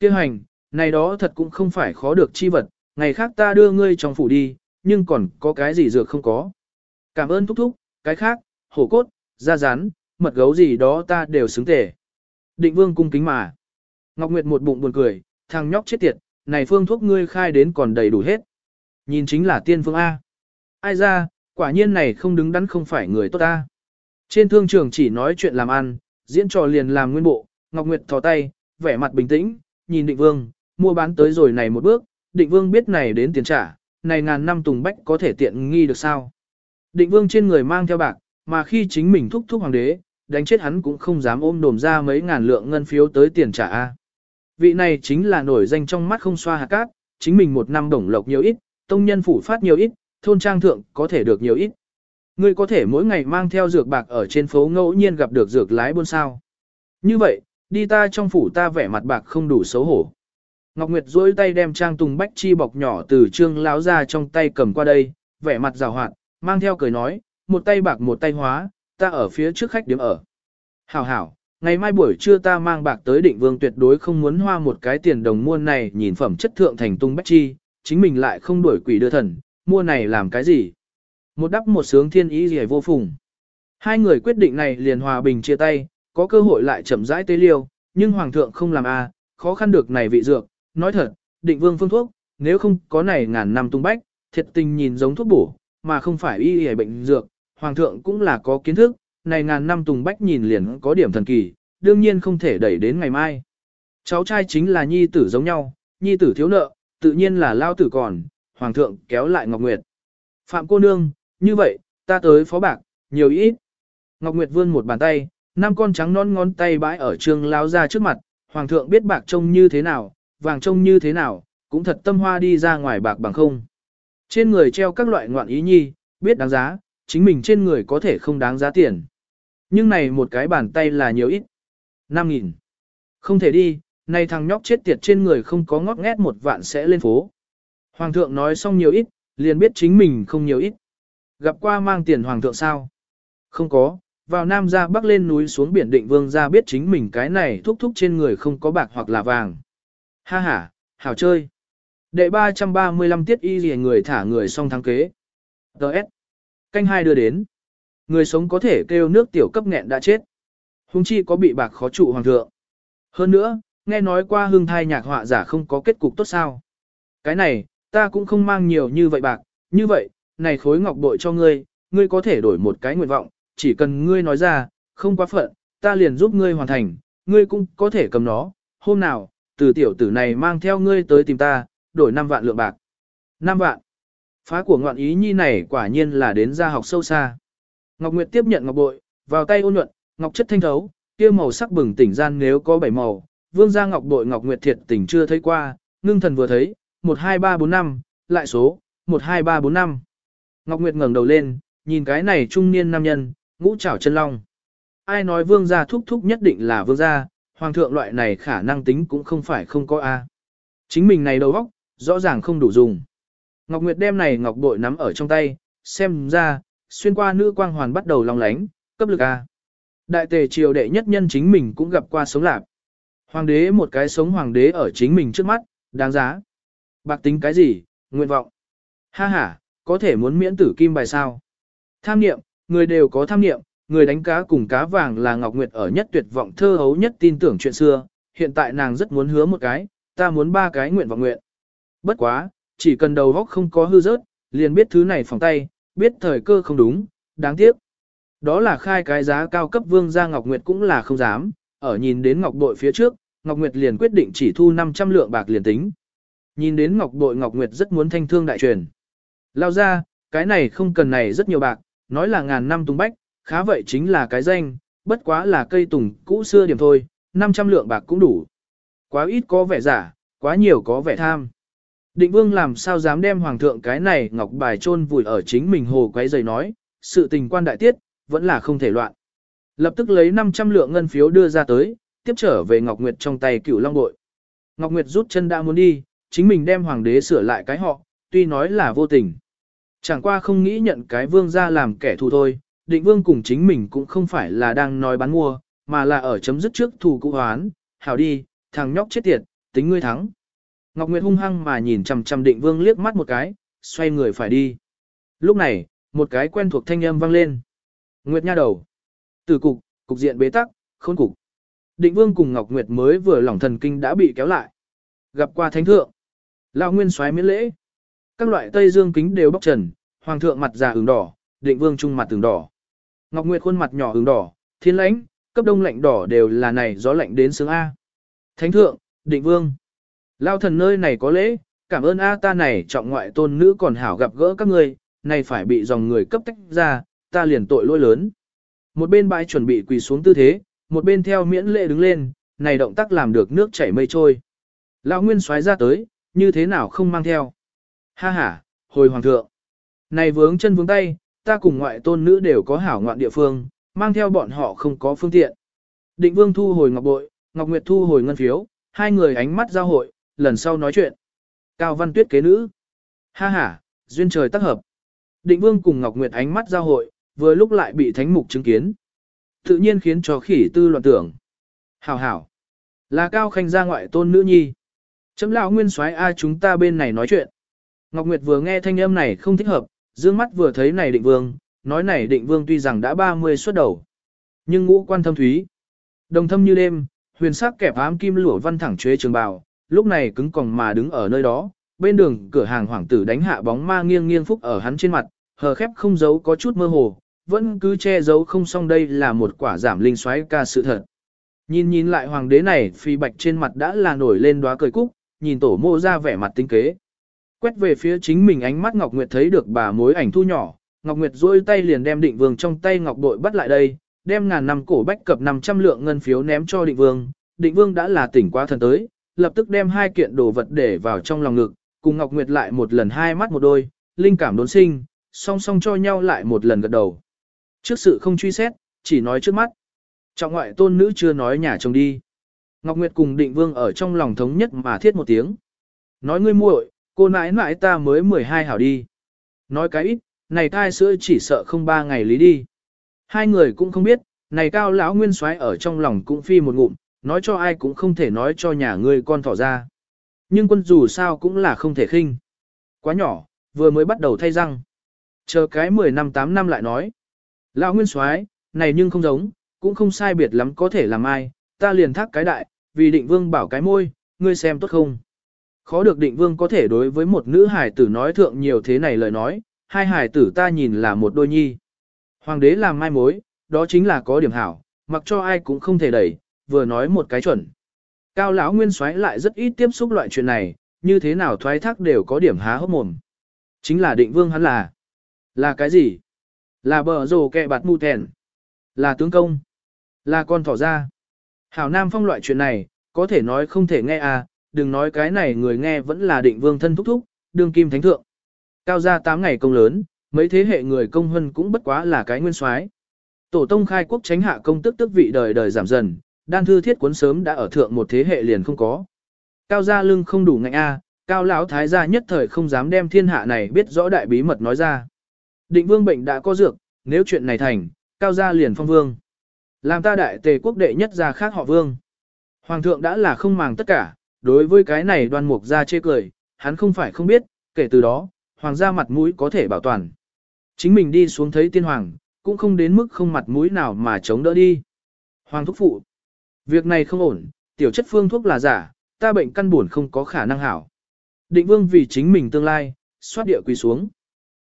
Kêu hành, này đó thật cũng không phải khó được chi vật, ngày khác ta đưa ngươi trong phủ đi, nhưng còn có cái gì dược không có. Cảm ơn thúc thúc, cái khác, hổ cốt, da rán, mật gấu gì đó ta đều xứng tể. Định vương cung kính mà. Ngọc Nguyệt một bụng buồn cười, thằng nhóc chết tiệt, này phương thuốc ngươi khai đến còn đầy đủ hết. Nhìn chính là tiên phương A. Ai ra, quả nhiên này không đứng đắn không phải người tốt A. Trên thương trường chỉ nói chuyện làm ăn, diễn trò liền làm nguyên bộ, Ngọc Nguyệt thò tay, vẻ mặt bình tĩnh, nhìn định vương, mua bán tới rồi này một bước, định vương biết này đến tiền trả, này ngàn năm tùng bách có thể tiện nghi được sao. Định vương trên người mang theo bạc, mà khi chính mình thúc thúc hoàng đế, đánh chết hắn cũng không dám ôm đồm ra mấy ngàn lượng ngân phiếu tới tiền trả A. Vị này chính là nổi danh trong mắt không xoa hạt cát, chính mình một năm đồng lộc nhiều ít, tông nhân phủ phát nhiều ít, thôn trang thượng có thể được nhiều ít. Ngươi có thể mỗi ngày mang theo dược bạc ở trên phố ngẫu nhiên gặp được dược lái buôn sao. Như vậy, đi ta trong phủ ta vẻ mặt bạc không đủ xấu hổ. Ngọc Nguyệt duỗi tay đem trang tùng bách chi bọc nhỏ từ trương láo ra trong tay cầm qua đây, vẻ mặt rào hoạt, mang theo cười nói, một tay bạc một tay hóa, ta ở phía trước khách điểm ở. Hảo hảo, ngày mai buổi trưa ta mang bạc tới định vương tuyệt đối không muốn hoa một cái tiền đồng mua này nhìn phẩm chất thượng thành tung bách chi, chính mình lại không đuổi quỷ đưa thần, mua này làm cái gì. Một đắp một sướng thiên ý gì vô phùng. Hai người quyết định này liền hòa bình chia tay, có cơ hội lại chậm rãi tế liêu, nhưng hoàng thượng không làm a, khó khăn được này vị dược, nói thật, định vương phương thuốc, nếu không có này ngàn năm tung bách, thiệt tình nhìn giống thuốc bổ, mà không phải y y bệnh dược, hoàng thượng cũng là có kiến thức, này ngàn năm tùng bách nhìn liền có điểm thần kỳ, đương nhiên không thể đẩy đến ngày mai. Cháu trai chính là nhi tử giống nhau, nhi tử thiếu nợ, tự nhiên là lao tử còn, hoàng thượng kéo lại Ngọc Nguyệt. Phạm cô nương, như vậy, ta tới phó bạc, nhiều ít. Ngọc Nguyệt vươn một bàn tay, năm con trắng non ngón tay bãi ở trương lao ra trước mặt, hoàng thượng biết bạc trông như thế nào, vàng trông như thế nào, cũng thật tâm hoa đi ra ngoài bạc bằng không. Trên người treo các loại ngoạn ý nhi, biết đáng giá, chính mình trên người có thể không đáng giá tiền. Nhưng này một cái bàn tay là nhiều ít. 5.000. Không thể đi, này thằng nhóc chết tiệt trên người không có ngót nghét một vạn sẽ lên phố. Hoàng thượng nói xong nhiều ít, liền biết chính mình không nhiều ít. Gặp qua mang tiền hoàng thượng sao? Không có, vào nam ra bắc lên núi xuống biển định vương ra biết chính mình cái này thúc thúc trên người không có bạc hoặc là vàng. Ha ha, hảo chơi. Đệ 335 tiết y rìa người thả người xong thắng kế. Đợt. Canh hai đưa đến. Người sống có thể kêu nước tiểu cấp nghẹn đã chết. Hùng chi có bị bạc khó trụ hoàng thượng. Hơn nữa, nghe nói qua hương thai nhạc họa giả không có kết cục tốt sao. Cái này, ta cũng không mang nhiều như vậy bạc, như vậy, này khối ngọc bội cho ngươi, ngươi có thể đổi một cái nguyện vọng, chỉ cần ngươi nói ra, không quá phận, ta liền giúp ngươi hoàn thành, ngươi cũng có thể cầm nó, hôm nào, từ tiểu tử này mang theo ngươi tới tìm ta, đổi 5 vạn lượng bạc. 5 vạn. Phá của ngoạn ý nhi này quả nhiên là đến gia học sâu xa. Ngọc Nguyệt tiếp nhận ngọc bội, vào tay ôn nhuận, ngọc chất thanh thấu, kia màu sắc bừng tỉnh gian nếu có bảy màu, vương gia ngọc bội ngọc nguyệt thiệt tỉnh chưa thấy qua, ngưng thần vừa thấy, 12345, lại số, 12345. Ngọc Nguyệt ngẩng đầu lên, nhìn cái này trung niên nam nhân, ngũ trảo chân long. Ai nói vương gia thúc thúc nhất định là vương gia, hoàng thượng loại này khả năng tính cũng không phải không có A. Chính mình này đầu óc, rõ ràng không đủ dùng. Ngọc Nguyệt đem này ngọc bội nắm ở trong tay, xem ra, xuyên qua nữ quang hoàn bắt đầu long lánh, cấp lực A. Đại tề triều đệ nhất nhân chính mình cũng gặp qua sống lạc. Hoàng đế một cái sống hoàng đế ở chính mình trước mắt, đáng giá. Bạc tính cái gì, nguyện vọng. Ha ha, có thể muốn miễn tử kim bài sao. Tham niệm, người đều có tham niệm, người đánh cá cùng cá vàng là Ngọc Nguyệt ở nhất tuyệt vọng thơ hấu nhất tin tưởng chuyện xưa, hiện tại nàng rất muốn hứa một cái, ta muốn ba cái nguyện vọng nguyện. Bất quá, chỉ cần đầu góc không có hư rớt, liền biết thứ này phòng tay, biết thời cơ không đúng, đáng tiếc. Đó là khai cái giá cao cấp vương gia Ngọc Nguyệt cũng là không dám, ở nhìn đến Ngọc Bội phía trước, Ngọc Nguyệt liền quyết định chỉ thu 500 lượng bạc liền tính. Nhìn đến Ngọc Bội Ngọc Nguyệt rất muốn thanh thương đại truyền. Lao ra, cái này không cần này rất nhiều bạc, nói là ngàn năm tung bách, khá vậy chính là cái danh, bất quá là cây tùng cũ xưa điểm thôi, 500 lượng bạc cũng đủ. Quá ít có vẻ giả, quá nhiều có vẻ tham. Định vương làm sao dám đem hoàng thượng cái này ngọc bài chôn vùi ở chính mình hồ quấy giày nói, sự tình quan đại tiết, vẫn là không thể loạn. Lập tức lấy 500 lượng ngân phiếu đưa ra tới, tiếp trở về Ngọc Nguyệt trong tay cửu long bội. Ngọc Nguyệt rút chân đã muốn đi, chính mình đem hoàng đế sửa lại cái họ, tuy nói là vô tình. Chẳng qua không nghĩ nhận cái vương ra làm kẻ thù thôi, định vương cùng chính mình cũng không phải là đang nói bán mua, mà là ở chấm dứt trước thù cũ hoán, hảo đi, thằng nhóc chết tiệt, tính ngươi thắng. Ngọc Nguyệt hung hăng mà nhìn chằm chằm định vương liếc mắt một cái, xoay người phải đi. Lúc này, một cái quen thuộc thanh âm vang lên. Nguyệt nha đầu. Từ cục, cục diện bế tắc, khôn cục. Định vương cùng Ngọc Nguyệt mới vừa lỏng thần kinh đã bị kéo lại. Gặp qua thánh thượng. Lão nguyên soái miễn lễ. Các loại tây dương kính đều bóc trần, hoàng thượng mặt già ửng đỏ, định vương trung mặt tường đỏ. Ngọc Nguyệt khuôn mặt nhỏ ửng đỏ, thiên lãnh, cấp đông lạnh đỏ đều là này gió lạnh đến sướng A. Thánh thượng, định vương. Lao thần nơi này có lễ, cảm ơn A ta này trọng ngoại tôn nữ còn hảo gặp gỡ các ngươi, này phải bị dòng người cấp tách ra, ta liền tội lỗi lớn. Một bên bãi chuẩn bị quỳ xuống tư thế, một bên theo miễn lệ đứng lên, này động tác làm được nước chảy mây trôi. Lão Nguyên xoáy ra tới, như thế nào không mang theo. Ha ha, hồi hoàng thượng. Này vướng chân vướng tay, ta cùng ngoại tôn nữ đều có hảo ngoạn địa phương, mang theo bọn họ không có phương tiện. Định vương thu hồi ngọc bội, ngọc nguyệt thu hồi ngân phiếu, hai người ánh mắt giao hội, lần sau nói chuyện. Cao văn tuyết kế nữ. Ha ha, duyên trời tác hợp. Định vương cùng ngọc nguyệt ánh mắt giao hội, vừa lúc lại bị thánh mục chứng kiến. Tự nhiên khiến cho khỉ tư loạn tưởng. Hảo hảo. Là cao khanh gia ngoại tôn nữ nhi. Chấm lão nguyên soái a chúng ta bên này nói chuyện. Ngọc Nguyệt vừa nghe thanh âm này không thích hợp, dương mắt vừa thấy này định vương, nói này định vương tuy rằng đã 30 xuất đầu. Nhưng ngũ quan thâm thúy. Đồng thâm như đêm, huyền sắc kẹp ám kim lụa văn thẳng chế trường bào, lúc này cứng còng mà đứng ở nơi đó, bên đường cửa hàng hoàng tử đánh hạ bóng ma nghiêng nghiêng phúc ở hắn trên mặt, hờ khép không giấu có chút mơ hồ, vẫn cứ che giấu không xong đây là một quả giảm linh xoáy ca sự thật. Nhìn nhìn lại hoàng đế này phi bạch trên mặt đã là nổi lên đóa cười cúc, nhìn tổ mô ra vẻ mặt tinh kế. Quét về phía chính mình ánh mắt Ngọc Nguyệt thấy được bà mối ảnh thu nhỏ, Ngọc Nguyệt duỗi tay liền đem định vương trong tay Ngọc bội bắt lại đây, đem ngàn năm cổ bách cập 500 lượng ngân phiếu ném cho định vương. Định vương đã là tỉnh quá thần tới, lập tức đem hai kiện đồ vật để vào trong lòng ngực, cùng Ngọc Nguyệt lại một lần hai mắt một đôi, linh cảm đốn sinh, song song cho nhau lại một lần gật đầu. Trước sự không truy xét, chỉ nói trước mắt. Trọng ngoại tôn nữ chưa nói nhà chồng đi. Ngọc Nguyệt cùng định vương ở trong lòng thống nhất mà thiết một tiếng. Nói ngươi muội, cô nãi nãi ta mới 12 hảo đi. Nói cái ít, này thai sữa chỉ sợ không ba ngày lý đi. Hai người cũng không biết, này cao lão nguyên soái ở trong lòng cũng phi một ngụm, nói cho ai cũng không thể nói cho nhà ngươi con thỏ ra. Nhưng quân dù sao cũng là không thể khinh. Quá nhỏ, vừa mới bắt đầu thay răng. Chờ cái 10 năm 8 năm lại nói. Lão nguyên soái này nhưng không giống, cũng không sai biệt lắm có thể làm ai, ta liền thác cái đại, vì định vương bảo cái môi, ngươi xem tốt không. Khó được định vương có thể đối với một nữ hải tử nói thượng nhiều thế này lời nói, hai hải tử ta nhìn là một đôi nhi. Hoàng đế làm mai mối, đó chính là có điểm hảo, mặc cho ai cũng không thể đẩy, vừa nói một cái chuẩn. Cao lão nguyên soái lại rất ít tiếp xúc loại chuyện này, như thế nào thoái thác đều có điểm há hốc mồm. Chính là định vương hắn là. Là cái gì? Là bờ rồ kẹ bạt mu thèn. Là tướng công. Là con thỏ ra. Hảo Nam Phong loại chuyện này, có thể nói không thể nghe à, đừng nói cái này người nghe vẫn là định vương thân thúc thúc, đương kim thánh thượng. Cao gia 8 ngày công lớn, mấy thế hệ người công hân cũng bất quá là cái nguyên soái. Tổ tông khai quốc tránh hạ công tức tức vị đời đời giảm dần, đan thư thiết cuốn sớm đã ở thượng một thế hệ liền không có. Cao gia lưng không đủ ngạnh a, cao lão thái gia nhất thời không dám đem thiên hạ này biết rõ đại bí mật nói ra. Định vương bệnh đã có dược, nếu chuyện này thành, cao gia liền phong vương. Làm ta đại tề quốc đệ nhất gia khác họ vương. Hoàng thượng đã là không màng tất cả, đối với cái này đoan mục ra chê cười, hắn không phải không biết, kể từ đó, hoàng gia mặt mũi có thể bảo toàn. Chính mình đi xuống thấy tiên hoàng, cũng không đến mức không mặt mũi nào mà chống đỡ đi. Hoàng thúc phụ. Việc này không ổn, tiểu chất phương thuốc là giả, ta bệnh căn buồn không có khả năng hảo. Định vương vì chính mình tương lai, xoát địa quỳ xuống.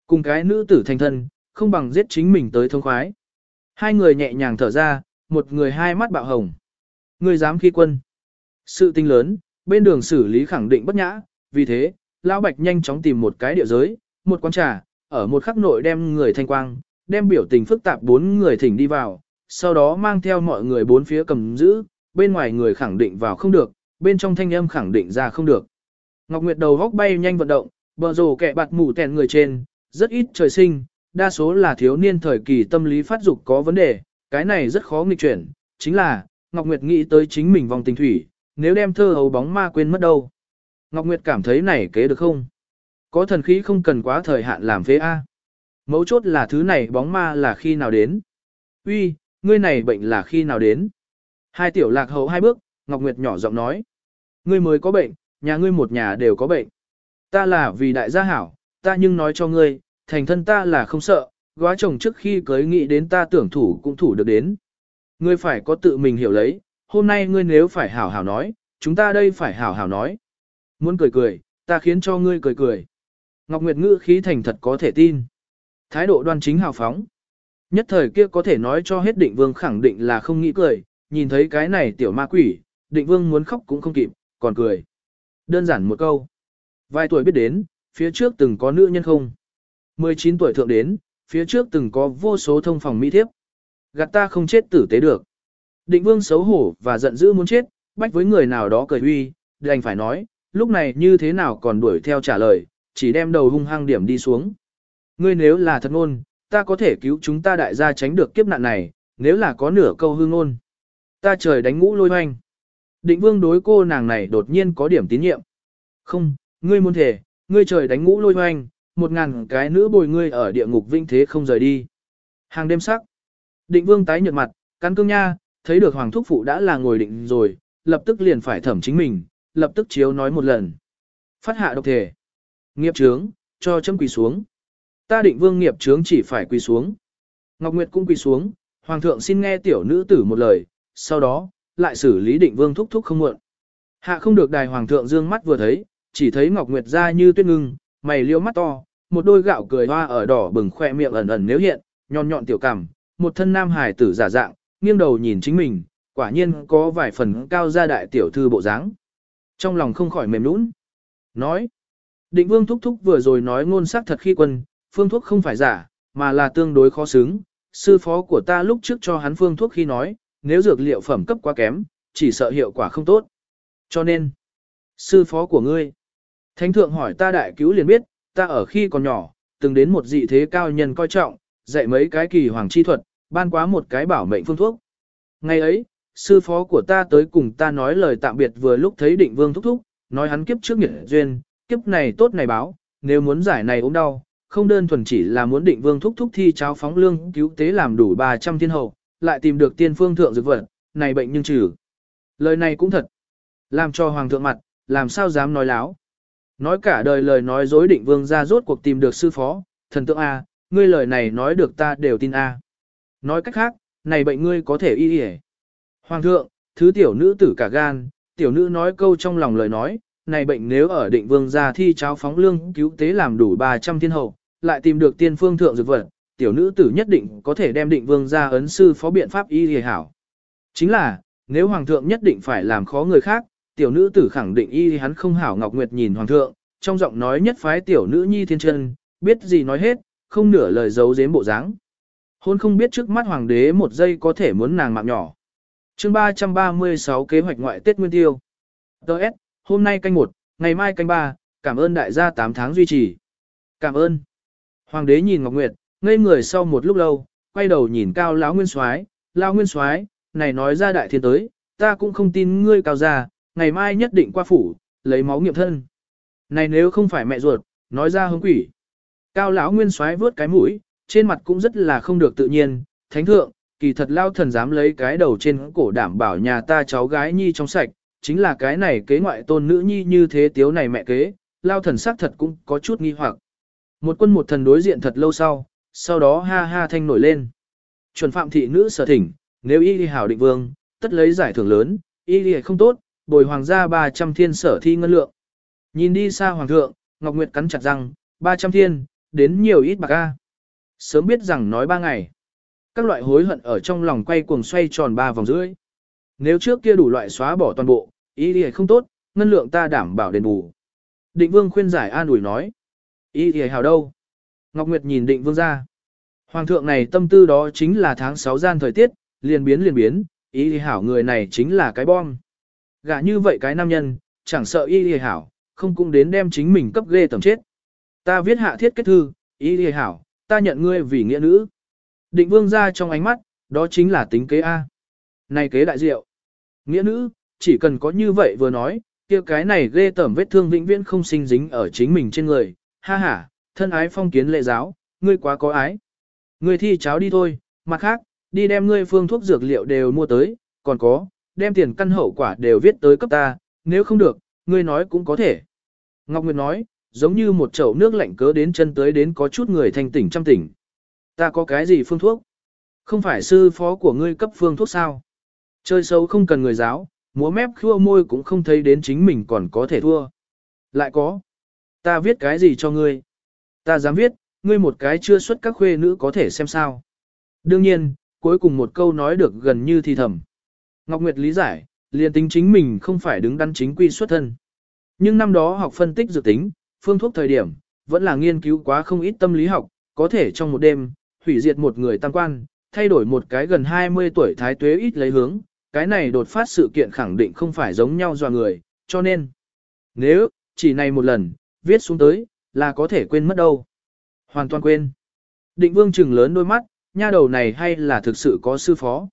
Cùng cái nữ tử thành thân, không bằng giết chính mình tới thông khoái. Hai người nhẹ nhàng thở ra, một người hai mắt bạo hồng. Người dám khi quân. Sự tinh lớn, bên đường xử lý khẳng định bất nhã, vì thế, Lão Bạch nhanh chóng tìm một cái địa giới, một quán trà, ở một khắc nội đem người thanh quang, đem biểu tình phức tạp bốn người thỉnh đi vào, sau đó mang theo mọi người bốn phía cầm giữ, bên ngoài người khẳng định vào không được, bên trong thanh âm khẳng định ra không được. Ngọc Nguyệt đầu góc bay nhanh vận động, bờ rồ kẻ bạt mù tèn người trên, rất ít trời sinh, đa số là thiếu niên thời kỳ tâm lý phát dục có vấn đề, cái này rất khó nghịch chuyển, chính là, Ngọc Nguyệt nghĩ tới chính mình vòng tình thủy, nếu đem thơ hầu bóng ma quên mất đâu. Ngọc Nguyệt cảm thấy này kế được không? Có thần khí không cần quá thời hạn làm phế A. Mấu chốt là thứ này bóng ma là khi nào đến? Uy, ngươi này bệnh là khi nào đến? Hai tiểu lạc hậu hai bước, Ngọc Nguyệt nhỏ giọng nói. Ngươi mới có bệnh, nhà ngươi một nhà đều có bệnh. Ta là vì đại gia hảo, ta nhưng nói cho ngươi, thành thân ta là không sợ, góa chồng trước khi cưới nghĩ đến ta tưởng thủ cũng thủ được đến. Ngươi phải có tự mình hiểu lấy, hôm nay ngươi nếu phải hảo hảo nói, chúng ta đây phải hảo hảo nói. Muốn cười cười, ta khiến cho ngươi cười cười. Ngọc Nguyệt ngữ khí thành thật có thể tin. Thái độ đoan chính hào phóng. Nhất thời kia có thể nói cho hết định vương khẳng định là không nghĩ cười, nhìn thấy cái này tiểu ma quỷ, định vương muốn khóc cũng không kịp, còn cười. Đơn giản một câu. Vài tuổi biết đến, phía trước từng có nữ nhân không. 19 tuổi thượng đến, phía trước từng có vô số thông phòng mỹ thiếp. Gạt ta không chết tử tế được. Định vương xấu hổ và giận dữ muốn chết, bách với người nào đó cười huy, đành phải nói, lúc này như thế nào còn đuổi theo trả lời, chỉ đem đầu hung hăng điểm đi xuống. Ngươi nếu là thật ngôn, ta có thể cứu chúng ta đại gia tránh được kiếp nạn này, nếu là có nửa câu hương ngôn. Ta trời đánh ngũ lôi hoanh. Định vương đối cô nàng này đột nhiên có điểm tín nhiệm. Không, ngươi muốn thể, ngươi trời đánh ngũ lôi hoanh, một ngàn cái nữ bồi ngươi ở địa ngục vinh thế không rời đi. Hàng đêm sắc. Định vương tái nhợt mặt, cắn cương nha, thấy được hoàng thúc phụ đã là ngồi định rồi, lập tức liền phải thẩm chính mình, lập tức chiếu nói một lần. Phát hạ độc thể. Nghiệp trướng, cho chấm quỳ xuống. Ta định vương nghiệp trướng chỉ phải quỳ xuống. Ngọc Nguyệt cũng quỳ xuống, hoàng thượng xin nghe tiểu nữ tử một lời, sau đó, lại xử lý định vương thúc thúc không muộn. Hạ không được đài hoàng thượng dương mắt vừa thấy, chỉ thấy Ngọc Nguyệt ra như tuyết ngưng, mày liêu mắt to, một đôi gạo cười hoa ở đỏ bừng khoe miệng ẩn ẩn nếu hiện, nhọn nhọn tiểu cằm, một thân nam hài tử giả dạng, nghiêng đầu nhìn chính mình, quả nhiên có vài phần cao gia đại tiểu thư bộ dáng. Trong lòng không khỏi mềm nũng. Nói, định vương thúc thúc vừa rồi nói ngôn sắc thật khi quân, phương thuốc không phải giả, mà là tương đối khó xứng. Sư phó của ta lúc trước cho hắn phương thuốc khi nói, nếu dược liệu phẩm cấp quá kém, chỉ sợ hiệu quả không tốt. Cho nên, sư phó của ngươi, thánh thượng hỏi ta đại cứu liền biết, ta ở khi còn nhỏ, từng đến một dị thế cao nhân coi trọng, dạy mấy cái kỳ hoàng chi thuật, ban quá một cái bảo mệnh phương thuốc. Ngày ấy, sư phó của ta tới cùng ta nói lời tạm biệt vừa lúc thấy định vương thúc thúc, nói hắn kiếp trước nghiệt duyên, kiếp này tốt này báo, nếu muốn giải này ốm đau, không đơn thuần chỉ là muốn định vương thúc thúc thi cháo phóng lương cứu tế làm đủ 300 thiên hậu, lại tìm được tiên phương thượng dược vật, này bệnh nhưng trừ. Lời này cũng thật, làm cho hoàng thượng mặt, làm sao dám nói láo. Nói cả đời lời nói dối định vương ra rốt cuộc tìm được sư phó, thần tượng A, ngươi lời này nói được ta đều tin A. Nói cách khác, này bệnh ngươi có thể y y Hoàng thượng, thứ tiểu nữ tử cả gan, tiểu nữ nói câu trong lòng lời nói, này bệnh nếu ở định vương gia thi cháo phóng lương cứu tế làm đủ 300 thiên hậu, lại tìm được tiên phương thượng dược vật, tiểu nữ tử nhất định có thể đem định vương gia ấn sư phó biện pháp y y hảo. Chính là, nếu hoàng thượng nhất định phải làm khó người khác, tiểu nữ tử khẳng định y hắn không hảo Ngọc Nguyệt nhìn hoàng thượng, trong giọng nói nhất phái tiểu nữ nhi thiên chân, biết gì nói hết, không nửa lời giấu giếm bộ dáng. Hôn không biết trước mắt hoàng đế một giây có thể muốn nàng mạng nhỏ. chương 336 kế hoạch ngoại Tết Nguyên Tiêu. Đợt, hôm nay canh 1, ngày mai canh 3, cảm ơn đại gia 8 tháng duy trì. Cảm ơn. Hoàng đế nhìn Ngọc Nguyệt, ngây người sau một lúc lâu, quay đầu nhìn cao lão nguyên soái, lão nguyên soái, này nói ra đại thiên tới, ta cũng không tin ngươi cao gia, ngày mai nhất định qua phủ, lấy máu nghiệm thân. Này nếu không phải mẹ ruột, nói ra hứng quỷ. Cao lão nguyên soái vướt cái mũi, trên mặt cũng rất là không được tự nhiên, thánh thượng, kỳ thật lao thần dám lấy cái đầu trên cổ đảm bảo nhà ta cháu gái nhi trong sạch, chính là cái này kế ngoại tôn nữ nhi như thế tiếu này mẹ kế, lao thần xác thật cũng có chút nghi hoặc. Một quân một thần đối diện thật lâu sau, sau đó ha ha thanh nổi lên. Chuẩn phạm thị nữ sở thỉnh, nếu y đi hảo định vương, tất lấy giải thưởng lớn, y đi không tốt, bồi hoàng gia 300 thiên sở thi ngân lượng. Nhìn đi xa hoàng thượng, Ngọc Nguyệt cắn chặt răng, 300 thiên, đến nhiều ít bạc a. Sớm biết rằng nói ba ngày. Các loại hối hận ở trong lòng quay cuồng xoay tròn ba vòng rưỡi. Nếu trước kia đủ loại xóa bỏ toàn bộ, ý thì không tốt, ngân lượng ta đảm bảo đền bù. Định vương khuyên giải an ủi nói. Ý thì hào đâu? Ngọc Nguyệt nhìn định vương ra. Hoàng thượng này tâm tư đó chính là tháng 6 gian thời tiết, liền biến liền biến, ý thì hảo người này chính là cái bom. Gả như vậy cái nam nhân, chẳng sợ ý thì hảo, không cũng đến đem chính mình cấp ghê tầm chết. Ta viết hạ thiết kết thư, ý thì hảo, ta nhận ngươi vì nghĩa nữ. Định vương ra trong ánh mắt, đó chính là tính kế A. Này kế đại diệu. Nghĩa nữ, chỉ cần có như vậy vừa nói, kia cái này ghê tởm vết thương vĩnh viễn không sinh dính ở chính mình trên người. Ha ha, thân ái phong kiến lệ giáo, ngươi quá có ái. Ngươi thi cháo đi thôi, mặt khác, đi đem ngươi phương thuốc dược liệu đều mua tới, còn có, đem tiền căn hậu quả đều viết tới cấp ta, nếu không được, ngươi nói cũng có thể. Ngọc Nguyệt nói, giống như một chậu nước lạnh cớ đến chân tới đến có chút người thanh tỉnh trăm tỉnh. Ta có cái gì phương thuốc? Không phải sư phó của ngươi cấp phương thuốc sao? Chơi xấu không cần người giáo, múa mép khua môi cũng không thấy đến chính mình còn có thể thua. Lại có. Ta viết cái gì cho ngươi? Ta dám viết, ngươi một cái chưa xuất các khuê nữ có thể xem sao. Đương nhiên, cuối cùng một câu nói được gần như thì thầm. Ngọc Nguyệt lý giải, liền tính chính mình không phải đứng đắn chính quy xuất thân. Nhưng năm đó học phân tích dự tính, phương thuốc thời điểm, vẫn là nghiên cứu quá không ít tâm lý học, có thể trong một đêm, hủy diệt một người tam quan, thay đổi một cái gần 20 tuổi thái tuế ít lấy hướng, cái này đột phát sự kiện khẳng định không phải giống nhau dò người, cho nên, nếu, chỉ này một lần, viết xuống tới, là có thể quên mất đâu. Hoàn toàn quên. Định vương trừng lớn đôi mắt, nha đầu này hay là thực sự có sư phó.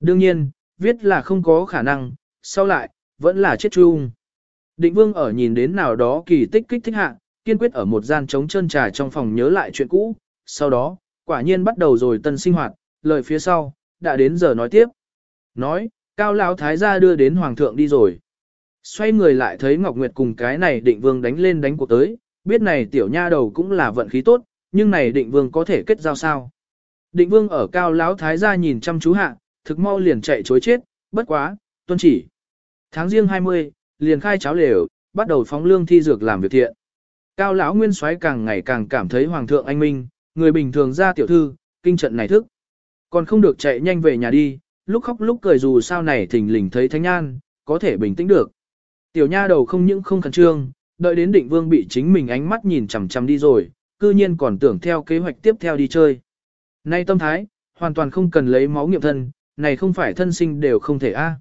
Đương nhiên, viết là không có khả năng, sau lại, vẫn là chết chung. Định vương ở nhìn đến nào đó kỳ tích kích thích hạ, kiên quyết ở một gian trống trơn trà trong phòng nhớ lại chuyện cũ, sau đó, quả nhiên bắt đầu rồi tân sinh hoạt, lời phía sau, đã đến giờ nói tiếp. Nói, cao lão thái gia đưa đến hoàng thượng đi rồi. Xoay người lại thấy Ngọc Nguyệt cùng cái này định vương đánh lên đánh cuộc tới, biết này tiểu nha đầu cũng là vận khí tốt, nhưng này định vương có thể kết giao sao. Định vương ở cao lão thái gia nhìn chăm chú hạ, thực mau liền chạy chối chết, bất quá, tuân chỉ. Tháng riêng 20, liền khai cháo lều, bắt đầu phóng lương thi dược làm việc thiện. Cao lão nguyên soái càng ngày càng cảm thấy hoàng thượng anh minh, người bình thường ra tiểu thư, kinh trận này thức. Còn không được chạy nhanh về nhà đi, lúc khóc lúc cười dù sao này thình lình thấy thánh nhan, có thể bình tĩnh được. Tiểu nha đầu không những không khẩn trương, đợi đến định vương bị chính mình ánh mắt nhìn chằm chằm đi rồi, cư nhiên còn tưởng theo kế hoạch tiếp theo đi chơi. Nay tâm thái, hoàn toàn không cần lấy máu nghiệm thân, này không phải thân sinh đều không thể a.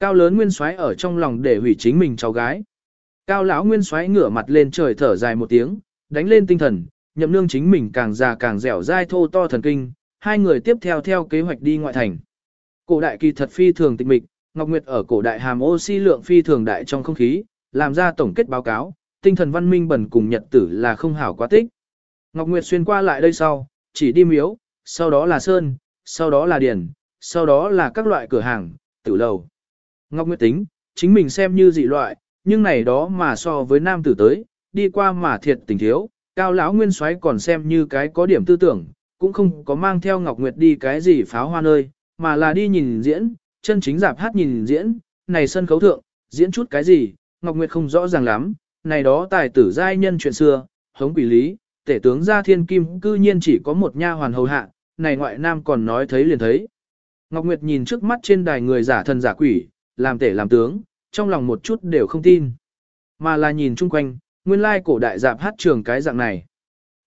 Cao lớn nguyên soái ở trong lòng để hủy chính mình cháu gái. Cao lão nguyên soái ngửa mặt lên trời thở dài một tiếng, đánh lên tinh thần, nhậm nương chính mình càng già càng dẻo dai thô to thần kinh, hai người tiếp theo theo kế hoạch đi ngoại thành. Cổ đại kỳ thật phi thường tịch mịch, Ngọc Nguyệt ở cổ đại hàm oxy lượng phi thường đại trong không khí, làm ra tổng kết báo cáo, tinh thần văn minh bẩn cùng nhật tử là không hảo quá tích. Ngọc Nguyệt xuyên qua lại đây sau, chỉ đi miếu, sau đó là sơn, sau đó là điển, sau đó là các loại cửa hàng, tử lầu. Ngọc Nguyệt tính, chính mình xem như dị loại, nhưng này đó mà so với nam tử tới, đi qua mà thiệt tình thiếu, cao lão nguyên soái còn xem như cái có điểm tư tưởng, cũng không có mang theo Ngọc Nguyệt đi cái gì pháo hoa nơi, mà là đi nhìn diễn, chân chính giảm hát nhìn diễn, này sân khấu thượng, diễn chút cái gì, Ngọc Nguyệt không rõ ràng lắm, này đó tài tử giai nhân chuyện xưa, hống quỷ lý, tể tướng gia thiên kim cư nhiên chỉ có một nha hoàn hầu hạ, này ngoại nam còn nói thấy liền thấy. Ngọc Nguyệt nhìn trước mắt trên đài người giả thần giả quỷ, làm tể làm tướng, trong lòng một chút đều không tin. Mà là nhìn chung quanh, nguyên lai cổ đại dạp hát trường cái dạng này.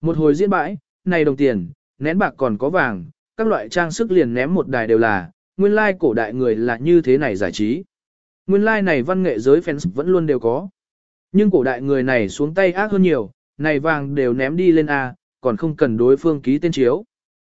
Một hồi diễn bãi, này đồng tiền, nén bạc còn có vàng, các loại trang sức liền ném một đài đều là, nguyên lai cổ đại người là như thế này giải trí. Nguyên lai này văn nghệ giới fans vẫn luôn đều có. Nhưng cổ đại người này xuống tay ác hơn nhiều, này vàng đều ném đi lên A, còn không cần đối phương ký tên chiếu.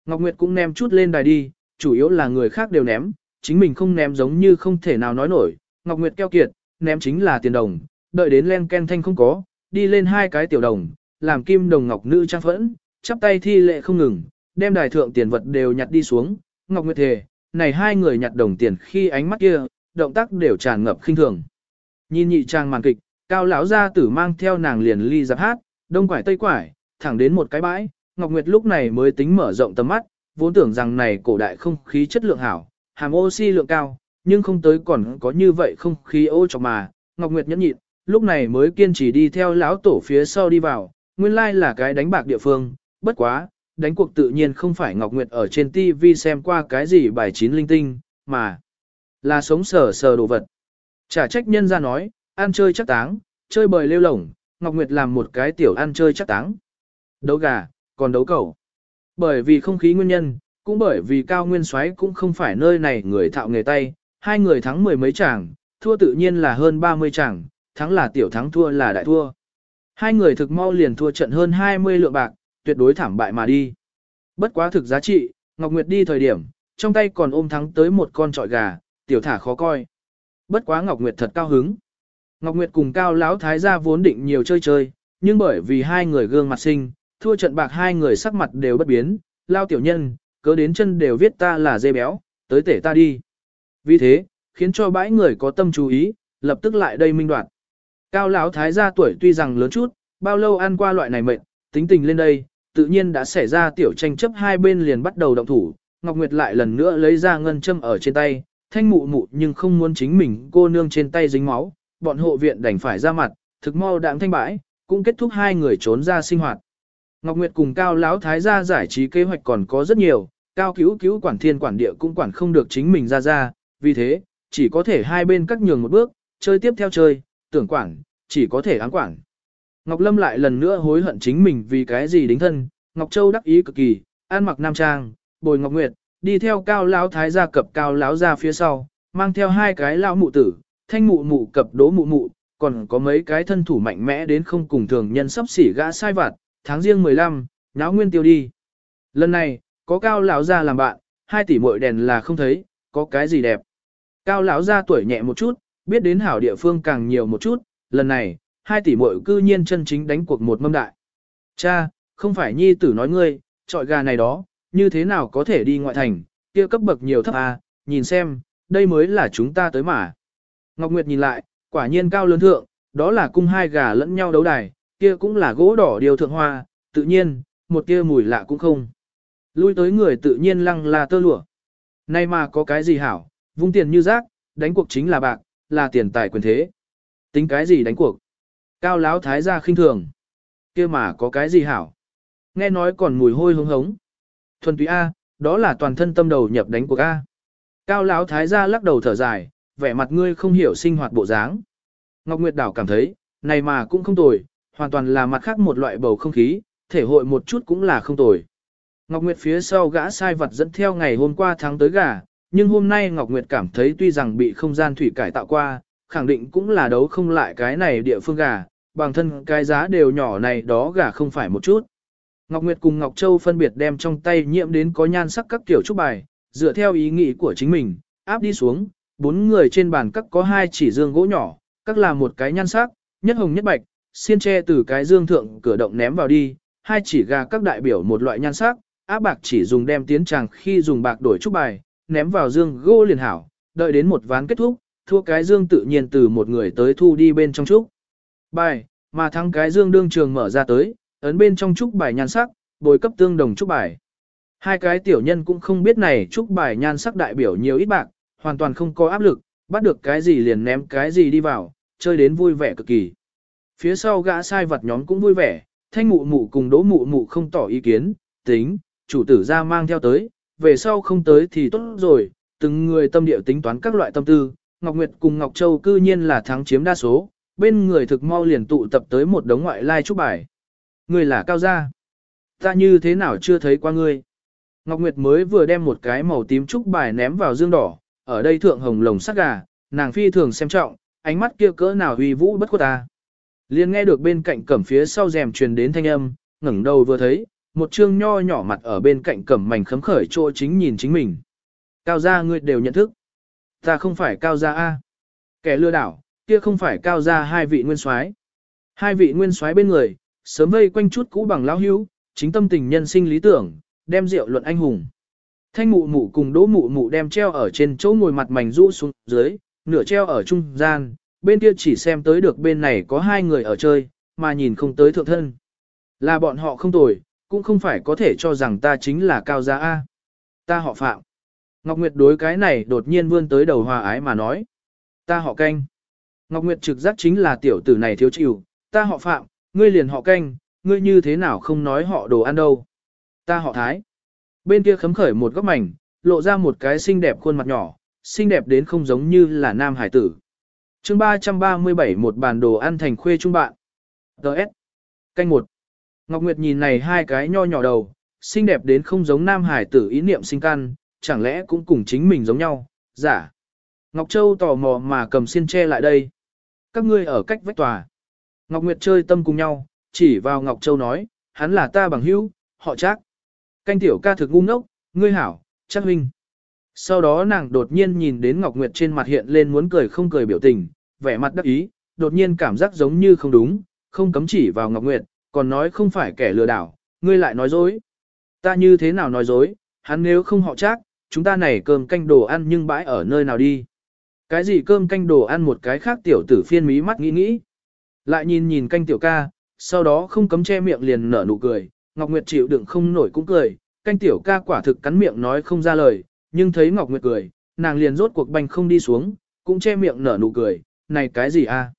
Ngọc Nguyệt cũng ném chút lên đài đi, chủ yếu là người khác đều ném, chính mình không ném giống như không thể nào nói nổi. Ngọc Nguyệt keo kiệt, ném chính là tiền đồng, đợi đến len ken thanh không có, đi lên hai cái tiểu đồng, làm kim đồng ngọc nữ trang phẫn, chắp tay thi lệ không ngừng, đem đài thượng tiền vật đều nhặt đi xuống. Ngọc Nguyệt thề, này hai người nhặt đồng tiền khi ánh mắt kia, động tác đều tràn ngập khinh thường. Nhìn nhị trang màn kịch, cao lão gia tử mang theo nàng liền ly giáp hát, đông quải tây quải, thẳng đến một cái bãi, Ngọc Nguyệt lúc này mới tính mở rộng tầm mắt, vốn tưởng rằng này cổ đại không khí chất lượng hảo, hàm oxy lượng cao, nhưng không tới còn có như vậy không khí ô cho mà, Ngọc Nguyệt nhẫn nhịn, lúc này mới kiên trì đi theo lão tổ phía sau đi vào, nguyên lai là cái đánh bạc địa phương, bất quá, đánh cuộc tự nhiên không phải Ngọc Nguyệt ở trên TV xem qua cái gì bài chín linh tinh, mà là sống sờ sờ đồ vật. Trả trách nhân ra nói, ăn chơi chắc táng, chơi bời lêu lổng, Ngọc Nguyệt làm một cái tiểu ăn chơi chắc táng. Đấu gà, còn đấu cầu. Bởi vì không khí nguyên nhân, cũng bởi vì cao nguyên soái cũng không phải nơi này người thạo nghề tay, hai người thắng mười mấy chàng, thua tự nhiên là hơn 30 chàng, thắng là tiểu thắng thua là đại thua. Hai người thực mau liền thua trận hơn 20 lượng bạc, tuyệt đối thảm bại mà đi. Bất quá thực giá trị, Ngọc Nguyệt đi thời điểm, trong tay còn ôm thắng tới một con trọi gà, tiểu thả khó coi. Bất quá Ngọc Nguyệt thật cao hứng. Ngọc Nguyệt cùng Cao Lão Thái gia vốn định nhiều chơi chơi, nhưng bởi vì hai người gương mặt sinh, thua trận bạc hai người sắc mặt đều bất biến, lao tiểu nhân, cớ đến chân đều viết ta là dê béo, tới tể ta đi. Vì thế, khiến cho bãi người có tâm chú ý, lập tức lại đây minh đoạt. Cao lão thái gia tuổi tuy rằng lớn chút, bao lâu ăn qua loại này mệnh, tính tình lên đây, tự nhiên đã xảy ra tiểu tranh chấp hai bên liền bắt đầu động thủ. Ngọc Nguyệt lại lần nữa lấy ra ngân châm ở trên tay, thanh mụ mụ nhưng không muốn chính mình cô nương trên tay dính máu, bọn hộ viện đành phải ra mặt, thực mau đạm thanh bãi, cũng kết thúc hai người trốn ra sinh hoạt. Ngọc Nguyệt cùng Cao Lão Thái gia giải trí kế hoạch còn có rất nhiều, Cao Cứu Cứu quản thiên quản địa cũng quản không được chính mình ra ra, vì thế, chỉ có thể hai bên cắt nhường một bước, chơi tiếp theo chơi, tưởng quản, chỉ có thể áng quản. Ngọc Lâm lại lần nữa hối hận chính mình vì cái gì đính thân, Ngọc Châu đắc ý cực kỳ, an mặc nam trang, bồi Ngọc Nguyệt, đi theo Cao Lão Thái gia cập Cao Lão gia phía sau, mang theo hai cái lão mụ tử, thanh mụ mụ cập đố mụ mụ, còn có mấy cái thân thủ mạnh mẽ đến không cùng thường nhân sắp xỉ gã sai vặt, tháng riêng 15, nháo nguyên tiêu đi. Lần này, có cao lão gia làm bạn, hai tỷ muội đèn là không thấy, có cái gì đẹp. Cao lão gia tuổi nhẹ một chút, biết đến hảo địa phương càng nhiều một chút, lần này, hai tỷ muội cư nhiên chân chính đánh cuộc một mâm đại. Cha, không phải nhi tử nói ngươi, trọi gà này đó, như thế nào có thể đi ngoại thành, kia cấp bậc nhiều thấp à, nhìn xem, đây mới là chúng ta tới mà. Ngọc Nguyệt nhìn lại, quả nhiên cao lớn thượng, đó là cung hai gà lẫn nhau đấu đài, kia cũng là gỗ đỏ điều thượng hoa, tự nhiên, một kia mùi lạ cũng không. Lui tới người tự nhiên lăng là tơ lụa. Nay mà có cái gì hảo, vung tiền như rác, đánh cuộc chính là bạc, là tiền tài quyền thế. Tính cái gì đánh cuộc? Cao láo thái gia khinh thường. kia mà có cái gì hảo? Nghe nói còn mùi hôi hống hống. Thuần túy A, đó là toàn thân tâm đầu nhập đánh cuộc A. Cao láo thái gia lắc đầu thở dài, vẻ mặt ngươi không hiểu sinh hoạt bộ dáng. Ngọc Nguyệt Đảo cảm thấy, này mà cũng không tồi, hoàn toàn là mặt khác một loại bầu không khí, thể hội một chút cũng là không tồi. Ngọc Nguyệt phía sau gã sai vật dẫn theo ngày hôm qua tháng tới gà, nhưng hôm nay Ngọc Nguyệt cảm thấy tuy rằng bị không gian thủy cải tạo qua, khẳng định cũng là đấu không lại cái này địa phương gà, bằng thân cái giá đều nhỏ này đó gà không phải một chút. Ngọc Nguyệt cùng Ngọc Châu phân biệt đem trong tay nhiễm đến có nhan sắc các kiểu trúc bài, dựa theo ý nghĩ của chính mình, áp đi xuống, bốn người trên bàn các có hai chỉ dương gỗ nhỏ, các là một cái nhan sắc, nhất hồng nhất bạch, xiên tre từ cái dương thượng cửa động ném vào đi, hai chỉ gà các đại biểu một loại nhan sắc, áp bạc chỉ dùng đem tiến tràng khi dùng bạc đổi trúc bài, ném vào dương gỗ liền hảo, đợi đến một ván kết thúc, thua cái dương tự nhiên từ một người tới thu đi bên trong trúc. Bài, mà thắng cái dương đương trường mở ra tới, ấn bên trong trúc bài nhan sắc, bồi cấp tương đồng trúc bài. Hai cái tiểu nhân cũng không biết này trúc bài nhan sắc đại biểu nhiều ít bạc, hoàn toàn không có áp lực, bắt được cái gì liền ném cái gì đi vào, chơi đến vui vẻ cực kỳ. Phía sau gã sai vật nhóm cũng vui vẻ, thanh mụ mụ cùng đỗ mụ mụ không tỏ ý kiến, tính, chủ tử ra mang theo tới, về sau không tới thì tốt rồi, từng người tâm địa tính toán các loại tâm tư, Ngọc Nguyệt cùng Ngọc Châu cư nhiên là thắng chiếm đa số, bên người thực mau liền tụ tập tới một đống ngoại lai chúc bài. Người là cao gia. Ta như thế nào chưa thấy qua ngươi. Ngọc Nguyệt mới vừa đem một cái màu tím trúc bài ném vào dương đỏ, ở đây thượng hồng lồng sắc gà, nàng phi thường xem trọng, ánh mắt kia cỡ nào uy vũ bất khuất ta. Liên nghe được bên cạnh cẩm phía sau rèm truyền đến thanh âm, ngẩng đầu vừa thấy, một trương nho nhỏ mặt ở bên cạnh cẩm mảnh khấm khởi chỗ chính nhìn chính mình. Cao gia ngươi đều nhận thức. Ta không phải cao gia A. Kẻ lừa đảo, kia không phải cao gia hai vị nguyên soái. Hai vị nguyên soái bên người, sớm vây quanh chút cũ bằng lão hữu, chính tâm tình nhân sinh lý tưởng, đem rượu luận anh hùng. Thanh mụ mụ cùng đỗ mụ mụ đem treo ở trên chỗ ngồi mặt mảnh rũ xuống dưới, nửa treo ở trung gian, bên kia chỉ xem tới được bên này có hai người ở chơi, mà nhìn không tới thượng thân. Là bọn họ không tồi, cũng không phải có thể cho rằng ta chính là cao gia A. Ta họ phạm. Ngọc Nguyệt đối cái này đột nhiên vươn tới đầu hòa ái mà nói. Ta họ canh. Ngọc Nguyệt trực giác chính là tiểu tử này thiếu chịu, ta họ phạm, ngươi liền họ canh, ngươi như thế nào không nói họ đồ ăn đâu. Ta họ thái. Bên kia khấm khởi một góc mảnh, lộ ra một cái xinh đẹp khuôn mặt nhỏ, xinh đẹp đến không giống như là nam hải tử chương 337 một bản đồ ăn thành khuê trung bạn. Đợt. Canh một. Ngọc Nguyệt nhìn này hai cái nho nhỏ đầu, xinh đẹp đến không giống nam hải tử ý niệm sinh căn, chẳng lẽ cũng cùng chính mình giống nhau, giả. Ngọc Châu tò mò mà cầm xiên tre lại đây. Các ngươi ở cách vách tòa. Ngọc Nguyệt chơi tâm cùng nhau, chỉ vào Ngọc Châu nói, hắn là ta bằng hữu, họ chắc. Canh tiểu ca thực ngu ngốc, ngươi hảo, chắc huynh. Sau đó nàng đột nhiên nhìn đến Ngọc Nguyệt trên mặt hiện lên muốn cười không cười biểu tình, vẻ mặt đắc ý, đột nhiên cảm giác giống như không đúng, không cấm chỉ vào Ngọc Nguyệt, còn nói không phải kẻ lừa đảo, ngươi lại nói dối. Ta như thế nào nói dối, hắn nếu không họ chắc, chúng ta này cơm canh đồ ăn nhưng bãi ở nơi nào đi. Cái gì cơm canh đồ ăn một cái khác tiểu tử phiên mí mắt nghĩ nghĩ. Lại nhìn nhìn canh tiểu ca, sau đó không cấm che miệng liền nở nụ cười, Ngọc Nguyệt chịu đựng không nổi cũng cười, canh tiểu ca quả thực cắn miệng nói không ra lời, nhưng thấy Ngọc Nguyệt cười, nàng liền rốt cuộc banh không đi xuống, cũng che miệng nở nụ cười, này cái gì a?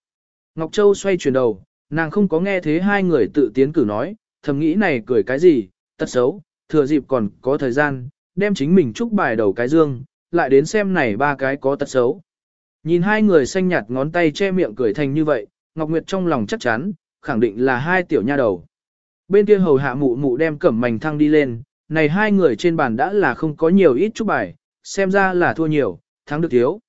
Ngọc Châu xoay chuyển đầu, nàng không có nghe thế hai người tự tiến cử nói, thầm nghĩ này cười cái gì, tật xấu, thừa dịp còn có thời gian, đem chính mình chúc bài đầu cái dương, lại đến xem này ba cái có tật xấu. Nhìn hai người xanh nhạt ngón tay che miệng cười thành như vậy, Ngọc Nguyệt trong lòng chắc chắn, khẳng định là hai tiểu nha đầu. Bên kia hầu hạ mụ mụ đem cẩm mảnh thăng đi lên, này hai người trên bàn đã là không có nhiều ít chút bài, xem ra là thua nhiều, thắng được thiếu.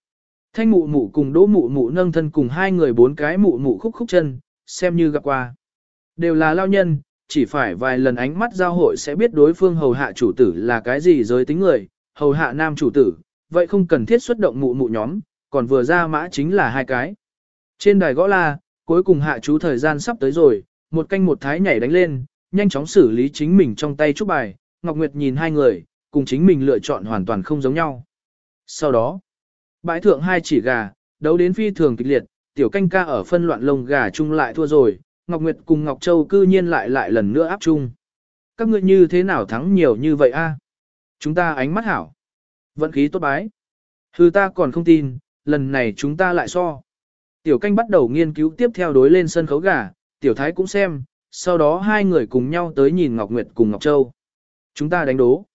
Thanh mụ mụ cùng đỗ mụ mụ nâng thân cùng hai người bốn cái mụ mụ khúc khúc chân, xem như gặp qua. Đều là lao nhân, chỉ phải vài lần ánh mắt giao hội sẽ biết đối phương hầu hạ chủ tử là cái gì giới tính người, hầu hạ nam chủ tử, vậy không cần thiết xuất động mụ mụ nhóm, còn vừa ra mã chính là hai cái. Trên đài gõ la, cuối cùng hạ chú thời gian sắp tới rồi, một canh một thái nhảy đánh lên, nhanh chóng xử lý chính mình trong tay chút bài, Ngọc Nguyệt nhìn hai người, cùng chính mình lựa chọn hoàn toàn không giống nhau. Sau đó, bãi thượng hai chỉ gà, đấu đến phi thường kịch liệt, tiểu canh ca ở phân loạn lông gà chung lại thua rồi, Ngọc Nguyệt cùng Ngọc Châu cư nhiên lại lại lần nữa áp chung. Các ngươi như thế nào thắng nhiều như vậy a? À? Chúng ta ánh mắt hảo. Vận khí tốt bái. Hừ ta còn không tin, lần này chúng ta lại so. Tiểu canh bắt đầu nghiên cứu tiếp theo đối lên sân khấu gà, tiểu thái cũng xem, sau đó hai người cùng nhau tới nhìn Ngọc Nguyệt cùng Ngọc Châu. Chúng ta đánh đố.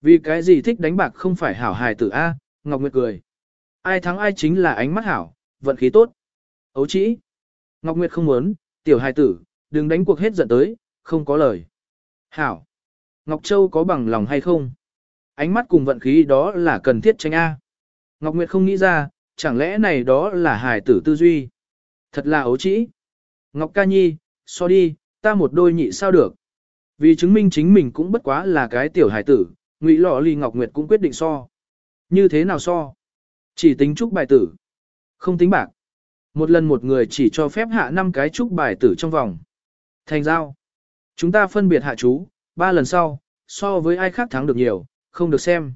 Vì cái gì thích đánh bạc không phải hảo hài tử A, Ngọc Nguyệt cười. Ai thắng ai chính là ánh mắt hảo, vận khí tốt. Ấu chỉ. Ngọc Nguyệt không muốn, tiểu hài tử, đừng đánh cuộc hết giận tới, không có lời. Hảo. Ngọc Châu có bằng lòng hay không? Ánh mắt cùng vận khí đó là cần thiết tranh A. Ngọc Nguyệt không nghĩ ra, chẳng lẽ này đó là hài tử tư duy. Thật là ấu trĩ. Ngọc Ca Nhi, so đi, ta một đôi nhị sao được. Vì chứng minh chính mình cũng bất quá là cái tiểu hải tử, Ngụy Lọ Ly Ngọc Nguyệt cũng quyết định so. Như thế nào so? Chỉ tính trúc bài tử. Không tính bạc. Một lần một người chỉ cho phép hạ năm cái trúc bài tử trong vòng. Thành giao. Chúng ta phân biệt hạ chú, ba lần sau, so với ai khác thắng được nhiều, không được xem.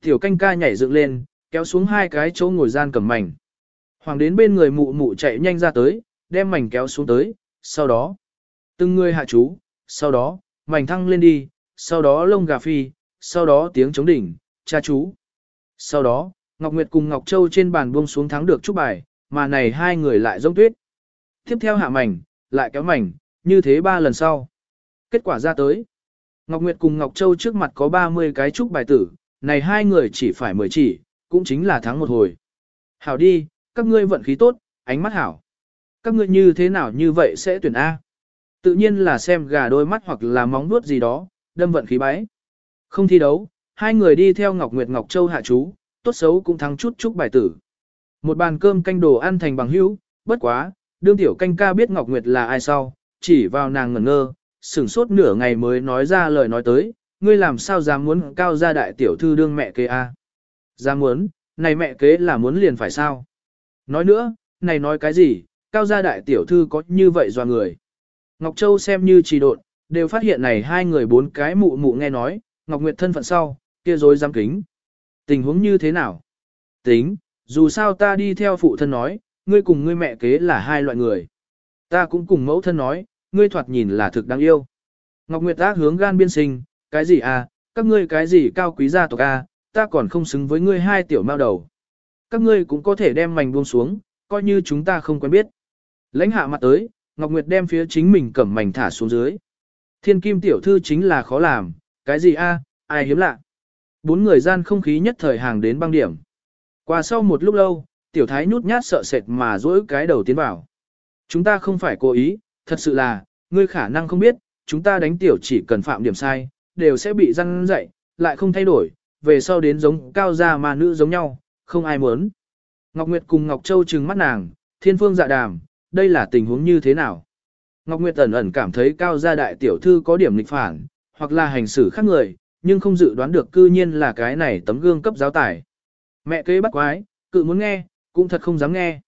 Tiểu canh ca nhảy dựng lên, kéo xuống hai cái chỗ ngồi gian cầm mảnh. Hoàng đến bên người mụ mụ chạy nhanh ra tới, đem mảnh kéo xuống tới, sau đó, từng người hạ chú, sau đó, mảnh thăng lên đi, sau đó lông gà phi, sau đó tiếng chống đỉnh, cha chú. Sau đó, Ngọc Nguyệt cùng Ngọc Châu trên bàn buông xuống thắng được chúc bài, mà này hai người lại giống tuyết. Tiếp theo hạ mảnh, lại kéo mảnh, như thế ba lần sau. Kết quả ra tới. Ngọc Nguyệt cùng Ngọc Châu trước mặt có 30 cái chúc bài tử, này hai người chỉ phải 10 chỉ, cũng chính là thắng một hồi. Hảo đi, các ngươi vận khí tốt, ánh mắt hảo. Các ngươi như thế nào như vậy sẽ tuyển A. Tự nhiên là xem gà đôi mắt hoặc là móng vuốt gì đó, đâm vận khí bái. Không thi đấu, hai người đi theo Ngọc Nguyệt Ngọc Châu hạ chú, tốt xấu cũng thắng chút chút bài tử. Một bàn cơm canh đồ ăn thành bằng hữu, bất quá, đương tiểu canh ca biết Ngọc Nguyệt là ai sau, chỉ vào nàng ngẩn ngơ, sửng sốt nửa ngày mới nói ra lời nói tới, ngươi làm sao dám muốn cao gia đại tiểu thư đương mẹ kế a? Dám muốn, này mẹ kế là muốn liền phải sao? Nói nữa, này nói cái gì, cao gia đại tiểu thư có như vậy do người. Ngọc Châu xem như trì độn, đều phát hiện này hai người bốn cái mụ mụ nghe nói, Ngọc Nguyệt thân phận sau, kia rồi dám kính. Tình huống như thế nào? Tính, dù sao ta đi theo phụ thân nói, ngươi cùng ngươi mẹ kế là hai loại người. Ta cũng cùng mẫu thân nói, ngươi thoạt nhìn là thực đáng yêu. Ngọc Nguyệt ác hướng gan biên sinh, cái gì à, các ngươi cái gì cao quý gia tộc à, ta còn không xứng với ngươi hai tiểu mao đầu. Các ngươi cũng có thể đem mảnh buông xuống, coi như chúng ta không quen biết. Lãnh hạ mặt tới, Ngọc Nguyệt đem phía chính mình cẩm mảnh thả xuống dưới. Thiên kim tiểu thư chính là khó làm, cái gì a, ai hiếm lạ. Bốn người gian không khí nhất thời hàng đến băng điểm. Qua sau một lúc lâu, tiểu thái nhút nhát sợ sệt mà dỗi cái đầu tiến vào. Chúng ta không phải cố ý, thật sự là, ngươi khả năng không biết, chúng ta đánh tiểu chỉ cần phạm điểm sai, đều sẽ bị răng dạy, lại không thay đổi, về sau đến giống cao gia mà nữ giống nhau, không ai muốn. Ngọc Nguyệt cùng Ngọc Châu trừng mắt nàng, thiên phương dạ đàm, đây là tình huống như thế nào? Ngọc Nguyệt ẩn ẩn cảm thấy cao gia đại tiểu thư có điểm nghịch phản, hoặc là hành xử khác người, nhưng không dự đoán được cư nhiên là cái này tấm gương cấp giáo tải. Mẹ kế bắt quái, cự muốn nghe, cũng thật không dám nghe.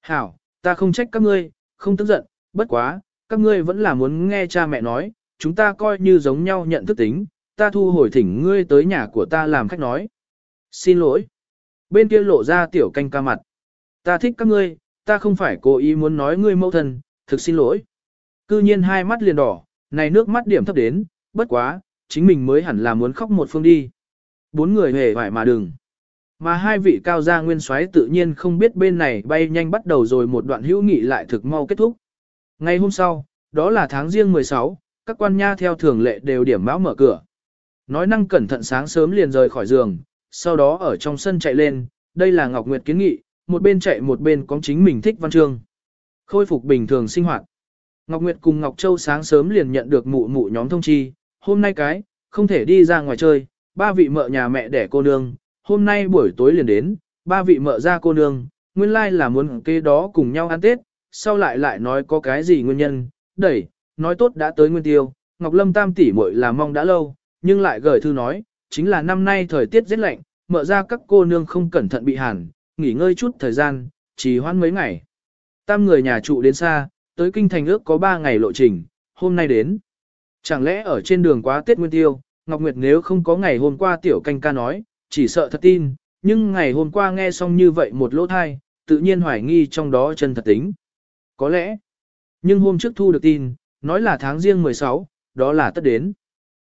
Hảo, ta không trách các ngươi, không tức giận, bất quá, các ngươi vẫn là muốn nghe cha mẹ nói, chúng ta coi như giống nhau nhận thức tính, ta thu hồi thỉnh ngươi tới nhà của ta làm khách nói. Xin lỗi. bên kia lộ ra tiểu canh ca mặt. Ta thích các ngươi, ta không phải cố ý muốn nói ngươi mẫu thân, thực xin lỗi. Cư nhiên hai mắt liền đỏ, này nước mắt điểm thấp đến, bất quá, chính mình mới hẳn là muốn khóc một phương đi. Bốn người hề phải mà đừng. Mà hai vị cao gia nguyên soái tự nhiên không biết bên này bay nhanh bắt đầu rồi một đoạn hữu nghị lại thực mau kết thúc. Ngày hôm sau, đó là tháng riêng 16, các quan nha theo thường lệ đều điểm báo mở cửa. Nói năng cẩn thận sáng sớm liền rời khỏi giường, sau đó ở trong sân chạy lên, đây là Ngọc Nguyệt kiến nghị, một bên chạy một bên có chính mình thích văn chương. Khôi phục bình thường sinh hoạt. Ngọc Nguyệt cùng Ngọc Châu sáng sớm liền nhận được mụ mụ nhóm thông chi, hôm nay cái, không thể đi ra ngoài chơi, ba vị mợ nhà mẹ đẻ cô nương, hôm nay buổi tối liền đến, ba vị mợ ra cô nương, nguyên lai là muốn kế đó cùng nhau ăn Tết, sau lại lại nói có cái gì nguyên nhân, đẩy, nói tốt đã tới nguyên tiêu, Ngọc Lâm tam tỷ muội là mong đã lâu, nhưng lại gửi thư nói, chính là năm nay thời tiết rất lạnh, mợ ra các cô nương không cẩn thận bị hàn, nghỉ ngơi chút thời gian, chỉ hoãn mấy ngày. Tam người nhà trụ đến xa, tới kinh thành ước có 3 ngày lộ trình, hôm nay đến. Chẳng lẽ ở trên đường quá Tết Nguyên Tiêu, Ngọc Nguyệt nếu không có ngày hôm qua tiểu canh ca nói, chỉ sợ thật tin, nhưng ngày hôm qua nghe xong như vậy một lỗ thai, tự nhiên hoài nghi trong đó chân thật tính. Có lẽ, nhưng hôm trước thu được tin, nói là tháng riêng 16, đó là tất đến.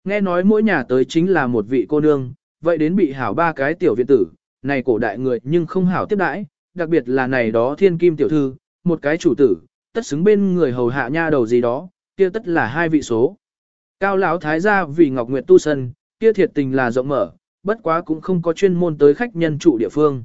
Nghe nói mỗi nhà tới chính là một vị cô nương, vậy đến bị hảo ba cái tiểu viện tử, này cổ đại người nhưng không hảo tiếp đãi, đặc biệt là này đó thiên kim tiểu thư, một cái chủ tử, tất xứng bên người hầu hạ nha đầu gì đó, kia tất là hai vị số. Cao lão thái gia vì Ngọc Nguyệt tu sân, kia thiệt tình là rộng mở, bất quá cũng không có chuyên môn tới khách nhân trụ địa phương.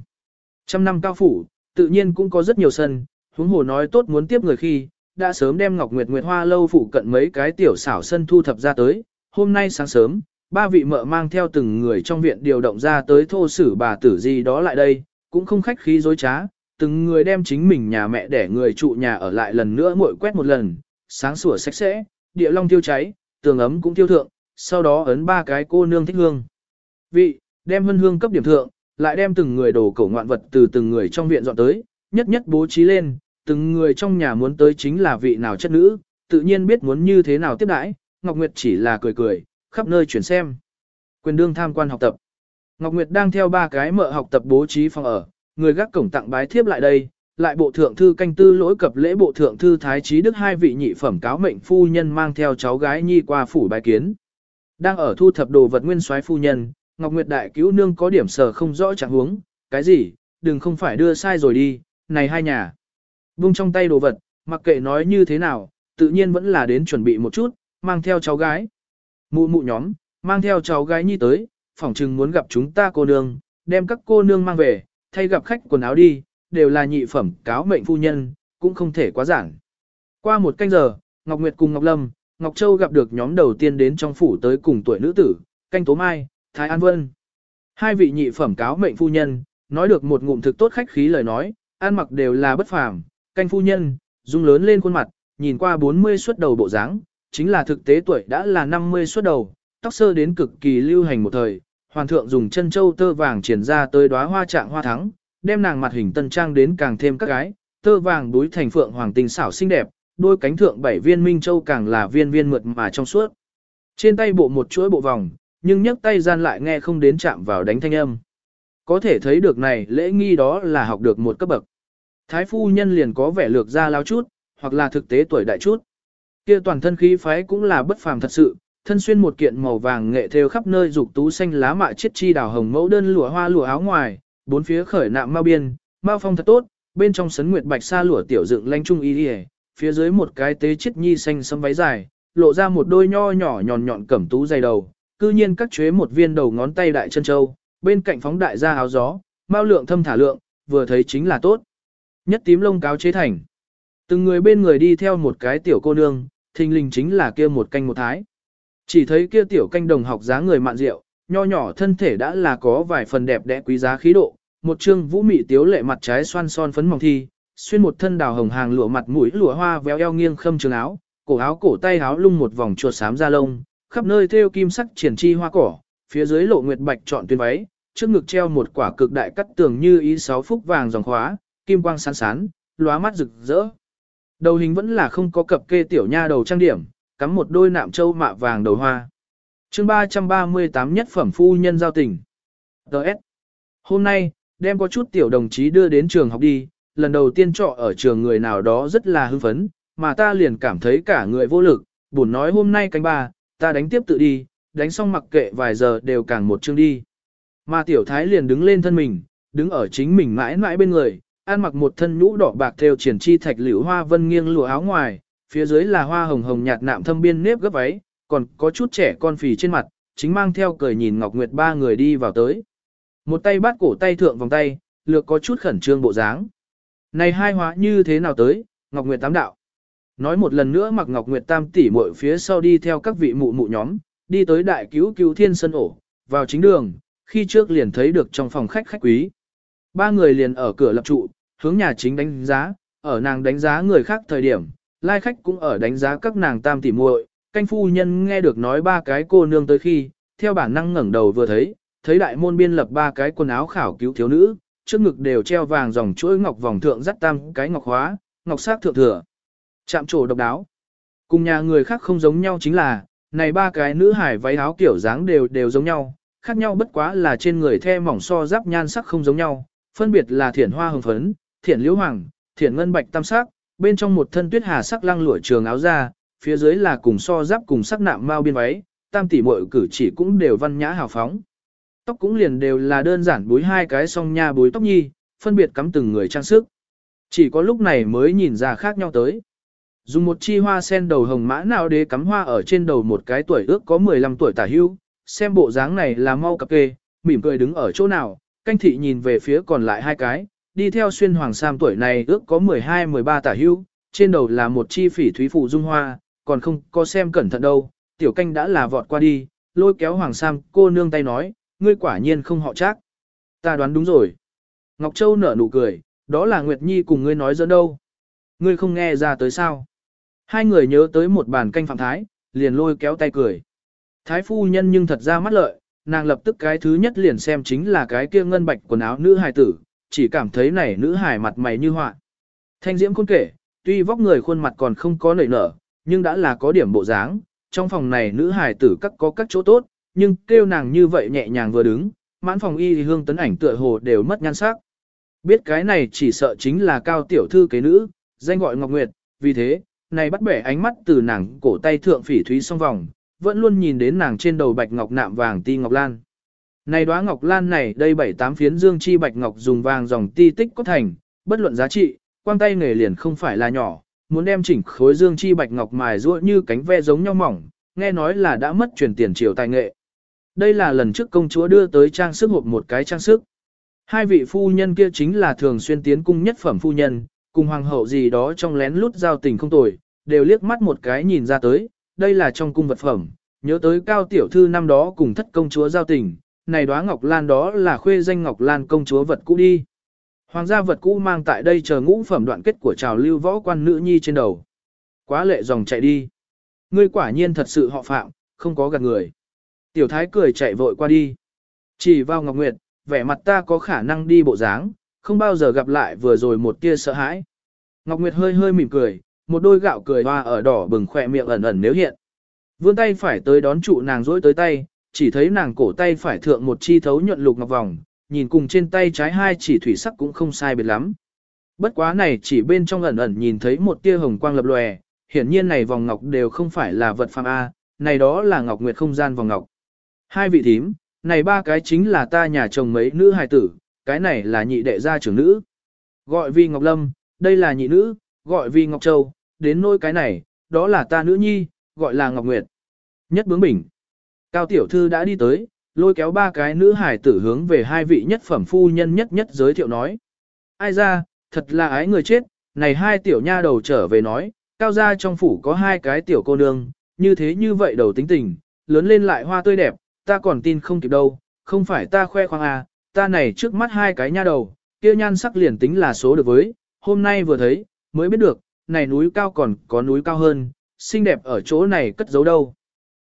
Trăm năm cao phủ, tự nhiên cũng có rất nhiều sân, huống hồ nói tốt muốn tiếp người khi, đã sớm đem Ngọc Nguyệt Nguyệt Hoa lâu phủ cận mấy cái tiểu xảo sân thu thập ra tới, hôm nay sáng sớm, ba vị mợ mang theo từng người trong viện điều động ra tới thô sử bà tử gì đó lại đây, cũng không khách khí dối trá, từng người đem chính mình nhà mẹ để người trụ nhà ở lại lần nữa muội quét một lần, sáng sủa sạch sẽ, địa long tiêu cháy, tường ấm cũng tiêu thượng, sau đó ấn ba cái cô nương thích hương. Vị, đem hân hương cấp điểm thượng, lại đem từng người đồ cổ ngoạn vật từ từng người trong viện dọn tới, nhất nhất bố trí lên, từng người trong nhà muốn tới chính là vị nào chất nữ, tự nhiên biết muốn như thế nào tiếp đãi, Ngọc Nguyệt chỉ là cười cười, khắp nơi chuyển xem. Quyền đương tham quan học tập. Ngọc Nguyệt đang theo ba cái mợ học tập bố trí phòng ở, người gác cổng tặng bái thiếp lại đây, lại bộ thượng thư canh tư lỗi cập lễ bộ thượng thư thái trí đức hai vị nhị phẩm cáo mệnh phu nhân mang theo cháu gái nhi qua phủ bái kiến. Đang ở thu thập đồ vật nguyên soái phu nhân, Ngọc Nguyệt đại cứu nương có điểm sở không rõ trạng huống, cái gì, đừng không phải đưa sai rồi đi, này hai nhà. Vung trong tay đồ vật, mặc kệ nói như thế nào, tự nhiên vẫn là đến chuẩn bị một chút, mang theo cháu gái. Mụ mụ nhóm, mang theo cháu gái nhi tới, phỏng chừng muốn gặp chúng ta cô nương, đem các cô nương mang về, thay gặp khách quần áo đi, đều là nhị phẩm cáo mệnh phu nhân, cũng không thể quá giản. Qua một canh giờ, Ngọc Nguyệt cùng Ngọc Lâm, Ngọc Châu gặp được nhóm đầu tiên đến trong phủ tới cùng tuổi nữ tử, canh tố mai, Thái An Vân. Hai vị nhị phẩm cáo mệnh phu nhân, nói được một ngụm thực tốt khách khí lời nói, ăn mặc đều là bất phàm, canh phu nhân, dung lớn lên khuôn mặt, nhìn qua 40 xuất đầu bộ dáng, chính là thực tế tuổi đã là 50 xuất đầu, tóc sơ đến cực kỳ lưu hành một thời, hoàng thượng dùng chân châu tơ vàng triển ra tới đóa hoa trạng hoa thắng, đem nàng mặt hình tân trang đến càng thêm các gái, tơ vàng đuối thành phượng hoàng tình xảo xinh đẹp, đôi cánh thượng bảy viên minh châu càng là viên viên mượt mà trong suốt. Trên tay bộ một chuỗi bộ vòng, nhưng nhấc tay gian lại nghe không đến chạm vào đánh thanh âm. Có thể thấy được này lễ nghi đó là học được một cấp bậc. Thái phu nhân liền có vẻ lược ra lao chút, hoặc là thực tế tuổi đại chút. Kia toàn thân khí phái cũng là bất phàm thật sự, thân xuyên một kiện màu vàng nghệ thêu khắp nơi dục tú xanh lá mạ chiết chi đào hồng mẫu đơn lụa hoa lụa áo ngoài, bốn phía khởi nạm mao biên, mao phong thật tốt, bên trong sấn nguyệt bạch sa lụa tiểu dựng lanh trung y y, phía dưới một cái tế chiết nhi xanh sẫm váy dài, lộ ra một đôi nho nhỏ nhọn nhọn cẩm tú dày đầu, cư nhiên cắt chế một viên đầu ngón tay đại chân châu, bên cạnh phóng đại ra áo gió, mao lượng thâm thả lượng, vừa thấy chính là tốt. Nhất tím lông cáo chế thành. Từng người bên người đi theo một cái tiểu cô nương, thình lình chính là kia một canh một thái. Chỉ thấy kia tiểu canh đồng học giá người mạn rượu, nho nhỏ thân thể đã là có vài phần đẹp đẽ quý giá khí độ, một trương vũ mị tiếu lệ mặt trái xoan son phấn mỏng thi, xuyên một thân đào hồng hàng lụa mặt mũi lụa hoa véo eo nghiêng khâm trường áo, cổ áo cổ tay áo lung một vòng chuột xám da lông, khắp nơi thêu kim sắc triển chi hoa cỏ, phía dưới lộ nguyệt bạch chọn tuyên váy, trước ngực treo một quả cực đại cắt tường như ý sáu phúc vàng dòng khóa, kim quang sáng sán, lóa mắt rực rỡ. Đầu hình vẫn là không có cập kê tiểu nha đầu trang điểm, cắm một đôi nạm châu mạ vàng đầu hoa. chương 338 nhất phẩm phu nhân giao tình. Đợt. Hôm nay, đem có chút tiểu đồng chí đưa đến trường học đi, lần đầu tiên trọ ở trường người nào đó rất là hưng phấn, mà ta liền cảm thấy cả người vô lực, buồn nói hôm nay cánh ba, ta đánh tiếp tự đi, đánh xong mặc kệ vài giờ đều càng một chương đi. Mà tiểu thái liền đứng lên thân mình, đứng ở chính mình mãi mãi bên người, ăn mặc một thân nhũ đỏ bạc theo triển chi thạch liễu hoa vân nghiêng lụa áo ngoài, phía dưới là hoa hồng hồng nhạt nạm thâm biên nếp gấp váy, còn có chút trẻ con phì trên mặt, chính mang theo cười nhìn Ngọc Nguyệt ba người đi vào tới. Một tay bắt cổ tay thượng vòng tay, lược có chút khẩn trương bộ dáng. Này hai hóa như thế nào tới, Ngọc Nguyệt tám đạo. Nói một lần nữa mặc Ngọc Nguyệt tam tỷ muội phía sau đi theo các vị mụ mụ nhóm, đi tới đại cứu cứu thiên sân ổ, vào chính đường, khi trước liền thấy được trong phòng khách khách quý. Ba người liền ở cửa lập trụ, hướng nhà chính đánh giá, ở nàng đánh giá người khác thời điểm, lai khách cũng ở đánh giá các nàng tam tỷ muội. Canh phu nhân nghe được nói ba cái cô nương tới khi, theo bản năng ngẩng đầu vừa thấy, thấy đại môn biên lập ba cái quần áo khảo cứu thiếu nữ, trước ngực đều treo vàng dòng chuỗi ngọc vòng thượng dắt tam cái ngọc hóa, ngọc sắc thượng thừa. Chạm trổ độc đáo. Cùng nhà người khác không giống nhau chính là, này ba cái nữ hải váy áo kiểu dáng đều đều giống nhau, khác nhau bất quá là trên người the mỏng so giáp nhan sắc không giống nhau, phân biệt là thiển hoa hồng phấn, thiển liễu hoàng, thiển ngân bạch tam sắc, bên trong một thân tuyết hà sắc lăng lụa trường áo ra, phía dưới là cùng so giáp cùng sắc nạm mao biên váy, tam tỷ muội cử chỉ cũng đều văn nhã hào phóng. Tóc cũng liền đều là đơn giản búi hai cái song nha búi tóc nhi, phân biệt cắm từng người trang sức. Chỉ có lúc này mới nhìn ra khác nhau tới. Dùng một chi hoa sen đầu hồng mã nào đế cắm hoa ở trên đầu một cái tuổi ước có 15 tuổi tả hưu, xem bộ dáng này là mau cặp kê, mỉm cười đứng ở chỗ nào, canh thị nhìn về phía còn lại hai cái, đi theo xuyên hoàng sam tuổi này ước có 12-13 tả hưu, trên đầu là một chi phỉ thúy phụ dung hoa, còn không có xem cẩn thận đâu, tiểu canh đã là vọt qua đi, lôi kéo hoàng sam, cô nương tay nói, ngươi quả nhiên không họ chắc. Ta đoán đúng rồi. Ngọc Châu nở nụ cười, đó là Nguyệt Nhi cùng ngươi nói dẫn đâu. Ngươi không nghe ra tới sao. Hai người nhớ tới một bàn canh phạm thái, liền lôi kéo tay cười. Thái phu nhân nhưng thật ra mắt lợi, nàng lập tức cái thứ nhất liền xem chính là cái kia ngân bạch quần áo nữ hài tử, chỉ cảm thấy này nữ hài mặt mày như họa. Thanh diễm khôn kể, tuy vóc người khuôn mặt còn không có nảy nở, nhưng đã là có điểm bộ dáng, trong phòng này nữ hài tử các có các chỗ tốt, nhưng kêu nàng như vậy nhẹ nhàng vừa đứng, mãn phòng y hương tấn ảnh tựa hồ đều mất nhan sắc. Biết cái này chỉ sợ chính là cao tiểu thư kế nữ, danh gọi Ngọc Nguyệt, vì thế, này bắt bẻ ánh mắt từ nàng cổ tay thượng phỉ thúy song vòng, vẫn luôn nhìn đến nàng trên đầu bạch ngọc nạm vàng ti ngọc lan. Này đóa ngọc lan này đây bảy tám phiến dương chi bạch ngọc dùng vàng dòng ti tích có thành, bất luận giá trị, quang tay nghề liền không phải là nhỏ, muốn đem chỉnh khối dương chi bạch ngọc mài ruộng như cánh ve giống nhau mỏng, nghe nói là đã mất truyền tiền triều tài nghệ. Đây là lần trước công chúa đưa tới trang sức hộp một cái trang sức. Hai vị phu nhân kia chính là thường xuyên tiến cung nhất phẩm phu nhân, cùng hoàng hậu gì đó trong lén lút giao tình không tồi, đều liếc mắt một cái nhìn ra tới, đây là trong cung vật phẩm, nhớ tới cao tiểu thư năm đó cùng thất công chúa giao tình, này đóa ngọc lan đó là khuê danh ngọc lan công chúa vật cũ đi. Hoàng gia vật cũ mang tại đây chờ ngũ phẩm đoạn kết của trào lưu võ quan nữ nhi trên đầu. Quá lệ dòng chạy đi. Ngươi quả nhiên thật sự họ phạm, không có gạt người. Tiểu thái cười chạy vội qua đi. Chỉ vào Ngọc Nguyệt, vẻ mặt ta có khả năng đi bộ dáng, không bao giờ gặp lại vừa rồi một tia sợ hãi. Ngọc Nguyệt hơi hơi mỉm cười, một đôi gạo cười hoa ở đỏ bừng khỏe miệng ẩn ẩn nếu hiện. Vươn tay phải tới đón trụ nàng dỗi tới tay, chỉ thấy nàng cổ tay phải thượng một chi thấu nhuận lục ngọc vòng, nhìn cùng trên tay trái hai chỉ thủy sắc cũng không sai biệt lắm. Bất quá này chỉ bên trong ẩn ẩn nhìn thấy một tia hồng quang lập lòe, hiển nhiên này vòng ngọc đều không phải là vật phàm A, này đó là ngọc nguyệt không gian vòng ngọc. Hai vị thím, này ba cái chính là ta nhà chồng mấy nữ hài tử, cái này là nhị đệ gia trưởng nữ. Gọi vì Ngọc Lâm, đây là nhị nữ, gọi vì Ngọc Châu, đến nôi cái này, đó là ta nữ nhi, gọi là Ngọc Nguyệt. Nhất bướng bình. Cao tiểu thư đã đi tới, lôi kéo ba cái nữ hải tử hướng về hai vị nhất phẩm phu nhân nhất nhất giới thiệu nói. Ai ra, thật là ái người chết, này hai tiểu nha đầu trở về nói, cao gia trong phủ có hai cái tiểu cô nương, như thế như vậy đầu tính tình, lớn lên lại hoa tươi đẹp, ta còn tin không kịp đâu, không phải ta khoe khoang à, ta này trước mắt hai cái nha đầu, kia nhan sắc liền tính là số được với, hôm nay vừa thấy, mới biết được, này núi cao còn có núi cao hơn, xinh đẹp ở chỗ này cất giấu đâu.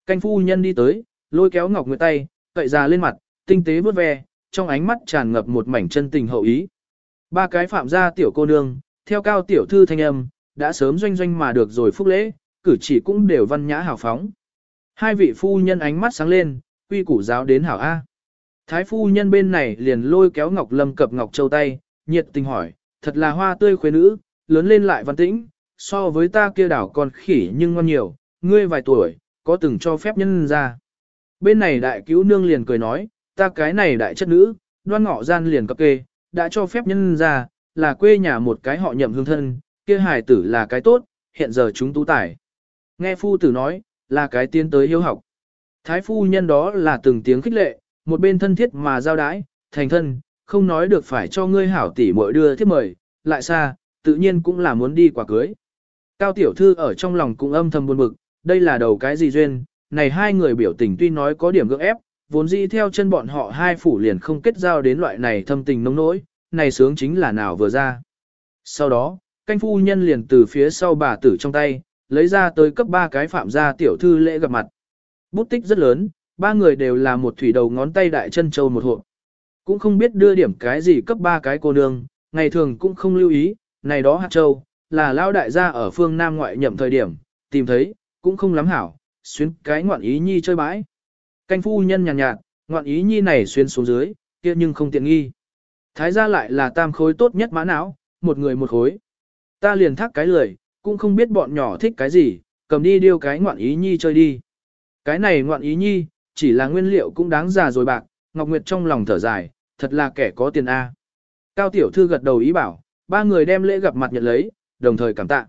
Canh phu nhân đi tới, lôi kéo Ngọc Nguyệt tay, cậy ra lên mặt, tinh tế vớt ve, trong ánh mắt tràn ngập một mảnh chân tình hậu ý. Ba cái phạm gia tiểu cô nương, theo cao tiểu thư thanh âm, đã sớm doanh doanh mà được rồi phúc lễ, cử chỉ cũng đều văn nhã hào phóng. Hai vị phu nhân ánh mắt sáng lên, quy củ giáo đến hảo A. Thái phu nhân bên này liền lôi kéo Ngọc Lâm cập Ngọc Châu tay, nhiệt tình hỏi, thật là hoa tươi khuê nữ, lớn lên lại văn tĩnh, so với ta kia đảo còn khỉ nhưng ngon nhiều, ngươi vài tuổi, có từng cho phép nhân ra. Bên này đại cứu nương liền cười nói, ta cái này đại chất nữ, đoan ngọ gian liền cập kê, đã cho phép nhân ra, là quê nhà một cái họ nhậm hương thân, kia hài tử là cái tốt, hiện giờ chúng tú tải. Nghe phu tử nói, là cái tiến tới hiếu học. Thái phu nhân đó là từng tiếng khích lệ, một bên thân thiết mà giao đái, thành thân, không nói được phải cho ngươi hảo tỷ muội đưa thiết mời, lại xa, tự nhiên cũng là muốn đi quả cưới. Cao tiểu thư ở trong lòng cũng âm thầm buồn bực, đây là đầu cái gì duyên, này hai người biểu tình tuy nói có điểm gượng ép, vốn dĩ theo chân bọn họ hai phủ liền không kết giao đến loại này thâm tình nông nỗi, này sướng chính là nào vừa ra. Sau đó, canh phu nhân liền từ phía sau bà tử trong tay, lấy ra tới cấp ba cái phạm gia tiểu thư lễ gặp mặt. Bút tích rất lớn, ba người đều là một thủy đầu ngón tay đại chân châu một hộp. Cũng không biết đưa điểm cái gì cấp ba cái cô nương, ngày thường cũng không lưu ý, này đó hạt châu, là lao đại gia ở phương Nam ngoại nhậm thời điểm, tìm thấy, cũng không lắm hảo, xuyến cái ngoạn ý nhi chơi bãi. Canh phu nhân nhàn nhạt, nhạt, ngoạn ý nhi này xuyên xuống dưới, kia nhưng không tiện nghi. Thái gia lại là tam khối tốt nhất mã não, một người một khối. Ta liền thắc cái lười, cũng không biết bọn nhỏ thích cái gì, cầm đi điêu cái ngoạn ý nhi chơi đi. Cái này ngoạn ý nhi, chỉ là nguyên liệu cũng đáng già rồi bạc, Ngọc Nguyệt trong lòng thở dài, thật là kẻ có tiền A. Cao Tiểu Thư gật đầu ý bảo, ba người đem lễ gặp mặt nhận lấy, đồng thời cảm tạ.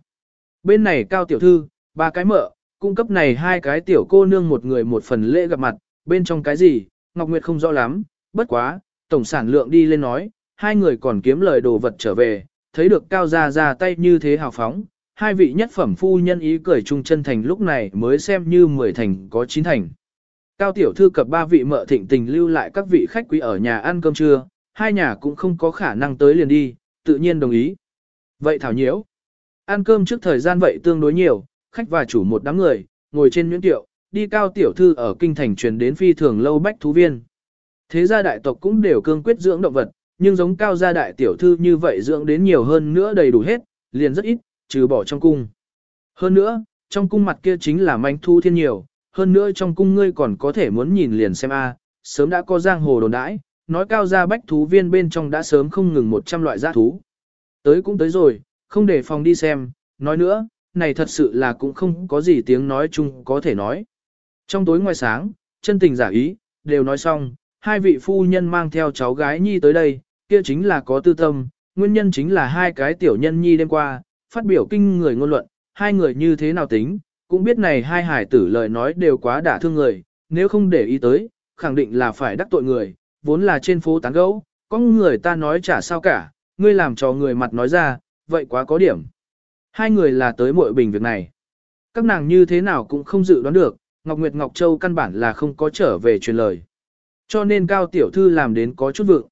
Bên này Cao Tiểu Thư, ba cái mợ, cung cấp này hai cái tiểu cô nương một người một phần lễ gặp mặt, bên trong cái gì, Ngọc Nguyệt không rõ lắm, bất quá, tổng sản lượng đi lên nói, hai người còn kiếm lời đồ vật trở về, thấy được Cao Gia ra tay như thế hào phóng, hai vị nhất phẩm phu nhân ý cười chung chân thành lúc này mới xem như mười thành có chín thành. Cao tiểu thư cập ba vị mợ thịnh tình lưu lại các vị khách quý ở nhà ăn cơm trưa, hai nhà cũng không có khả năng tới liền đi, tự nhiên đồng ý. Vậy thảo nhiễu. Ăn cơm trước thời gian vậy tương đối nhiều, khách và chủ một đám người, ngồi trên nhuyễn tiệu, đi cao tiểu thư ở kinh thành truyền đến phi thường lâu bách thú viên. Thế gia đại tộc cũng đều cương quyết dưỡng động vật, nhưng giống cao gia đại tiểu thư như vậy dưỡng đến nhiều hơn nữa đầy đủ hết, liền rất ít, trừ bỏ trong cung. Hơn nữa, trong cung mặt kia chính là manh thu thiên nhiều, hơn nữa trong cung ngươi còn có thể muốn nhìn liền xem a, sớm đã có giang hồ đồn đãi, nói cao gia bách thú viên bên trong đã sớm không ngừng 100 loại giã thú. Tới cũng tới rồi, không để phòng đi xem, nói nữa, này thật sự là cũng không có gì tiếng nói chung có thể nói. Trong tối ngoài sáng, chân tình giả ý, đều nói xong, hai vị phu nhân mang theo cháu gái nhi tới đây, kia chính là có tư tâm, nguyên nhân chính là hai cái tiểu nhân nhi đêm qua, phát biểu kinh người ngôn luận, hai người như thế nào tính, cũng biết này hai hải tử lời nói đều quá đả thương người, nếu không để ý tới, khẳng định là phải đắc tội người, vốn là trên phố tán gẫu, có người ta nói chả sao cả, ngươi làm cho người mặt nói ra, vậy quá có điểm. Hai người là tới muội bình việc này. Các nàng như thế nào cũng không dự đoán được, Ngọc Nguyệt Ngọc Châu căn bản là không có trở về truyền lời. Cho nên Cao Tiểu Thư làm đến có chút vượng.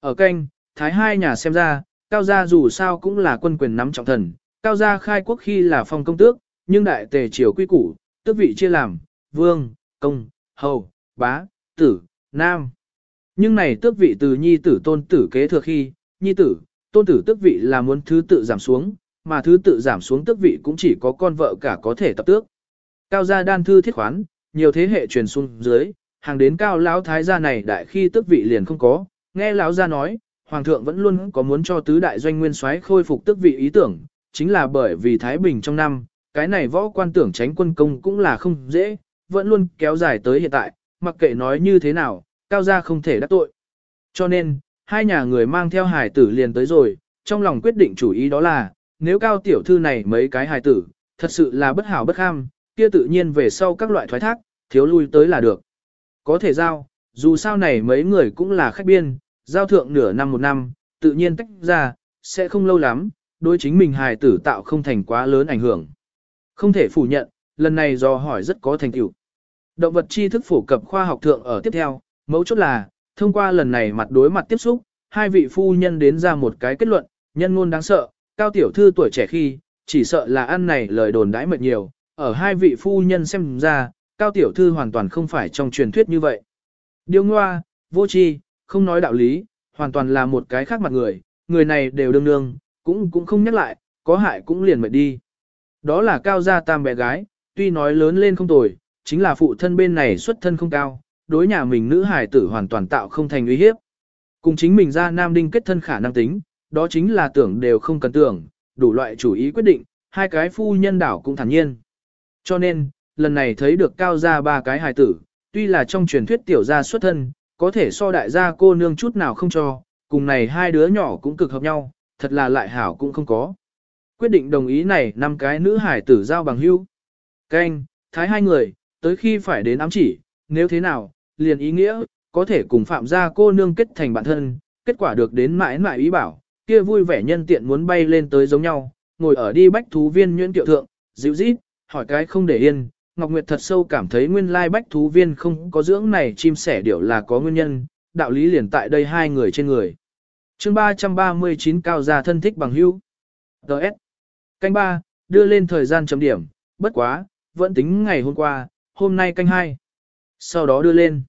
Ở canh, Thái hai nhà xem ra, Cao Gia dù sao cũng là quân quyền nắm trọng thần, Cao Gia khai quốc khi là phong công tước, nhưng đại tề triều quy củ, tước vị chia làm, vương, công, hầu, bá, tử, nam. Nhưng này tước vị từ nhi tử tôn tử kế thừa khi, nhi tử, tôn tử tước vị là muốn thứ tự giảm xuống, mà thứ tự giảm xuống tước vị cũng chỉ có con vợ cả có thể tập tước. Cao gia đan thư thiết khoán, nhiều thế hệ truyền xuống dưới, hàng đến cao lão thái gia này đại khi tước vị liền không có, nghe lão gia nói, hoàng thượng vẫn luôn có muốn cho tứ đại doanh nguyên soái khôi phục tước vị ý tưởng, chính là bởi vì Thái Bình trong năm, cái này võ quan tưởng tránh quân công cũng là không dễ, vẫn luôn kéo dài tới hiện tại, mặc kệ nói như thế nào, cao gia không thể đắc tội. Cho nên, hai nhà người mang theo hài tử liền tới rồi, trong lòng quyết định chủ ý đó là, nếu cao tiểu thư này mấy cái hài tử, thật sự là bất hảo bất ham, kia tự nhiên về sau các loại thoái thác, thiếu lui tới là được. Có thể giao, dù sao này mấy người cũng là khách biên, giao thượng nửa năm một năm, tự nhiên tách ra, sẽ không lâu lắm, đối chính mình hài tử tạo không thành quá lớn ảnh hưởng. Không thể phủ nhận, lần này do hỏi rất có thành tựu. Động vật tri thức phổ cập khoa học thượng ở tiếp theo, mấu chốt là, thông qua lần này mặt đối mặt tiếp xúc, hai vị phu nhân đến ra một cái kết luận, nhân ngôn đáng sợ, cao tiểu thư tuổi trẻ khi, chỉ sợ là ăn này lời đồn đãi mệt nhiều, ở hai vị phu nhân xem ra, cao tiểu thư hoàn toàn không phải trong truyền thuyết như vậy. Điêu ngoa, vô tri, không nói đạo lý, hoàn toàn là một cái khác mặt người, người này đều đương đương, cũng cũng không nhắc lại, có hại cũng liền mệt đi. Đó là cao gia tam bé gái, tuy nói lớn lên không tồi, chính là phụ thân bên này xuất thân không cao, đối nhà mình nữ hài tử hoàn toàn tạo không thành uy hiếp. Cùng chính mình ra nam đinh kết thân khả năng tính, đó chính là tưởng đều không cần tưởng, đủ loại chủ ý quyết định, hai cái phu nhân đảo cũng thản nhiên. Cho nên, lần này thấy được cao gia ba cái hài tử, tuy là trong truyền thuyết tiểu gia xuất thân, có thể so đại gia cô nương chút nào không cho, cùng này hai đứa nhỏ cũng cực hợp nhau, thật là lại hảo cũng không có. Quyết định đồng ý này năm cái nữ hải tử giao bằng hưu. Canh, thái hai người, tới khi phải đến ám chỉ, nếu thế nào, liền ý nghĩa, có thể cùng phạm gia cô nương kết thành bạn thân, kết quả được đến mãi mãi ý bảo, kia vui vẻ nhân tiện muốn bay lên tới giống nhau, ngồi ở đi bách thú viên nhuyễn tiệu thượng, dịu dít, hỏi cái không để yên, Ngọc Nguyệt thật sâu cảm thấy nguyên lai bách thú viên không có dưỡng này chim sẻ điểu là có nguyên nhân, đạo lý liền tại đây hai người trên người. chương 339 cao gia thân thích bằng hữu. Đợt. Canh 3, đưa lên thời gian chấm điểm, bất quá, vẫn tính ngày hôm qua, hôm nay canh 2. Sau đó đưa lên.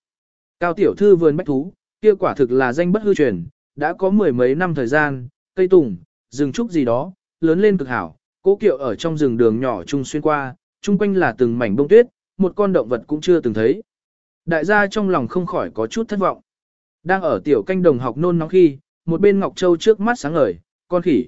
Cao tiểu thư vườn bách thú, kia quả thực là danh bất hư truyền, đã có mười mấy năm thời gian, cây tùng, rừng trúc gì đó, lớn lên cực hảo, cố kiệu ở trong rừng đường nhỏ trung xuyên qua, chung quanh là từng mảnh bông tuyết, một con động vật cũng chưa từng thấy. Đại gia trong lòng không khỏi có chút thất vọng. Đang ở tiểu canh đồng học nôn nóng khi, một bên Ngọc Châu trước mắt sáng ngời, con khỉ.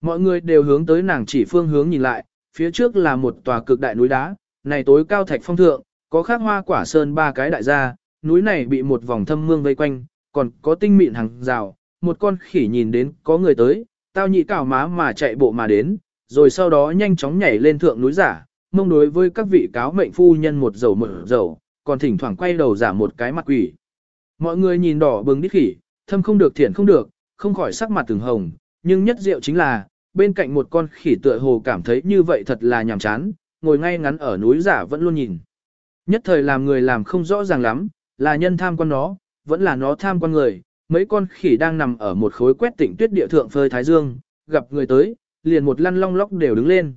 Mọi người đều hướng tới nàng chỉ phương hướng nhìn lại, phía trước là một tòa cực đại núi đá, này tối cao thạch phong thượng, có khác hoa quả sơn ba cái đại gia, núi này bị một vòng thâm mương vây quanh, còn có tinh mịn hàng rào, một con khỉ nhìn đến có người tới, tao nhị cào má mà chạy bộ mà đến, rồi sau đó nhanh chóng nhảy lên thượng núi giả, mông đối với các vị cáo mệnh phu nhân một dầu một dầu, còn thỉnh thoảng quay đầu giả một cái mặt quỷ. Mọi người nhìn đỏ bừng đít khỉ, thâm không được thiện không được, không khỏi sắc mặt từng hồng, nhưng nhất diệu chính là, bên cạnh một con khỉ tựa hồ cảm thấy như vậy thật là nhàm chán, ngồi ngay ngắn ở núi giả vẫn luôn nhìn. Nhất thời làm người làm không rõ ràng lắm, là nhân tham quan nó, vẫn là nó tham quan người, mấy con khỉ đang nằm ở một khối quét tịnh tuyết địa thượng phơi thái dương, gặp người tới, liền một lăn long lóc đều đứng lên.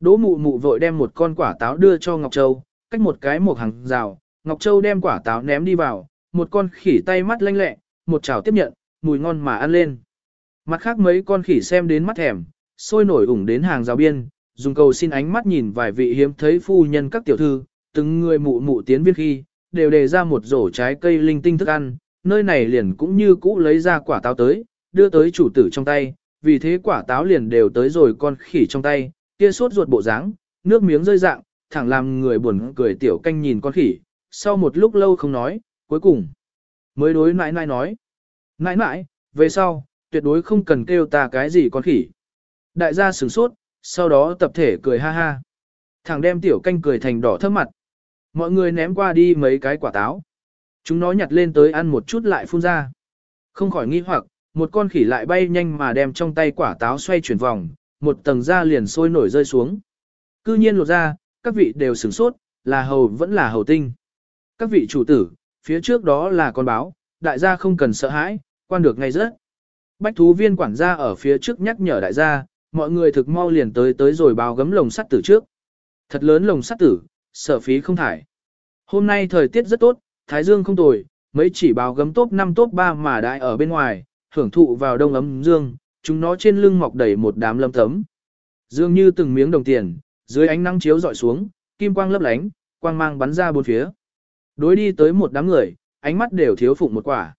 Đỗ mụ mụ vội đem một con quả táo đưa cho Ngọc Châu, cách một cái một hàng rào, Ngọc Châu đem quả táo ném đi vào, một con khỉ tay mắt lanh lẹ, một chảo tiếp nhận, mùi ngon mà ăn lên. Mặt khác mấy con khỉ xem đến mắt thèm, sôi nổi ủng đến hàng rào biên, dùng cầu xin ánh mắt nhìn vài vị hiếm thấy phu nhân các tiểu thư, từng người mụ mụ tiến viên khi, đều đề ra một rổ trái cây linh tinh thức ăn, nơi này liền cũng như cũ lấy ra quả táo tới, đưa tới chủ tử trong tay, vì thế quả táo liền đều tới rồi con khỉ trong tay, kia sốt ruột bộ dáng, nước miếng rơi dạng, thẳng làm người buồn cười tiểu canh nhìn con khỉ, sau một lúc lâu không nói, cuối cùng mới đối nãi nãi nói. Nãi nãi, về sau, tuyệt đối không cần kêu ta cái gì con khỉ. Đại gia sửng sốt, sau đó tập thể cười ha ha. Thằng đem tiểu canh cười thành đỏ thấp mặt. Mọi người ném qua đi mấy cái quả táo. Chúng nó nhặt lên tới ăn một chút lại phun ra. Không khỏi nghi hoặc, một con khỉ lại bay nhanh mà đem trong tay quả táo xoay chuyển vòng, một tầng da liền sôi nổi rơi xuống. Cư nhiên lột ra, các vị đều sửng sốt, là hầu vẫn là hầu tinh. Các vị chủ tử, phía trước đó là con báo, đại gia không cần sợ hãi, quan được ngay rất. Bách thú viên quản gia ở phía trước nhắc nhở đại gia, mọi người thực mau liền tới tới rồi báo gấm lồng sắt tử trước. Thật lớn lồng sắt tử, sở phí không thải. Hôm nay thời tiết rất tốt, thái dương không tồi, mấy chỉ báo gấm tốt 5 tốt 3 mà đại ở bên ngoài, hưởng thụ vào đông ấm dương, chúng nó trên lưng mọc đầy một đám lâm tấm. Dương như từng miếng đồng tiền, dưới ánh nắng chiếu dọi xuống, kim quang lấp lánh, quang mang bắn ra bốn phía. Đối đi tới một đám người, ánh mắt đều thiếu phụng một quả.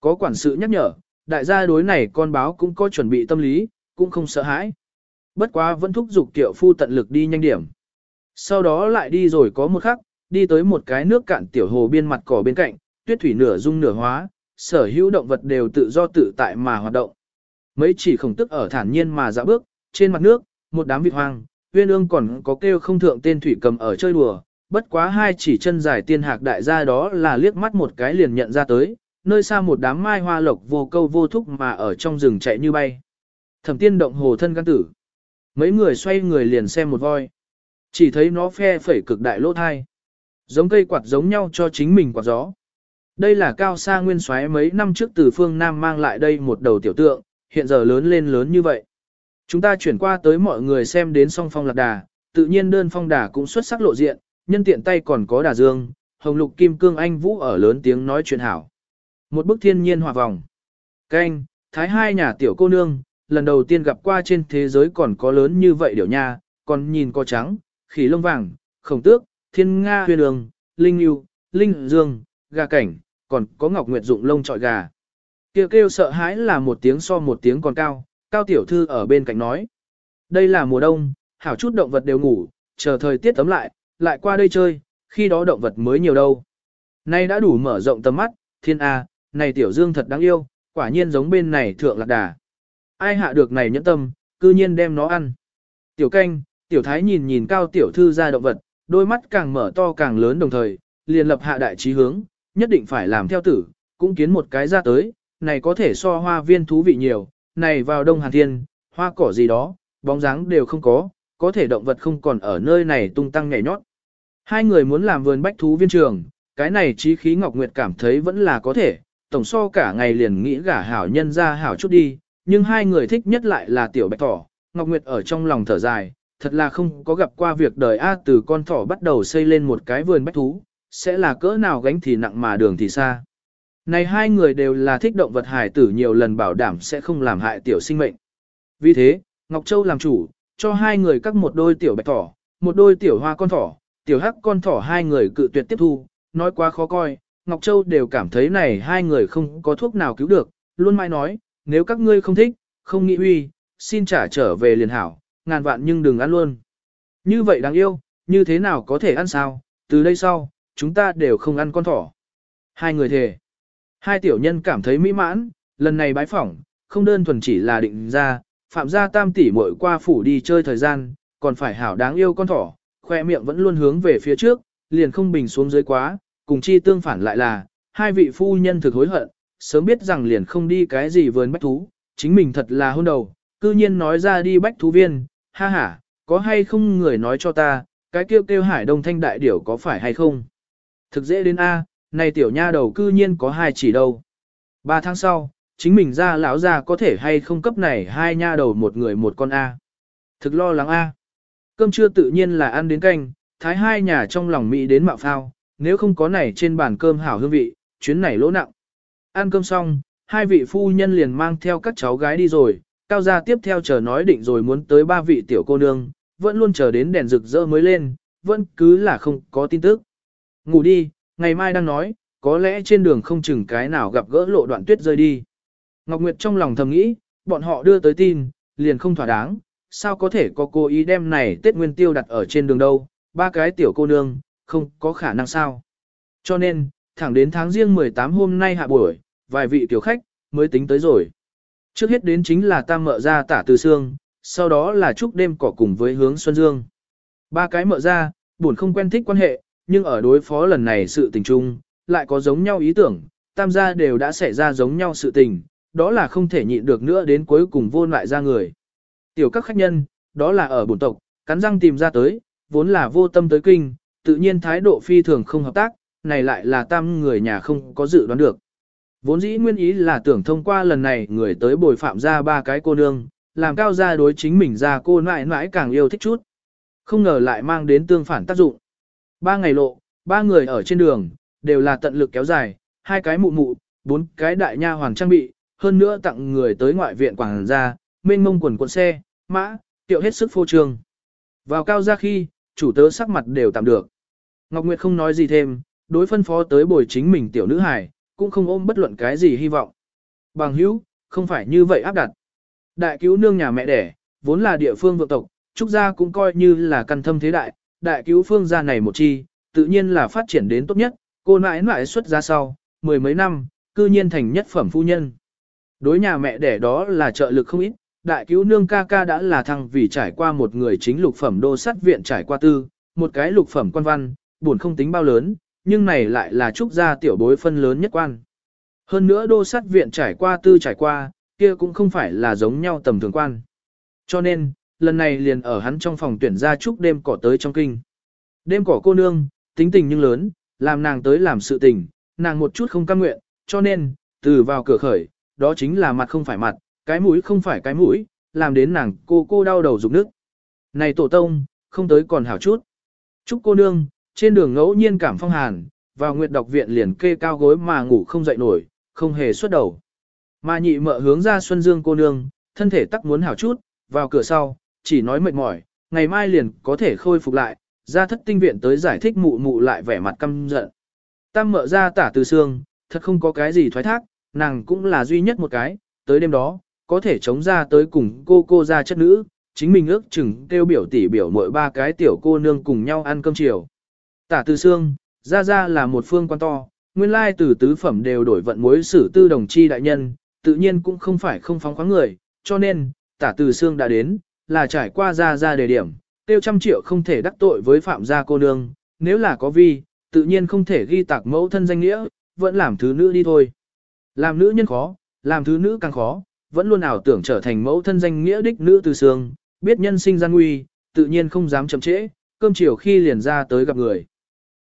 Có quản sự nhắc nhở, đại gia đối này con báo cũng có chuẩn bị tâm lý, cũng không sợ hãi. Bất quá vẫn thúc giục tiểu phu tận lực đi nhanh điểm. Sau đó lại đi rồi có một khắc, đi tới một cái nước cạn tiểu hồ biên mặt cỏ bên cạnh, tuyết thủy nửa dung nửa hóa, sở hữu động vật đều tự do tự tại mà hoạt động. Mấy chỉ khổng tức ở thản nhiên mà dạo bước, trên mặt nước, một đám vịt hoang, uyên ương còn có kêu không thượng tên thủy cầm ở chơi đùa, bất quá hai chỉ chân dài tiên hạc đại gia đó là liếc mắt một cái liền nhận ra tới, nơi xa một đám mai hoa lộc vô câu vô thúc mà ở trong rừng chạy như bay. Thẩm tiên động hồ thân can tử. Mấy người xoay người liền xem một voi. Chỉ thấy nó phe phẩy cực đại lỗ thai. Giống cây quạt giống nhau cho chính mình quạt gió. Đây là cao xa nguyên xoáy mấy năm trước từ phương Nam mang lại đây một đầu tiểu tượng, hiện giờ lớn lên lớn như vậy. Chúng ta chuyển qua tới mọi người xem đến song phong lạc đà, tự nhiên đơn phong đà cũng xuất sắc lộ diện, nhân tiện tay còn có đà dương, hồng lục kim cương anh vũ ở lớn tiếng nói chuyện hảo. Một bức thiên nhiên hòa vòng. Canh, thái hai nhà tiểu cô nương, lần đầu tiên gặp qua trên thế giới còn có lớn như vậy điểu nha, còn nhìn có trắng, khỉ lông vàng, khổng tước, thiên nga huyền đường, linh yêu, linh dương, gà cảnh, còn có Ngọc Nguyệt dụng lông trọi gà. Kêu kêu sợ hãi là một tiếng so một tiếng còn cao, cao tiểu thư ở bên cạnh nói. Đây là mùa đông, hảo chút động vật đều ngủ, chờ thời tiết tấm lại, lại qua đây chơi, khi đó động vật mới nhiều đâu. Nay đã đủ mở rộng tầm mắt, thiên A, này tiểu dương thật đáng yêu, quả nhiên giống bên này thượng lạc đà. Ai hạ được này nhẫn tâm, cư nhiên đem nó ăn. Tiểu canh, tiểu thái nhìn nhìn cao tiểu thư ra động vật, đôi mắt càng mở to càng lớn đồng thời, liền lập hạ đại trí hướng, nhất định phải làm theo tử, cũng kiến một cái ra tới, này có thể so hoa viên thú vị nhiều, này vào đông hàn thiên, hoa cỏ gì đó, bóng dáng đều không có, có thể động vật không còn ở nơi này tung tăng nhảy nhót. Hai người muốn làm vườn bách thú viên trường, cái này trí khí Ngọc Nguyệt cảm thấy vẫn là có thể, tổng so cả ngày liền nghĩ gả hảo nhân ra hảo chút đi, nhưng hai người thích nhất lại là tiểu bạch thỏ, Ngọc Nguyệt ở trong lòng thở dài, thật là không có gặp qua việc đời A từ con thỏ bắt đầu xây lên một cái vườn bách thú, sẽ là cỡ nào gánh thì nặng mà đường thì xa. Này hai người đều là thích động vật hải tử nhiều lần bảo đảm sẽ không làm hại tiểu sinh mệnh. Vì thế, Ngọc Châu làm chủ, cho hai người các một đôi tiểu bạch thỏ, một đôi tiểu hoa con thỏ, tiểu hắc con thỏ hai người cự tuyệt tiếp thu, nói quá khó coi, Ngọc Châu đều cảm thấy này hai người không có thuốc nào cứu được, luôn mãi nói, nếu các ngươi không thích, không nghĩ uy, xin trả trở về liền hảo, ngàn vạn nhưng đừng ăn luôn. Như vậy đáng yêu, như thế nào có thể ăn sao, từ đây sau, chúng ta đều không ăn con thỏ. Hai người thề. Hai tiểu nhân cảm thấy mỹ mãn, lần này bái phỏng, không đơn thuần chỉ là định ra, phạm gia tam tỷ muội qua phủ đi chơi thời gian, còn phải hảo đáng yêu con thỏ, khoe miệng vẫn luôn hướng về phía trước, liền không bình xuống dưới quá, cùng chi tương phản lại là, hai vị phu nhân thực hối hận, sớm biết rằng liền không đi cái gì vườn bách thú, chính mình thật là hôn đầu, cư nhiên nói ra đi bách thú viên, ha ha, có hay không người nói cho ta, cái kêu kêu hải đông thanh đại điểu có phải hay không? Thực dễ đến A, này tiểu nha đầu cư nhiên có hai chỉ đâu. Ba tháng sau, chính mình ra lão ra có thể hay không cấp này hai nha đầu một người một con A. Thực lo lắng A. Cơm trưa tự nhiên là ăn đến canh, thái hai nhà trong lòng Mỹ đến mạo phao, nếu không có này trên bàn cơm hảo hương vị, chuyến này lỗ nặng. Ăn cơm xong, hai vị phu nhân liền mang theo các cháu gái đi rồi, cao gia tiếp theo chờ nói định rồi muốn tới ba vị tiểu cô nương, vẫn luôn chờ đến đèn rực rỡ mới lên, vẫn cứ là không có tin tức. Ngủ đi, ngày mai đang nói, có lẽ trên đường không chừng cái nào gặp gỡ lộ đoạn tuyết rơi đi. Ngọc Nguyệt trong lòng thầm nghĩ, bọn họ đưa tới tin, liền không thỏa đáng, sao có thể có cô ý đem này Tết Nguyên Tiêu đặt ở trên đường đâu, ba cái tiểu cô nương, không có khả năng sao. Cho nên, thẳng đến tháng riêng 18 hôm nay hạ buổi, vài vị tiểu khách, mới tính tới rồi. Trước hết đến chính là tam mợ ra tả từ xương, sau đó là chúc đêm cỏ cùng với hướng Xuân Dương. Ba cái mợ ra, buồn không quen thích quan hệ, nhưng ở đối phó lần này sự tình chung, lại có giống nhau ý tưởng, tam gia đều đã xảy ra giống nhau sự tình, đó là không thể nhịn được nữa đến cuối cùng vô lại ra người. Tiểu các khách nhân, đó là ở bổn tộc, cắn răng tìm ra tới, vốn là vô tâm tới kinh, tự nhiên thái độ phi thường không hợp tác, này lại là tam người nhà không có dự đoán được. Vốn dĩ nguyên ý là tưởng thông qua lần này người tới bồi phạm ra ba cái cô nương, làm cao gia đối chính mình ra cô mãi mãi càng yêu thích chút. Không ngờ lại mang đến tương phản tác dụng. Ba ngày lộ, ba người ở trên đường, đều là tận lực kéo dài, hai cái mụ mụ, bốn cái đại nha hoàng trang bị, hơn nữa tặng người tới ngoại viện quảng gia, mênh mông quần cuộn xe, mã, tiệu hết sức phô trương. Vào cao gia khi, chủ tớ sắc mặt đều tạm được. Ngọc Nguyệt không nói gì thêm, đối phân phó tới bồi chính mình tiểu nữ hài, cũng không ôm bất luận cái gì hy vọng. Bằng hữu, không phải như vậy áp đặt. Đại cứu nương nhà mẹ đẻ, vốn là địa phương vượng tộc, trúc gia cũng coi như là căn thâm thế đại, đại cứu phương gia này một chi, tự nhiên là phát triển đến tốt nhất, cô nãi nãi xuất ra sau, mười mấy năm, cư nhiên thành nhất phẩm phu nhân. Đối nhà mẹ đẻ đó là trợ lực không ít, đại cứu nương ca ca đã là thằng vì trải qua một người chính lục phẩm đô sát viện trải qua tư, một cái lục phẩm quan văn, buồn không tính bao lớn, nhưng này lại là trúc gia tiểu bối phân lớn nhất quan. Hơn nữa đô sát viện trải qua tư trải qua, kia cũng không phải là giống nhau tầm thường quan. Cho nên, lần này liền ở hắn trong phòng tuyển ra trúc đêm cỏ tới trong kinh. Đêm cỏ cô nương, tính tình nhưng lớn, làm nàng tới làm sự tình, nàng một chút không cam nguyện, cho nên, từ vào cửa khởi, đó chính là mặt không phải mặt, cái mũi không phải cái mũi, làm đến nàng cô cô đau đầu rụng nước. Này tổ tông, không tới còn hảo chút. Trúc cô nương, trên đường ngẫu nhiên cảm phong hàn, vào nguyệt đọc viện liền kê cao gối mà ngủ không dậy nổi, không hề xuất đầu. Mà nhị mợ hướng ra Xuân Dương cô nương, thân thể tắc muốn hảo chút, vào cửa sau, chỉ nói mệt mỏi, ngày mai liền có thể khôi phục lại, ra thất tinh viện tới giải thích mụ mụ lại vẻ mặt căm giận. Tam mợ ra tả từ xương, thật không có cái gì thoái thác, nàng cũng là duy nhất một cái, tới đêm đó, có thể chống ra tới cùng cô cô ra chất nữ, chính mình ước chừng kêu biểu tỷ biểu mỗi ba cái tiểu cô nương cùng nhau ăn cơm chiều. Tả từ xương, ra ra là một phương quan to, nguyên lai từ tứ phẩm đều đổi vận mối xử tư đồng chi đại nhân, tự nhiên cũng không phải không phóng khoáng người, cho nên, tả từ xương đã đến, là trải qua ra ra đề điểm, tiêu trăm triệu không thể đắc tội với phạm gia cô nương, nếu là có vi, tự nhiên không thể ghi tạc mẫu thân danh nghĩa, vẫn làm thứ nữ đi thôi. Làm nữ nhân khó, làm thứ nữ càng khó, vẫn luôn ảo tưởng trở thành mẫu thân danh nghĩa đích nữ từ xương, biết nhân sinh gian nguy, tự nhiên không dám chậm trễ, cơm chiều khi liền ra tới gặp người.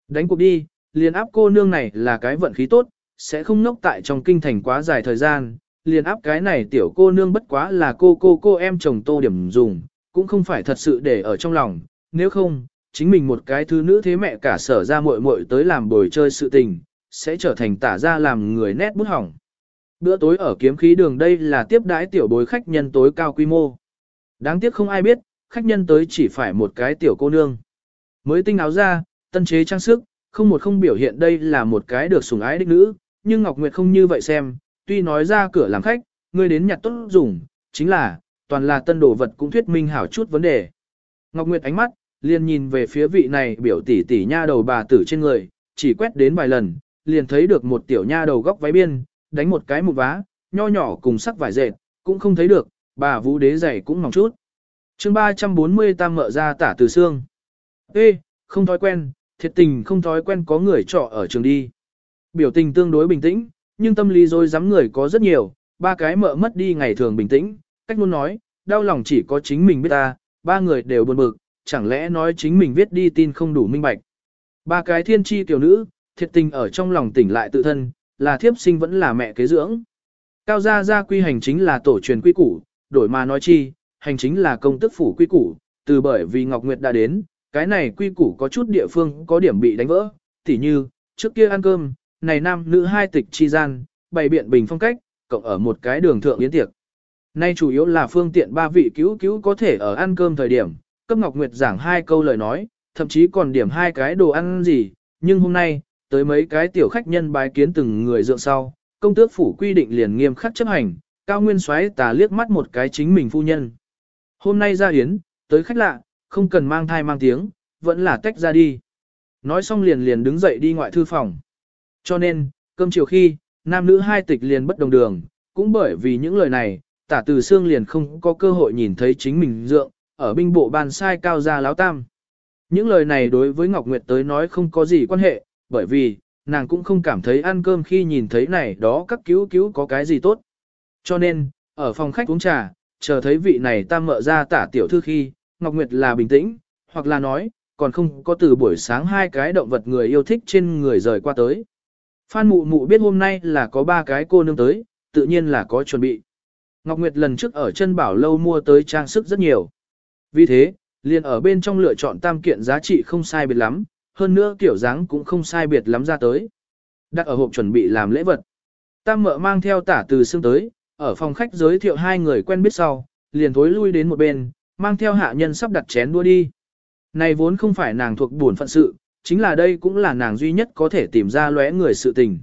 Đánh cuộc đi, liền áp cô nương này là cái vận khí tốt, sẽ không nốc tại trong kinh thành quá dài thời gian, liền áp cái này tiểu cô nương bất quá là cô cô cô em chồng tô điểm dùng, cũng không phải thật sự để ở trong lòng, nếu không, chính mình một cái thứ nữ thế mẹ cả sở ra muội muội tới làm bồi chơi sự tình, sẽ trở thành tả ra làm người nét bút hỏng. Bữa tối ở kiếm khí đường đây là tiếp đãi tiểu bối khách nhân tối cao quy mô. Đáng tiếc không ai biết, khách nhân tới chỉ phải một cái tiểu cô nương. Mới tinh áo ra, tân chế trang sức, không một không biểu hiện đây là một cái được sủng ái đích nữ, nhưng Ngọc Nguyệt không như vậy xem, tuy nói ra cửa làm khách, ngươi đến nhặt tốt dùng, chính là, toàn là tân đồ vật cũng thuyết minh hảo chút vấn đề. Ngọc Nguyệt ánh mắt, liền nhìn về phía vị này biểu tỷ tỷ nha đầu bà tử trên người, chỉ quét đến vài lần, liền thấy được một tiểu nha đầu góc váy biên, đánh một cái một vá, nho nhỏ cùng sắc vải dệt, cũng không thấy được, bà vũ đế giày cũng mỏng chút. chương 340 tam mợ ra tả từ xương. Ê, không thói quen, thiệt tình không thói quen có người trọ ở trường đi. Biểu tình tương đối bình tĩnh, nhưng tâm lý rối dám người có rất nhiều, ba cái mợ mất đi ngày thường bình tĩnh, cách luôn nói, đau lòng chỉ có chính mình biết ta, ba người đều buồn bực, chẳng lẽ nói chính mình viết đi tin không đủ minh bạch. Ba cái thiên tri tiểu nữ, thiệt tình ở trong lòng tỉnh lại tự thân, là thiếp sinh vẫn là mẹ kế dưỡng. Cao gia gia quy hành chính là tổ truyền quy củ, đổi mà nói chi, hành chính là công tức phủ quy củ, từ bởi vì Ngọc Nguyệt đã đến, cái này quy củ có chút địa phương có điểm bị đánh vỡ, tỉ như, trước kia ăn cơm, này nam nữ hai tịch chi gian, bày biện bình phong cách, cộng ở một cái đường thượng yến tiệc. Nay chủ yếu là phương tiện ba vị cứu cứu có thể ở ăn cơm thời điểm, cấp Ngọc Nguyệt giảng hai câu lời nói, thậm chí còn điểm hai cái đồ ăn gì, nhưng hôm nay, tới mấy cái tiểu khách nhân bái kiến từng người dựa sau, công tước phủ quy định liền nghiêm khắc chấp hành, cao nguyên xoáy tà liếc mắt một cái chính mình phu nhân. Hôm nay ra yến, tới khách lạ, không cần mang thai mang tiếng, vẫn là tách ra đi. Nói xong liền liền đứng dậy đi ngoại thư phòng. Cho nên, cơm chiều khi, nam nữ hai tịch liền bất đồng đường, cũng bởi vì những lời này, tả từ xương liền không có cơ hội nhìn thấy chính mình dượng, ở binh bộ bàn sai cao ra láo tam. Những lời này đối với Ngọc Nguyệt tới nói không có gì quan hệ, bởi vì, nàng cũng không cảm thấy ăn cơm khi nhìn thấy này đó các cứu cứu có cái gì tốt. Cho nên, ở phòng khách uống trà, chờ thấy vị này tam mợ ra tả tiểu thư khi, Ngọc Nguyệt là bình tĩnh, hoặc là nói, còn không có từ buổi sáng hai cái động vật người yêu thích trên người rời qua tới. Phan mụ mụ biết hôm nay là có ba cái cô nương tới, tự nhiên là có chuẩn bị. Ngọc Nguyệt lần trước ở chân bảo lâu mua tới trang sức rất nhiều. Vì thế, liền ở bên trong lựa chọn tam kiện giá trị không sai biệt lắm, hơn nữa kiểu dáng cũng không sai biệt lắm ra tới. Đặt ở hộp chuẩn bị làm lễ vật. Tam mợ mang theo tả từ xương tới, ở phòng khách giới thiệu hai người quen biết sau, liền thối lui đến một bên, mang theo hạ nhân sắp đặt chén đua đi. Này vốn không phải nàng thuộc buồn phận sự, chính là đây cũng là nàng duy nhất có thể tìm ra lóe người sự tình.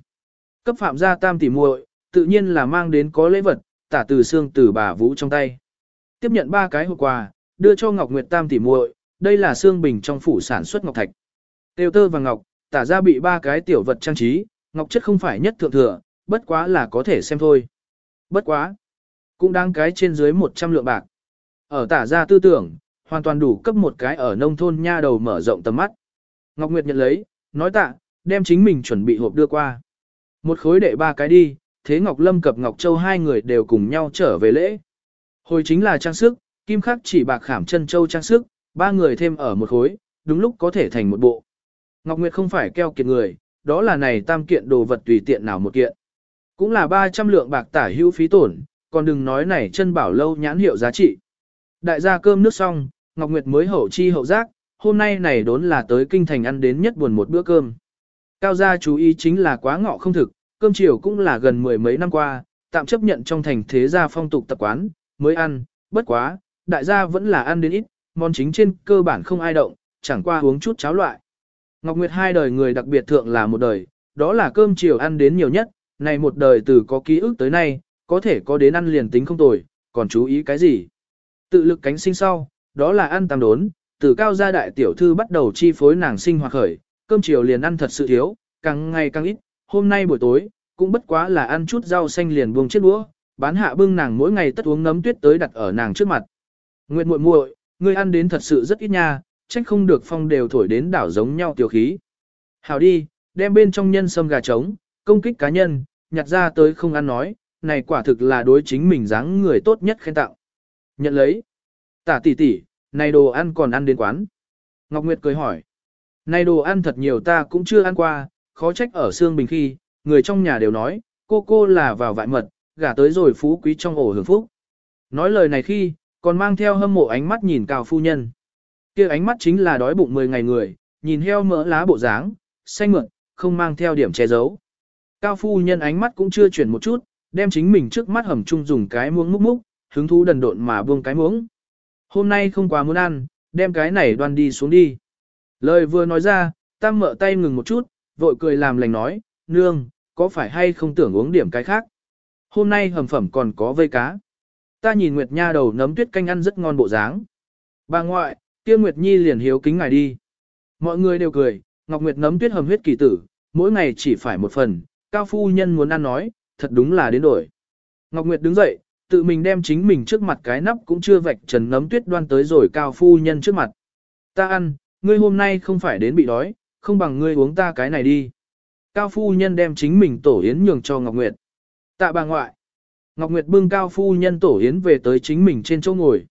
Cấp phạm gia tam tỷ muội, tự nhiên là mang đến có lễ vật, tả từ xương từ bà Vũ trong tay. Tiếp nhận ba cái hộp quà, đưa cho Ngọc Nguyệt tam tỷ muội, đây là xương bình trong phủ sản xuất ngọc thạch. Tiêu tơ và ngọc, tả ra bị ba cái tiểu vật trang trí, ngọc chất không phải nhất thượng thừa, bất quá là có thể xem thôi. Bất quá, cũng đáng cái trên dưới 100 lượng bạc. Ở tả ra tư tưởng, hoàn toàn đủ cấp một cái ở nông thôn nha đầu mở rộng tầm mắt. Ngọc Nguyệt nhận lấy, nói tạ, đem chính mình chuẩn bị hộp đưa qua. Một khối đệ ba cái đi, thế Ngọc Lâm cập Ngọc Châu hai người đều cùng nhau trở về lễ. Hồi chính là trang sức, kim khắc chỉ bạc khảm chân châu trang sức, ba người thêm ở một khối, đúng lúc có thể thành một bộ. Ngọc Nguyệt không phải keo kiệt người, đó là này tam kiện đồ vật tùy tiện nào một kiện. Cũng là 300 lượng bạc tả hữu phí tổn, còn đừng nói này chân bảo lâu nhãn hiệu giá trị. Đại gia cơm nước xong, Ngọc Nguyệt mới hậu chi hậu giác, hôm nay này đốn là tới kinh thành ăn đến nhất buồn một bữa cơm. Cao gia chú ý chính là quá ngọ không thực, cơm chiều cũng là gần mười mấy năm qua, tạm chấp nhận trong thành thế gia phong tục tập quán, mới ăn, bất quá, đại gia vẫn là ăn đến ít, món chính trên cơ bản không ai động, chẳng qua uống chút cháo loại. Ngọc Nguyệt hai đời người đặc biệt thượng là một đời, đó là cơm chiều ăn đến nhiều nhất, này một đời từ có ký ức tới nay, có thể có đến ăn liền tính không tồi, còn chú ý cái gì. Tự lực cánh sinh sau, đó là ăn tam đốn, từ cao gia đại tiểu thư bắt đầu chi phối nàng sinh hoạt khởi, cơm chiều liền ăn thật sự thiếu, càng ngày càng ít, hôm nay buổi tối, cũng bất quá là ăn chút rau xanh liền buông chiếc đũa, bán hạ bưng nàng mỗi ngày tất uống nấm tuyết tới đặt ở nàng trước mặt. Nguyệt muội muội, ngươi ăn đến thật sự rất ít nha, trách không được phong đều thổi đến đảo giống nhau tiểu khí. Hảo đi, đem bên trong nhân sâm gà trống, công kích cá nhân, nhặt ra tới không ăn nói, này quả thực là đối chính mình dáng người tốt nhất khen tặng. Nhận lấy. Tả tỷ tỷ, này đồ ăn còn ăn đến quán. Ngọc Nguyệt cười hỏi. Này đồ ăn thật nhiều ta cũng chưa ăn qua, khó trách ở xương bình khi, người trong nhà đều nói, cô cô là vào vại mật, gả tới rồi phú quý trong ổ hưởng phúc. Nói lời này khi, còn mang theo hâm mộ ánh mắt nhìn cao phu nhân. kia ánh mắt chính là đói bụng 10 ngày người, nhìn heo mỡ lá bộ dáng, xanh mượn, không mang theo điểm che giấu. Cao phu nhân ánh mắt cũng chưa chuyển một chút, đem chính mình trước mắt hầm chung dùng cái muỗng múc múc, hứng thú đần độn mà buông cái muỗng. Hôm nay không quá muốn ăn, đem cái này đoan đi xuống đi. Lời vừa nói ra, tam mợ tay ngừng một chút, vội cười làm lành nói, nương, có phải hay không tưởng uống điểm cái khác? Hôm nay hầm phẩm còn có vây cá. Ta nhìn Nguyệt Nha đầu nấm tuyết canh ăn rất ngon bộ dáng. Bà ngoại, kia Nguyệt Nhi liền hiếu kính ngài đi. Mọi người đều cười, Ngọc Nguyệt nấm tuyết hầm huyết kỳ tử, mỗi ngày chỉ phải một phần, cao phu nhân muốn ăn nói, thật đúng là đến đổi. Ngọc Nguyệt đứng dậy, tự mình đem chính mình trước mặt cái nắp cũng chưa vạch trần nấm tuyết đoan tới rồi cao phu nhân trước mặt. Ta ăn, ngươi hôm nay không phải đến bị đói, không bằng ngươi uống ta cái này đi. Cao phu nhân đem chính mình tổ yến nhường cho Ngọc Nguyệt. Tạ bà ngoại. Ngọc Nguyệt bưng cao phu nhân tổ yến về tới chính mình trên chỗ ngồi.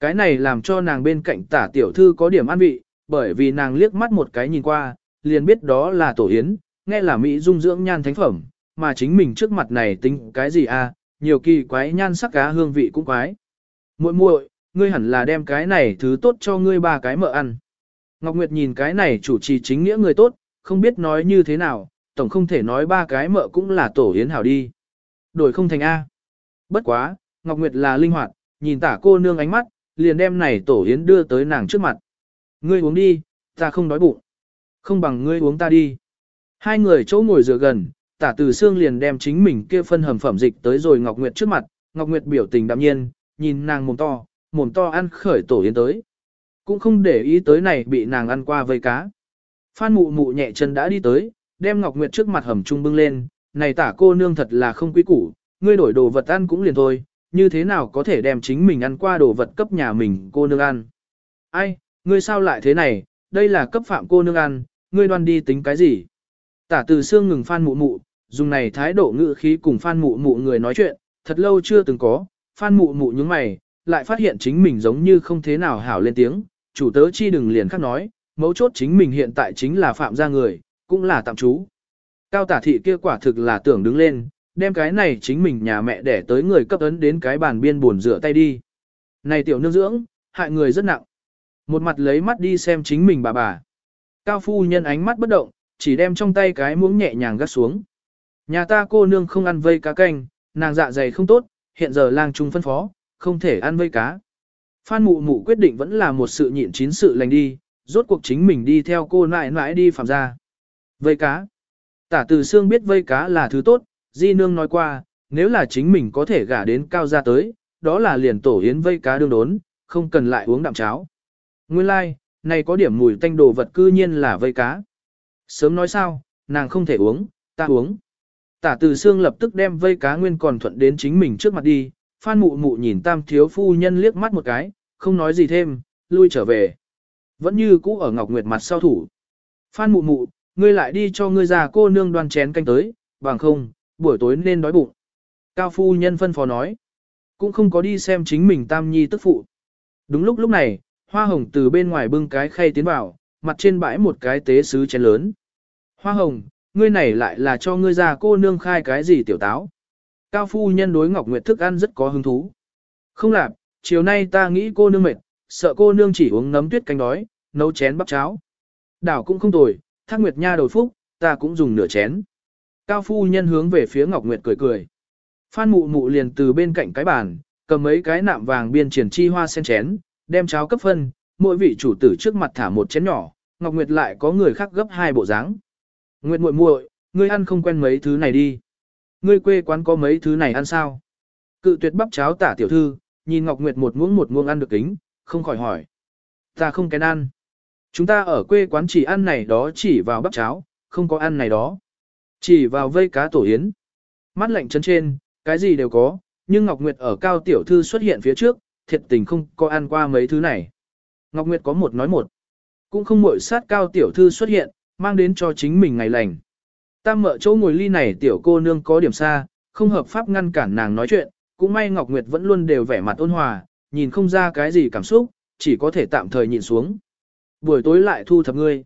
Cái này làm cho nàng bên cạnh tả tiểu thư có điểm an vị, bởi vì nàng liếc mắt một cái nhìn qua, liền biết đó là tổ yến, nghe là Mỹ dung dưỡng nhan thánh phẩm, mà chính mình trước mặt này tính cái gì à, nhiều kỳ quái nhan sắc cá hương vị cũng quái. muội muội, ngươi hẳn là đem cái này thứ tốt cho ngươi ba cái mợ ăn. Ngọc Nguyệt nhìn cái này chủ trì chính nghĩa người tốt, không biết nói như thế nào, tổng không thể nói ba cái mợ cũng là tổ yến hảo đi. Đổi không thành A. Bất quá, Ngọc Nguyệt là linh hoạt, nhìn tả cô nương ánh mắt, liền đem này tổ yến đưa tới nàng trước mặt. Ngươi uống đi, ta không đói bụng. Không bằng ngươi uống ta đi. Hai người chỗ ngồi dựa gần, tả từ xương liền đem chính mình kia phân hầm phẩm dịch tới rồi Ngọc Nguyệt trước mặt, Ngọc Nguyệt biểu tình đạm nhiên, nhìn nàng mồm to, mồm to ăn khởi tổ yến tới. Cũng không để ý tới này bị nàng ăn qua vây cá. Phan mụ mụ nhẹ chân đã đi tới, đem Ngọc Nguyệt trước mặt hầm trung bưng lên, này tả cô nương thật là không quý củ, ngươi đổi đồ vật ăn cũng liền thôi, như thế nào có thể đem chính mình ăn qua đồ vật cấp nhà mình cô nương ăn. Ai, ngươi sao lại thế này, đây là cấp phạm cô nương ăn, ngươi đoan đi tính cái gì? Tả từ xương ngừng phan mụ mụ, dùng này thái độ ngữ khí cùng phan mụ mụ người nói chuyện, thật lâu chưa từng có, phan mụ mụ những mày, lại phát hiện chính mình giống như không thế nào hảo lên tiếng, chủ tớ chi đừng liền khắc nói, mấu chốt chính mình hiện tại chính là phạm gia người, cũng là tạm trú. Cao tả thị kia quả thực là tưởng đứng lên, đem cái này chính mình nhà mẹ để tới người cấp ấn đến cái bàn biên buồn rửa tay đi. Này tiểu nương dưỡng, hại người rất nặng. Một mặt lấy mắt đi xem chính mình bà bà. Cao phu nhân ánh mắt bất động, chỉ đem trong tay cái muỗng nhẹ nhàng gắt xuống. Nhà ta cô nương không ăn vây cá canh, nàng dạ dày không tốt, hiện giờ lang trung phân phó, không thể ăn vây cá. Phan mụ mụ quyết định vẫn là một sự nhịn chín sự lành đi, rốt cuộc chính mình đi theo cô nãi nãi đi phạm ra. Vây cá. Tả từ xương biết vây cá là thứ tốt, di nương nói qua, nếu là chính mình có thể gả đến cao gia tới, đó là liền tổ hiến vây cá đương đốn, không cần lại uống đạm cháo. Nguyên lai, like, này có điểm mùi tanh đồ vật cư nhiên là vây cá. Sớm nói sao, nàng không thể uống, ta uống. Tả từ xương lập tức đem vây cá nguyên còn thuận đến chính mình trước mặt đi, phan mụ mụ nhìn tam thiếu phu nhân liếc mắt một cái, không nói gì thêm, lui trở về. Vẫn như cũ ở Ngọc Nguyệt mặt sau thủ. Phan mụ mụ, ngươi lại đi cho ngươi già cô nương đoan chén canh tới, bằng không, buổi tối nên đói bụng. Cao phu nhân phân phó nói. Cũng không có đi xem chính mình tam nhi tức phụ. Đúng lúc lúc này, hoa hồng từ bên ngoài bưng cái khay tiến vào, mặt trên bãi một cái tế sứ chén lớn. Hoa hồng, ngươi này lại là cho ngươi già cô nương khai cái gì tiểu táo. Cao phu nhân đối Ngọc Nguyệt thức ăn rất có hứng thú. Không làm, chiều nay ta nghĩ cô nương mệt, sợ cô nương chỉ uống nấm tuyết canh đói, nấu chén bắp cháo. Đảo cũng không tồi, thác Nguyệt nha đổi phúc, ta cũng dùng nửa chén. Cao phu nhân hướng về phía Ngọc Nguyệt cười cười. Phan mụ mụ liền từ bên cạnh cái bàn, cầm mấy cái nạm vàng biên triển chi hoa sen chén, đem cháo cấp phân, mỗi vị chủ tử trước mặt thả một chén nhỏ, Ngọc Nguyệt lại có người khác gấp hai bộ dáng. Nguyệt muội muội, ngươi ăn không quen mấy thứ này đi. Ngươi quê quán có mấy thứ này ăn sao? Cự tuyệt bắp cháo tả tiểu thư, nhìn Ngọc Nguyệt một muỗng một muỗng ăn được kính, không khỏi hỏi. Ta không kén ăn. Chúng ta ở quê quán chỉ ăn này đó chỉ vào bắp cháo, không có ăn này đó. Chỉ vào vây cá tổ yến. Mắt lạnh chân trên, cái gì đều có, nhưng Ngọc Nguyệt ở cao tiểu thư xuất hiện phía trước, thiệt tình không có ăn qua mấy thứ này. Ngọc Nguyệt có một nói một. Cũng không muội sát cao tiểu thư xuất hiện, mang đến cho chính mình ngày lành. Tam mợ chỗ ngồi ly này tiểu cô nương có điểm xa, không hợp pháp ngăn cản nàng nói chuyện, cũng may Ngọc Nguyệt vẫn luôn đều vẻ mặt ôn hòa, nhìn không ra cái gì cảm xúc, chỉ có thể tạm thời nhìn xuống. Buổi tối lại thu thập ngươi.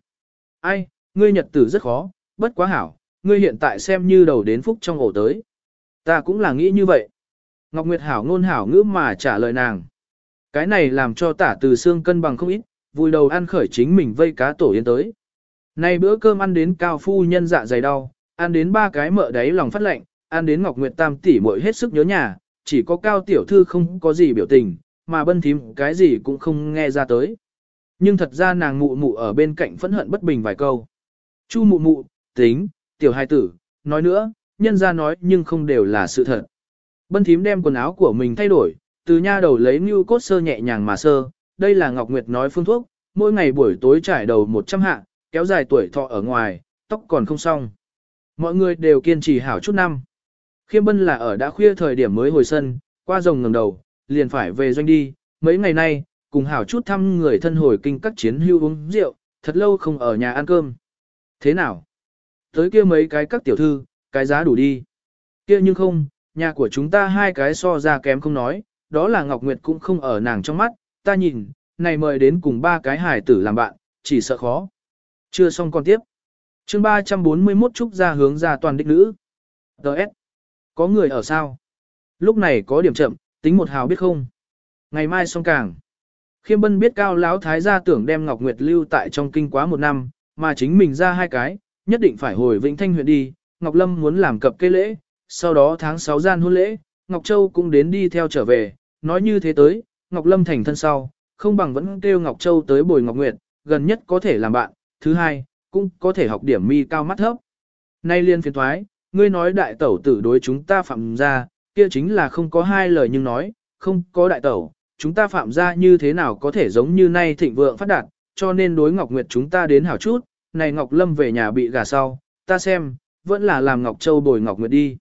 Ai, ngươi nhật tử rất khó, bất quá hảo, ngươi hiện tại xem như đầu đến phúc trong ổ tới. Ta cũng là nghĩ như vậy. Ngọc Nguyệt hảo ngôn hảo ngữ mà trả lời nàng. Cái này làm cho tả từ xương cân bằng không ít, vui đầu ăn khởi chính mình vây cá tổ yên tới. Nay bữa cơm ăn đến cao phu nhân dạ dày đau, ăn đến ba cái mỡ đáy lòng phát lạnh, ăn đến Ngọc Nguyệt Tam tỷ muội hết sức nhớ nhà, chỉ có cao tiểu thư không có gì biểu tình, mà bân thím cái gì cũng không nghe ra tới. Nhưng thật ra nàng mụ mụ ở bên cạnh phẫn hận bất bình vài câu. Chu mụ mụ, tính, tiểu hai tử, nói nữa, nhân ra nói nhưng không đều là sự thật. Bân thím đem quần áo của mình thay đổi, từ nha đầu lấy như cốt sơ nhẹ nhàng mà sơ, đây là Ngọc Nguyệt nói phương thuốc, mỗi ngày buổi tối trải đầu 100 hạ, kéo dài tuổi thọ ở ngoài, tóc còn không xong. Mọi người đều kiên trì hảo chút năm. Khiêm Bân là ở đã khuya thời điểm mới hồi sân, qua rồng ngầm đầu, liền phải về doanh đi, mấy ngày nay, cùng hảo chút thăm người thân hồi kinh các chiến hưu uống rượu, thật lâu không ở nhà ăn cơm. Thế nào? Tới kia mấy cái các tiểu thư, cái giá đủ đi. Kia nhưng không, nhà của chúng ta hai cái so ra kém không nói, đó là Ngọc Nguyệt cũng không ở nàng trong mắt, ta nhìn, này mời đến cùng ba cái hài tử làm bạn, chỉ sợ khó. Chưa xong còn tiếp. chương 341 trúc ra hướng ra toàn đích nữ. Đợt. Có người ở sao? Lúc này có điểm chậm, tính một hào biết không? Ngày mai xong càng. Khiêm bân biết cao lão thái gia tưởng đem Ngọc Nguyệt lưu tại trong kinh quá một năm, mà chính mình ra hai cái, nhất định phải hồi Vĩnh Thanh huyện đi. Ngọc Lâm muốn làm cập cây lễ, sau đó tháng 6 gian hôn lễ, Ngọc Châu cũng đến đi theo trở về, nói như thế tới, Ngọc Lâm thành thân sau, không bằng vẫn kêu Ngọc Châu tới bồi Ngọc Nguyệt, gần nhất có thể làm bạn, thứ hai, cũng có thể học điểm mi cao mắt thấp. Nay liên phiền thoái, ngươi nói đại tẩu tử đối chúng ta phạm ra, kia chính là không có hai lời nhưng nói, không có đại tẩu, chúng ta phạm ra như thế nào có thể giống như nay thịnh vượng phát đạt, cho nên đối Ngọc Nguyệt chúng ta đến hảo chút, này Ngọc Lâm về nhà bị gà sau, ta xem, vẫn là làm Ngọc Châu bồi Ngọc Nguyệt đi.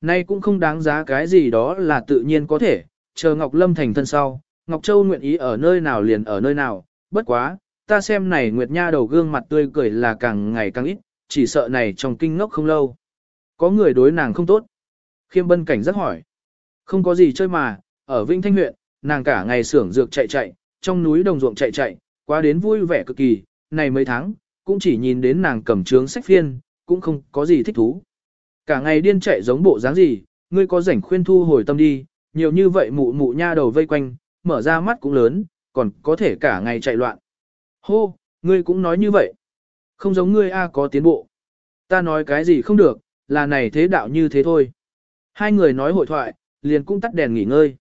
Nay cũng không đáng giá cái gì đó là tự nhiên có thể, chờ Ngọc Lâm thành thân sau, Ngọc Châu nguyện ý ở nơi nào liền ở nơi nào, bất quá, ta xem này Nguyệt Nha đầu gương mặt tươi cười là càng ngày càng ít, chỉ sợ này trong kinh ngốc không lâu. Có người đối nàng không tốt. Khiêm bân cảnh rất hỏi. Không có gì chơi mà, ở Vinh Thanh huyện, nàng cả ngày xưởng dược chạy chạy, trong núi đồng ruộng chạy chạy, quá đến vui vẻ cực kỳ, này mấy tháng, cũng chỉ nhìn đến nàng cầm trướng sách phiên, cũng không có gì thích thú. Cả ngày điên chạy giống bộ dáng gì, ngươi có rảnh khuyên thu hồi tâm đi, nhiều như vậy mụ mụ nha đầu vây quanh, mở ra mắt cũng lớn, còn có thể cả ngày chạy loạn. Hô, ngươi cũng nói như vậy. Không giống ngươi A có tiến bộ. Ta nói cái gì không được, là này thế đạo như thế thôi. Hai người nói hội thoại, liền cũng tắt đèn nghỉ ngơi.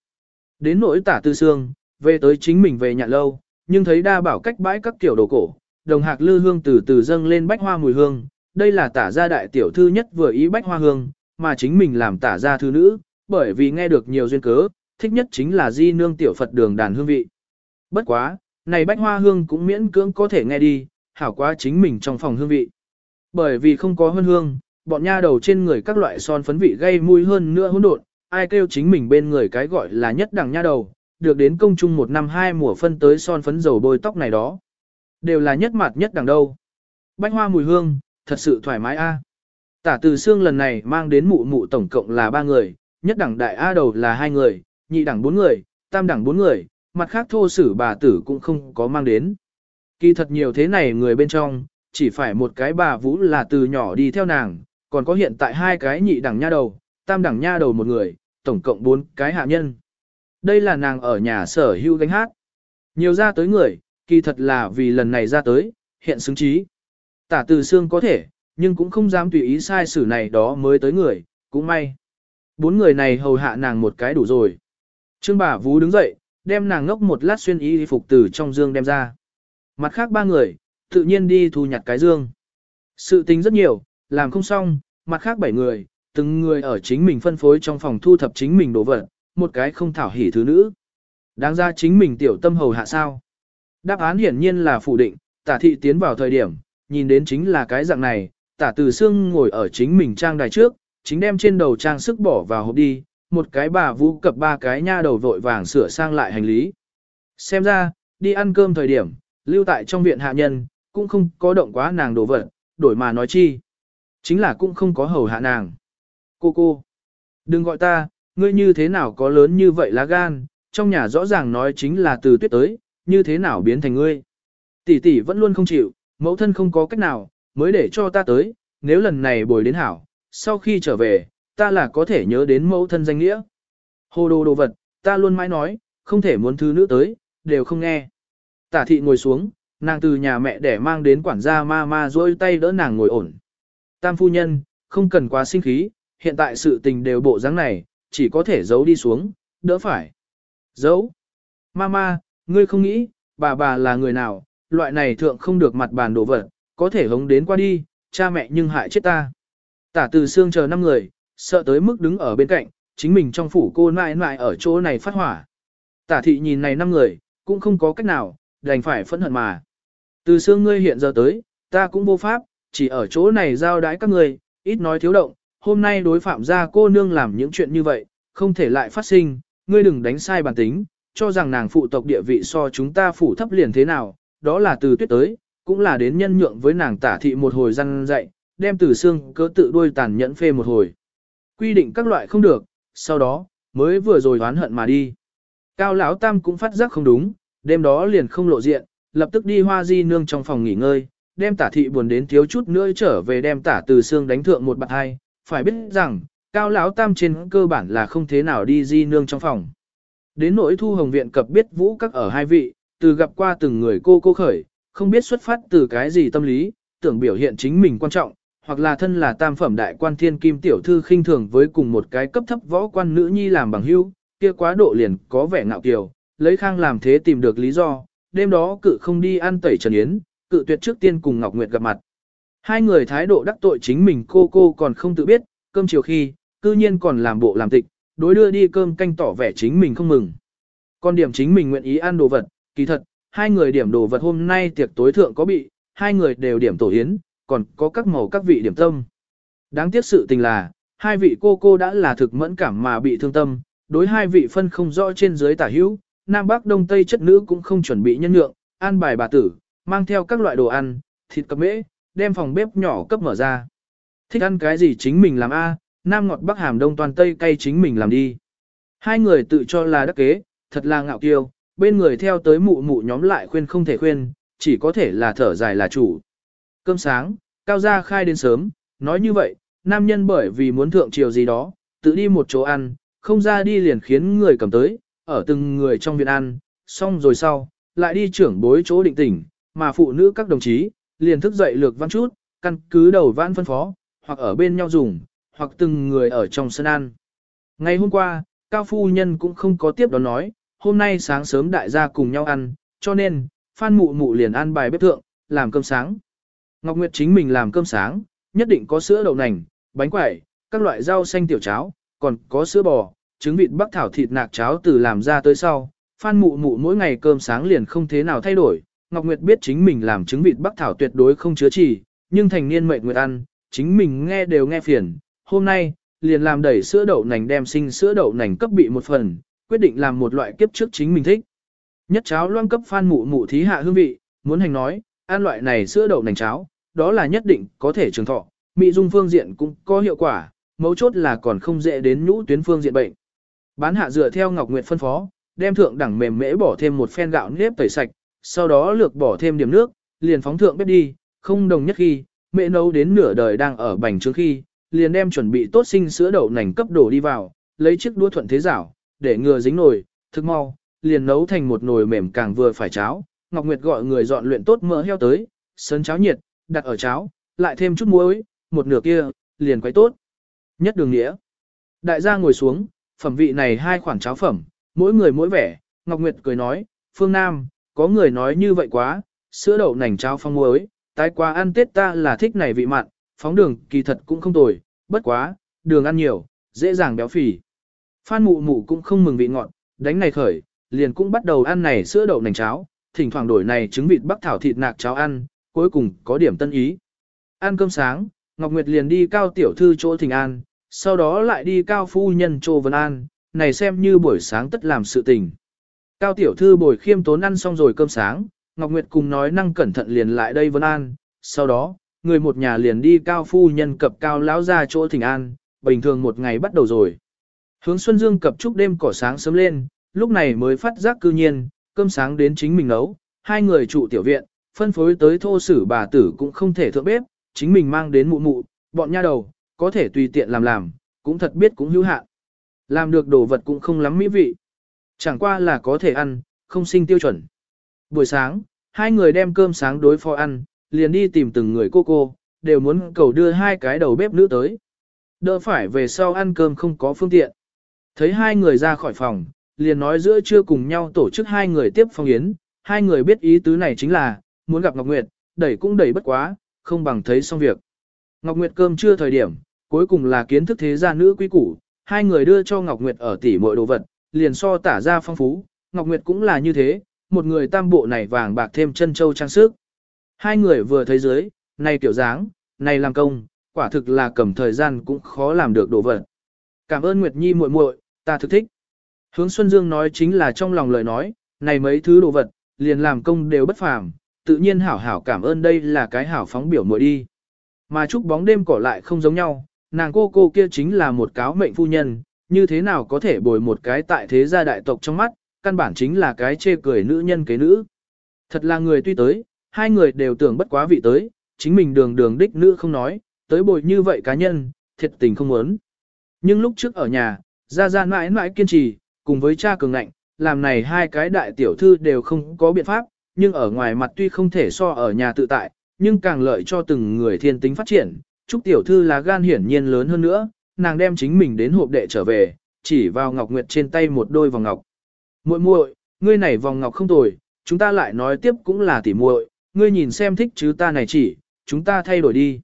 Đến nỗi tả tư xương, về tới chính mình về nhà lâu, nhưng thấy đa bảo cách bãi các kiểu đồ cổ, đồng hạc lư hương từ từ dâng lên bách hoa mùi hương. Đây là tả gia đại tiểu thư nhất vừa ý bách hoa hương, mà chính mình làm tả gia thư nữ, bởi vì nghe được nhiều duyên cớ, thích nhất chính là di nương tiểu Phật đường đàn hương vị. Bất quá, này bách hoa hương cũng miễn cưỡng có thể nghe đi, hảo quá chính mình trong phòng hương vị. Bởi vì không có hương hương, bọn nha đầu trên người các loại son phấn vị gây mùi hơn nữa hỗn độn, ai kêu chính mình bên người cái gọi là nhất đẳng nha đầu, được đến công chung một năm hai mùa phân tới son phấn dầu bôi tóc này đó. Đều là nhất mặt nhất đẳng đâu. Bách hoa mùi hương, thật sự thoải mái a. À. Tả từ xương lần này mang đến mụ mụ tổng cộng là ba người, nhất đẳng đại A đầu là hai người, nhị đẳng bốn người, tam đẳng bốn người, mặt khác thô sử bà tử cũng không có mang đến. Kỳ thật nhiều thế này người bên trong, chỉ phải một cái bà vũ là từ nhỏ đi theo nàng, còn có hiện tại hai cái nhị đẳng nha đầu, tam đẳng nha đầu một người, tổng cộng bốn cái hạ nhân. Đây là nàng ở nhà sở hữu gánh hát. Nhiều ra tới người, kỳ thật là vì lần này ra tới, hiện xứng trí. Tả từ xương có thể, nhưng cũng không dám tùy ý sai sử này đó mới tới người, cũng may. Bốn người này hầu hạ nàng một cái đủ rồi. Trương bà Vú đứng dậy, đem nàng ngốc một lát xuyên y phục từ trong dương đem ra. Mặt khác ba người, tự nhiên đi thu nhặt cái dương. Sự tình rất nhiều, làm không xong, mặt khác bảy người, từng người ở chính mình phân phối trong phòng thu thập chính mình đồ vật, một cái không thảo hỉ thứ nữ. Đáng ra chính mình tiểu tâm hầu hạ sao. Đáp án hiển nhiên là phủ định, tả thị tiến vào thời điểm, nhìn đến chính là cái dạng này, tả từ xương ngồi ở chính mình trang đài trước, chính đem trên đầu trang sức bỏ vào hộp đi, một cái bà vũ cập ba cái nha đầu vội vàng sửa sang lại hành lý. Xem ra, đi ăn cơm thời điểm, lưu tại trong viện hạ nhân, cũng không có động quá nàng đồ vật, đổi mà nói chi. Chính là cũng không có hầu hạ nàng. Cô cô, đừng gọi ta, ngươi như thế nào có lớn như vậy lá gan, trong nhà rõ ràng nói chính là từ tuyết tới, như thế nào biến thành ngươi. Tỷ tỷ vẫn luôn không chịu, mẫu thân không có cách nào, mới để cho ta tới, nếu lần này bồi đến hảo, sau khi trở về, ta là có thể nhớ đến mẫu thân danh nghĩa. Hồ đồ đồ vật, ta luôn mãi nói, không thể muốn thứ nữ tới, đều không nghe. Tả thị ngồi xuống, nàng từ nhà mẹ để mang đến quản gia ma ma duỗi tay đỡ nàng ngồi ổn. Tam phu nhân, không cần quá sinh khí, hiện tại sự tình đều bộ dáng này, chỉ có thể giấu đi xuống, đỡ phải. Giấu. Mama, ngươi không nghĩ, bà bà là người nào, loại này thượng không được mặt bàn đổ vật, có thể hống đến qua đi, cha mẹ nhưng hại chết ta. Tả từ xương chờ năm người, sợ tới mức đứng ở bên cạnh, chính mình trong phủ cô nại nại ở chỗ này phát hỏa. Tả thị nhìn này năm người, cũng không có cách nào, đành phải phẫn hận mà. Từ xương ngươi hiện giờ tới, ta cũng vô pháp, chỉ ở chỗ này giao đái các người, ít nói thiếu động, hôm nay đối phạm gia cô nương làm những chuyện như vậy, không thể lại phát sinh, ngươi đừng đánh sai bản tính, cho rằng nàng phụ tộc địa vị so chúng ta phủ thấp liền thế nào, đó là từ tuyết tới, cũng là đến nhân nhượng với nàng tả thị một hồi răn dạy, đem từ xương cớ tự đuôi tàn nhẫn phê một hồi. Quy định các loại không được, sau đó, mới vừa rồi oán hận mà đi. Cao lão tam cũng phát giác không đúng, đêm đó liền không lộ diện, lập tức đi hoa di nương trong phòng nghỉ ngơi, đem tả thị buồn đến thiếu chút nữa trở về đem tả từ xương đánh thượng một bạn hai, phải biết rằng, cao lão tam trên cơ bản là không thế nào đi di nương trong phòng. Đến nỗi thu hồng viện cập biết vũ các ở hai vị, từ gặp qua từng người cô cô khởi, không biết xuất phát từ cái gì tâm lý, tưởng biểu hiện chính mình quan trọng, hoặc là thân là tam phẩm đại quan thiên kim tiểu thư khinh thường với cùng một cái cấp thấp võ quan nữ nhi làm bằng hữu, kia quá độ liền có vẻ ngạo kiều, lấy khang làm thế tìm được lý do, đêm đó cự không đi ăn tẩy trần yến, cự tuyệt trước tiên cùng Ngọc Nguyệt gặp mặt. Hai người thái độ đắc tội chính mình cô cô còn không tự biết, cơm chiều khi, cư nhiên còn làm bộ làm tịch, đối đưa đi cơm canh tỏ vẻ chính mình không mừng. Còn điểm chính mình nguyện ý ăn đồ vật, kỳ thật, hai người điểm đồ vật hôm nay tiệc tối thượng có bị, hai người đều điểm tổ yến, còn có các màu các vị điểm tâm. Đáng tiếc sự tình là, hai vị cô cô đã là thực mẫn cảm mà bị thương tâm, đối hai vị phân không rõ trên dưới tả hữu, Nam Bắc Đông Tây chất nữ cũng không chuẩn bị nhân nhượng, an bài bà tử, mang theo các loại đồ ăn, thịt cập mễ, đem phòng bếp nhỏ cấp mở ra. Thích ăn cái gì chính mình làm A, Nam ngọt Bắc hàm Đông toàn Tây cay chính mình làm đi. Hai người tự cho là đắc kế, thật là ngạo kiêu, bên người theo tới mụ mụ nhóm lại khuyên không thể khuyên, chỉ có thể là thở dài là chủ. Cơm sáng, cao gia khai đến sớm, nói như vậy, nam nhân bởi vì muốn thượng triều gì đó, tự đi một chỗ ăn, không ra đi liền khiến người cầm tới, ở từng người trong viện ăn, xong rồi sau, lại đi trưởng bối chỗ định tỉnh, mà phụ nữ các đồng chí, liền thức dậy lược văn chút, căn cứ đầu văn phân phó, hoặc ở bên nhau dùng, hoặc từng người ở trong sân ăn. Ngày hôm qua, Cao Phu Nhân cũng không có tiếp đó nói, hôm nay sáng sớm đại gia cùng nhau ăn, cho nên, Phan Mụ Mụ liền ăn bài bếp thượng, làm cơm sáng. Ngọc Nguyệt chính mình làm cơm sáng, nhất định có sữa đậu nành, bánh quẩy, các loại rau xanh tiểu cháo, còn có sữa bò, trứng vịt bắc thảo thịt nạc cháo từ làm ra tới sau. Phan Mụ Mụ mỗi ngày cơm sáng liền không thế nào thay đổi, Ngọc Nguyệt biết chính mình làm trứng vịt bắc thảo tuyệt đối không chứa chỉ, nhưng thành niên mệnh nguyệt ăn, chính mình nghe đều nghe phiền. Hôm nay, liền làm đẩy sữa đậu nành đem sinh sữa đậu nành cấp bị một phần, quyết định làm một loại kiếp trước chính mình thích. Nhất cháo loan cấp phan mụ mụ thí hạ hương vị, muốn hành nói, ăn loại này sữa đậu nành cháo, đó là nhất định có thể trường thọ, mỹ dung phương diện cũng có hiệu quả, mấu chốt là còn không dễ đến nhũ tuyến phương diện bệnh. Bán hạ dựa theo Ngọc Nguyệt phân phó, đem thượng đẳng mềm mễ bỏ thêm một phen gạo nếp tẩy sạch, sau đó lược bỏ thêm điểm nước, liền phóng thượng bếp đi, không đồng nhất khi, mẹ nấu đến nửa đời đang ở bành trước khi, liền đem chuẩn bị tốt sinh sữa đậu nành cấp đổ đi vào, lấy chiếc đũa thuận thế rảo, để ngừa dính nồi, thức mau, liền nấu thành một nồi mềm càng vừa phải cháo. Ngọc Nguyệt gọi người dọn luyện tốt mỡ heo tới, sấn cháo nhiệt, đặt ở cháo, lại thêm chút muối, một nửa kia, liền quấy tốt. Nhất đường nghĩa. Đại gia ngồi xuống, phẩm vị này hai khoản cháo phẩm, mỗi người mỗi vẻ, Ngọc Nguyệt cười nói, Phương Nam, có người nói như vậy quá, sữa đậu nành cháo phong muối, tái qua ăn tết ta là thích này vị mặn, phóng đường kỳ thật cũng không tồi, bất quá, đường ăn nhiều, dễ dàng béo phì. Phan mụ mụ cũng không mừng vị ngọt, đánh này khởi, liền cũng bắt đầu ăn này sữa đậu nành cháo, thỉnh thoảng đổi này trứng vịt bắc thảo thịt nạc cháo ăn, cuối cùng có điểm tân ý. Ăn cơm sáng, Ngọc Nguyệt liền đi cao tiểu thư chỗ thỉnh an, sau đó lại đi cao phu nhân chỗ vân an, này xem như buổi sáng tất làm sự tình. Cao tiểu thư bồi khiêm tốn ăn xong rồi cơm sáng, Ngọc Nguyệt cùng nói năng cẩn thận liền lại đây vân an, sau đó, người một nhà liền đi cao phu nhân cập cao lão ra chỗ thỉnh an, bình thường một ngày bắt đầu rồi. Hướng Xuân Dương cập chúc đêm cỏ sáng sớm lên, lúc này mới phát giác cư nhiên, cơm sáng đến chính mình nấu, hai người trụ tiểu viện, phân phối tới thô sử bà tử cũng không thể thượng bếp, chính mình mang đến mụ mụ, bọn nha đầu, có thể tùy tiện làm làm, cũng thật biết cũng hữu hạn. Làm được đồ vật cũng không lắm mỹ vị. Chẳng qua là có thể ăn, không sinh tiêu chuẩn. Buổi sáng, hai người đem cơm sáng đối phó ăn, liền đi tìm từng người cô cô, đều muốn cầu đưa hai cái đầu bếp nữ tới. Đỡ phải về sau ăn cơm không có phương tiện. Thấy hai người ra khỏi phòng, liền nói giữa trưa cùng nhau tổ chức hai người tiếp phong yến, hai người biết ý tứ này chính là, muốn gặp Ngọc Nguyệt, đẩy cũng đẩy bất quá, không bằng thấy xong việc. Ngọc Nguyệt cơm chưa thời điểm, cuối cùng là kiến thức thế gia nữ quý củ, hai người đưa cho Ngọc Nguyệt ở tỉ mọi đồ vật, liền so tả ra phong phú, Ngọc Nguyệt cũng là như thế, một người tam bộ này vàng bạc thêm chân châu trang sức. Hai người vừa thấy dưới, này kiểu dáng, này làm công, quả thực là cầm thời gian cũng khó làm được đồ vật. Cảm ơn Nguyệt Nhi muội muội, ta thực thích. Hướng Xuân Dương nói chính là trong lòng lời nói, này mấy thứ đồ vật, liền làm công đều bất phàm, tự nhiên hảo hảo cảm ơn đây là cái hảo phóng biểu muội đi. Mà chúc bóng đêm cỏ lại không giống nhau, nàng cô cô kia chính là một cáo mệnh phu nhân, như thế nào có thể bồi một cái tại thế gia đại tộc trong mắt, căn bản chính là cái chê cười nữ nhân kế nữ. Thật là người tuy tới, hai người đều tưởng bất quá vị tới, chính mình đường đường đích nữ không nói, tới bồi như vậy cá nhân, thiệt tình không muốn. Nhưng lúc trước ở nhà, ra ra mãi mãi kiên trì, cùng với cha cường ngạnh, làm này hai cái đại tiểu thư đều không có biện pháp, nhưng ở ngoài mặt tuy không thể so ở nhà tự tại, nhưng càng lợi cho từng người thiên tính phát triển. Trúc tiểu thư là gan hiển nhiên lớn hơn nữa, nàng đem chính mình đến hộp đệ trở về, chỉ vào ngọc nguyệt trên tay một đôi vòng ngọc. Muội muội, ngươi này vòng ngọc không tồi, chúng ta lại nói tiếp cũng là tỉ muội, ngươi nhìn xem thích chứ ta này chỉ, chúng ta thay đổi đi.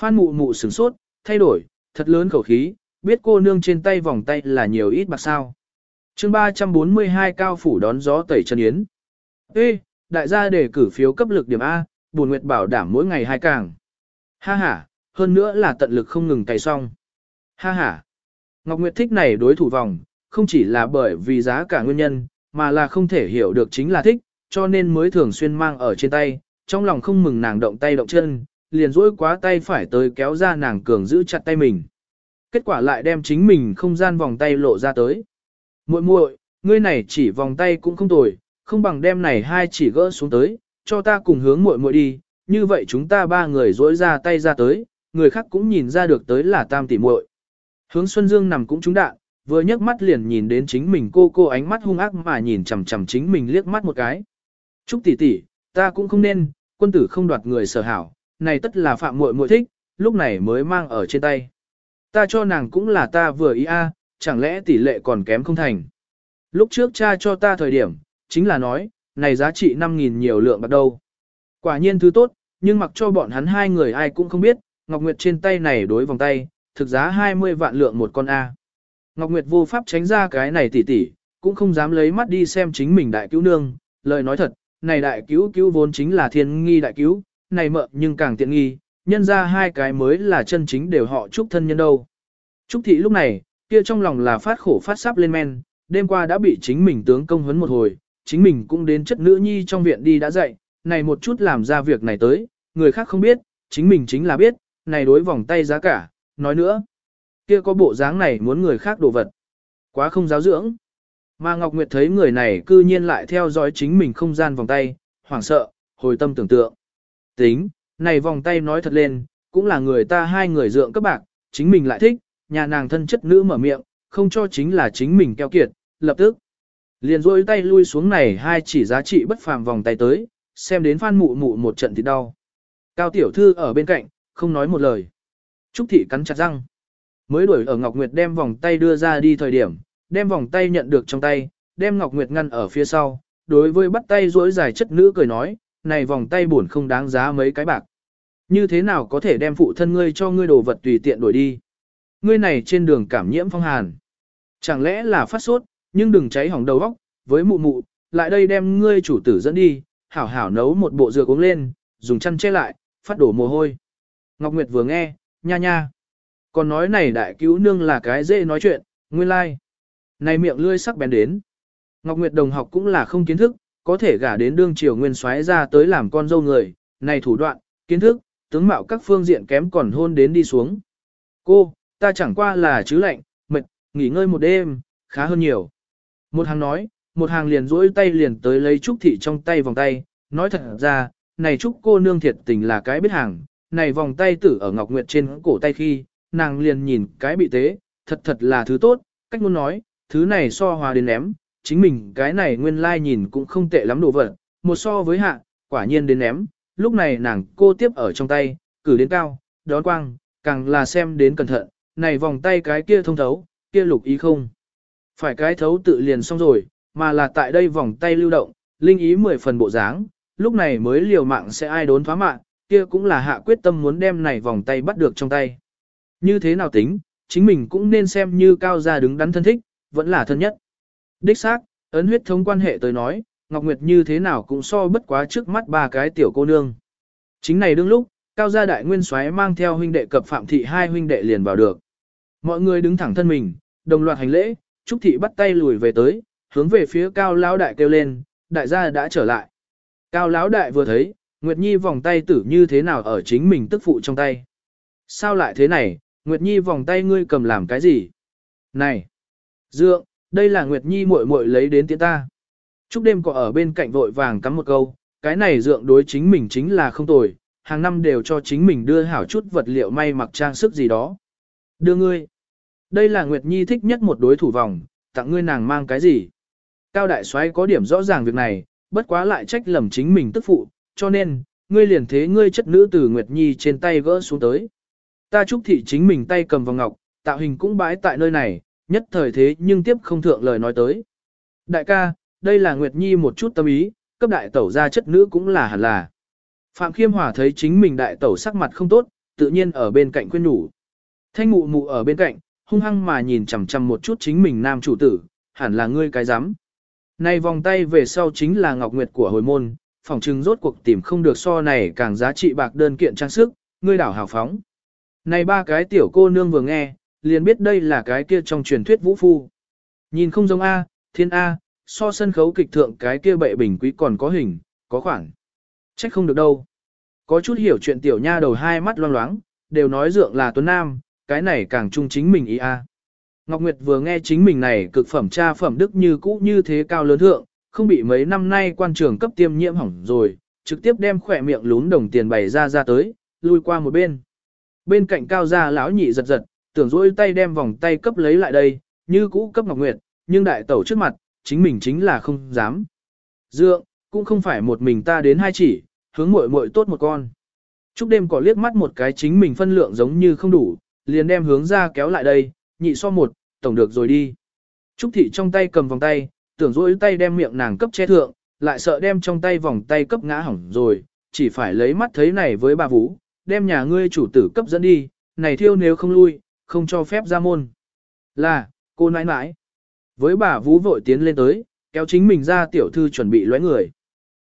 Phan mụ mụ sửng sốt, thay đổi, thật lớn khẩu khí, biết cô nương trên tay vòng tay là nhiều ít bạc sao. chương 342 cao phủ đón gió tẩy chân yến. Ê, đại gia đề cử phiếu cấp lực điểm A, buồn nguyệt bảo đảm mỗi ngày hai càng. Ha ha, hơn nữa là tận lực không ngừng cày xong. Ha ha. Ngọc Nguyệt thích này đối thủ vòng, không chỉ là bởi vì giá cả nguyên nhân, mà là không thể hiểu được chính là thích, cho nên mới thường xuyên mang ở trên tay, trong lòng không mừng nàng động tay động chân, liền duỗi quá tay phải tới kéo ra nàng cường giữ chặt tay mình. Kết quả lại đem chính mình không gian vòng tay lộ ra tới. Muội muội, ngươi này chỉ vòng tay cũng không tồi, không bằng đem này hai chỉ gỡ xuống tới, cho ta cùng hướng muội muội đi, như vậy chúng ta ba người duỗi ra tay ra tới, người khác cũng nhìn ra được tới là tam tỷ muội. Hướng Xuân Dương nằm cũng trúng đạn, vừa nhấc mắt liền nhìn đến chính mình cô cô ánh mắt hung ác mà nhìn chằm chằm chính mình liếc mắt một cái. Trúc tỷ tỷ, ta cũng không nên, quân tử không đoạt người sở hảo, này tất là phạm muội muội thích, lúc này mới mang ở trên tay. Ta cho nàng cũng là ta vừa ý a, chẳng lẽ tỷ lệ còn kém không thành. Lúc trước cha cho ta thời điểm, chính là nói, này giá trị 5.000 nhiều lượng bạc đâu. Quả nhiên thứ tốt, nhưng mặc cho bọn hắn hai người ai cũng không biết, Ngọc Nguyệt trên tay này đối vòng tay, thực giá 20 vạn lượng một con A. Ngọc Nguyệt vô pháp tránh ra cái này tỉ tỉ, cũng không dám lấy mắt đi xem chính mình đại cứu nương, lời nói thật, này đại cứu cứu vốn chính là thiên nghi đại cứu, này mợ nhưng càng tiện nghi, nhân ra hai cái mới là chân chính đều họ chúc thân nhân đâu. Trúc thị lúc này, kia trong lòng là phát khổ phát sắp lên men, đêm qua đã bị chính mình tướng công huấn một hồi, chính mình cũng đến chất nữ nhi trong viện đi đã dạy, này một chút làm ra việc này tới, người khác không biết, chính mình chính là biết, này đối vòng tay giá cả, nói nữa, kia có bộ dáng này muốn người khác đồ vật, quá không giáo dưỡng. Mà Ngọc Nguyệt thấy người này cư nhiên lại theo dõi chính mình không gian vòng tay, hoảng sợ, hồi tâm tưởng tượng. Tính, này vòng tay nói thật lên, cũng là người ta hai người dượng các bạc, chính mình lại thích, nhà nàng thân chất nữ mở miệng, không cho chính là chính mình keo kiệt, lập tức. Liền rôi tay lui xuống này hai chỉ giá trị bất phàm vòng tay tới, xem đến phan mụ mụ một trận thì đau. Cao tiểu thư ở bên cạnh, không nói một lời. Trúc thị cắn chặt răng. Mới đuổi ở Ngọc Nguyệt đem vòng tay đưa ra đi thời điểm, đem vòng tay nhận được trong tay, đem Ngọc Nguyệt ngăn ở phía sau, đối với bắt tay rối dài chất nữ cười nói, này vòng tay buồn không đáng giá mấy cái bạc. Như thế nào có thể đem phụ thân ngươi cho ngươi đồ vật tùy tiện đổi đi? Ngươi này trên đường cảm nhiễm phong hàn. Chẳng lẽ là phát sốt, nhưng đừng cháy hỏng đầu óc, với mụ mụ, lại đây đem ngươi chủ tử dẫn đi, hảo hảo nấu một bộ dừa uống lên, dùng chăn che lại, phát đổ mồ hôi. Ngọc Nguyệt vừa nghe, nha nha. Còn nói này đại cứu nương là cái dễ nói chuyện, nguyên lai. Like. Này miệng lươi sắc bén đến. Ngọc Nguyệt đồng học cũng là không kiến thức, có thể gả đến đương triều nguyên soái ra tới làm con dâu người, này thủ đoạn, kiến thức, tướng mạo các phương diện kém còn hôn đến đi xuống. Cô, ta chẳng qua là chứ lạnh, mệt, nghỉ ngơi một đêm, khá hơn nhiều. Một hàng nói, một hàng liền duỗi tay liền tới lấy Trúc Thị trong tay vòng tay, nói thật ra, này Trúc cô nương thiệt tình là cái biết hàng, này vòng tay tử ở Ngọc Nguyệt trên cổ tay khi, nàng liền nhìn cái bị tế, thật thật là thứ tốt, cách muốn nói, thứ này so hòa đến ném, chính mình cái này nguyên lai like nhìn cũng không tệ lắm đồ vật, một so với hạ, quả nhiên đến ném, lúc này nàng cô tiếp ở trong tay, cử đến cao, đón quang, càng là xem đến cẩn thận, này vòng tay cái kia thông thấu, kia lục ý không. Phải cái thấu tự liền xong rồi, mà là tại đây vòng tay lưu động, linh ý mười phần bộ dáng, lúc này mới liều mạng sẽ ai đốn phá mạng, kia cũng là hạ quyết tâm muốn đem này vòng tay bắt được trong tay. Như thế nào tính, chính mình cũng nên xem như cao gia đứng đắn thân thích, vẫn là thân nhất. Đích xác, ấn huyết thống quan hệ tới nói, Ngọc Nguyệt như thế nào cũng so bất quá trước mắt ba cái tiểu cô nương. Chính này đương lúc, cao gia đại nguyên soái mang theo huynh đệ cập phạm thị hai huynh đệ liền vào được. Mọi người đứng thẳng thân mình, đồng loạt hành lễ, Trúc thị bắt tay lùi về tới, hướng về phía cao lão đại kêu lên, đại gia đã trở lại. Cao lão đại vừa thấy, Nguyệt Nhi vòng tay tử như thế nào ở chính mình tức phụ trong tay. Sao lại thế này, Nguyệt Nhi vòng tay ngươi cầm làm cái gì? Này! Dượng, đây là Nguyệt Nhi muội muội lấy đến tiễn ta. Trúc đêm có ở bên cạnh vội vàng cắm một câu, cái này dượng đối chính mình chính là không tồi, hàng năm đều cho chính mình đưa hảo chút vật liệu may mặc trang sức gì đó. Đưa ngươi. Đây là Nguyệt Nhi thích nhất một đối thủ vòng, tặng ngươi nàng mang cái gì? Cao đại soái có điểm rõ ràng việc này, bất quá lại trách lầm chính mình tức phụ, cho nên, ngươi liền thế ngươi chất nữ từ Nguyệt Nhi trên tay gỡ xuống tới. Ta chúc thị chính mình tay cầm vào ngọc, tạo hình cũng bãi tại nơi này, nhất thời thế nhưng tiếp không thượng lời nói tới. Đại ca, đây là Nguyệt Nhi một chút tâm ý, cấp đại tẩu ra chất nữ cũng là hẳn là. Phạm Khiêm Hòa thấy chính mình đại tẩu sắc mặt không tốt, tự nhiên ở bên cạnh khuyên nhủ. Thanh mụ mụ ở bên cạnh, hung hăng mà nhìn chằm chằm một chút chính mình nam chủ tử, hẳn là ngươi cái dám. Này vòng tay về sau chính là ngọc nguyệt của hồi môn, phòng trưng rốt cuộc tìm không được so này càng giá trị bạc đơn kiện trang sức, ngươi đảo hào phóng. Này ba cái tiểu cô nương vừa nghe, liền biết đây là cái kia trong truyền thuyết vũ phu. Nhìn không giống A, thiên A, so sân khấu kịch thượng cái kia bệ bình quý còn có hình, có khoảng. Trách không được đâu. Có chút hiểu chuyện tiểu nha đầu hai mắt loang loáng, đều nói dượng là tuấn nam, cái này càng trung chính mình ý a. Ngọc Nguyệt vừa nghe chính mình này cực phẩm cha phẩm đức như cũ như thế cao lớn thượng, không bị mấy năm nay quan trường cấp tiêm nhiễm hỏng rồi, trực tiếp đem khỏe miệng lún đồng tiền bày ra ra tới, lui qua một bên. Bên cạnh cao gia lão nhị giật giật, tưởng dỗi tay đem vòng tay cấp lấy lại đây, như cũ cấp Ngọc Nguyệt, nhưng đại tẩu trước mặt, chính mình chính là không dám. Dượng, cũng không phải một mình ta đến hai chỉ, hướng muội muội tốt một con. Trúc đêm có liếc mắt một cái chính mình phân lượng giống như không đủ, liền đem hướng ra kéo lại đây, nhị so một, tổng được rồi đi. Trúc thị trong tay cầm vòng tay, tưởng dỗi tay đem miệng nàng cấp che thượng, lại sợ đem trong tay vòng tay cấp ngã hỏng rồi, chỉ phải lấy mắt thấy này với bà Vũ, đem nhà ngươi chủ tử cấp dẫn đi, này thiêu nếu không lui, không cho phép ra môn. Là, cô nãi nãi. Với bà Vũ vội tiến lên tới, kéo chính mình ra tiểu thư chuẩn bị lóe người.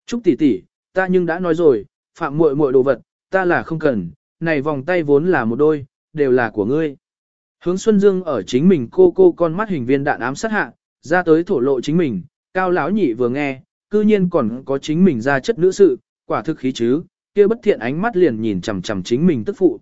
Trúc tỷ tỷ, ta nhưng đã nói rồi, phạm muội muội đồ vật, ta là không cần, này vòng tay vốn là một đôi, đều là của ngươi. Hướng Xuân Dương ở chính mình cô cô con mắt hình viên đạn ám sát hạ, ra tới thổ lộ chính mình, cao lão nhị vừa nghe, cư nhiên còn có chính mình ra chất nữ sự, quả thực khí chứ, kia bất thiện ánh mắt liền nhìn chằm chằm chính mình tức phụ.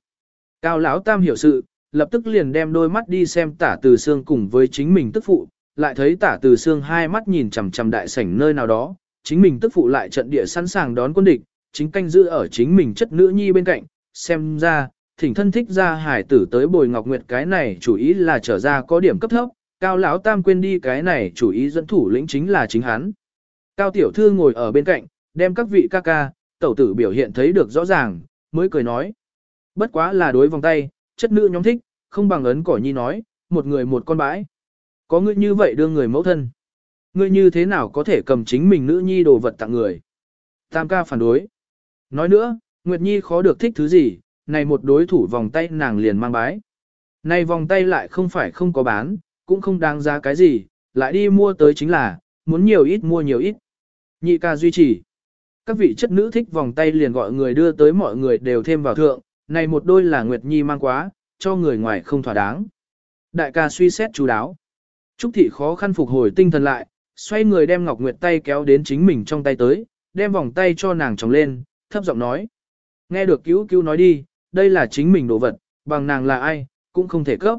Cao lão tam hiểu sự, lập tức liền đem đôi mắt đi xem tả từ xương cùng với chính mình tức phụ, lại thấy tả từ xương hai mắt nhìn chằm chằm đại sảnh nơi nào đó, chính mình tức phụ lại trận địa sẵn sàng đón quân địch, chính canh giữ ở chính mình chất nữ nhi bên cạnh, xem ra, thỉnh thân thích ra hải tử tới bồi ngọc nguyệt cái này chủ ý là trở ra có điểm cấp thấp, cao lão tam quên đi cái này chủ ý dẫn thủ lĩnh chính là chính hắn. Cao tiểu thư ngồi ở bên cạnh, đem các vị ca ca, tẩu tử biểu hiện thấy được rõ ràng, mới cười nói. Bất quá là đối vòng tay, chất nữ nhóm thích, không bằng ấn cỏ nhi nói, một người một con bãi. Có ngươi như vậy đưa người mẫu thân. Ngươi như thế nào có thể cầm chính mình nữ nhi đồ vật tặng người? Tam ca phản đối. Nói nữa, Nguyệt Nhi khó được thích thứ gì, này một đối thủ vòng tay nàng liền mang bái. Này vòng tay lại không phải không có bán, cũng không đáng giá cái gì, lại đi mua tới chính là, muốn nhiều ít mua nhiều ít. Nhị ca duy trì. Các vị chất nữ thích vòng tay liền gọi người đưa tới mọi người đều thêm vào thượng, này một đôi là Nguyệt Nhi mang quá, cho người ngoài không thỏa đáng. Đại ca suy xét chú đáo. Trúc thị khó khăn phục hồi tinh thần lại, xoay người đem Ngọc Nguyệt tay kéo đến chính mình trong tay tới, đem vòng tay cho nàng trồng lên, thấp giọng nói. Nghe được cứu cứu nói đi, đây là chính mình đồ vật, bằng nàng là ai, cũng không thể cấp.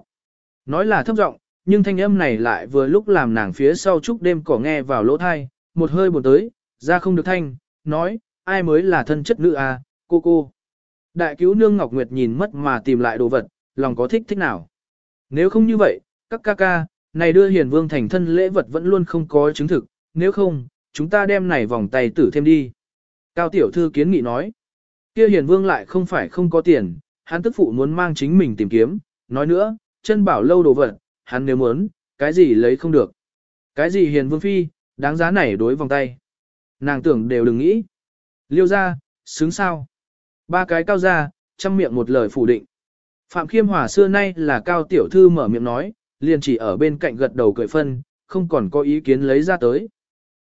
Nói là thấp giọng, nhưng thanh âm này lại vừa lúc làm nàng phía sau chúc đêm cỏ nghe vào lỗ thai, một hơi buồn tới, ra không được thanh, nói, ai mới là thân chất nữ à, cô cô. Đại cứu nương Ngọc Nguyệt nhìn mất mà tìm lại đồ vật, lòng có thích thích nào. Nếu không như vậy, các ca ca, này đưa hiền vương thành thân lễ vật vẫn luôn không có chứng thực, nếu không, chúng ta đem này vòng tay tử thêm đi. Cao tiểu thư kiến nghị nói, kia hiền vương lại không phải không có tiền, hắn tức phụ muốn mang chính mình tìm kiếm, nói nữa, chân bảo lâu đồ vật, hắn nếu muốn, cái gì lấy không được. Cái gì hiền vương phi, đáng giá này đối vòng tay. Nàng tưởng đều đừng nghĩ. Liêu ra, xứng sao. Ba cái cao ra, chăm miệng một lời phủ định. Phạm Khiêm Hòa xưa nay là cao tiểu thư mở miệng nói, liền chỉ ở bên cạnh gật đầu cười phân, không còn có ý kiến lấy ra tới.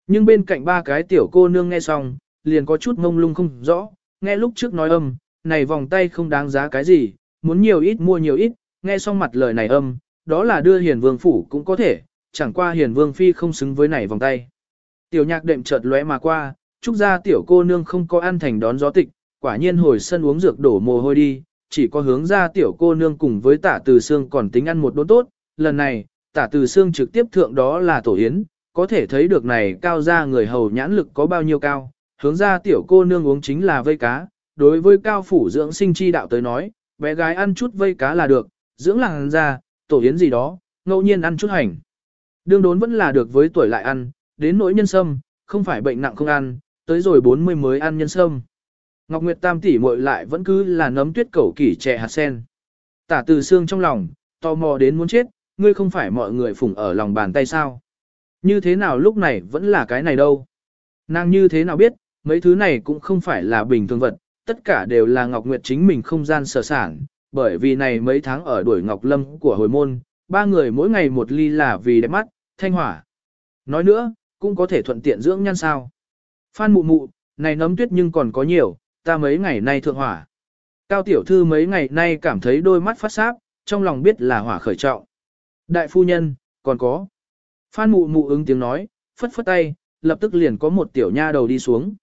Nhưng bên cạnh ba cái tiểu cô nương nghe xong, liền có chút ngông lung không rõ, nghe lúc trước nói âm, này vòng tay không đáng giá cái gì, muốn nhiều ít mua nhiều ít, nghe xong mặt lời này âm, đó là đưa hiền vương phủ cũng có thể, chẳng qua hiền vương phi không xứng với này vòng tay. Tiểu nhạc đệm chợt lóe mà qua, trúc ra tiểu cô nương không có ăn thành đón gió tịch, quả nhiên hồi sân uống dược đổ mồ hôi đi, chỉ có hướng ra tiểu cô nương cùng với tả từ xương còn tính ăn một đốn tốt, lần này, tả từ xương trực tiếp thượng đó là tổ yến, có thể thấy được này cao ra người hầu nhãn lực có bao nhiêu cao, hướng ra tiểu cô nương uống chính là vây cá, đối với cao phủ dưỡng sinh chi đạo tới nói, bé gái ăn chút vây cá là được, dưỡng làng ra, tổ yến gì đó, ngẫu nhiên ăn chút hành. Đương đốn vẫn là được với tuổi lại ăn, đến nỗi nhân sâm, không phải bệnh nặng không ăn, tới rồi 40 mới ăn nhân sâm. Ngọc Nguyệt Tam tỷ muội lại vẫn cứ là nấm tuyết cẩu kỷ trẻ hạt sen. Tả từ xương trong lòng, tò mò đến muốn chết, ngươi không phải mọi người phụng ở lòng bàn tay sao. Như thế nào lúc này vẫn là cái này đâu. Nàng như thế nào biết, mấy thứ này cũng không phải là bình thường vật, tất cả đều là Ngọc Nguyệt chính mình không gian sở sản, bởi vì này mấy tháng ở đuổi Ngọc Lâm của hồi môn, ba người mỗi ngày một ly là vì đẹp mắt, thanh hỏa. Nói nữa, cũng có thể thuận tiện dưỡng nhan sao. Phan mụ mụ, này nấm tuyết nhưng còn có nhiều, ta mấy ngày nay thượng hỏa. Cao tiểu thư mấy ngày nay cảm thấy đôi mắt phát sáp, trong lòng biết là hỏa khởi trọng. Đại phu nhân, còn có. Phan mụ mụ ứng tiếng nói, phất phất tay, lập tức liền có một tiểu nha đầu đi xuống.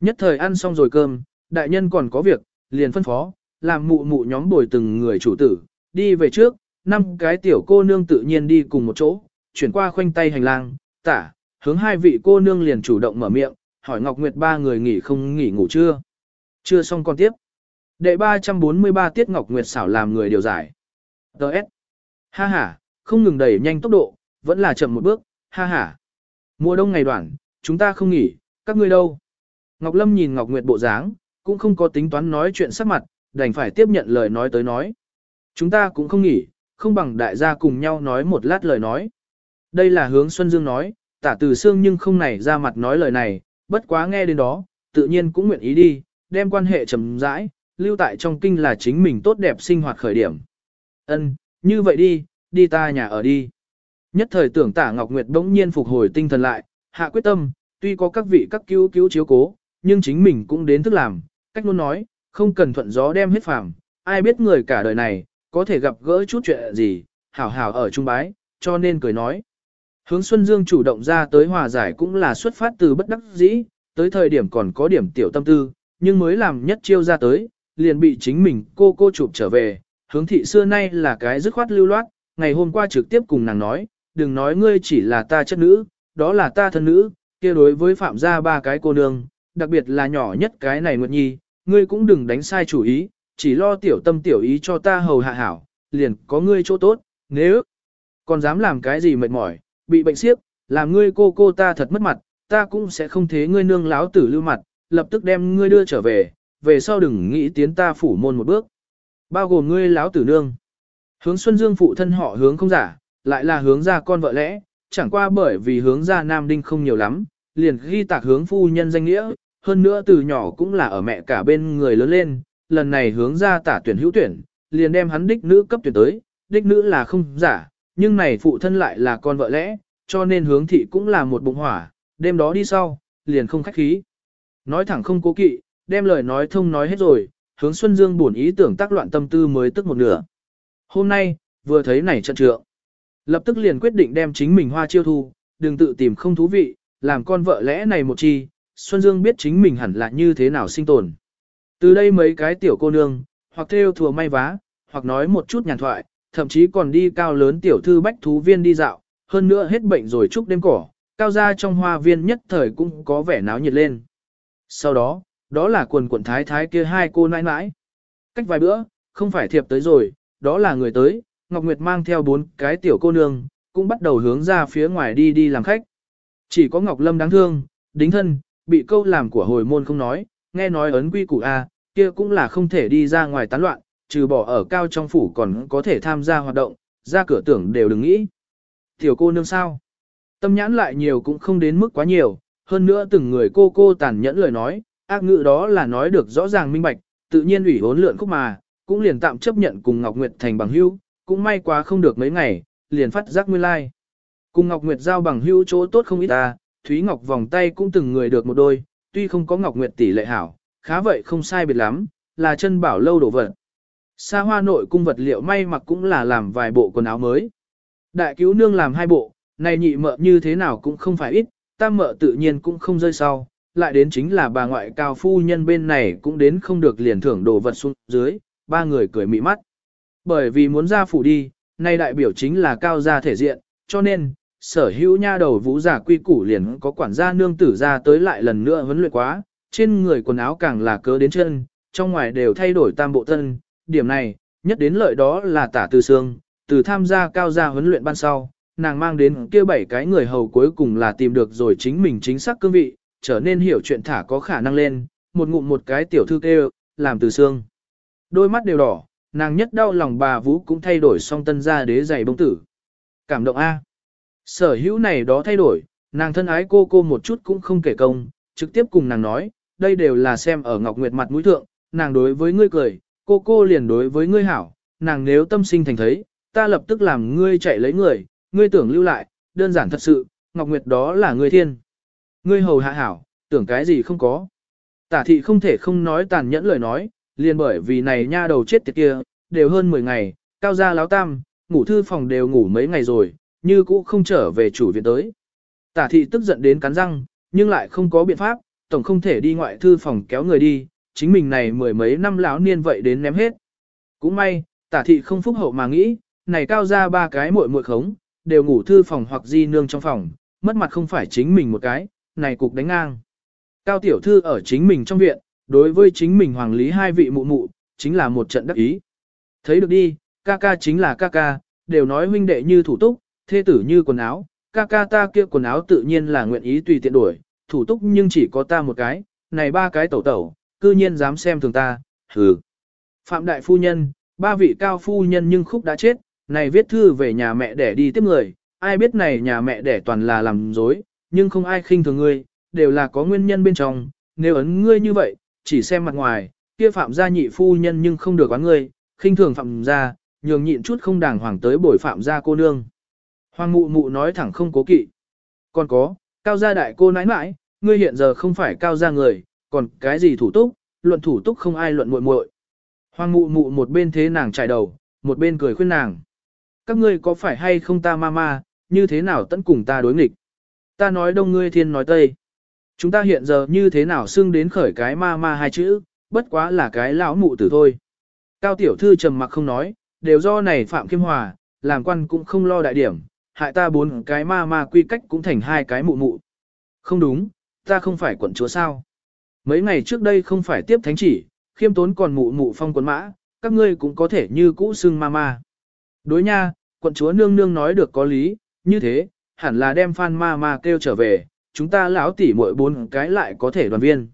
Nhất thời ăn xong rồi cơm, đại nhân còn có việc, liền phân phó, làm mụ mụ nhóm bồi từng người chủ tử, đi về trước, năm cái tiểu cô nương tự nhiên đi cùng một chỗ, chuyển qua khoanh tay hành lang, tả, hướng hai vị cô nương liền chủ động mở miệng, hỏi Ngọc Nguyệt ba người nghỉ không nghỉ ngủ chưa? Chưa xong con tiếp. Đệ 343 tiết Ngọc Nguyệt xảo làm người điều giải. Đợt. Ha ha, không ngừng đẩy nhanh tốc độ, vẫn là chậm một bước, ha ha. Mùa đông ngày đoạn, chúng ta không nghỉ, các ngươi đâu? Ngọc Lâm nhìn Ngọc Nguyệt bộ dáng, cũng không có tính toán nói chuyện sắc mặt, đành phải tiếp nhận lời nói tới nói. Chúng ta cũng không nghỉ, không bằng đại gia cùng nhau nói một lát lời nói. Đây là hướng Xuân Dương nói, tả từ xương nhưng không nảy ra mặt nói lời này, bất quá nghe đến đó, tự nhiên cũng nguyện ý đi, đem quan hệ trầm rãi, lưu tại trong kinh là chính mình tốt đẹp sinh hoạt khởi điểm. Ân, như vậy đi, đi ta nhà ở đi. Nhất thời tưởng tả Ngọc Nguyệt bỗng nhiên phục hồi tinh thần lại, hạ quyết tâm, tuy có các vị các cứu cứu chiếu cố, nhưng chính mình cũng đến thức làm, cách luôn nói, không cần thuận gió đem hết phàm, ai biết người cả đời này, có thể gặp gỡ chút chuyện gì, hảo hảo ở trung bái, cho nên cười nói. Hướng Xuân Dương chủ động ra tới hòa giải cũng là xuất phát từ bất đắc dĩ, tới thời điểm còn có điểm tiểu tâm tư, nhưng mới làm nhất chiêu ra tới, liền bị chính mình cô cô chụp trở về, hướng thị xưa nay là cái dứt khoát lưu loát, ngày hôm qua trực tiếp cùng nàng nói, đừng nói ngươi chỉ là ta chất nữ, đó là ta thân nữ, kia đối với phạm gia ba cái cô nương, đặc biệt là nhỏ nhất cái này Nguyệt Nhi, ngươi cũng đừng đánh sai chủ ý, chỉ lo tiểu tâm tiểu ý cho ta hầu hạ hảo, liền có ngươi chỗ tốt, nếu còn dám làm cái gì mệt mỏi, bị bệnh siếp, làm ngươi cô cô ta thật mất mặt, ta cũng sẽ không thế ngươi nương láo tử lưu mặt, lập tức đem ngươi đưa trở về, về sau đừng nghĩ tiến ta phủ môn một bước. Bao gồm ngươi láo tử nương. Hướng Xuân Dương phụ thân họ hướng không giả, lại là hướng ra con vợ lẽ, chẳng qua bởi vì hướng ra Nam Đinh không nhiều lắm, liền ghi tạc hướng phu nhân danh nghĩa, hơn nữa từ nhỏ cũng là ở mẹ cả bên người lớn lên, lần này hướng ra tả tuyển hữu tuyển, liền đem hắn đích nữ cấp tuyển tới, đích nữ là không giả, nhưng này phụ thân lại là con vợ lẽ, cho nên hướng thị cũng là một bụng hỏa, đêm đó đi sau, liền không khách khí. Nói thẳng không cố kỵ, đem lời nói thông nói hết rồi, hướng Xuân Dương buồn ý tưởng tác loạn tâm tư mới tức một nửa. Hôm nay, vừa thấy này trận trượng, lập tức liền quyết định đem chính mình hoa chiêu thu, đừng tự tìm không thú vị, làm con vợ lẽ này một chi, Xuân Dương biết chính mình hẳn là như thế nào sinh tồn. Từ đây mấy cái tiểu cô nương, hoặc theo thùa may vá, hoặc nói một chút nhàn thoại, thậm chí còn đi cao lớn tiểu thư bách thú viên đi dạo, hơn nữa hết bệnh rồi chúc đêm cỏ, cao ra trong hoa viên nhất thời cũng có vẻ náo nhiệt lên. Sau đó, đó là quần quần thái thái kia hai cô nãi nãi. Cách vài bữa, không phải thiệp tới rồi, đó là người tới, Ngọc Nguyệt mang theo bốn cái tiểu cô nương, cũng bắt đầu hướng ra phía ngoài đi đi làm khách. Chỉ có Ngọc Lâm đáng thương, đính thân, bị câu làm của hồi môn không nói, nghe nói ấn quy củ A, kia cũng là không thể đi ra ngoài tán loạn, trừ bỏ ở cao trong phủ còn có thể tham gia hoạt động, ra cửa tưởng đều đừng nghĩ. Tiểu cô nương sao? Tâm nhãn lại nhiều cũng không đến mức quá nhiều, hơn nữa từng người cô cô tàn nhẫn lời nói, ác ngữ đó là nói được rõ ràng minh bạch, tự nhiên ủy hốn lượn khúc mà, cũng liền tạm chấp nhận cùng Ngọc Nguyệt thành bằng hữu, cũng may quá không được mấy ngày, liền phát giác nguyên lai. Like. Cùng Ngọc Nguyệt giao bằng hữu chỗ tốt không ít ta, Thúy Ngọc vòng tay cũng từng người được một đôi, tuy không có Ngọc Nguyệt tỷ lệ hảo, khá vậy không sai biệt lắm, là chân bảo lâu đổ vật. Sa hoa nội cung vật liệu may mặc cũng là làm vài bộ quần áo mới. Đại cứu nương làm hai bộ, này nhị mợ như thế nào cũng không phải ít, tam mợ tự nhiên cũng không rơi sau, lại đến chính là bà ngoại cao phu nhân bên này cũng đến không được liền thưởng đồ vật xuống dưới, ba người cười mị mắt. Bởi vì muốn ra phủ đi, nay đại biểu chính là cao gia thể diện, cho nên, sở hữu nha đầu vũ giả quy củ liền có quản gia nương tử ra tới lại lần nữa huấn luyện quá, trên người quần áo càng là cớ đến chân, trong ngoài đều thay đổi tam bộ thân, điểm này, nhất đến lợi đó là tả từ xương, từ tham gia cao gia huấn luyện ban sau, nàng mang đến kia bảy cái người hầu cuối cùng là tìm được rồi chính mình chính xác cương vị, trở nên hiểu chuyện thả có khả năng lên, một ngụm một cái tiểu thư kêu, làm từ xương. Đôi mắt đều đỏ, nàng nhất đau lòng bà Vũ cũng thay đổi song tân gia đế giày bông tử. Cảm động A. Sở hữu này đó thay đổi, nàng thân ái cô cô một chút cũng không kể công, trực tiếp cùng nàng nói, đây đều là xem ở Ngọc Nguyệt mặt mũi thượng, nàng đối với ngươi cười, cô cô liền đối với ngươi hảo, nàng nếu tâm sinh thành thấy, ta lập tức làm ngươi chạy lấy người, ngươi tưởng lưu lại, đơn giản thật sự, Ngọc Nguyệt đó là ngươi thiên. Ngươi hầu hạ hảo, tưởng cái gì không có. Tả thị không thể không nói tàn nhẫn lời nói, liền bởi vì này nha đầu chết tiệt kia, đều hơn 10 ngày, cao gia láo tam, ngủ thư phòng đều ngủ mấy ngày rồi, như cũ không trở về chủ viện tới. Tả thị tức giận đến cắn răng, nhưng lại không có biện pháp, tổng không thể đi ngoại thư phòng kéo người đi, chính mình này mười mấy năm lão niên vậy đến ném hết. Cũng may, tả thị không phúc hậu mà nghĩ, này cao ra ba cái muội muội khống, đều ngủ thư phòng hoặc di nương trong phòng, mất mặt không phải chính mình một cái, này cục đánh ngang. Cao tiểu thư ở chính mình trong viện, đối với chính mình hoàng lý hai vị mụ mụ, chính là một trận đắc ý. Thấy được đi, ca ca chính là ca ca, đều nói huynh đệ như thủ túc, thê tử như quần áo, ca ca ta kia quần áo tự nhiên là nguyện ý tùy tiện đổi, thủ túc nhưng chỉ có ta một cái, này ba cái tẩu tẩu, cư nhiên dám xem thường ta, hừ. Phạm đại phu nhân, ba vị cao phu nhân nhưng khúc đã chết, này viết thư về nhà mẹ để đi tiếp người, ai biết này nhà mẹ để toàn là làm dối, nhưng không ai khinh thường ngươi, đều là có nguyên nhân bên trong, nếu ấn ngươi như vậy, chỉ xem mặt ngoài, kia phạm gia nhị phu nhân nhưng không được quán ngươi, khinh thường phạm gia, nhường nhịn chút không đàng hoàng tới bồi phạm gia cô nương. Hoàng mụ mụ nói thẳng không cố kỵ. Còn có, cao gia đại cô nãi nãi, ngươi hiện giờ không phải cao gia người, còn cái gì thủ túc, luận thủ túc không ai luận muội muội. Hoàng mụ mụ một bên thế nàng trải đầu, một bên cười khuyên nàng. Các ngươi có phải hay không ta ma ma, như thế nào tận cùng ta đối nghịch. Ta nói đông ngươi thiên nói tây. Chúng ta hiện giờ như thế nào xưng đến khởi cái ma ma hai chữ, bất quá là cái lão mụ tử thôi. Cao tiểu thư trầm mặc không nói, đều do này Phạm Kim Hòa, làm quan cũng không lo đại điểm, hại ta bốn cái ma ma quy cách cũng thành hai cái mụ mụ. Không đúng, ta không phải quận chúa sao. Mấy ngày trước đây không phải tiếp thánh chỉ, khiêm tốn còn mụ mụ phong quần mã, các ngươi cũng có thể như cũ xưng ma ma. Đối nha, quận chúa nương nương nói được có lý, như thế, hẳn là đem phan ma ma kêu trở về, chúng ta lão tỉ muội bốn cái lại có thể đoàn viên.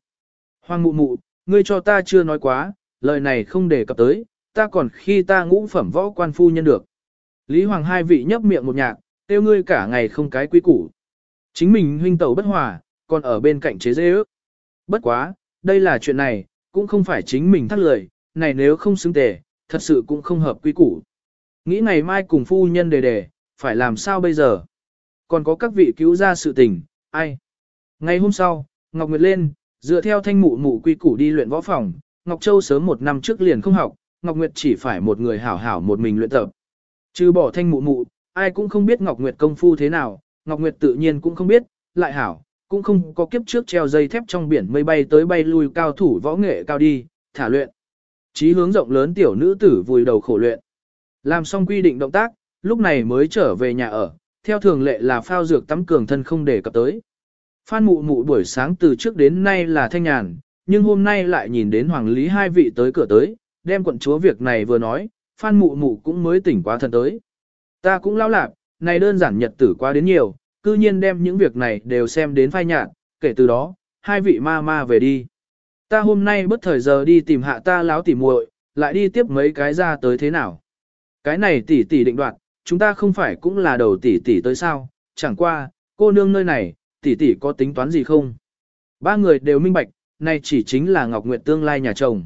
Hoàng mụ mụ, ngươi cho ta chưa nói quá, lời này không đề cập tới, ta còn khi ta ngũ phẩm võ quan phu nhân được. Lý Hoàng hai vị nhấp miệng một nhạc, tiêu ngươi cả ngày không cái quý củ. Chính mình huynh tẩu bất hòa, còn ở bên cạnh chế dê ước. Bất quá, đây là chuyện này, cũng không phải chính mình thắt lời, này nếu không xứng tề, thật sự cũng không hợp quy củ. Nghĩ ngày mai cùng phu nhân đề đề, phải làm sao bây giờ? Còn có các vị cứu ra sự tình, ai? Ngày hôm sau, Ngọc Nguyệt lên, dựa theo thanh mụ mụ quy củ đi luyện võ phòng, Ngọc Châu sớm một năm trước liền không học, Ngọc Nguyệt chỉ phải một người hảo hảo một mình luyện tập. Trừ bỏ thanh mụ mụ, ai cũng không biết Ngọc Nguyệt công phu thế nào, Ngọc Nguyệt tự nhiên cũng không biết, lại hảo, cũng không có kiếp trước treo dây thép trong biển mây bay tới bay lui cao thủ võ nghệ cao đi, thả luyện. Chí hướng rộng lớn tiểu nữ tử vùi đầu khổ luyện. Làm xong quy định động tác, lúc này mới trở về nhà ở, theo thường lệ là phao dược tắm cường thân không để cập tới. Phan mụ mụ buổi sáng từ trước đến nay là thanh nhàn, nhưng hôm nay lại nhìn đến hoàng lý hai vị tới cửa tới, đem quận chúa việc này vừa nói, phan mụ mụ cũng mới tỉnh quá thân tới. Ta cũng lao lạc, này đơn giản nhật tử qua đến nhiều, cư nhiên đem những việc này đều xem đến phai nhạt, kể từ đó, hai vị ma ma về đi. Ta hôm nay bất thời giờ đi tìm hạ ta láo tỉ muội, lại đi tiếp mấy cái ra tới thế nào. Cái này tỷ tỷ định đoạt, chúng ta không phải cũng là đầu tỷ tỷ tới sao, chẳng qua, cô nương nơi này, tỷ tỷ có tính toán gì không? Ba người đều minh bạch, này chỉ chính là Ngọc Nguyệt tương lai nhà chồng.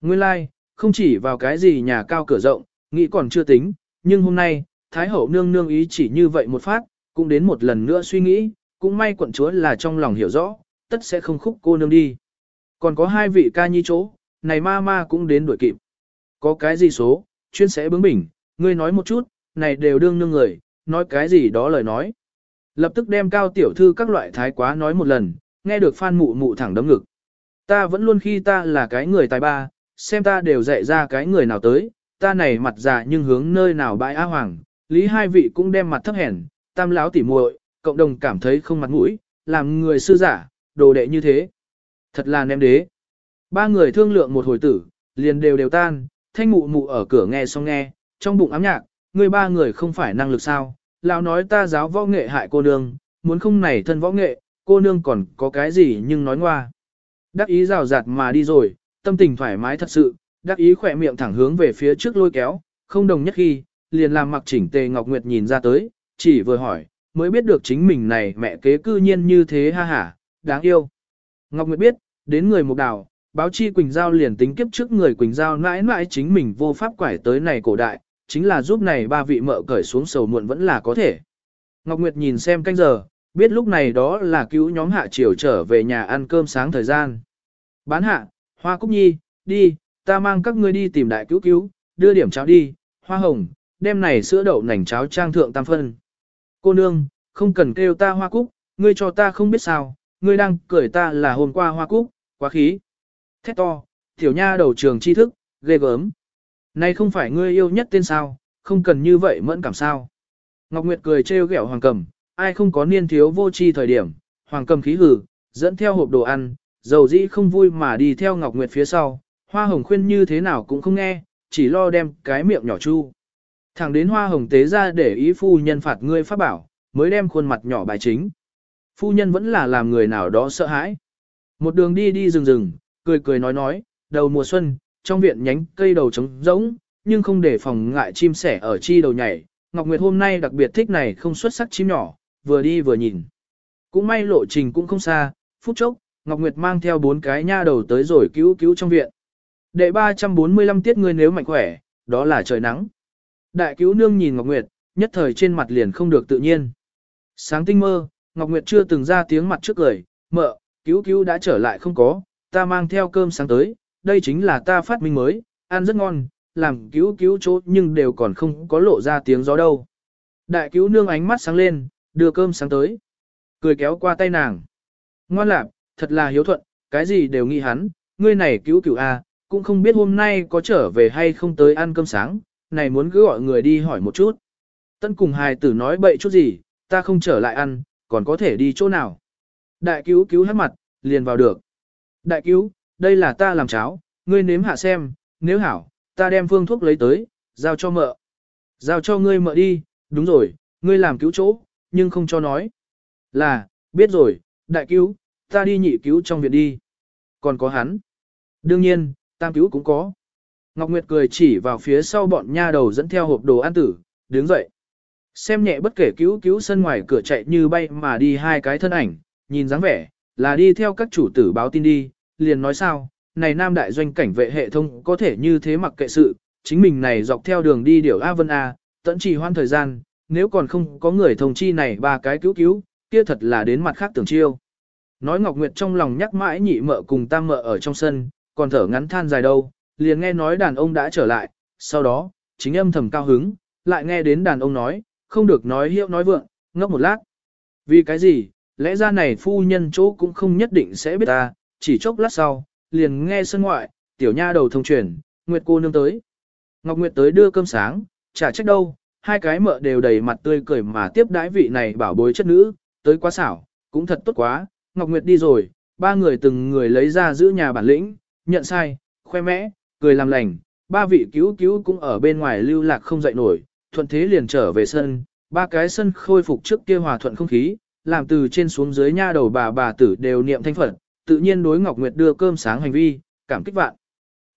Nguyên lai, không chỉ vào cái gì nhà cao cửa rộng, nghĩ còn chưa tính, nhưng hôm nay, Thái hậu nương nương ý chỉ như vậy một phát, cũng đến một lần nữa suy nghĩ, cũng may quận chúa là trong lòng hiểu rõ, tất sẽ không khúc cô nương đi. Còn có hai vị ca nhi chỗ, này ma ma cũng đến đuổi kịp. Có cái gì số, chuyên sẽ bướng bỉnh, ngươi nói một chút, này đều đương nương người, nói cái gì đó lời nói. Lập tức đem cao tiểu thư các loại thái quá nói một lần, nghe được phan mụ mụ thẳng đấm ngực. Ta vẫn luôn khi ta là cái người tài ba, xem ta đều dạy ra cái người nào tới, ta này mặt già nhưng hướng nơi nào bãi á hoàng, lý hai vị cũng đem mặt thấp hèn, tam lão tỉ muội, cộng đồng cảm thấy không mặt mũi, làm người sư giả, đồ đệ như thế. Thật là ném đế. Ba người thương lượng một hồi tử, liền đều đều tan, thanh mụ mụ ở cửa nghe xong nghe, trong bụng ám nhạc, người ba người không phải năng lực sao, lão nói ta giáo võ nghệ hại cô nương, muốn không này thân võ nghệ, cô nương còn có cái gì nhưng nói ngoa. Đắc ý rào rạt mà đi rồi, tâm tình thoải mái thật sự, đắc ý khỏe miệng thẳng hướng về phía trước lôi kéo, không đồng nhất khi, liền làm mặc chỉnh tề Ngọc Nguyệt nhìn ra tới, chỉ vừa hỏi, mới biết được chính mình này mẹ kế cư nhiên như thế ha hả, đáng yêu. Ngọc Nguyệt biết, đến người mục đào, báo chi Quỳnh Giao liền tính kiếp trước người Quỳnh Giao mãi mãi chính mình vô pháp quải tới này cổ đại, chính là giúp này ba vị mợ cởi xuống sầu muộn vẫn là có thể. Ngọc Nguyệt nhìn xem canh giờ, biết lúc này đó là cứu nhóm hạ triều trở về nhà ăn cơm sáng thời gian. Bán hạ, Hoa Cúc Nhi, đi, ta mang các ngươi đi tìm đại cứu cứu, đưa điểm cháo đi, Hoa Hồng, đem này sữa đậu nành cháo trang thượng tam phân. Cô nương, không cần kêu ta Hoa Cúc, ngươi cho ta không biết sao, ngươi đang cười ta là hôm qua Hoa Cúc, quá khí. Thét to, tiểu nha đầu trường tri thức, ghê gớm. Này không phải ngươi yêu nhất tên sao, không cần như vậy mẫn cảm sao. Ngọc Nguyệt cười trêu ghẹo Hoàng Cầm, ai không có niên thiếu vô tri thời điểm, Hoàng Cầm khí hử, dẫn theo hộp đồ ăn, dầu dĩ không vui mà đi theo Ngọc Nguyệt phía sau, Hoa Hồng khuyên như thế nào cũng không nghe, chỉ lo đem cái miệng nhỏ chu. Thẳng đến Hoa Hồng tế ra để ý phu nhân phạt ngươi pháp bảo, mới đem khuôn mặt nhỏ bài chính. Phu nhân vẫn là làm người nào đó sợ hãi. Một đường đi đi rừng rừng, cười cười nói nói, đầu mùa xuân, trong viện nhánh cây đầu trống rỗng, nhưng không để phòng ngại chim sẻ ở chi đầu nhảy. Ngọc Nguyệt hôm nay đặc biệt thích này không xuất sắc chim nhỏ, vừa đi vừa nhìn. Cũng may lộ trình cũng không xa, phút chốc, Ngọc Nguyệt mang theo bốn cái nha đầu tới rồi cứu cứu trong viện. Đệ 345 tiết ngươi nếu mạnh khỏe, đó là trời nắng. Đại cứu nương nhìn Ngọc Nguyệt, nhất thời trên mặt liền không được tự nhiên. Sáng tinh mơ, Ngọc Nguyệt chưa từng ra tiếng mặt trước cười, mợ, cứu cứu đã trở lại không có, ta mang theo cơm sáng tới, đây chính là ta phát minh mới, ăn rất ngon, làm cứu cứu chỗ nhưng đều còn không có lộ ra tiếng gió đâu. Đại cứu nương ánh mắt sáng lên, đưa cơm sáng tới. Cười kéo qua tay nàng. Ngoan lạc, thật là hiếu thuận, cái gì đều nghĩ hắn, ngươi này cứu cứu a, cũng không biết hôm nay có trở về hay không tới ăn cơm sáng, này muốn cứ gọi người đi hỏi một chút. Tân cùng hài tử nói bậy chút gì, ta không trở lại ăn, còn có thể đi chỗ nào. Đại cứu cứu hát mặt, liền vào được. Đại cứu, đây là ta làm cháo, ngươi nếm hạ xem, nếu hảo, ta đem phương thuốc lấy tới, giao cho mợ. Giao cho ngươi mợ đi, đúng rồi, ngươi làm cứu chỗ, nhưng không cho nói. Là, biết rồi, đại cứu, ta đi nhị cứu trong viện đi. Còn có hắn. Đương nhiên, tam cứu cũng có. Ngọc Nguyệt cười chỉ vào phía sau bọn nha đầu dẫn theo hộp đồ ăn tử, đứng dậy. Xem nhẹ bất kể cứu cứu sân ngoài cửa chạy như bay mà đi hai cái thân ảnh, nhìn dáng vẻ, là đi theo các chủ tử báo tin đi, liền nói sao, này nam đại doanh cảnh vệ hệ thống có thể như thế mặc kệ sự, chính mình này dọc theo đường đi điều A Vân A, tận trì hoãn thời gian, nếu còn không có người thông chi này ba cái cứu cứu, kia thật là đến mặt khác tưởng chiêu. Nói Ngọc Nguyệt trong lòng nhắc mãi nhị mợ cùng tam mợ ở trong sân, còn thở ngắn than dài đâu, liền nghe nói đàn ông đã trở lại, sau đó, chính âm thầm cao hứng, lại nghe đến đàn ông nói, không được nói hiệu nói vượng, ngốc một lát. Vì cái gì, lẽ ra này phu nhân chỗ cũng không nhất định sẽ biết ta, chỉ chốc lát sau, liền nghe sân ngoại, tiểu nha đầu thông truyền, Nguyệt cô nương tới. Ngọc Nguyệt tới đưa cơm sáng, chả trách đâu, hai cái mợ đều đầy mặt tươi cười mà tiếp đãi vị này bảo bối chất nữ, tới quá xảo, cũng thật tốt quá, Ngọc Nguyệt đi rồi, ba người từng người lấy ra giữ nhà bản lĩnh, nhận sai, khoe mẽ, cười làm lành, ba vị cứu cứu cũng ở bên ngoài lưu lạc không dậy nổi, thuận thế liền trở về sân, ba cái sân khôi phục trước kia hòa thuận không khí, làm từ trên xuống dưới nha đầu bà bà tử đều niệm thanh phật, tự nhiên đối Ngọc Nguyệt đưa cơm sáng hành vi, cảm kích vạn.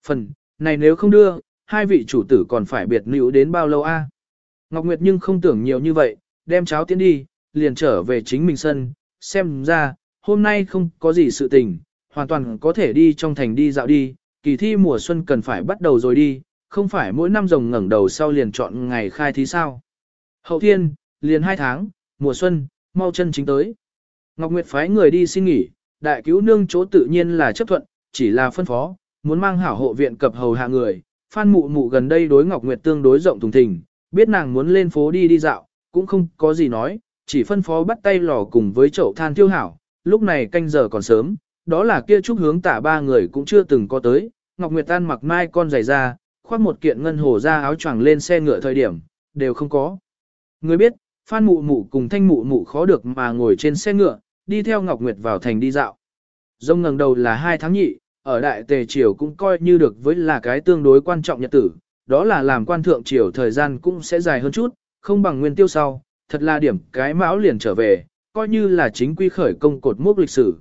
Phần, này nếu không đưa, hai vị chủ tử còn phải biệt nữ đến bao lâu a? Ngọc Nguyệt nhưng không tưởng nhiều như vậy, đem cháo tiến đi, liền trở về chính mình sân, xem ra, hôm nay không có gì sự tình, hoàn toàn có thể đi trong thành đi dạo đi, kỳ thi mùa xuân cần phải bắt đầu rồi đi, không phải mỗi năm rồng ngẩng đầu sau liền chọn ngày khai thí sao. Hậu thiên, liền hai tháng, mùa xuân, mau chân chính tới. Ngọc Nguyệt phái người đi xin nghỉ, đại cứu nương chỗ tự nhiên là chấp thuận, chỉ là phân phó, muốn mang hảo hộ viện cập hầu hạ người. Phan mụ mụ gần đây đối Ngọc Nguyệt tương đối rộng thùng thình, biết nàng muốn lên phố đi đi dạo, cũng không có gì nói, chỉ phân phó bắt tay lò cùng với chậu than tiêu hảo, lúc này canh giờ còn sớm, đó là kia chúc hướng tả ba người cũng chưa từng có tới, Ngọc Nguyệt An mặc mai con giày ra, khoác một kiện ngân hồ ra áo choàng lên xe ngựa thời điểm, đều không có. Người biết, Phan Mụ Mụ cùng Thanh Mụ Mụ khó được mà ngồi trên xe ngựa, đi theo Ngọc Nguyệt vào thành đi dạo. Rông ngẩng đầu là hai tháng nhị, ở Đại Tề Triều cũng coi như được với là cái tương đối quan trọng nhật tử, đó là làm quan thượng triều thời gian cũng sẽ dài hơn chút, không bằng nguyên tiêu sau, thật là điểm cái mão liền trở về, coi như là chính quy khởi công cột mốc lịch sử.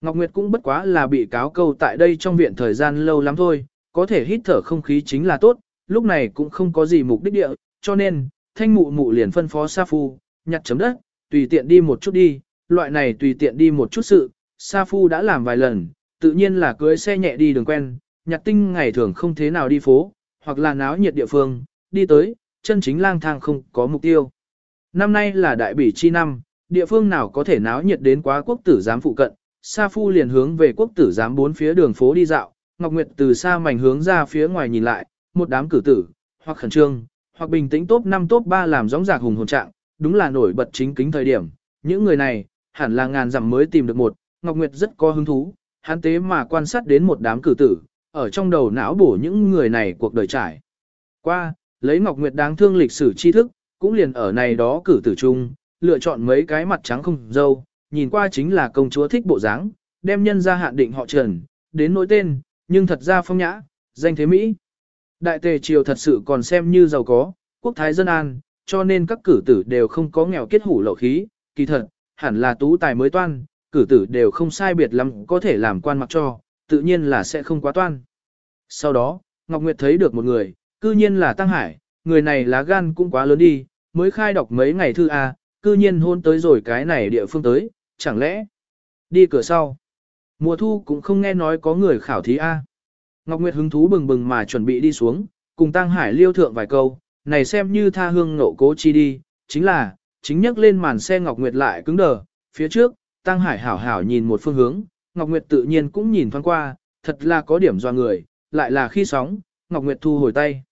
Ngọc Nguyệt cũng bất quá là bị cáo câu tại đây trong viện thời gian lâu lắm thôi, có thể hít thở không khí chính là tốt, lúc này cũng không có gì mục đích địa, cho nên, thanh mụ mụ liền phân phó Sa Phu, nhặt chấm đất, tùy tiện đi một chút đi, loại này tùy tiện đi một chút sự, Sa Phu đã làm vài lần, tự nhiên là cưới xe nhẹ đi đường quen, nhặt tinh ngày thường không thế nào đi phố, hoặc là náo nhiệt địa phương, đi tới, chân chính lang thang không có mục tiêu. Năm nay là đại bỉ chi năm, địa phương nào có thể náo nhiệt đến quá quốc tử giám phụ cận, Sa Phu liền hướng về quốc tử giám bốn phía đường phố đi dạo, Ngọc Nguyệt từ xa mảnh hướng ra phía ngoài nhìn lại, một đám cử tử, hoặc khẩn trương, hoặc bình tĩnh top 5 top 3 làm gióng giạc hùng hồn trạng, đúng là nổi bật chính kính thời điểm. Những người này, hẳn là ngàn dặm mới tìm được một, Ngọc Nguyệt rất có hứng thú, hắn tế mà quan sát đến một đám cử tử, ở trong đầu não bổ những người này cuộc đời trải. Qua, lấy Ngọc Nguyệt đáng thương lịch sử tri thức, cũng liền ở này đó cử tử chung, lựa chọn mấy cái mặt trắng không dâu, nhìn qua chính là công chúa thích bộ dáng, đem nhân ra hạn định họ trần, đến nỗi tên, nhưng thật ra phong nhã, danh thế Mỹ. Đại tề triều thật sự còn xem như giàu có, quốc thái dân an, cho nên các cử tử đều không có nghèo kết hủ lậu khí, kỳ thật, hẳn là tú tài mới toan, cử tử đều không sai biệt lắm có thể làm quan mặc cho, tự nhiên là sẽ không quá toan. Sau đó, Ngọc Nguyệt thấy được một người, cư nhiên là Tăng Hải, người này lá gan cũng quá lớn đi, mới khai đọc mấy ngày thư A, cư nhiên hôn tới rồi cái này địa phương tới, chẳng lẽ đi cửa sau. Mùa thu cũng không nghe nói có người khảo thí A. Ngọc Nguyệt hứng thú bừng bừng mà chuẩn bị đi xuống, cùng Tăng Hải liêu thượng vài câu, này xem như tha hương nộ cố chi đi, chính là, chính nhắc lên màn xe Ngọc Nguyệt lại cứng đờ, phía trước, Tăng Hải hảo hảo nhìn một phương hướng, Ngọc Nguyệt tự nhiên cũng nhìn thoáng qua, thật là có điểm doa người, lại là khi sóng, Ngọc Nguyệt thu hồi tay.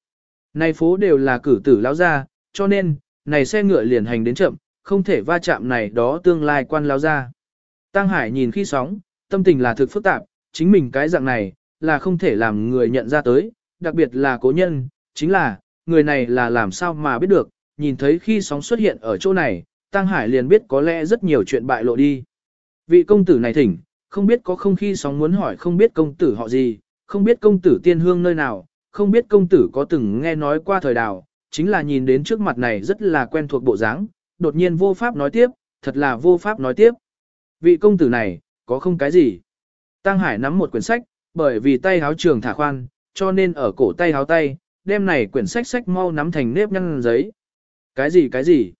Này phố đều là cử tử lão ra, cho nên, này xe ngựa liền hành đến chậm, không thể va chạm này đó tương lai quan lão ra. Tăng Hải nhìn khi sóng, tâm tình là thực phức tạp, chính mình cái dạng này, là không thể làm người nhận ra tới, đặc biệt là cố nhân, chính là, người này là làm sao mà biết được, nhìn thấy khi sóng xuất hiện ở chỗ này, Tăng Hải liền biết có lẽ rất nhiều chuyện bại lộ đi. Vị công tử này thỉnh, không biết có không khi sóng muốn hỏi không biết công tử họ gì, không biết công tử tiên hương nơi nào, không biết công tử có từng nghe nói qua thời đào, chính là nhìn đến trước mặt này rất là quen thuộc bộ dáng, đột nhiên vô pháp nói tiếp, thật là vô pháp nói tiếp. Vị công tử này, có không cái gì? Tăng Hải nắm một quyển sách, bởi vì tay háo trường thả khoan, cho nên ở cổ tay háo tay, đem này quyển sách sách mau nắm thành nếp nhăn giấy. Cái gì cái gì?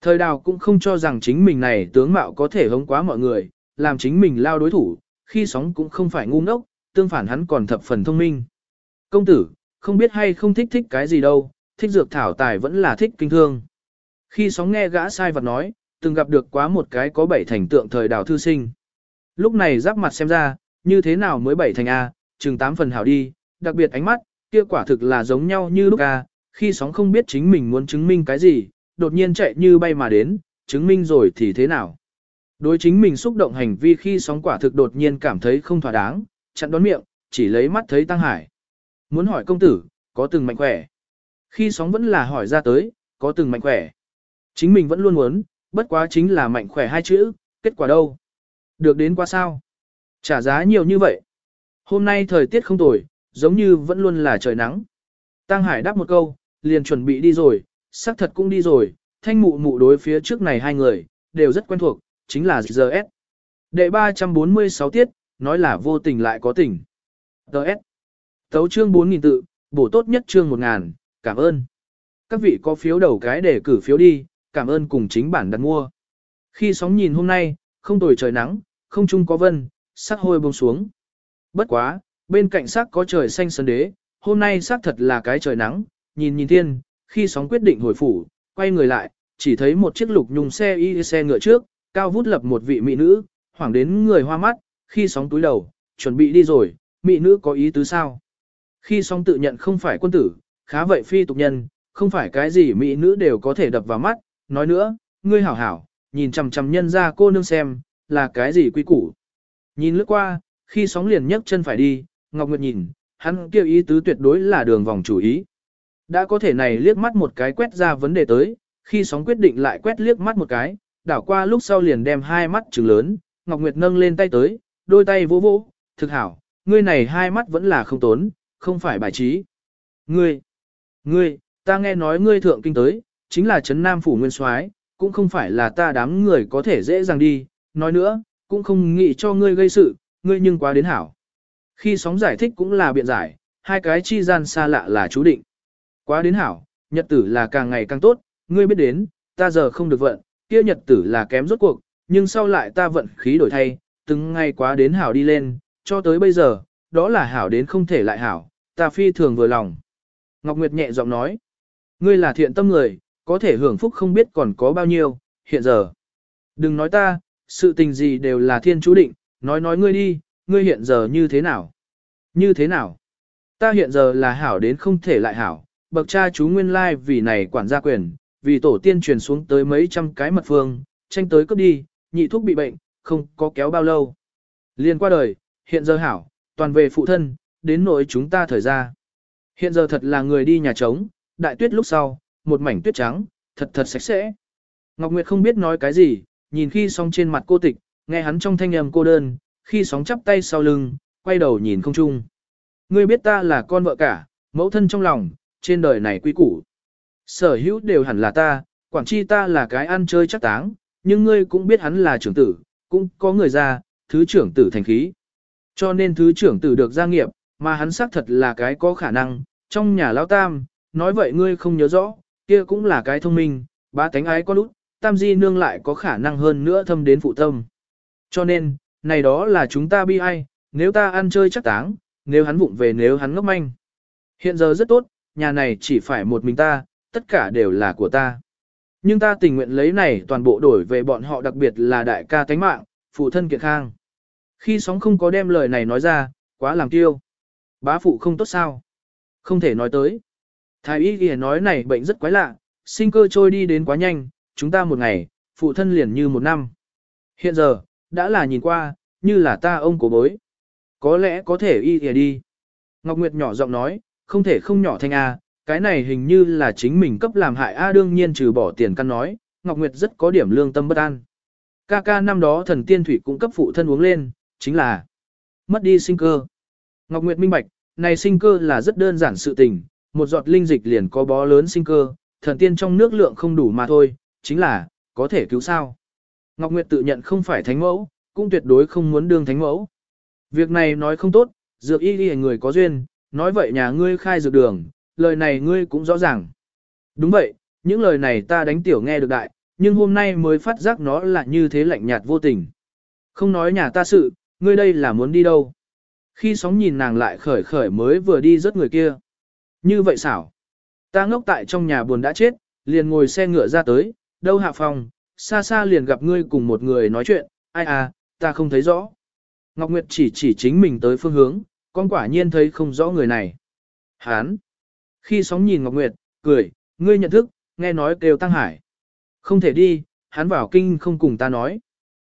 Thời đào cũng không cho rằng chính mình này tướng mạo có thể hống quá mọi người, làm chính mình lao đối thủ, khi sóng cũng không phải ngu ngốc, tương phản hắn còn thập phần thông minh. Công tử, không biết hay không thích thích cái gì đâu, thích dược thảo tài vẫn là thích kinh thương. Khi sóng nghe gã sai vật nói, từng gặp được quá một cái có bảy thành tượng thời đào thư sinh. Lúc này giáp mặt xem ra, như thế nào mới bảy thành A, chừng tám phần hảo đi, đặc biệt ánh mắt, kia quả thực là giống nhau như lúc A, khi sóng không biết chính mình muốn chứng minh cái gì, đột nhiên chạy như bay mà đến, chứng minh rồi thì thế nào. Đối chính mình xúc động hành vi khi sóng quả thực đột nhiên cảm thấy không thỏa đáng, chặn đón miệng, chỉ lấy mắt thấy Tăng Hải. Muốn hỏi công tử, có từng mạnh khỏe? Khi sóng vẫn là hỏi ra tới, có từng mạnh khỏe? Chính mình vẫn luôn muốn, bất quá chính là mạnh khỏe hai chữ, kết quả đâu? Được đến qua sao? Trả giá nhiều như vậy. Hôm nay thời tiết không tồi, giống như vẫn luôn là trời nắng. Tăng Hải đáp một câu, liền chuẩn bị đi rồi, xác thật cũng đi rồi, thanh mụ mụ đối phía trước này hai người, đều rất quen thuộc, chính là GS. Đệ 346 tiết, nói là vô tình lại có tình. DS. Tấu chương 4.000 tự, bổ tốt nhất chương 1.000, cảm ơn. Các vị có phiếu đầu cái để cử phiếu đi, cảm ơn cùng chính bản đặt mua. Khi sóng nhìn hôm nay, không tồi trời nắng, không chung có vân, sắc hôi buông xuống. Bất quá, bên cạnh sắc có trời xanh sơn đế, hôm nay sắc thật là cái trời nắng, nhìn nhìn thiên, khi sóng quyết định hồi phủ, quay người lại, chỉ thấy một chiếc lục nhung xe y xe ngựa trước, cao vút lập một vị mỹ nữ, hoảng đến người hoa mắt, khi sóng túi đầu, chuẩn bị đi rồi, mỹ nữ có ý tứ sao? Khi sóng tự nhận không phải quân tử, khá vậy phi tục nhân, không phải cái gì mỹ nữ đều có thể đập vào mắt, nói nữa, ngươi hảo hảo, nhìn chằm chằm nhân ra cô nương xem, là cái gì quy củ. Nhìn lướt qua, khi sóng liền nhấc chân phải đi, Ngọc Nguyệt nhìn, hắn kêu ý tứ tuyệt đối là đường vòng chủ ý. Đã có thể này liếc mắt một cái quét ra vấn đề tới, khi sóng quyết định lại quét liếc mắt một cái, đảo qua lúc sau liền đem hai mắt trừng lớn, Ngọc Nguyệt nâng lên tay tới, đôi tay vỗ vỗ, thực hảo, ngươi này hai mắt vẫn là không tốn, không phải bài trí. Ngươi, ngươi, ta nghe nói ngươi thượng kinh tới, chính là Trấn Nam Phủ Nguyên soái cũng không phải là ta đám người có thể dễ dàng đi, nói nữa, cũng không nghĩ cho ngươi gây sự, ngươi nhưng quá đến hảo. Khi sóng giải thích cũng là biện giải, hai cái chi gian xa lạ là chú định. Quá đến hảo, nhật tử là càng ngày càng tốt, ngươi biết đến, ta giờ không được vận, kia nhật tử là kém rốt cuộc, nhưng sau lại ta vận khí đổi thay, từng ngày quá đến hảo đi lên, cho tới bây giờ, đó là hảo đến không thể lại hảo, ta phi thường vừa lòng. Ngọc Nguyệt nhẹ giọng nói, ngươi là thiện tâm người, có thể hưởng phúc không biết còn có bao nhiêu, hiện giờ. Đừng nói ta, sự tình gì đều là thiên chú định, nói nói ngươi đi, ngươi hiện giờ như thế nào? Như thế nào? Ta hiện giờ là hảo đến không thể lại hảo, bậc cha chú nguyên lai vì này quản gia quyền, vì tổ tiên truyền xuống tới mấy trăm cái mật phương, tranh tới cấp đi, nhị thuốc bị bệnh, không có kéo bao lâu. Liên qua đời, hiện giờ hảo, toàn về phụ thân, đến nỗi chúng ta thời ra. Hiện giờ thật là người đi nhà trống, đại tuyết lúc sau, một mảnh tuyết trắng, thật thật sạch sẽ. Ngọc Nguyệt không biết nói cái gì, nhìn khi sóng trên mặt cô tịch, nghe hắn trong thanh âm cô đơn, khi sóng chắp tay sau lưng, quay đầu nhìn không chung. Ngươi biết ta là con vợ cả, mẫu thân trong lòng, trên đời này quy củ. Sở hữu đều hẳn là ta, quản chi ta là cái ăn chơi chắc táng, nhưng ngươi cũng biết hắn là trưởng tử, cũng có người ra, thứ trưởng tử thành khí. Cho nên thứ trưởng tử được gia nghiệp, mà hắn xác thật là cái có khả năng, trong nhà lão tam, nói vậy ngươi không nhớ rõ, kia cũng là cái thông minh, ba tánh ái có lút, tam di nương lại có khả năng hơn nữa thâm đến phụ tâm. Cho nên, này đó là chúng ta bi ai, nếu ta ăn chơi chắc táng, nếu hắn vụng về nếu hắn ngốc manh. Hiện giờ rất tốt, nhà này chỉ phải một mình ta, tất cả đều là của ta. Nhưng ta tình nguyện lấy này toàn bộ đổi về bọn họ đặc biệt là đại ca tánh mạng, phụ thân kiện khang. Khi sóng không có đem lời này nói ra, quá làm tiêu. Bá phụ không tốt sao? Không thể nói tới. Thái y ghi nói này bệnh rất quái lạ, sinh cơ trôi đi đến quá nhanh, chúng ta một ngày, phụ thân liền như một năm. Hiện giờ, đã là nhìn qua, như là ta ông cổ bối. Có lẽ có thể y ghi đi. Ngọc Nguyệt nhỏ giọng nói, không thể không nhỏ thanh A, cái này hình như là chính mình cấp làm hại A đương nhiên trừ bỏ tiền căn nói, Ngọc Nguyệt rất có điểm lương tâm bất an. Ca ca năm đó thần tiên thủy cũng cấp phụ thân uống lên, chính là mất đi sinh cơ. Ngọc Nguyệt minh bạch, này sinh cơ là rất đơn giản sự tình, một giọt linh dịch liền có bó lớn sinh cơ, thần tiên trong nước lượng không đủ mà thôi, chính là, có thể cứu sao. Ngọc Nguyệt tự nhận không phải thánh mẫu, cũng tuyệt đối không muốn đương thánh mẫu. Việc này nói không tốt, dược y đi người có duyên, nói vậy nhà ngươi khai dược đường, lời này ngươi cũng rõ ràng. Đúng vậy, những lời này ta đánh tiểu nghe được đại, nhưng hôm nay mới phát giác nó là như thế lạnh nhạt vô tình. Không nói nhà ta sự, ngươi đây là muốn đi đâu? Khi sóng nhìn nàng lại khởi khởi mới vừa đi rất người kia. Như vậy xảo. Ta ngốc tại trong nhà buồn đã chết, liền ngồi xe ngựa ra tới, đâu hạ phòng, xa xa liền gặp ngươi cùng một người nói chuyện, ai à, ta không thấy rõ. Ngọc Nguyệt chỉ chỉ chính mình tới phương hướng, con quả nhiên thấy không rõ người này. Hán. Khi sóng nhìn Ngọc Nguyệt, cười, ngươi nhận thức, nghe nói kêu Tăng Hải. Không thể đi, hắn vào kinh không cùng ta nói.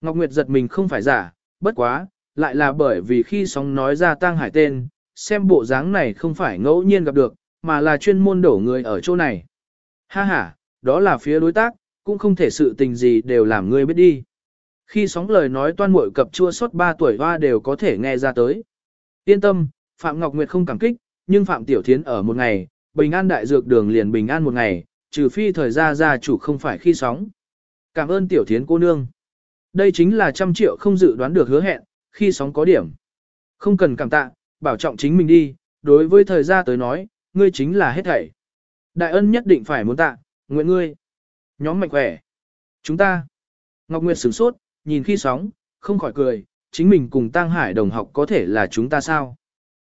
Ngọc Nguyệt giật mình không phải giả, bất quá, lại là bởi vì khi sóng nói ra Tăng Hải tên, xem bộ dáng này không phải ngẫu nhiên gặp được, mà là chuyên môn đổ người ở chỗ này. Ha ha, đó là phía đối tác, cũng không thể sự tình gì đều làm ngươi biết đi. Khi sóng lời nói toan muội cập chua suốt 3 tuổi hoa đều có thể nghe ra tới. Yên tâm, Phạm Ngọc Nguyệt không cảm kích, nhưng Phạm Tiểu Thiến ở một ngày, bình an đại dược đường liền bình an một ngày, trừ phi thời gia gia chủ không phải khi sóng. Cảm ơn Tiểu Thiến cô nương. Đây chính là trăm triệu không dự đoán được hứa hẹn, khi sóng có điểm. Không cần cảm tạ, bảo trọng chính mình đi, đối với thời gia tới nói, ngươi chính là hết thảy. Đại ân nhất định phải muốn tạ, nguyện ngươi. Nhóm mạnh khỏe. Chúng ta. Ngọc Nguyệt sửng sốt, nhìn khi sóng, không khỏi cười, chính mình cùng Tăng Hải đồng học có thể là chúng ta sao?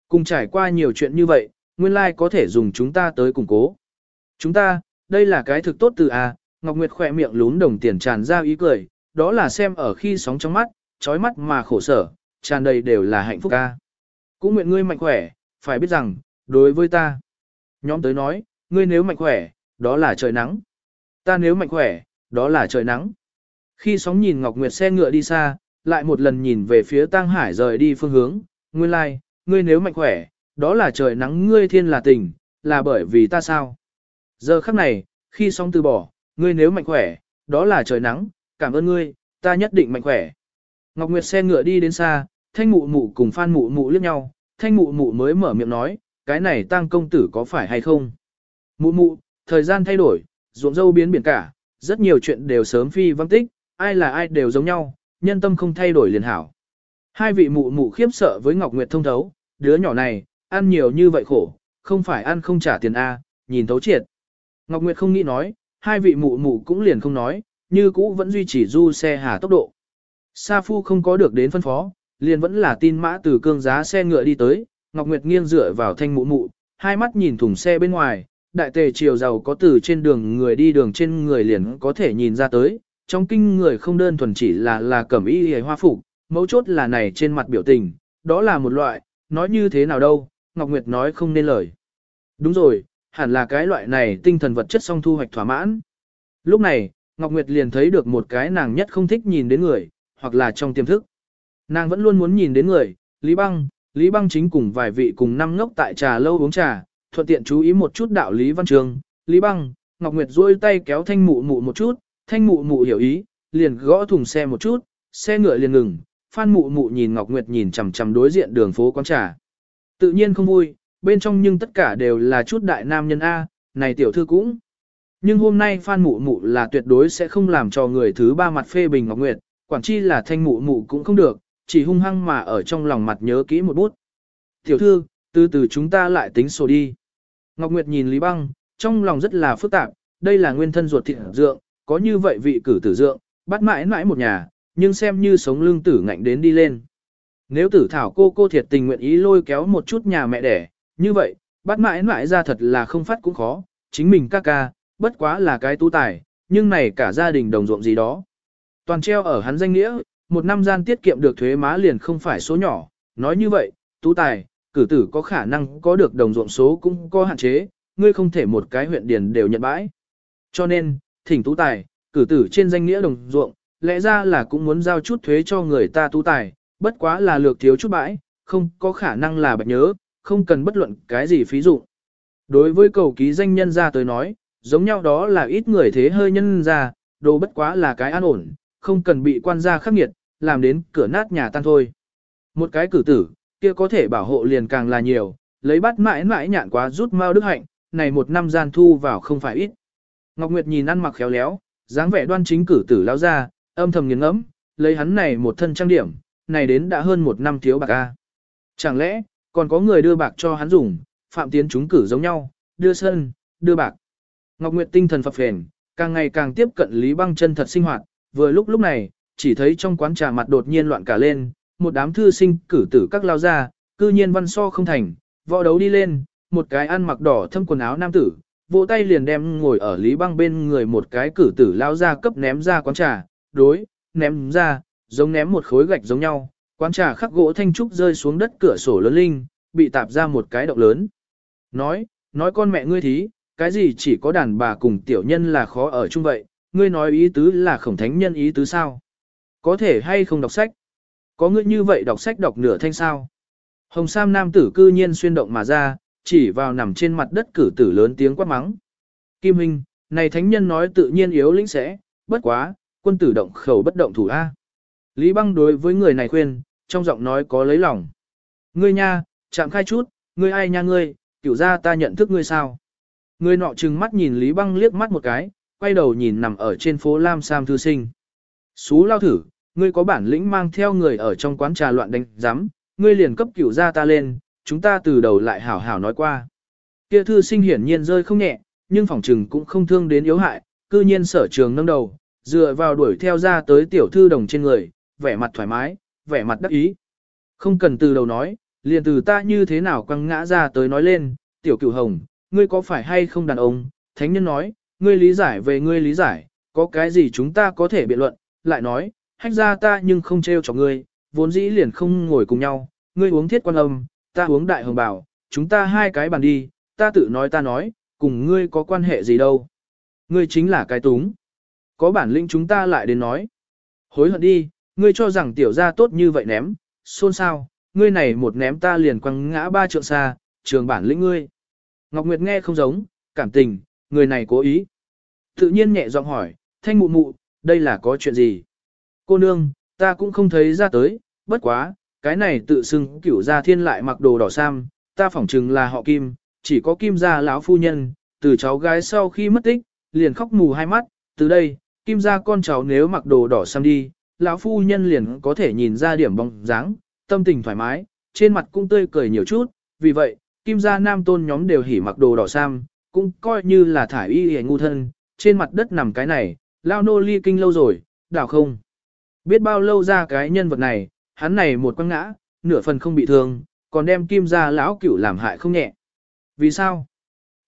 Cùng trải qua nhiều chuyện như vậy, nguyên lai like có thể dùng chúng ta tới củng cố. Chúng ta, đây là cái thực tốt từ A, Ngọc Nguyệt khỏe miệng lún đồng tiền tràn ra ý cười, đó là xem ở khi sóng trong mắt, trói mắt mà khổ sở, tràn đầy đều là hạnh phúc A. Cũng nguyện ngươi mạnh khỏe, phải biết rằng, đối với ta. Nhóm tới nói, ngươi nếu mạnh khỏe, đó là trời nắng. Ta nếu mạnh khỏe, đó là trời nắng. Khi sóng nhìn Ngọc Nguyệt xe ngựa đi xa, lại một lần nhìn về phía tang Hải rời đi phương hướng, nguyên lai, like, ngươi nếu mạnh khỏe, đó là trời nắng ngươi thiên là tình, là bởi vì ta sao. Giờ khắc này, khi sóng từ bỏ, ngươi nếu mạnh khỏe, đó là trời nắng, cảm ơn ngươi, ta nhất định mạnh khỏe. Ngọc Nguyệt xe ngựa đi đến xa, thanh mụ mụ cùng phan mụ mụ liếc nhau, thanh mụ mụ mới mở miệng nói, cái này tăng công tử có phải hay không? Mụ mụ, thời gian thay đổi, ruộng dâu biến biển cả, rất nhiều chuyện đều sớm phi văng tích, ai là ai đều giống nhau, nhân tâm không thay đổi liền hảo. Hai vị mụ mụ khiếp sợ với Ngọc Nguyệt thông thấu, đứa nhỏ này, ăn nhiều như vậy khổ, không phải ăn không trả tiền A, nhìn thấu triệt. Ngọc Nguyệt không nghĩ nói, hai vị mụ mụ cũng liền không nói, như cũ vẫn duy trì du xe hà tốc độ. Sa Phu không có được đến phân phó, liền vẫn là tin mã từ cương giá xe ngựa đi tới, Ngọc Nguyệt nghiêng dựa vào thanh mụ mụ, hai mắt nhìn thùng xe bên ngoài, đại tề triều giàu có từ trên đường người đi đường trên người liền có thể nhìn ra tới, trong kinh người không đơn thuần chỉ là là cẩm y hề hoa phục, mấu chốt là này trên mặt biểu tình, đó là một loại, nói như thế nào đâu, Ngọc Nguyệt nói không nên lời. Đúng rồi, hẳn là cái loại này tinh thần vật chất song thu hoạch thỏa mãn. Lúc này, Ngọc Nguyệt liền thấy được một cái nàng nhất không thích nhìn đến người, hoặc là trong tiềm thức. Nàng vẫn luôn muốn nhìn đến người, Lý Băng, Lý Băng chính cùng vài vị cùng năm ngốc tại trà lâu uống trà, thuận tiện chú ý một chút đạo Lý Văn Trường, Lý Băng, Ngọc Nguyệt duỗi tay kéo thanh mụ mụ một chút, thanh mụ mụ hiểu ý, liền gõ thùng xe một chút, xe ngựa liền ngừng, Phan mụ mụ nhìn Ngọc Nguyệt nhìn chằm chằm đối diện đường phố quán trà. Tự nhiên không vui, bên trong nhưng tất cả đều là chút đại nam nhân A, này tiểu thư cũng. Nhưng hôm nay Phan mụ mụ là tuyệt đối sẽ không làm cho người thứ ba mặt phê bình Ngọc Nguyệt, quản chi là thanh mụ mụ cũng không được, chỉ hung hăng mà ở trong lòng mặt nhớ kỹ một bút. Tiểu thư, từ từ chúng ta lại tính sổ đi. Ngọc Nguyệt nhìn Lý Băng, trong lòng rất là phức tạp, đây là nguyên thân ruột thịt dượng, có như vậy vị cử tử dượng, bắt mãi mãi một nhà, nhưng xem như sống lương tử ngạnh đến đi lên. Nếu tử thảo cô cô thiệt tình nguyện ý lôi kéo một chút nhà mẹ đẻ, như vậy, bắt mãi mãi ra thật là không phát cũng khó, chính mình ca ca, bất quá là cái tu tài, nhưng này cả gia đình đồng ruộng gì đó. Toàn treo ở hắn danh nghĩa, một năm gian tiết kiệm được thuế má liền không phải số nhỏ, nói như vậy, tú tài, cử tử có khả năng có được đồng ruộng số cũng có hạn chế, ngươi không thể một cái huyện điền đều nhận bãi. Cho nên, thỉnh tú tài, cử tử trên danh nghĩa đồng ruộng, lẽ ra là cũng muốn giao chút thuế cho người ta tú tài, bất quá là lược thiếu chút bãi, không có khả năng là bạch nhớ, không cần bất luận cái gì phí dụ. Đối với cầu ký danh nhân ra tới nói, giống nhau đó là ít người thế hơi nhân ra, đồ bất quá là cái an ổn, không cần bị quan gia khắc nghiệt, làm đến cửa nát nhà tan thôi. Một cái cử tử, kia có thể bảo hộ liền càng là nhiều, lấy bắt mãi mãi nhạn quá rút mau đức hạnh, này một năm gian thu vào không phải ít. Ngọc Nguyệt nhìn ăn mặc khéo léo, dáng vẻ đoan chính cử tử lao ra, âm thầm nghiến ngẫm, lấy hắn này một thân trang điểm, này đến đã hơn một năm thiếu bạc a. Chẳng lẽ, còn có người đưa bạc cho hắn dùng, phạm tiến chúng cử giống nhau, đưa sân, đưa bạc. Ngọc Nguyệt tinh thần phập phền, càng ngày càng tiếp cận Lý Băng chân thật sinh hoạt, vừa lúc lúc này, chỉ thấy trong quán trà mặt đột nhiên loạn cả lên, một đám thư sinh cử tử các lao ra, cư nhiên văn so không thành, võ đấu đi lên, một cái ăn mặc đỏ thâm quần áo nam tử, vỗ tay liền đem ngồi ở Lý Băng bên người một cái cử tử lao ra cấp ném ra quán trà, đối, ném ra, giống ném một khối gạch giống nhau, quán trà khắc gỗ thanh trúc rơi xuống đất cửa sổ lớn linh, bị tạp ra một cái động lớn. Nói, nói con mẹ ngươi thí, cái gì chỉ có đàn bà cùng tiểu nhân là khó ở chung vậy, ngươi nói ý tứ là khổng thánh nhân ý tứ sao? Có thể hay không đọc sách? Có ngươi như vậy đọc sách đọc nửa thanh sao? Hồng Sam nam tử cư nhiên xuyên động mà ra, chỉ vào nằm trên mặt đất cử tử lớn tiếng quát mắng. Kim Hinh, này thánh nhân nói tự nhiên yếu lĩnh sẽ, bất quá, quân tử động khẩu bất động thủ A. Lý băng đối với người này khuyên, trong giọng nói có lấy lòng. Ngươi nha, chạm khai chút, ngươi ai nha ngươi, kiểu ra ta nhận thức ngươi sao. Ngươi nọ trừng mắt nhìn Lý băng liếc mắt một cái, quay đầu nhìn nằm ở trên phố Lam Sam thư sinh. Xú lao thử, ngươi có bản lĩnh mang theo người ở trong quán trà loạn đánh giám, ngươi liền cấp cửu ra ta lên, chúng ta từ đầu lại hảo hảo nói qua. Kia thư sinh hiển nhiên rơi không nhẹ, nhưng phòng trừng cũng không thương đến yếu hại, cư nhiên sở trường nâng đầu, dựa vào đuổi theo ra tới tiểu thư đồng trên người, vẻ mặt thoải mái, vẻ mặt đắc ý. Không cần từ đầu nói, liền từ ta như thế nào quăng ngã ra tới nói lên, tiểu cửu hồng, ngươi có phải hay không đàn ông, thánh nhân nói, ngươi lý giải về ngươi lý giải, có cái gì chúng ta có thể biện luận, lại nói, hách ra ta nhưng không trêu cho ngươi, vốn dĩ liền không ngồi cùng nhau, ngươi uống thiết quan âm, ta uống đại hồng bảo, chúng ta hai cái bàn đi, ta tự nói ta nói, cùng ngươi có quan hệ gì đâu. Ngươi chính là cái túng. Có bản lĩnh chúng ta lại đến nói. Hối hận đi, ngươi cho rằng tiểu gia tốt như vậy ném, xôn sao, ngươi này một ném ta liền quăng ngã ba trượng xa, trường bản lĩnh ngươi. Ngọc Nguyệt nghe không giống, cảm tình, người này cố ý. Tự nhiên nhẹ giọng hỏi, thanh mụ mụ, đây là có chuyện gì? Cô nương, ta cũng không thấy ra tới, bất quá, cái này tự xưng cửu gia thiên lại mặc đồ đỏ sam, ta phỏng chừng là họ kim, chỉ có kim gia lão phu nhân, từ cháu gái sau khi mất tích, liền khóc mù hai mắt, từ đây, kim gia con cháu nếu mặc đồ đỏ sam đi, lão phu nhân liền có thể nhìn ra điểm bóng dáng, tâm tình thoải mái, trên mặt cũng tươi cười nhiều chút, vì vậy, kim gia nam tôn nhóm đều hỉ mặc đồ đỏ sam, cũng coi như là thải y hề ngu thân, trên mặt đất nằm cái này, lao nô ly kinh lâu rồi, đảo không. Biết bao lâu ra cái nhân vật này, hắn này một quăng ngã, nửa phần không bị thương, còn đem kim gia lão cửu làm hại không nhẹ. Vì sao?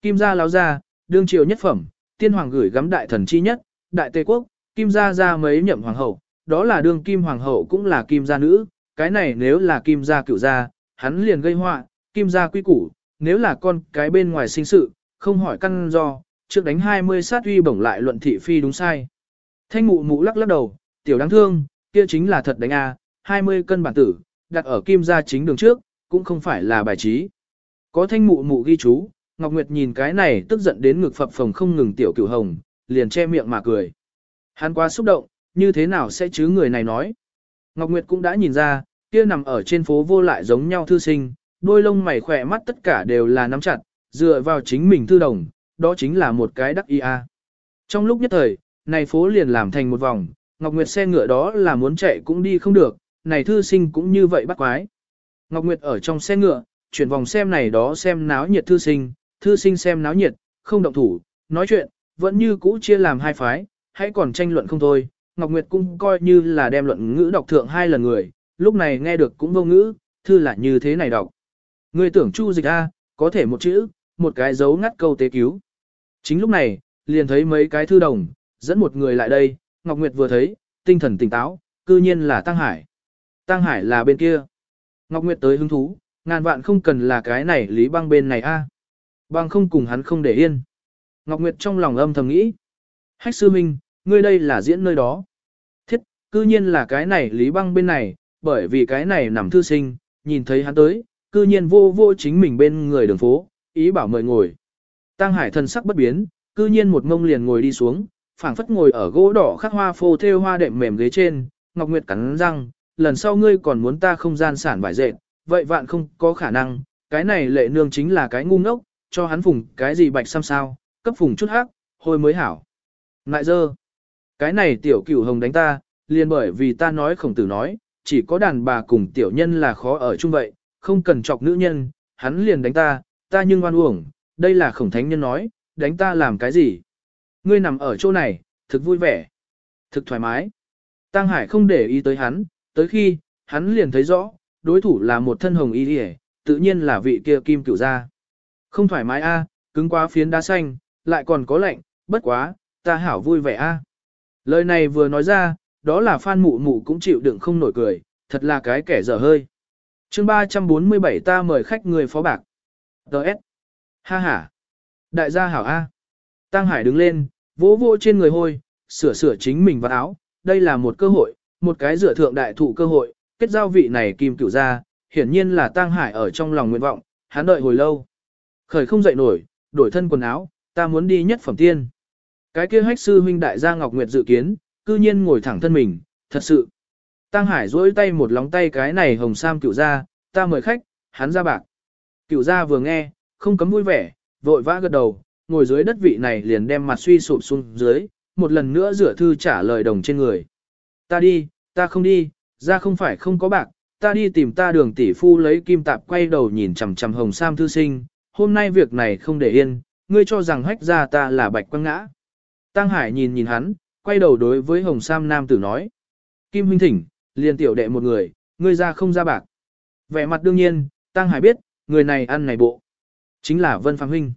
Kim gia lão gia, đương triều nhất phẩm, tiên hoàng gửi gắm đại thần chi nhất, đại tây quốc, kim gia gia mấy nhậm hoàng hậu, đó là đương kim hoàng hậu cũng là kim gia nữ, cái này nếu là kim gia cửu gia, hắn liền gây họa, kim gia quy củ, nếu là con cái bên ngoài sinh sự, không hỏi căn do, trước đánh 20 sát uy bổng lại luận thị phi đúng sai. Thanh ngụ mụ lắc lắc đầu, tiểu đáng thương, kia chính là thật đánh a, 20 cân bản tử, đặt ở kim gia chính đường trước, cũng không phải là bài trí. Có thanh mụ mụ ghi chú, Ngọc Nguyệt nhìn cái này tức giận đến ngực phập phồng không ngừng tiểu cửu hồng, liền che miệng mà cười. Hắn quá xúc động, như thế nào sẽ chứ người này nói. Ngọc Nguyệt cũng đã nhìn ra, kia nằm ở trên phố vô lại giống nhau thư sinh, đôi lông mày khỏe mắt tất cả đều là nắm chặt, dựa vào chính mình thư đồng, đó chính là một cái đắc ý a. Trong lúc nhất thời, này phố liền làm thành một vòng, Ngọc Nguyệt xe ngựa đó là muốn chạy cũng đi không được, này thư sinh cũng như vậy bắt quái. Ngọc Nguyệt ở trong xe ngựa, chuyển vòng xem này đó xem náo nhiệt thư sinh, thư sinh xem náo nhiệt, không động thủ, nói chuyện, vẫn như cũ chia làm hai phái, hãy còn tranh luận không thôi. Ngọc Nguyệt cũng coi như là đem luận ngữ đọc thượng hai lần người, lúc này nghe được cũng vô ngữ, thư là như thế này đọc. Người tưởng chu dịch A, có thể một chữ, một cái dấu ngắt câu tế cứu. Chính lúc này, liền thấy mấy cái thư đồng, dẫn một người lại đây, Ngọc Nguyệt vừa thấy, tinh thần tỉnh táo, cư nhiên là Tăng Hải. Tăng Hải là bên kia. Ngọc Nguyệt tới hứng thú, ngàn vạn không cần là cái này Lý Băng bên này a. Băng không cùng hắn không để yên. Ngọc Nguyệt trong lòng âm thầm nghĩ. Hách sư minh, ngươi đây là diễn nơi đó. Thiết, cư nhiên là cái này Lý Băng bên này, bởi vì cái này nằm thư sinh, nhìn thấy hắn tới, cư nhiên vô vô chính mình bên người đường phố, ý bảo mời ngồi. Tăng Hải thần sắc bất biến, cư nhiên một ngông liền ngồi đi xuống, phảng phất ngồi ở gỗ đỏ khắc hoa phô thêu hoa đệm mềm ghế trên, Ngọc Nguyệt cắn răng, lần sau ngươi còn muốn ta không gian sản vải dệt, vậy vạn không có khả năng, cái này lệ nương chính là cái ngu ngốc, cho hắn phùng cái gì bạch xăm sao, cấp phùng chút hắc, hồi mới hảo. Ngại dơ, cái này tiểu cửu hồng đánh ta, liền bởi vì ta nói khổng tử nói, chỉ có đàn bà cùng tiểu nhân là khó ở chung vậy, không cần chọc nữ nhân, hắn liền đánh ta, ta nhưng oan uổng, đây là khổng thánh nhân nói, đánh ta làm cái gì? Ngươi nằm ở chỗ này, thực vui vẻ, thực thoải mái. Tăng Hải không để ý tới hắn, tới khi, hắn liền thấy rõ, đối thủ là một thân hồng y hề, tự nhiên là vị kia kim cửu gia. Không thoải mái a, cứng quá phiến đá xanh, lại còn có lạnh, bất quá, ta hảo vui vẻ a. Lời này vừa nói ra, đó là Phan Mụ Mụ cũng chịu đựng không nổi cười, thật là cái kẻ dở hơi. chương 347 ta mời khách người phó bạc. Đợt. Ha ha. Đại gia hảo A. Tăng Hải đứng lên, vỗ vỗ trên người hôi, sửa sửa chính mình vào áo. Đây là một cơ hội, một cái dựa thượng đại thụ cơ hội, kết giao vị này kim cửu ra, hiển nhiên là tang Hải ở trong lòng nguyện vọng, hắn đợi hồi lâu. Khởi không dậy nổi, đổi thân quần áo, ta muốn đi nhất phẩm tiên. Cái kia hách sư huynh đại gia Ngọc Nguyệt dự kiến, cư nhiên ngồi thẳng thân mình, thật sự. Tăng Hải duỗi tay một lóng tay cái này hồng sam cựu gia ta mời khách, hắn ra bạc. Cựu gia vừa nghe, không cấm vui vẻ, vội vã gật đầu, ngồi dưới đất vị này liền đem mặt suy sụp xuống dưới, một lần nữa rửa thư trả lời đồng trên người. Ta đi, ta không đi, ra không phải không có bạc, ta đi tìm ta đường tỷ phu lấy kim tạp quay đầu nhìn chằm chằm hồng sam thư sinh, hôm nay việc này không để yên, ngươi cho rằng hách ra ta là bạch quăng ngã. Tăng Hải nhìn nhìn hắn, quay đầu đối với hồng sam nam tử nói. Kim huynh thỉnh, liền tiểu đệ một người, ngươi ra không ra bạc. Vẻ mặt đương nhiên, Tăng Hải biết, người này ăn này bộ. Chính là Vân Phạm huynh.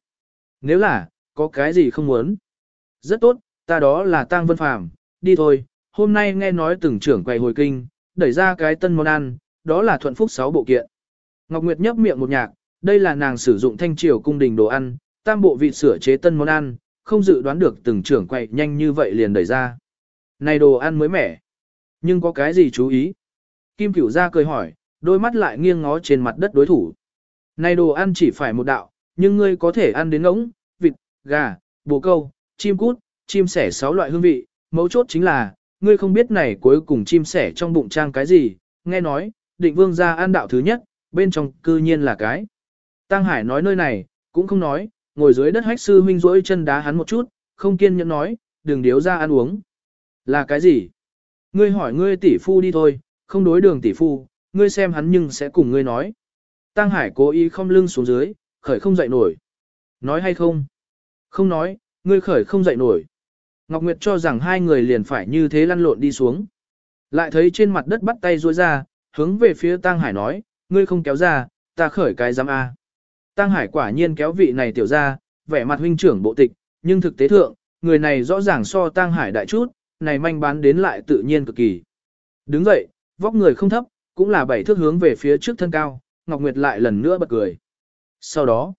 Nếu là, có cái gì không muốn. Rất tốt, ta đó là Tăng Vân phàm đi thôi, hôm nay nghe nói từng trưởng quầy hồi kinh, đẩy ra cái tân món ăn, đó là thuận phúc sáu bộ kiện. Ngọc Nguyệt nhấp miệng một nhạc, đây là nàng sử dụng thanh triều cung đình đồ ăn, tam bộ vị sửa chế tân món ăn, không dự đoán được từng trưởng quầy nhanh như vậy liền đẩy ra. Này đồ ăn mới mẻ, nhưng có cái gì chú ý? Kim Cửu ra cười hỏi, đôi mắt lại nghiêng ngó trên mặt đất đối thủ. Này đồ ăn chỉ phải một đạo, nhưng ngươi có thể ăn đến ngỗng, vịt, gà, bồ câu, chim cút, chim sẻ sáu loại hương vị, mấu chốt chính là, ngươi không biết này cuối cùng chim sẻ trong bụng trang cái gì, nghe nói, định vương gia ăn đạo thứ nhất, bên trong cư nhiên là cái. Tăng Hải nói nơi này, cũng không nói, ngồi dưới đất hách sư huynh rỗi chân đá hắn một chút, không kiên nhẫn nói, đừng điếu ra ăn uống. Là cái gì? Ngươi hỏi ngươi tỷ phu đi thôi, không đối đường tỷ phu, ngươi xem hắn nhưng sẽ cùng ngươi nói. Tăng Hải cố ý không lưng xuống dưới, khởi không dậy nổi. Nói hay không? Không nói, ngươi khởi không dậy nổi. Ngọc Nguyệt cho rằng hai người liền phải như thế lăn lộn đi xuống. Lại thấy trên mặt đất bắt tay ruôi ra, hướng về phía Tăng Hải nói, ngươi không kéo ra, ta khởi cái giám A. Tăng Hải quả nhiên kéo vị này tiểu ra, vẻ mặt huynh trưởng bộ tịch, nhưng thực tế thượng, người này rõ ràng so Tăng Hải đại chút, này manh bán đến lại tự nhiên cực kỳ. Đứng dậy, vóc người không thấp, cũng là bảy thước hướng về phía trước thân cao, Ngọc Nguyệt lại lần nữa bật cười. Sau đó,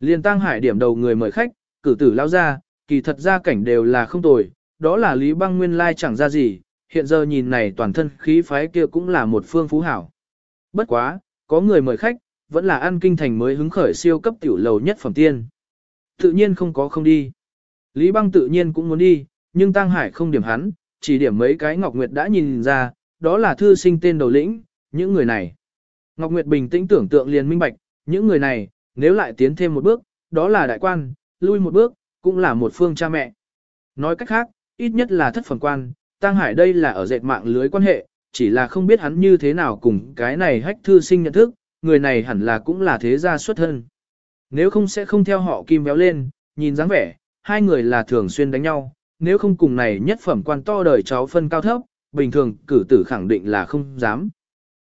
liền Tăng Hải điểm đầu người mời khách, cử tử lao ra, kỳ thật ra cảnh đều là không tồi, đó là Lý Băng Nguyên lai chẳng ra gì, hiện giờ nhìn này toàn thân khí phái kia cũng là một phương phú hảo. Bất quá, có người mời khách, vẫn là ăn kinh thành mới hứng khởi siêu cấp tiểu lầu nhất phẩm tiên. Tự nhiên không có không đi. Lý Băng tự nhiên cũng muốn đi, nhưng Tăng Hải không điểm hắn, chỉ điểm mấy cái Ngọc Nguyệt đã nhìn ra, đó là thư sinh tên đầu lĩnh, những người này. Ngọc Nguyệt bình tĩnh tưởng tượng liền minh bạch, những người này, nếu lại tiến thêm một bước, đó là đại quan, lui một bước, cũng là một phương cha mẹ. Nói cách khác, ít nhất là thất phẩm quan, Tăng Hải đây là ở dệt mạng lưới quan hệ, chỉ là không biết hắn như thế nào cùng cái này hách thư sinh nhận thức, người này hẳn là cũng là thế gia xuất thân. Nếu không sẽ không theo họ kim béo lên, nhìn dáng vẻ, hai người là thường xuyên đánh nhau, nếu không cùng này nhất phẩm quan to đời cháu phân cao thấp, bình thường cử tử khẳng định là không dám.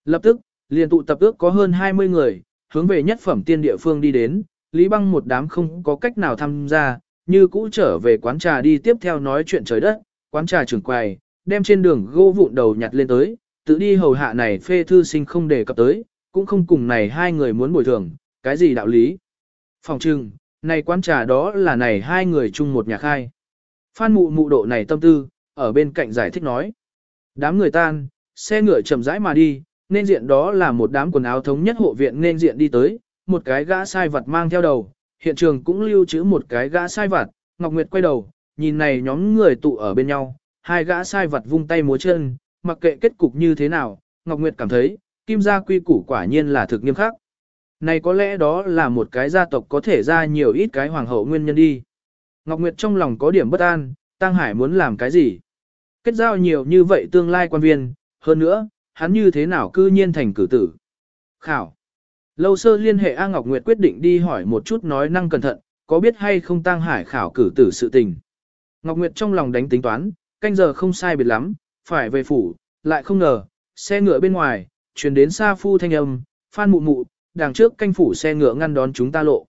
Lập tức, liền tụ tập ước có hơn 20 người, hướng về nhất phẩm tiên địa phương đi đến, Lý Băng một đám không có cách nào tham gia, như cũ trở về quán trà đi tiếp theo nói chuyện trời đất, quán trà trưởng quầy, đem trên đường gỗ vụn đầu nhặt lên tới, tự đi hầu hạ này phê thư sinh không đề cập tới, cũng không cùng này hai người muốn bồi thường, cái gì đạo lý. Phòng trưng, này quán trà đó là này hai người chung một nhà khai. Phan mụ mụ độ này tâm tư, ở bên cạnh giải thích nói. Đám người tan, xe ngựa chậm rãi mà đi, nên diện đó là một đám quần áo thống nhất hộ viện nên diện đi tới, một cái gã sai vật mang theo đầu, hiện trường cũng lưu trữ một cái gã sai vật, Ngọc Nguyệt quay đầu, nhìn này nhóm người tụ ở bên nhau, hai gã sai vật vung tay múa chân, mặc kệ kết cục như thế nào, Ngọc Nguyệt cảm thấy, kim gia quy củ quả nhiên là thực nghiêm khắc. Này có lẽ đó là một cái gia tộc có thể ra nhiều ít cái hoàng hậu nguyên nhân đi. Ngọc Nguyệt trong lòng có điểm bất an, Tăng Hải muốn làm cái gì? Kết giao nhiều như vậy tương lai quan viên, hơn nữa, hắn như thế nào cư nhiên thành cử tử? Khảo. Lâu sơ liên hệ A Ngọc Nguyệt quyết định đi hỏi một chút nói năng cẩn thận, có biết hay không Tăng Hải khảo cử tử sự tình. Ngọc Nguyệt trong lòng đánh tính toán, canh giờ không sai biệt lắm, phải về phủ, lại không ngờ, xe ngựa bên ngoài, truyền đến xa phu thanh âm, phan mụ mụ, đằng trước canh phủ xe ngựa ngăn đón chúng ta lộ.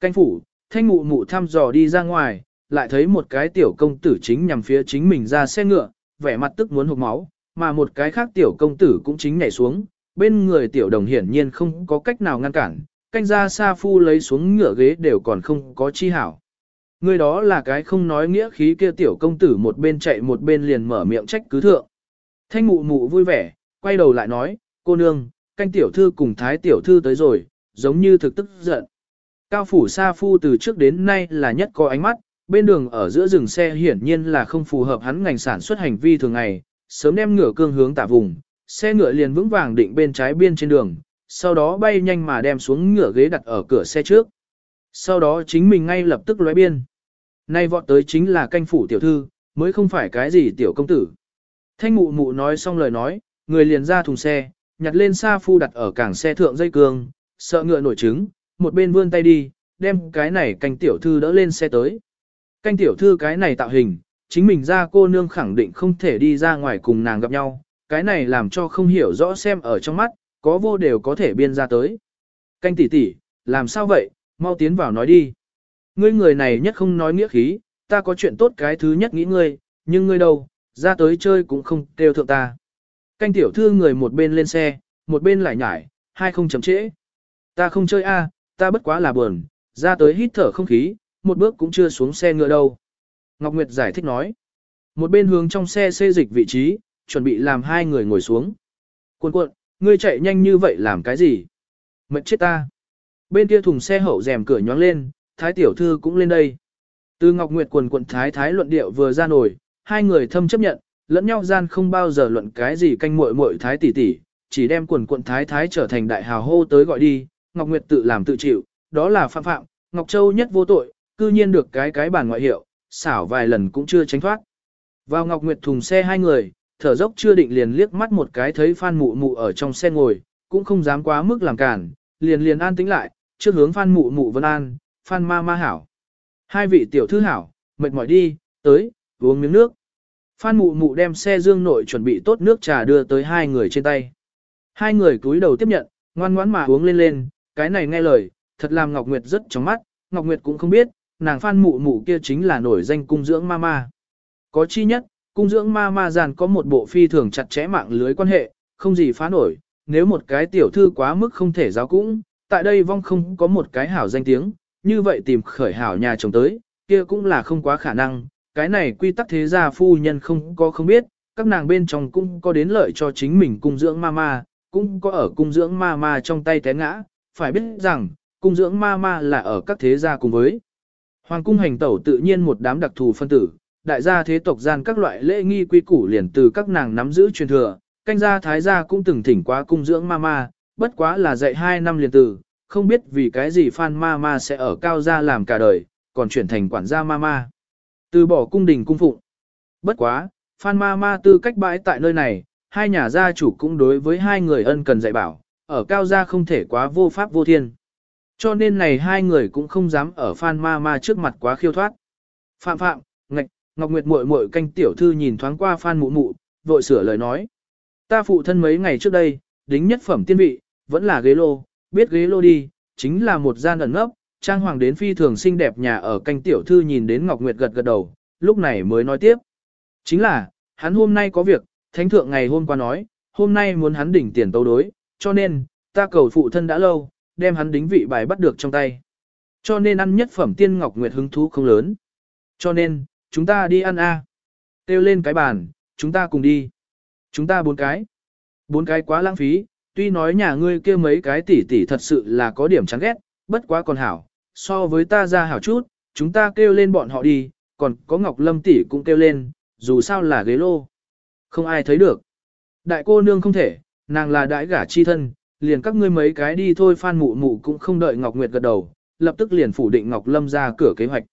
Canh phủ, thanh mụ mụ thăm dò đi ra ngoài, lại thấy một cái tiểu công tử chính nhằm phía chính mình ra xe ngựa, vẻ mặt tức muốn hụt máu, mà một cái khác tiểu công tử cũng chính nhảy xuống, bên người tiểu đồng hiển nhiên không có cách nào ngăn cản, canh ra xa phu lấy xuống ngựa ghế đều còn không có chi hảo. Người đó là cái không nói nghĩa khí kia tiểu công tử một bên chạy một bên liền mở miệng trách cứ thượng. Thanh mụ mụ vui vẻ, quay đầu lại nói, cô nương, canh tiểu thư cùng thái tiểu thư tới rồi, giống như thực tức giận. Cao phủ sa phu từ trước đến nay là nhất có ánh mắt, bên đường ở giữa rừng xe hiển nhiên là không phù hợp hắn ngành sản xuất hành vi thường ngày, sớm đem ngựa cương hướng tả vùng, xe ngựa liền vững vàng định bên trái biên trên đường, sau đó bay nhanh mà đem xuống ngựa ghế đặt ở cửa xe trước. Sau đó chính mình ngay lập tức lóe biên. Nay vọt tới chính là canh phủ tiểu thư, mới không phải cái gì tiểu công tử. Thanh mụ mụ nói xong lời nói, người liền ra thùng xe, nhặt lên xa phu đặt ở cảng xe thượng dây cương, sợ ngựa nổi trứng, một bên vươn tay đi, đem cái này canh tiểu thư đỡ lên xe tới. Canh tiểu thư cái này tạo hình, chính mình ra cô nương khẳng định không thể đi ra ngoài cùng nàng gặp nhau, cái này làm cho không hiểu rõ xem ở trong mắt, có vô đều có thể biên ra tới. Canh tỷ tỷ, làm sao vậy, mau tiến vào nói đi. Ngươi người này nhất không nói nghĩa khí, ta có chuyện tốt cái thứ nhất nghĩ ngươi, nhưng ngươi đâu, ra tới chơi cũng không kêu thượng ta. Canh tiểu thư người một bên lên xe, một bên lại nhải, hai không chấm trễ. Ta không chơi a, ta bất quá là buồn, ra tới hít thở không khí, một bước cũng chưa xuống xe ngựa đâu. Ngọc Nguyệt giải thích nói. Một bên hướng trong xe xê dịch vị trí, chuẩn bị làm hai người ngồi xuống. Cuộn cuộn, ngươi chạy nhanh như vậy làm cái gì? Mệt chết ta. Bên kia thùng xe hậu rèm cửa nhoáng lên, thái tiểu thư cũng lên đây. Từ Ngọc Nguyệt quần quận thái thái luận điệu vừa ra nổi, hai người thâm chấp nhận, lẫn nhau gian không bao giờ luận cái gì canh muội muội thái tỷ tỷ, chỉ đem quần quận thái thái trở thành đại hào hô tới gọi đi, Ngọc Nguyệt tự làm tự chịu, đó là phạm phạm, Ngọc Châu nhất vô tội, cư nhiên được cái cái bản ngoại hiệu, xảo vài lần cũng chưa tránh thoát. Vào Ngọc Nguyệt thùng xe hai người, thở dốc chưa định liền liếc mắt một cái thấy Phan Mụ Mụ ở trong xe ngồi, cũng không dám quá mức làm cản, liền liền an tĩnh lại, trước hướng Phan Mụ Mụ vân an, Phan Ma Ma hảo. Hai vị tiểu thư hảo, mệt mỏi đi, tới, uống miếng nước. Phan Mụ Mụ đem xe dương nội chuẩn bị tốt nước trà đưa tới hai người trên tay. Hai người cúi đầu tiếp nhận, ngoan ngoãn mà uống lên lên, cái này nghe lời, thật làm Ngọc Nguyệt rất chóng mắt, Ngọc Nguyệt cũng không biết, nàng Phan Mụ Mụ kia chính là nổi danh cung dưỡng mama. Có chi nhất, cung dưỡng mama giàn có một bộ phi thường chặt chẽ mạng lưới quan hệ, không gì phá nổi, nếu một cái tiểu thư quá mức không thể giáo cũng, tại đây vong không có một cái hảo danh tiếng, như vậy tìm khởi hảo nhà chồng tới, kia cũng là không quá khả năng, cái này quy tắc thế gia phu nhân không có không biết, các nàng bên trong cũng có đến lợi cho chính mình cung dưỡng mama, cũng có ở cung dưỡng mama trong tay té ngã, phải biết rằng, cung dưỡng mama là ở các thế gia cùng với. Hoàng cung hành tẩu tự nhiên một đám đặc thù phân tử, đại gia thế tộc gian các loại lễ nghi quy củ liền từ các nàng nắm giữ truyền thừa, canh gia thái gia cũng từng thỉnh quá cung dưỡng mama, bất quá là dạy hai năm liền từ, không biết vì cái gì Phan Mama sẽ ở cao gia làm cả đời, còn chuyển thành quản gia Mama. Từ bỏ cung đình cung phụng. Bất quá, Phan Mama tư cách bãi tại nơi này, hai nhà gia chủ cũng đối với hai người ân cần dạy bảo, ở cao gia không thể quá vô pháp vô thiên. Cho nên này hai người cũng không dám ở Phan Mama trước mặt quá khiêu thoát. Phạm phạm, ngạch, Ngọc Nguyệt muội muội canh tiểu thư nhìn thoáng qua Phan mụ mụ, vội sửa lời nói. Ta phụ thân mấy ngày trước đây, đính nhất phẩm tiên vị, vẫn là ghế lô, biết ghế lô đi, chính là một gian ẩn ngấp. trang hoàng đến phi thường xinh đẹp nhà ở canh tiểu thư nhìn đến Ngọc Nguyệt gật gật đầu, lúc này mới nói tiếp. Chính là, hắn hôm nay có việc, thánh thượng ngày hôm qua nói, hôm nay muốn hắn đỉnh tiền tấu đối, cho nên, ta cầu phụ thân đã lâu, đem hắn đính vị bài bắt được trong tay. Cho nên ăn nhất phẩm tiên Ngọc Nguyệt hứng thú không lớn. Cho nên, chúng ta đi ăn a. À. Têu lên cái bàn, chúng ta cùng đi. Chúng ta bốn cái. Bốn cái quá lãng phí, tuy nói nhà ngươi kia mấy cái tỷ tỷ thật sự là có điểm chán ghét, bất quá còn hảo, so với ta ra hảo chút, chúng ta kêu lên bọn họ đi, còn có Ngọc Lâm tỷ cũng kêu lên, dù sao là ghế lô. Không ai thấy được. Đại cô nương không thể, nàng là đại gả chi thân, liền các ngươi mấy cái đi thôi Phan Mụ Mụ cũng không đợi Ngọc Nguyệt gật đầu, lập tức liền phủ định Ngọc Lâm ra cửa kế hoạch.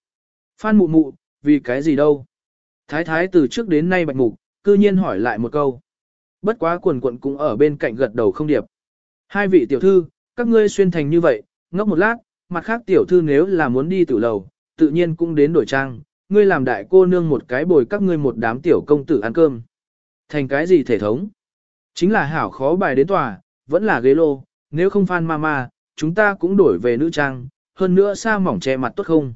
Phan Mụ Mụ, vì cái gì đâu? Thái thái từ trước đến nay bạch mục, cư nhiên hỏi lại một câu. Bất quá quần quận cũng ở bên cạnh gật đầu không điệp. Hai vị tiểu thư, các ngươi xuyên thành như vậy, ngốc một lát, mặt khác tiểu thư nếu là muốn đi tử lầu, tự nhiên cũng đến đổi trang, ngươi làm đại cô nương một cái bồi các ngươi một đám tiểu công tử ăn cơm. Thành cái gì thể thống? Chính là hảo khó bài đến tòa, vẫn là ghế lô, nếu không phan mama, chúng ta cũng đổi về nữ trang, hơn nữa sa mỏng che mặt tốt không?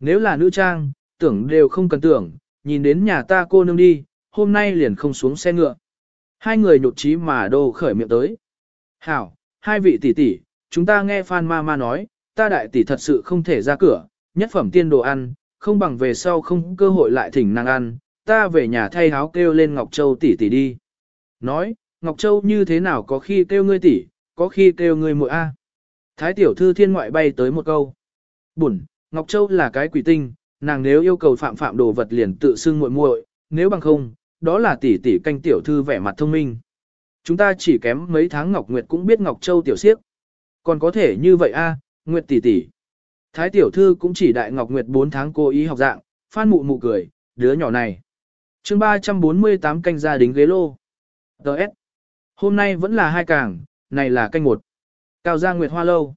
Nếu là nữ trang, tưởng đều không cần tưởng, nhìn đến nhà ta cô nương đi, hôm nay liền không xuống xe ngựa. Hai người nhột chí mà đô khởi miệng tới. Hảo, hai vị tỷ tỷ, chúng ta nghe Phan Mama nói, ta đại tỷ thật sự không thể ra cửa, nhất phẩm tiên đồ ăn, không bằng về sau không cơ hội lại thỉnh nàng ăn, ta về nhà thay áo kêu lên Ngọc Châu tỷ tỷ đi. Nói, Ngọc Châu như thế nào có khi kêu ngươi tỷ, có khi kêu ngươi muội a. Thái tiểu thư thiên ngoại bay tới một câu. Bụn, Ngọc Châu là cái quỷ tinh, nàng nếu yêu cầu phạm phạm đồ vật liền tự xưng muội muội, nếu bằng không, đó là tỷ tỷ canh tiểu thư vẻ mặt thông minh. Chúng ta chỉ kém mấy tháng Ngọc Nguyệt cũng biết Ngọc Châu tiểu siếp. Còn có thể như vậy a, Nguyệt tỷ tỷ. Thái tiểu thư cũng chỉ đại Ngọc Nguyệt 4 tháng cô ý học dạng, phan mụ mụ cười, đứa nhỏ này. chương 348 canh gia đính ghế lô. Đợt. Hôm nay vẫn là hai càng, này là canh một. Cao gia Nguyệt Hoa Lâu.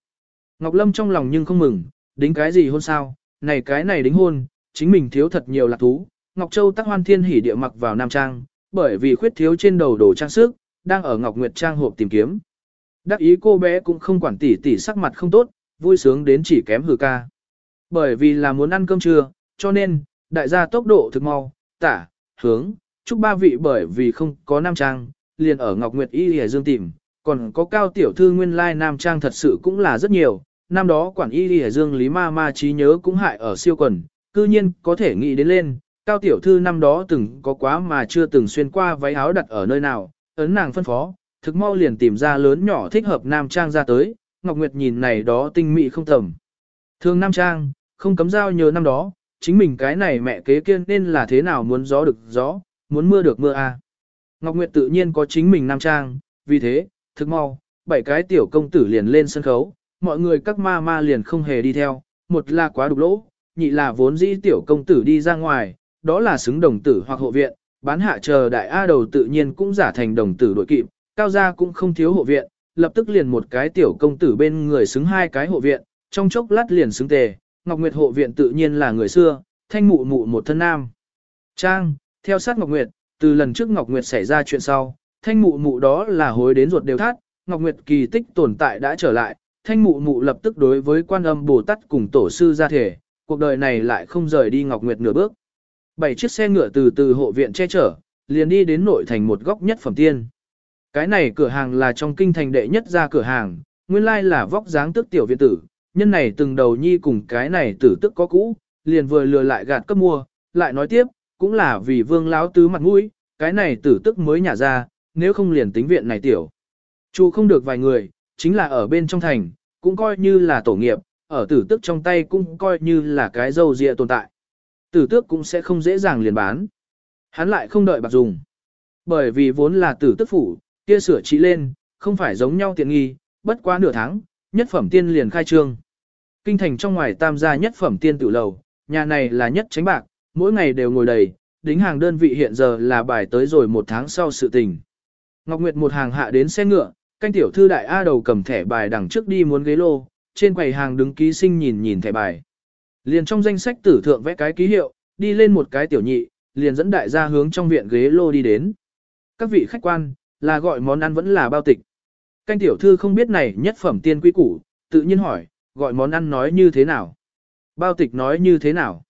Ngọc Lâm trong lòng nhưng không mừng, đính cái gì hôn sao, này cái này đính hôn, chính mình thiếu thật nhiều lạc thú. Ngọc Châu tắc hoan thiên hỉ địa mặc vào nam trang, bởi vì khuyết thiếu trên đầu đồ trang sức, đang ở Ngọc Nguyệt Trang hộp tìm kiếm. Đắc ý cô bé cũng không quản tỉ tỉ sắc mặt không tốt, vui sướng đến chỉ kém hừ ca. Bởi vì là muốn ăn cơm trưa, cho nên, đại gia tốc độ thực mau, tả, hướng, chúc ba vị bởi vì không có nam trang, liền ở Ngọc Nguyệt Y Lìa Dương tìm, còn có cao tiểu thư nguyên lai nam trang thật sự cũng là rất nhiều, năm đó quản Y Lìa Dương Lý Ma Ma trí nhớ cũng hại ở siêu quần, cư nhiên có thể nghĩ đến lên, cao tiểu thư năm đó từng có quá mà chưa từng xuyên qua váy áo đặt ở nơi nào, ấn nàng phân phó, thực mau liền tìm ra lớn nhỏ thích hợp nam trang ra tới, Ngọc Nguyệt nhìn này đó tinh mỹ không tầm. Thường nam trang, không cấm giao nhớ năm đó, chính mình cái này mẹ kế kiên nên là thế nào muốn gió được gió, muốn mưa được mưa a. À. Ngọc Nguyệt tự nhiên có chính mình nam trang, vì thế, thực mau, bảy cái tiểu công tử liền lên sân khấu, mọi người các ma ma liền không hề đi theo, một là quá đục lỗ, nhị là vốn dĩ tiểu công tử đi ra ngoài, đó là xứng đồng tử hoặc hộ viện, bán hạ chờ đại A đầu tự nhiên cũng giả thành đồng tử đội kịp, cao gia cũng không thiếu hộ viện, lập tức liền một cái tiểu công tử bên người xứng hai cái hộ viện, trong chốc lát liền xứng tề, Ngọc Nguyệt hộ viện tự nhiên là người xưa, thanh mụ mụ một thân nam. Trang, theo sát Ngọc Nguyệt, từ lần trước Ngọc Nguyệt xảy ra chuyện sau, thanh mụ mụ đó là hối đến ruột đều thắt, Ngọc Nguyệt kỳ tích tồn tại đã trở lại, thanh mụ mụ lập tức đối với quan âm Bồ Tát cùng tổ sư ra thể, cuộc đời này lại không rời đi Ngọc Nguyệt nửa bước. Bảy chiếc xe ngựa từ từ hộ viện che chở, liền đi đến nội thành một góc nhất phẩm tiên. Cái này cửa hàng là trong kinh thành đệ nhất ra cửa hàng, nguyên lai là vóc dáng tức tiểu viện tử, nhân này từng đầu nhi cùng cái này tử tức có cũ, liền vừa lừa lại gạt cấp mua, lại nói tiếp, cũng là vì vương láo tứ mặt mũi, cái này tử tức mới nhả ra, nếu không liền tính viện này tiểu. Chu không được vài người, chính là ở bên trong thành, cũng coi như là tổ nghiệp, ở tử tức trong tay cũng coi như là cái dâu dịa tồn tại. Tử tước cũng sẽ không dễ dàng liền bán. Hắn lại không đợi bạc dùng. Bởi vì vốn là tử tức phủ, kia sửa trị lên, không phải giống nhau tiện nghi, bất quá nửa tháng, nhất phẩm tiên liền khai trương. Kinh thành trong ngoài tam gia nhất phẩm tiên tử lầu, nhà này là nhất tránh bạc, mỗi ngày đều ngồi đầy, đính hàng đơn vị hiện giờ là bài tới rồi một tháng sau sự tình. Ngọc Nguyệt một hàng hạ đến xe ngựa, canh tiểu thư đại A đầu cầm thẻ bài đằng trước đi muốn ghế lô, trên quầy hàng đứng ký sinh nhìn nhìn thẻ bài. Liền trong danh sách tử thượng vẽ cái ký hiệu, đi lên một cái tiểu nhị, liền dẫn đại gia hướng trong viện ghế lô đi đến. Các vị khách quan, là gọi món ăn vẫn là bao tịch. Canh tiểu thư không biết này nhất phẩm tiên quý củ, tự nhiên hỏi, gọi món ăn nói như thế nào? Bao tịch nói như thế nào?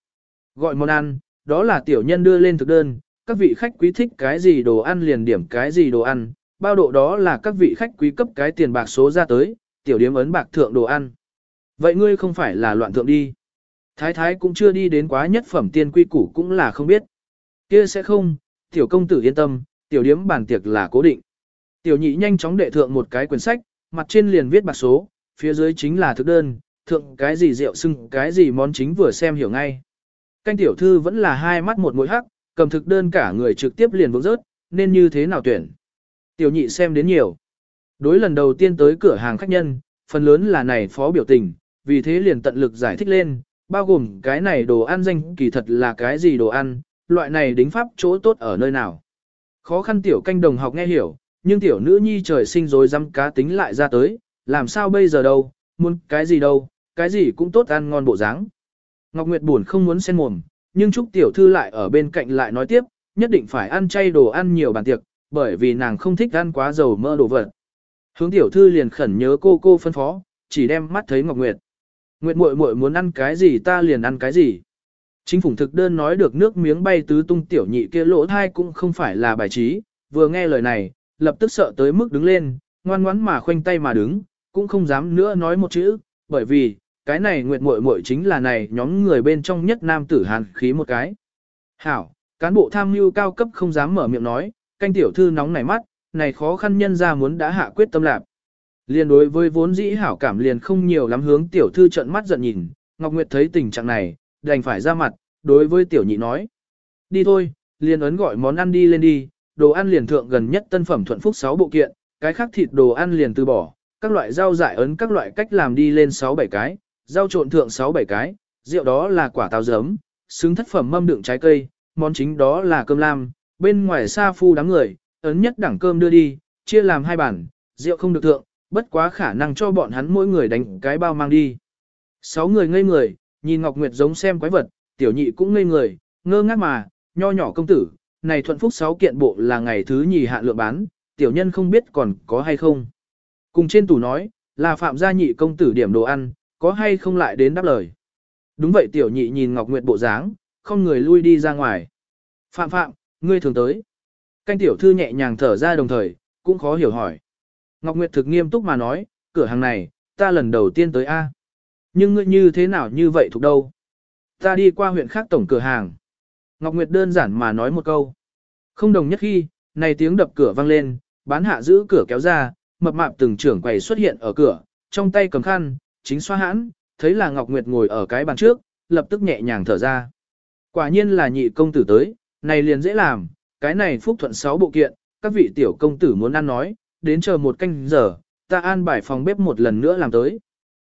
Gọi món ăn, đó là tiểu nhân đưa lên thực đơn, các vị khách quý thích cái gì đồ ăn liền điểm cái gì đồ ăn, bao độ đó là các vị khách quý cấp cái tiền bạc số ra tới, tiểu điếm ấn bạc thượng đồ ăn. Vậy ngươi không phải là loạn thượng đi. Thái thái cũng chưa đi đến quá nhất phẩm tiên quy củ cũng là không biết. kia sẽ không, tiểu công tử yên tâm, tiểu điếm bàn tiệc là cố định. Tiểu nhị nhanh chóng đệ thượng một cái quyển sách, mặt trên liền viết bạc số, phía dưới chính là thực đơn, thượng cái gì rượu sưng, cái gì món chính vừa xem hiểu ngay. Canh tiểu thư vẫn là hai mắt một mũi hắc, cầm thực đơn cả người trực tiếp liền vững rớt, nên như thế nào tuyển. Tiểu nhị xem đến nhiều. Đối lần đầu tiên tới cửa hàng khách nhân, phần lớn là này phó biểu tình, vì thế liền tận lực giải thích lên, bao gồm cái này đồ ăn danh kỳ thật là cái gì đồ ăn, loại này đính pháp chỗ tốt ở nơi nào. Khó khăn tiểu canh đồng học nghe hiểu, nhưng tiểu nữ nhi trời sinh rồi dăm cá tính lại ra tới, làm sao bây giờ đâu, muốn cái gì đâu, cái gì cũng tốt ăn ngon bộ dáng. Ngọc Nguyệt buồn không muốn xen mồm, nhưng Trúc tiểu thư lại ở bên cạnh lại nói tiếp, nhất định phải ăn chay đồ ăn nhiều bàn tiệc, bởi vì nàng không thích ăn quá dầu mỡ đồ vật. Hướng tiểu thư liền khẩn nhớ cô cô phân phó, chỉ đem mắt thấy Ngọc Nguyệt. Nguyệt muội muội muốn ăn cái gì ta liền ăn cái gì. Chính phủ thực đơn nói được nước miếng bay tứ tung tiểu nhị kia lỗ thai cũng không phải là bài trí, vừa nghe lời này, lập tức sợ tới mức đứng lên, ngoan ngoãn mà khoanh tay mà đứng, cũng không dám nữa nói một chữ, bởi vì, cái này nguyệt muội muội chính là này nhóm người bên trong nhất nam tử hàn khí một cái. Hảo, cán bộ tham mưu cao cấp không dám mở miệng nói, canh tiểu thư nóng nảy mắt, này khó khăn nhân ra muốn đã hạ quyết tâm lạc. Liên đối với vốn dĩ hảo cảm liền không nhiều lắm hướng tiểu thư trận mắt giận nhìn, Ngọc Nguyệt thấy tình trạng này, đành phải ra mặt, đối với tiểu nhị nói. Đi thôi, liền ấn gọi món ăn đi lên đi, đồ ăn liền thượng gần nhất tân phẩm thuận phúc 6 bộ kiện, cái khác thịt đồ ăn liền từ bỏ, các loại rau dại ấn các loại cách làm đi lên 6-7 cái, rau trộn thượng 6-7 cái, rượu đó là quả táo giấm, xứng thất phẩm mâm đựng trái cây, món chính đó là cơm lam, bên ngoài xa phu đám người, ấn nhất đẳng cơm đưa đi, chia làm hai bản, rượu không được thượng, bất quá khả năng cho bọn hắn mỗi người đánh cái bao mang đi. Sáu người ngây người, nhìn Ngọc Nguyệt giống xem quái vật, tiểu nhị cũng ngây người, ngơ ngác mà, nho nhỏ công tử, này thuận phúc sáu kiện bộ là ngày thứ nhì hạ lượng bán, tiểu nhân không biết còn có hay không. Cùng trên tủ nói, là phạm gia nhị công tử điểm đồ ăn, có hay không lại đến đáp lời. Đúng vậy tiểu nhị nhìn Ngọc Nguyệt bộ dáng, không người lui đi ra ngoài. Phạm phạm, ngươi thường tới. Canh tiểu thư nhẹ nhàng thở ra đồng thời, cũng khó hiểu hỏi. Ngọc Nguyệt thực nghiêm túc mà nói, cửa hàng này, ta lần đầu tiên tới A. Nhưng ngươi như thế nào như vậy thuộc đâu? Ta đi qua huyện khác tổng cửa hàng. Ngọc Nguyệt đơn giản mà nói một câu. Không đồng nhất khi, này tiếng đập cửa vang lên, bán hạ giữ cửa kéo ra, mập mạp từng trưởng quầy xuất hiện ở cửa, trong tay cầm khăn, chính xoa hãn, thấy là Ngọc Nguyệt ngồi ở cái bàn trước, lập tức nhẹ nhàng thở ra. Quả nhiên là nhị công tử tới, này liền dễ làm, cái này phúc thuận sáu bộ kiện, các vị tiểu công tử muốn ăn nói, đến chờ một canh giờ, ta an bài phòng bếp một lần nữa làm tới.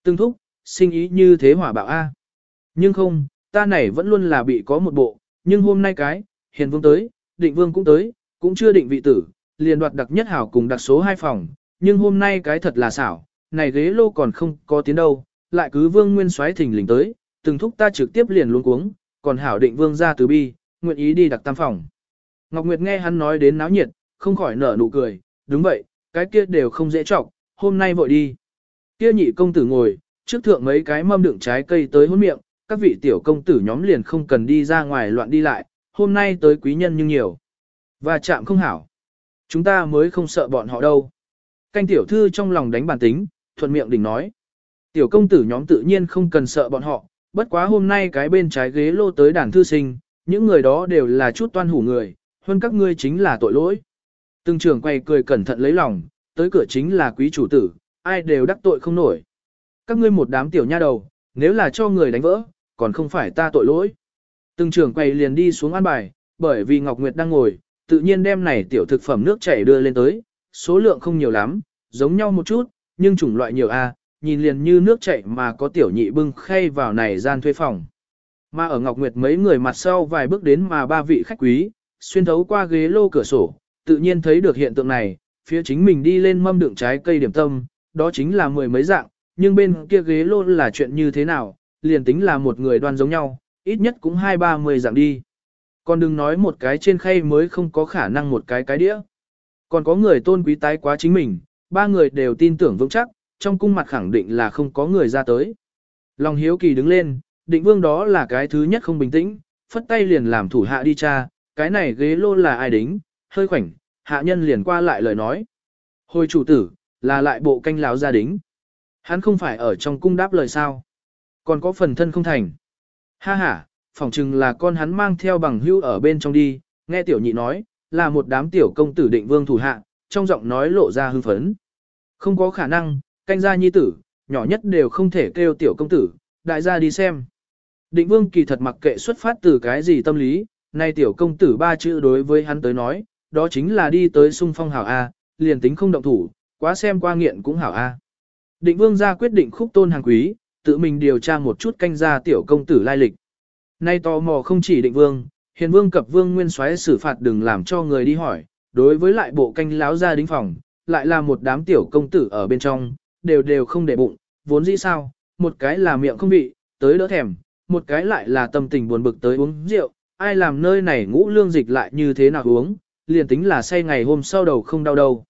Tương thúc, sinh ý như thế hỏa bạo A. Nhưng không, ta này vẫn luôn là bị có một bộ, nhưng hôm nay cái, hiền vương tới, định vương cũng tới, cũng chưa định vị tử, liền đoạt đặc nhất hảo cùng đặc số hai phòng, nhưng hôm nay cái thật là xảo, này ghế lô còn không có tiến đâu, lại cứ vương nguyên xoáy thỉnh lình tới, từng thúc ta trực tiếp liền luôn cuống, còn hảo định vương ra từ bi, nguyện ý đi đặc tam phòng. Ngọc Nguyệt nghe hắn nói đến náo nhiệt, không khỏi nở nụ cười, đúng vậy, cái kia đều không dễ trọng, hôm nay vội đi. Kia nhị công tử ngồi, trước thượng mấy cái mâm đựng trái cây tới hôn miệng, các vị tiểu công tử nhóm liền không cần đi ra ngoài loạn đi lại, hôm nay tới quý nhân nhưng nhiều. Và chạm không hảo. Chúng ta mới không sợ bọn họ đâu. Canh tiểu thư trong lòng đánh bản tính, thuận miệng đỉnh nói. Tiểu công tử nhóm tự nhiên không cần sợ bọn họ, bất quá hôm nay cái bên trái ghế lô tới đàn thư sinh, những người đó đều là chút toan hủ người, hơn các ngươi chính là tội lỗi. Từng trưởng quay cười cẩn thận lấy lòng, tới cửa chính là quý chủ tử, ai đều đắc tội không nổi. Các ngươi một đám tiểu nha đầu, nếu là cho người đánh vỡ, còn không phải ta tội lỗi. Từng trưởng quay liền đi xuống ăn bài, bởi vì Ngọc Nguyệt đang ngồi, tự nhiên đem này tiểu thực phẩm nước chảy đưa lên tới, số lượng không nhiều lắm, giống nhau một chút, nhưng chủng loại nhiều a, nhìn liền như nước chảy mà có tiểu nhị bưng khay vào này gian thuê phòng. Mà ở Ngọc Nguyệt mấy người mặt sau vài bước đến mà ba vị khách quý, xuyên thấu qua ghế lô cửa sổ, tự nhiên thấy được hiện tượng này, phía chính mình đi lên mâm đựng trái cây điểm tâm, đó chính là mười mấy dạng, nhưng bên kia ghế lô là chuyện như thế nào, liền tính là một người đoan giống nhau, ít nhất cũng hai ba mươi dạng đi. Còn đừng nói một cái trên khay mới không có khả năng một cái cái đĩa. Còn có người tôn quý tái quá chính mình, ba người đều tin tưởng vững chắc, trong cung mặt khẳng định là không có người ra tới. Lòng hiếu kỳ đứng lên, định vương đó là cái thứ nhất không bình tĩnh, phất tay liền làm thủ hạ đi cha, cái này ghế lô là ai đính, hơi khoảnh, hạ nhân liền qua lại lời nói. Hồi chủ tử, là lại bộ canh láo gia đính. Hắn không phải ở trong cung đáp lời sao. Còn có phần thân không thành. Ha ha, phỏng chừng là con hắn mang theo bằng hưu ở bên trong đi, nghe tiểu nhị nói, là một đám tiểu công tử định vương thủ hạ, trong giọng nói lộ ra hưng phấn. Không có khả năng, canh gia nhi tử, nhỏ nhất đều không thể kêu tiểu công tử, đại gia đi xem. Định vương kỳ thật mặc kệ xuất phát từ cái gì tâm lý, nay tiểu công tử ba chữ đối với hắn tới nói, đó chính là đi tới sung phong hảo A, liền tính không động thủ, quá xem qua nghiện cũng hảo A. Định vương ra quyết định khúc tôn hàng quý, tự mình điều tra một chút canh gia tiểu công tử lai lịch. Nay tò mò không chỉ định vương, hiền vương cập vương nguyên soái xử phạt đừng làm cho người đi hỏi, đối với lại bộ canh láo ra đính phòng, lại là một đám tiểu công tử ở bên trong, đều đều không để bụng, vốn dĩ sao, một cái là miệng không bị tới đỡ thèm, một cái lại là tâm tình buồn bực tới uống rượu, ai làm nơi này ngũ lương dịch lại như thế nào uống, liền tính là say ngày hôm sau đầu không đau đâu.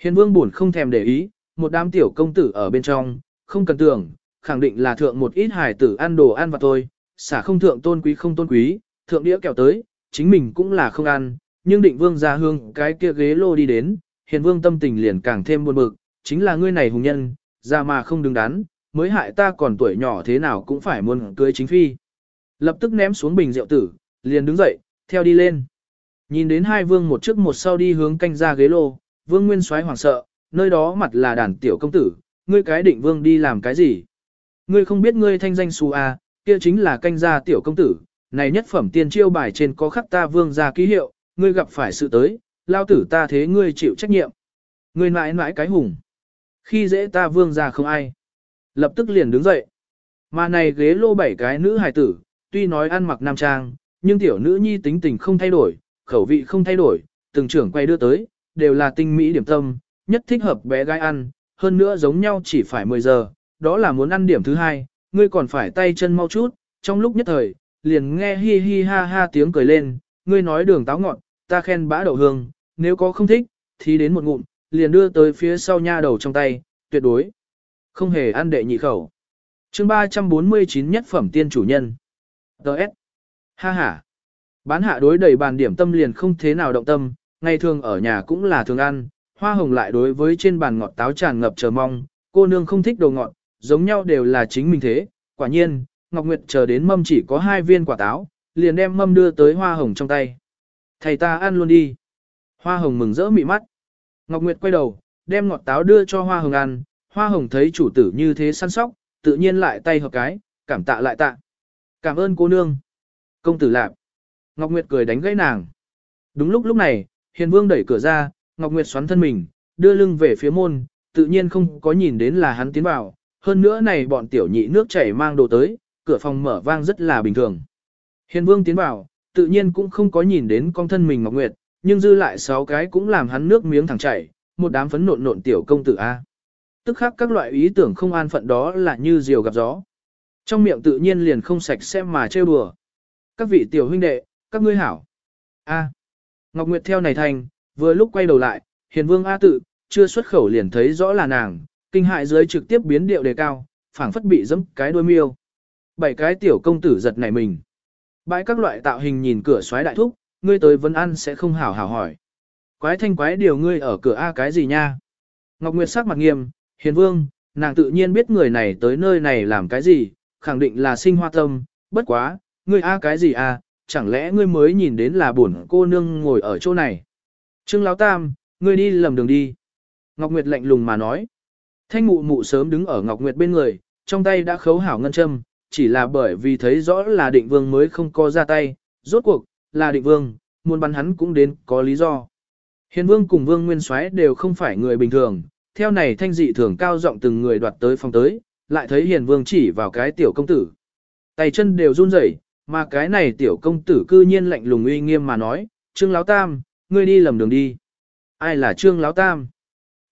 Hiền vương buồn không thèm để ý, một đám tiểu công tử ở bên trong, không cần tưởng, khẳng định là thượng một ít hải tử ăn đồ ăn và thôi, xả không thượng tôn quý không tôn quý, thượng đĩa kẹo tới, chính mình cũng là không ăn, nhưng định vương ra hương cái kia ghế lô đi đến, hiền vương tâm tình liền càng thêm buồn bực, chính là ngươi này hùng nhân, ra mà không đứng đắn, mới hại ta còn tuổi nhỏ thế nào cũng phải muốn cưới chính phi. Lập tức ném xuống bình rượu tử, liền đứng dậy, theo đi lên. Nhìn đến hai vương một trước một sau đi hướng canh ra ghế lô, vương nguyên soái hoảng sợ, nơi đó mặt là đàn tiểu công tử, ngươi cái định vương đi làm cái gì? Ngươi không biết ngươi thanh danh xù à, kia chính là canh gia tiểu công tử, này nhất phẩm tiên chiêu bài trên có khắc ta vương gia ký hiệu, ngươi gặp phải sự tới, lao tử ta thế ngươi chịu trách nhiệm. Ngươi mãi mãi cái hùng. Khi dễ ta vương gia không ai. Lập tức liền đứng dậy. Mà này ghế lô bảy cái nữ hài tử, tuy nói ăn mặc nam trang, nhưng tiểu nữ nhi tính tình không thay đổi, khẩu vị không thay đổi, từng trưởng quay đưa tới, đều là tinh mỹ điểm tâm, nhất thích hợp bé gái ăn, hơn nữa giống nhau chỉ phải 10 giờ, đó là muốn ăn điểm thứ hai, ngươi còn phải tay chân mau chút, trong lúc nhất thời, liền nghe hi hi ha ha tiếng cười lên, ngươi nói đường táo ngọn, ta khen bã đậu hương, nếu có không thích, thì đến một ngụm, liền đưa tới phía sau nha đầu trong tay, tuyệt đối. Không hề ăn đệ nhị khẩu. chương 349 nhất phẩm tiên chủ nhân. Đợt. Ha ha. Bán hạ đối đầy bàn điểm tâm liền không thế nào động tâm, ngày thường ở nhà cũng là thường ăn, hoa hồng lại đối với trên bàn ngọt táo tràn ngập chờ mong, cô nương không thích đồ ngọt, giống nhau đều là chính mình thế, quả nhiên, Ngọc Nguyệt chờ đến mâm chỉ có hai viên quả táo, liền đem mâm đưa tới hoa hồng trong tay. Thầy ta ăn luôn đi. Hoa hồng mừng rỡ mị mắt. Ngọc Nguyệt quay đầu, đem ngọt táo đưa cho hoa hồng ăn, hoa hồng thấy chủ tử như thế săn sóc, tự nhiên lại tay hợp cái, cảm tạ lại tạ. Cảm ơn cô nương. Công tử lạp. Ngọc Nguyệt cười đánh gãy nàng. Đúng lúc lúc này, Hiền Vương đẩy cửa ra, Ngọc Nguyệt xoắn thân mình, đưa lưng về phía môn, tự nhiên không có nhìn đến là hắn tiến vào, hơn nữa này bọn tiểu nhị nước chảy mang đồ tới, cửa phòng mở vang rất là bình thường. Hiền Vương tiến vào, tự nhiên cũng không có nhìn đến con thân mình Ngọc Nguyệt, nhưng dư lại sáu cái cũng làm hắn nước miếng thẳng chảy, một đám phấn nộn nộn tiểu công tử A. Tức khắc các loại ý tưởng không an phận đó là như diều gặp gió. Trong miệng tự nhiên liền không sạch xem mà trêu đùa. Các vị tiểu huynh đệ, các ngươi hảo. A. Ngọc Nguyệt theo này thành, vừa lúc quay đầu lại, hiền vương A tự, chưa xuất khẩu liền thấy rõ là nàng, kinh hại dưới trực tiếp biến điệu đề cao, phảng phất bị dẫm cái đuôi miêu. Bảy cái tiểu công tử giật nảy mình. Bãi các loại tạo hình nhìn cửa xoáy đại thúc, ngươi tới vấn ăn sẽ không hảo hảo hỏi. Quái thanh quái điều ngươi ở cửa A cái gì nha? Ngọc Nguyệt sắc mặt nghiêm, hiền vương, nàng tự nhiên biết người này tới nơi này làm cái gì, khẳng định là sinh hoa tâm, bất quá, ngươi A cái gì A, chẳng lẽ ngươi mới nhìn đến là buồn cô nương ngồi ở chỗ này. Trương Lão Tam, ngươi đi lầm đường đi. Ngọc Nguyệt lạnh lùng mà nói. Thanh mụ mụ sớm đứng ở Ngọc Nguyệt bên người, trong tay đã khấu hảo ngân châm, chỉ là bởi vì thấy rõ là định vương mới không có ra tay, rốt cuộc, là định vương, muốn bắn hắn cũng đến có lý do. Hiền vương cùng vương nguyên soái đều không phải người bình thường, theo này thanh dị thường cao giọng từng người đoạt tới phòng tới, lại thấy hiền vương chỉ vào cái tiểu công tử. Tay chân đều run rẩy, mà cái này tiểu công tử cư nhiên lạnh lùng uy nghiêm mà nói, Trương Láo Tam, ngươi đi lầm đường đi. Ai là Trương Láo Tam?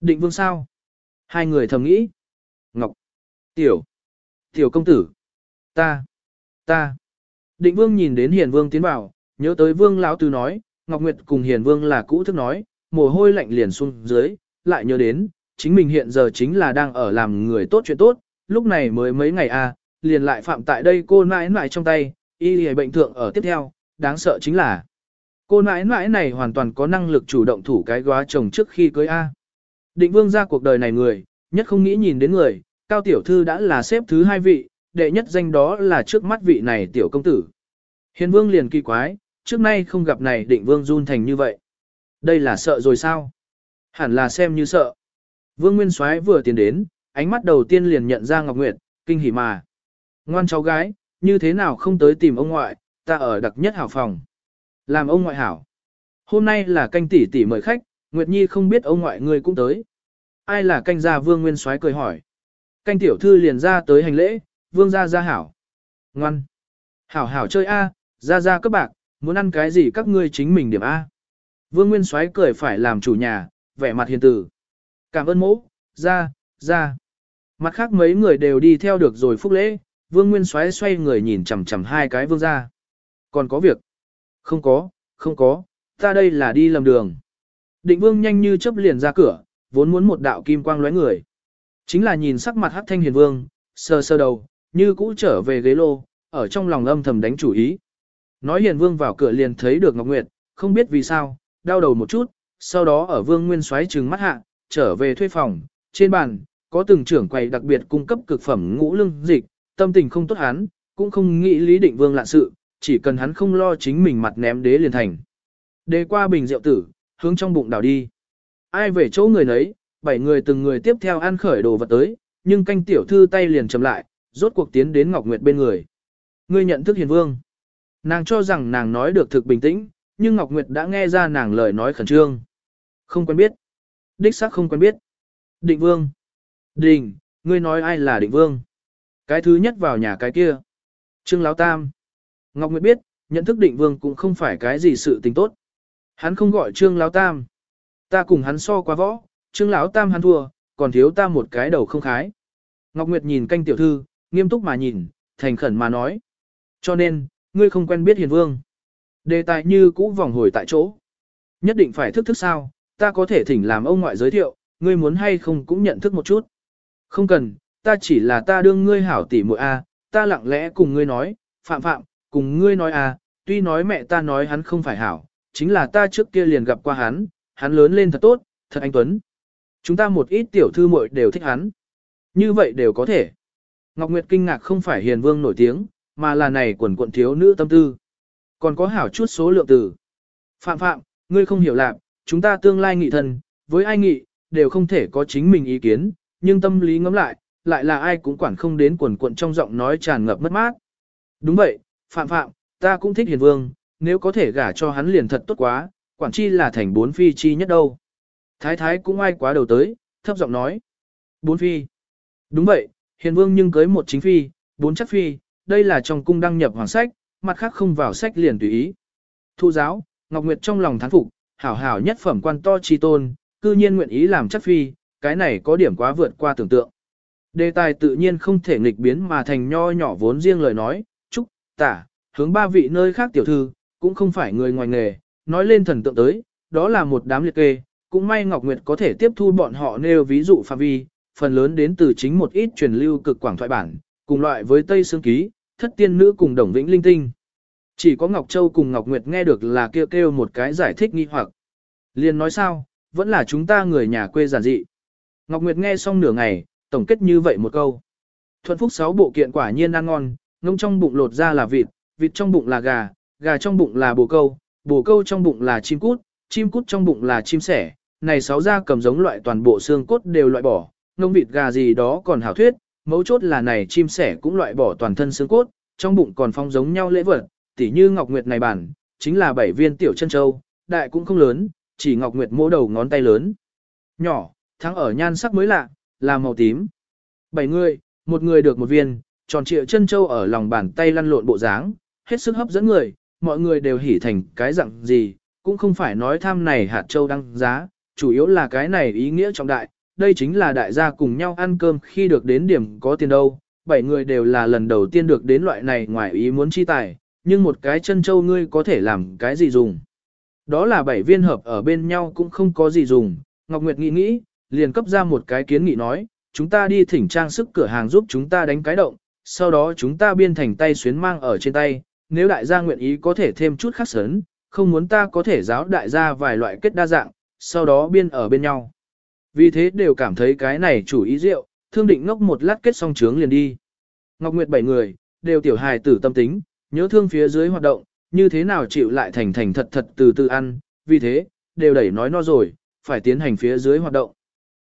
Định vương sao? Hai người thầm nghĩ. Ngọc. Tiểu. Tiểu công tử. Ta. Ta. Định vương nhìn đến hiền vương tiến vào, nhớ tới vương lão tư nói, Ngọc Nguyệt cùng hiền vương là cũ thức nói, mồ hôi lạnh liền xuống dưới, lại nhớ đến, chính mình hiện giờ chính là đang ở làm người tốt chuyện tốt, lúc này mới mấy ngày à, liền lại phạm tại đây cô nãi nãi trong tay, y lìa bệnh thượng ở tiếp theo, đáng sợ chính là cô nãi nãi này hoàn toàn có năng lực chủ động thủ cái góa chồng trước khi cưới A. Định vương ra cuộc đời này người, nhất không nghĩ nhìn đến người, cao tiểu thư đã là xếp thứ hai vị, đệ nhất danh đó là trước mắt vị này tiểu công tử. Hiền vương liền kỳ quái, trước nay không gặp này định vương run thành như vậy. Đây là sợ rồi sao? Hẳn là xem như sợ. Vương Nguyên Soái vừa tiến đến, ánh mắt đầu tiên liền nhận ra Ngọc Nguyệt, kinh hỉ mà. Ngoan cháu gái, như thế nào không tới tìm ông ngoại, ta ở đặc nhất hảo phòng. Làm ông ngoại hảo. Hôm nay là canh tỷ tỷ mời khách, Nguyệt Nhi không biết ông ngoại người cũng tới. Ai là canh gia vương nguyên soái cười hỏi. Canh tiểu thư liền ra tới hành lễ, vương gia gia hảo. Ngoan. Hảo hảo chơi A, gia gia các bạc muốn ăn cái gì các ngươi chính mình điểm A. Vương nguyên soái cười phải làm chủ nhà, vẻ mặt hiền tử. Cảm ơn mẫu, ra, ra. Mặt khác mấy người đều đi theo được rồi phúc lễ, Vương Nguyên xoáy xoay người nhìn chằm chằm hai cái vương ra. Còn có việc. Không có, không có, ta đây là đi lầm đường. Định vương nhanh như chớp liền ra cửa, vốn muốn một đạo kim quang lóe người. Chính là nhìn sắc mặt hắc thanh hiền vương, sơ sơ đầu, như cũ trở về ghế lô, ở trong lòng âm thầm đánh chủ ý. Nói hiền vương vào cửa liền thấy được Ngọc Nguyệt, không biết vì sao, đau đầu một chút, sau đó ở vương nguyên xoáy trừng mắt hạ, trở về thuê phòng, trên bàn, có từng trưởng quầy đặc biệt cung cấp cực phẩm ngũ lương dịch, tâm tình không tốt hắn, cũng không nghĩ lý định vương lạ sự, chỉ cần hắn không lo chính mình mặt ném đế liền thành. Đề qua bình rượu tử, hướng trong bụng đảo đi. Ai về chỗ người nấy, bảy người từng người tiếp theo ăn khởi đồ vật tới, nhưng canh tiểu thư tay liền chầm lại, rốt cuộc tiến đến Ngọc Nguyệt bên người. Ngươi nhận thức hiền vương. Nàng cho rằng nàng nói được thực bình tĩnh, nhưng Ngọc Nguyệt đã nghe ra nàng lời nói khẩn trương. Không quen biết. Đích xác không quen biết. Định vương. Đình, ngươi nói ai là định vương? Cái thứ nhất vào nhà cái kia. Trương Lão Tam. Ngọc Nguyệt biết, nhận thức định vương cũng không phải cái gì sự tình tốt. Hắn không gọi Trương Lão Tam. Ta cùng hắn so qua võ, Trương Lão Tam hắn thua, còn thiếu ta một cái đầu không khái. Ngọc Nguyệt nhìn canh tiểu thư, nghiêm túc mà nhìn, thành khẩn mà nói. Cho nên, ngươi không quen biết hiền vương. Đề tài như cũ vòng hồi tại chỗ. Nhất định phải thức thức sao, ta có thể thỉnh làm ông ngoại giới thiệu, ngươi muốn hay không cũng nhận thức một chút. Không cần, ta chỉ là ta đương ngươi hảo tỷ muội a, ta lặng lẽ cùng ngươi nói, phạm phạm, cùng ngươi nói a, tuy nói mẹ ta nói hắn không phải hảo, chính là ta trước kia liền gặp qua hắn, hắn lớn lên thật tốt, thật anh tuấn. Chúng ta một ít tiểu thư muội đều thích hắn. Như vậy đều có thể. Ngọc Nguyệt kinh ngạc không phải hiền vương nổi tiếng, mà là này quần quận thiếu nữ tâm tư. Còn có hảo chút số lượng từ. Phạm phạm, ngươi không hiểu lạc, chúng ta tương lai nghị thân, với ai nghị, đều không thể có chính mình ý kiến, nhưng tâm lý ngẫm lại, lại là ai cũng quản không đến quần quận trong giọng nói tràn ngập mất mát. Đúng vậy, phạm phạm, ta cũng thích hiền vương, nếu có thể gả cho hắn liền thật tốt quá, quản chi là thành bốn phi chi nhất đâu. Thái thái cũng ai quá đầu tới, thấp giọng nói. Bốn phi. Đúng vậy, hiền vương nhưng cưới một chính phi, bốn chắc phi, đây là trong cung đăng nhập hoàng sách, mặt khác không vào sách liền tùy ý. Thu giáo, Ngọc Nguyệt trong lòng thán phục, hảo hảo nhất phẩm quan to chi tôn, cư nhiên nguyện ý làm chất phi, cái này có điểm quá vượt qua tưởng tượng. Đề tài tự nhiên không thể nghịch biến mà thành nho nhỏ vốn riêng lời nói, chúc, tả, hướng ba vị nơi khác tiểu thư, cũng không phải người ngoài nghề, nói lên thần tượng tới, đó là một đám liệt kê, cũng may Ngọc Nguyệt có thể tiếp thu bọn họ nêu ví dụ phạm vi, phần lớn đến từ chính một ít truyền lưu cực quảng thoại bản, cùng loại với Tây Sương Ký, Thất Tiên Nữ cùng Đồng Vĩnh Linh Tinh. Chỉ có Ngọc Châu cùng Ngọc Nguyệt nghe được là kêu kêu một cái giải thích nghi hoặc. Liền nói sao, vẫn là chúng ta người nhà quê giản dị. Ngọc Nguyệt nghe xong nửa ngày, tổng kết như vậy một câu. Thuận Phúc sáu bộ kiện quả nhiên ăn ngon, ngông trong bụng lột ra là vịt, vịt trong bụng là gà, gà trong bụng là bồ câu, bồ câu trong bụng là chim cút, chim cút trong bụng là chim sẻ, này sáu da cầm giống loại toàn bộ xương cốt đều loại bỏ, ngông vịt gà gì đó còn hảo thuyết, mấu chốt là này chim sẻ cũng loại bỏ toàn thân xương cốt, trong bụng còn phong giống nhau lễ vật, tỉ như Ngọc Nguyệt này bản, chính là bảy viên tiểu chân châu, đại cũng không lớn, chỉ Ngọc Nguyệt mỗ đầu ngón tay lớn. Nhỏ, thắng ở nhan sắc mới lạ, là màu tím. Bảy người, một người được một viên, tròn trịa chân châu ở lòng bàn tay lăn lộn bộ dáng, hết sức hấp dẫn người, mọi người đều hỉ thành cái dạng gì, cũng không phải nói tham này hạt châu đăng giá, chủ yếu là cái này ý nghĩa trọng đại, đây chính là đại gia cùng nhau ăn cơm khi được đến điểm có tiền đâu, bảy người đều là lần đầu tiên được đến loại này ngoài ý muốn chi tài, nhưng một cái chân châu ngươi có thể làm cái gì dùng. Đó là bảy viên hợp ở bên nhau cũng không có gì dùng, Ngọc Nguyệt nghĩ nghĩ, liền cấp ra một cái kiến nghị nói, chúng ta đi thỉnh trang sức cửa hàng giúp chúng ta đánh cái động, sau đó chúng ta biên thành tay xuyến mang ở trên tay, nếu đại gia nguyện ý có thể thêm chút khắc sớn, không muốn ta có thể giáo đại gia vài loại kết đa dạng, sau đó biên ở bên nhau. Vì thế đều cảm thấy cái này chủ ý rượu, thương định ngốc một lát kết xong trướng liền đi. Ngọc Nguyệt bảy người, đều tiểu hài tử tâm tính, nhớ thương phía dưới hoạt động, như thế nào chịu lại thành thành thật thật từ từ ăn, vì thế, đều đẩy nói no rồi, phải tiến hành phía dưới hoạt động.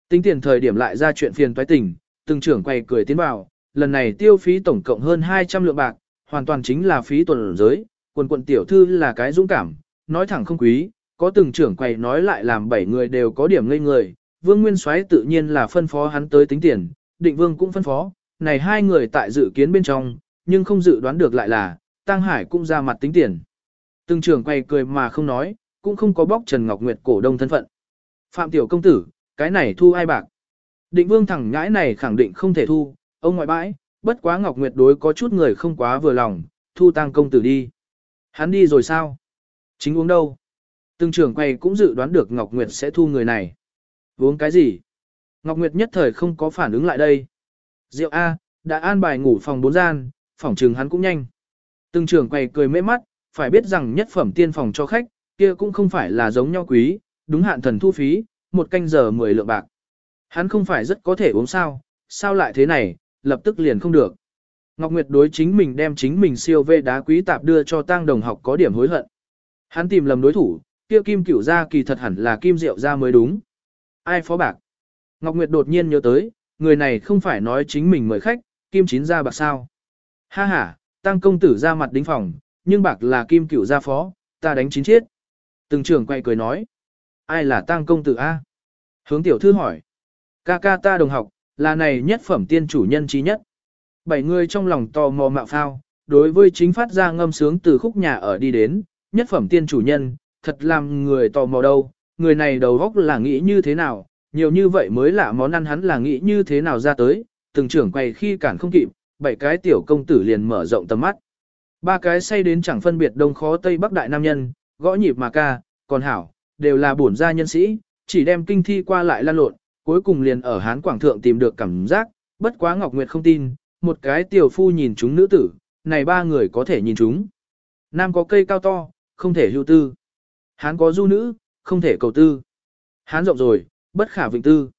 Tính tiền thời điểm lại ra chuyện phiền toái tình, từng trưởng quay cười tiến vào, lần này tiêu phí tổng cộng hơn 200 lượng bạc, hoàn toàn chính là phí tuần giới, quần quận tiểu thư là cái dũng cảm, nói thẳng không quý, có từng trưởng quay nói lại làm bảy người đều có điểm ngây người, vương nguyên soái tự nhiên là phân phó hắn tới tính tiền, định vương cũng phân phó, này hai người tại dự kiến bên trong, nhưng không dự đoán được lại là, Tăng Hải cũng ra mặt tính tiền. Từng trưởng quay cười mà không nói, cũng không có bóc Trần Ngọc Nguyệt cổ đông thân phận. Phạm tiểu công tử, cái này thu ai bạc? Định vương thẳng ngãi này khẳng định không thể thu, ông ngoại bãi, bất quá Ngọc Nguyệt đối có chút người không quá vừa lòng, thu tăng công tử đi. Hắn đi rồi sao? Chính uống đâu? Từng trưởng quay cũng dự đoán được Ngọc Nguyệt sẽ thu người này. Uống cái gì? Ngọc Nguyệt nhất thời không có phản ứng lại đây. Rượu A, đã an bài ngủ phòng bốn gian, phòng trường hắn cũng nhanh. Từng trưởng quầy cười mê mắt, phải biết rằng nhất phẩm tiên phòng cho khách, kia cũng không phải là giống nhau quý, đúng hạn thần thu phí, một canh giờ 10 lượng bạc. Hắn không phải rất có thể uống sao, sao lại thế này, lập tức liền không được. Ngọc Nguyệt đối chính mình đem chính mình siêu vê đá quý tạp đưa cho tang đồng học có điểm hối hận. Hắn tìm lầm đối thủ, kia kim cửu ra kỳ thật hẳn là kim rượu ra mới đúng. Ai phó bạc? Ngọc Nguyệt đột nhiên nhớ tới, người này không phải nói chính mình mời khách, kim chín ra bạc sao. Ha ha, tăng công tử ra mặt đính phòng, nhưng bạc là kim cửu gia phó, ta đánh chín chiết. Từng trưởng quay cười nói. Ai là tăng công tử A? Hướng tiểu thư hỏi. Ca ca ta đồng học, là này nhất phẩm tiên chủ nhân trí nhất. Bảy người trong lòng tò mò mạo phao, đối với chính phát ra ngâm sướng từ khúc nhà ở đi đến, nhất phẩm tiên chủ nhân, thật làm người tò mò đâu, người này đầu góc là nghĩ như thế nào, nhiều như vậy mới lạ món ăn hắn là nghĩ như thế nào ra tới, từng trưởng quay khi cản không kịp, bảy cái tiểu công tử liền mở rộng tầm mắt. Ba cái say đến chẳng phân biệt đông khó tây bắc đại nam nhân, gõ nhịp mà ca, còn hảo, đều là bổn gia nhân sĩ, chỉ đem kinh thi qua lại lan lộn, cuối cùng liền ở Hán Quảng Thượng tìm được cảm giác, bất quá Ngọc Nguyệt không tin, một cái tiểu phu nhìn chúng nữ tử, này ba người có thể nhìn chúng. Nam có cây cao to, không thể hưu tư. Hán có du nữ, không thể cầu tư. Hán rộng rồi, bất khả vĩnh tư.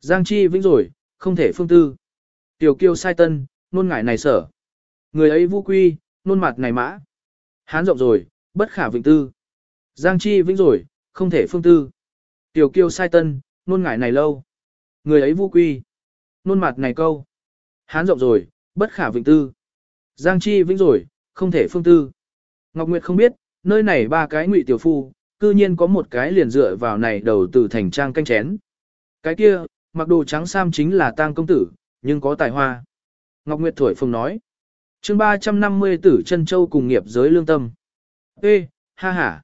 Giang chi vĩnh rồi, không thể phương tư. Tiểu kiêu sai tân, nôn ngải này sở. Người ấy vu quy, nôn mặt này mã. Hán rộng rồi, bất khả vĩnh tư. Giang chi vĩnh rồi, không thể phương tư. Tiểu kiêu sai tân, nôn ngải này lâu. Người ấy vu quy. Nôn mặt này câu. Hán rộng rồi, bất khả vĩnh tư. Giang chi vĩnh rồi, không thể phương tư. Ngọc Nguyệt không biết, nơi này ba cái ngụy tiểu phu, cư nhiên có một cái liền dựa vào này đầu từ thành trang canh chén. Cái kia, mặc đồ trắng sam chính là tang công tử, nhưng có tài hoa. Ngọc Nguyệt thổi Phùng nói. chương 350 tử chân châu cùng nghiệp giới lương tâm. Ê, ha ha.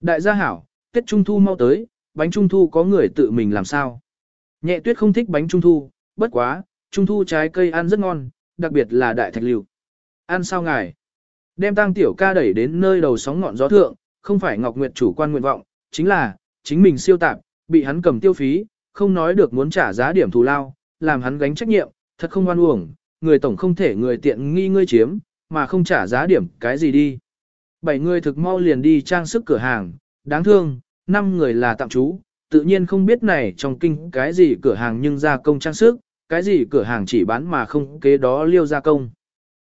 Đại gia hảo, Tết Trung Thu mau tới, bánh Trung Thu có người tự mình làm sao. Nhẹ tuyết không thích bánh Trung Thu, bất quá, Trung Thu trái cây ăn rất ngon, đặc biệt là đại thạch liều. Ăn sao ngài? Đem tang tiểu ca đẩy đến nơi đầu sóng ngọn gió thượng, không phải Ngọc Nguyệt chủ quan nguyện vọng, chính là, chính mình siêu tạp, bị hắn cầm tiêu phí, không nói được muốn trả giá điểm thù lao, làm hắn gánh trách nhiệm, thật không oan uổng, người tổng không thể người tiện nghi ngươi chiếm, mà không trả giá điểm cái gì đi. Bảy người thực mau liền đi trang sức cửa hàng, đáng thương, năm người là tạm trú, tự nhiên không biết này trong kinh cái gì cửa hàng nhưng gia công trang sức, cái gì cửa hàng chỉ bán mà không kế đó liêu gia công.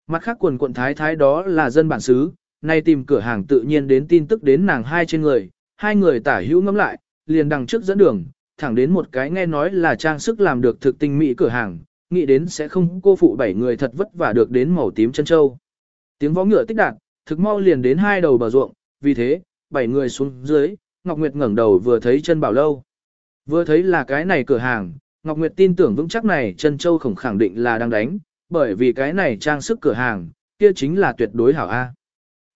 Mặt khác quần quận thái thái đó là dân bản xứ, nay tìm cửa hàng tự nhiên đến tin tức đến nàng hai trên người, hai người tả hữu ngắm lại, liền đằng trước dẫn đường, thẳng đến một cái nghe nói là trang sức làm được thực tinh mỹ cửa hàng, nghĩ đến sẽ không cô phụ bảy người thật vất vả được đến màu tím chân châu. Tiếng võ ngựa tích đạt, thực mau liền đến hai đầu bờ ruộng, vì thế, bảy người xuống dưới, Ngọc Nguyệt ngẩng đầu vừa thấy chân bảo lâu. Vừa thấy là cái này cửa hàng, Ngọc Nguyệt tin tưởng vững chắc này chân châu khổng khẳng định là đang đánh, bởi vì cái này trang sức cửa hàng, kia chính là tuyệt đối hảo A.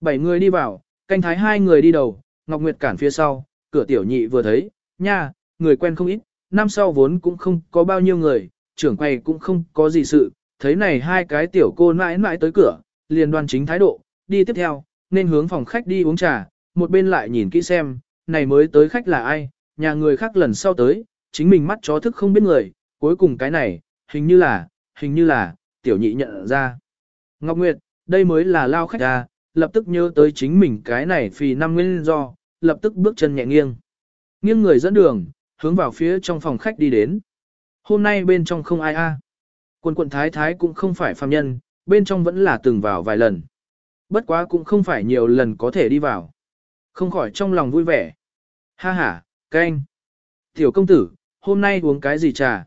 Bảy người đi vào, canh thái hai người đi đầu, Ngọc Nguyệt cản phía sau, cửa tiểu nhị vừa thấy, nha, người quen không ít, năm sau vốn cũng không có bao nhiêu người, trưởng quầy cũng không có gì sự, thấy này hai cái tiểu cô mãi mãi tới cửa, liền đoan chính thái độ, đi tiếp theo, nên hướng phòng khách đi uống trà, một bên lại nhìn kỹ xem, này mới tới khách là ai, nhà người khác lần sau tới, chính mình mắt chó thức không biết người, cuối cùng cái này, hình như là, hình như là, tiểu nhị nhận ra. Ngọc Nguyệt, đây mới là lao khách à, lập tức nhớ tới chính mình cái này phì năm nguyên do, lập tức bước chân nhẹ nghiêng. Nghiêng người dẫn đường, hướng vào phía trong phòng khách đi đến. Hôm nay bên trong không ai a. Quân quận thái thái cũng không phải phàm nhân, bên trong vẫn là từng vào vài lần. Bất quá cũng không phải nhiều lần có thể đi vào. Không khỏi trong lòng vui vẻ. Ha ha, canh. Tiểu công tử, hôm nay uống cái gì trà?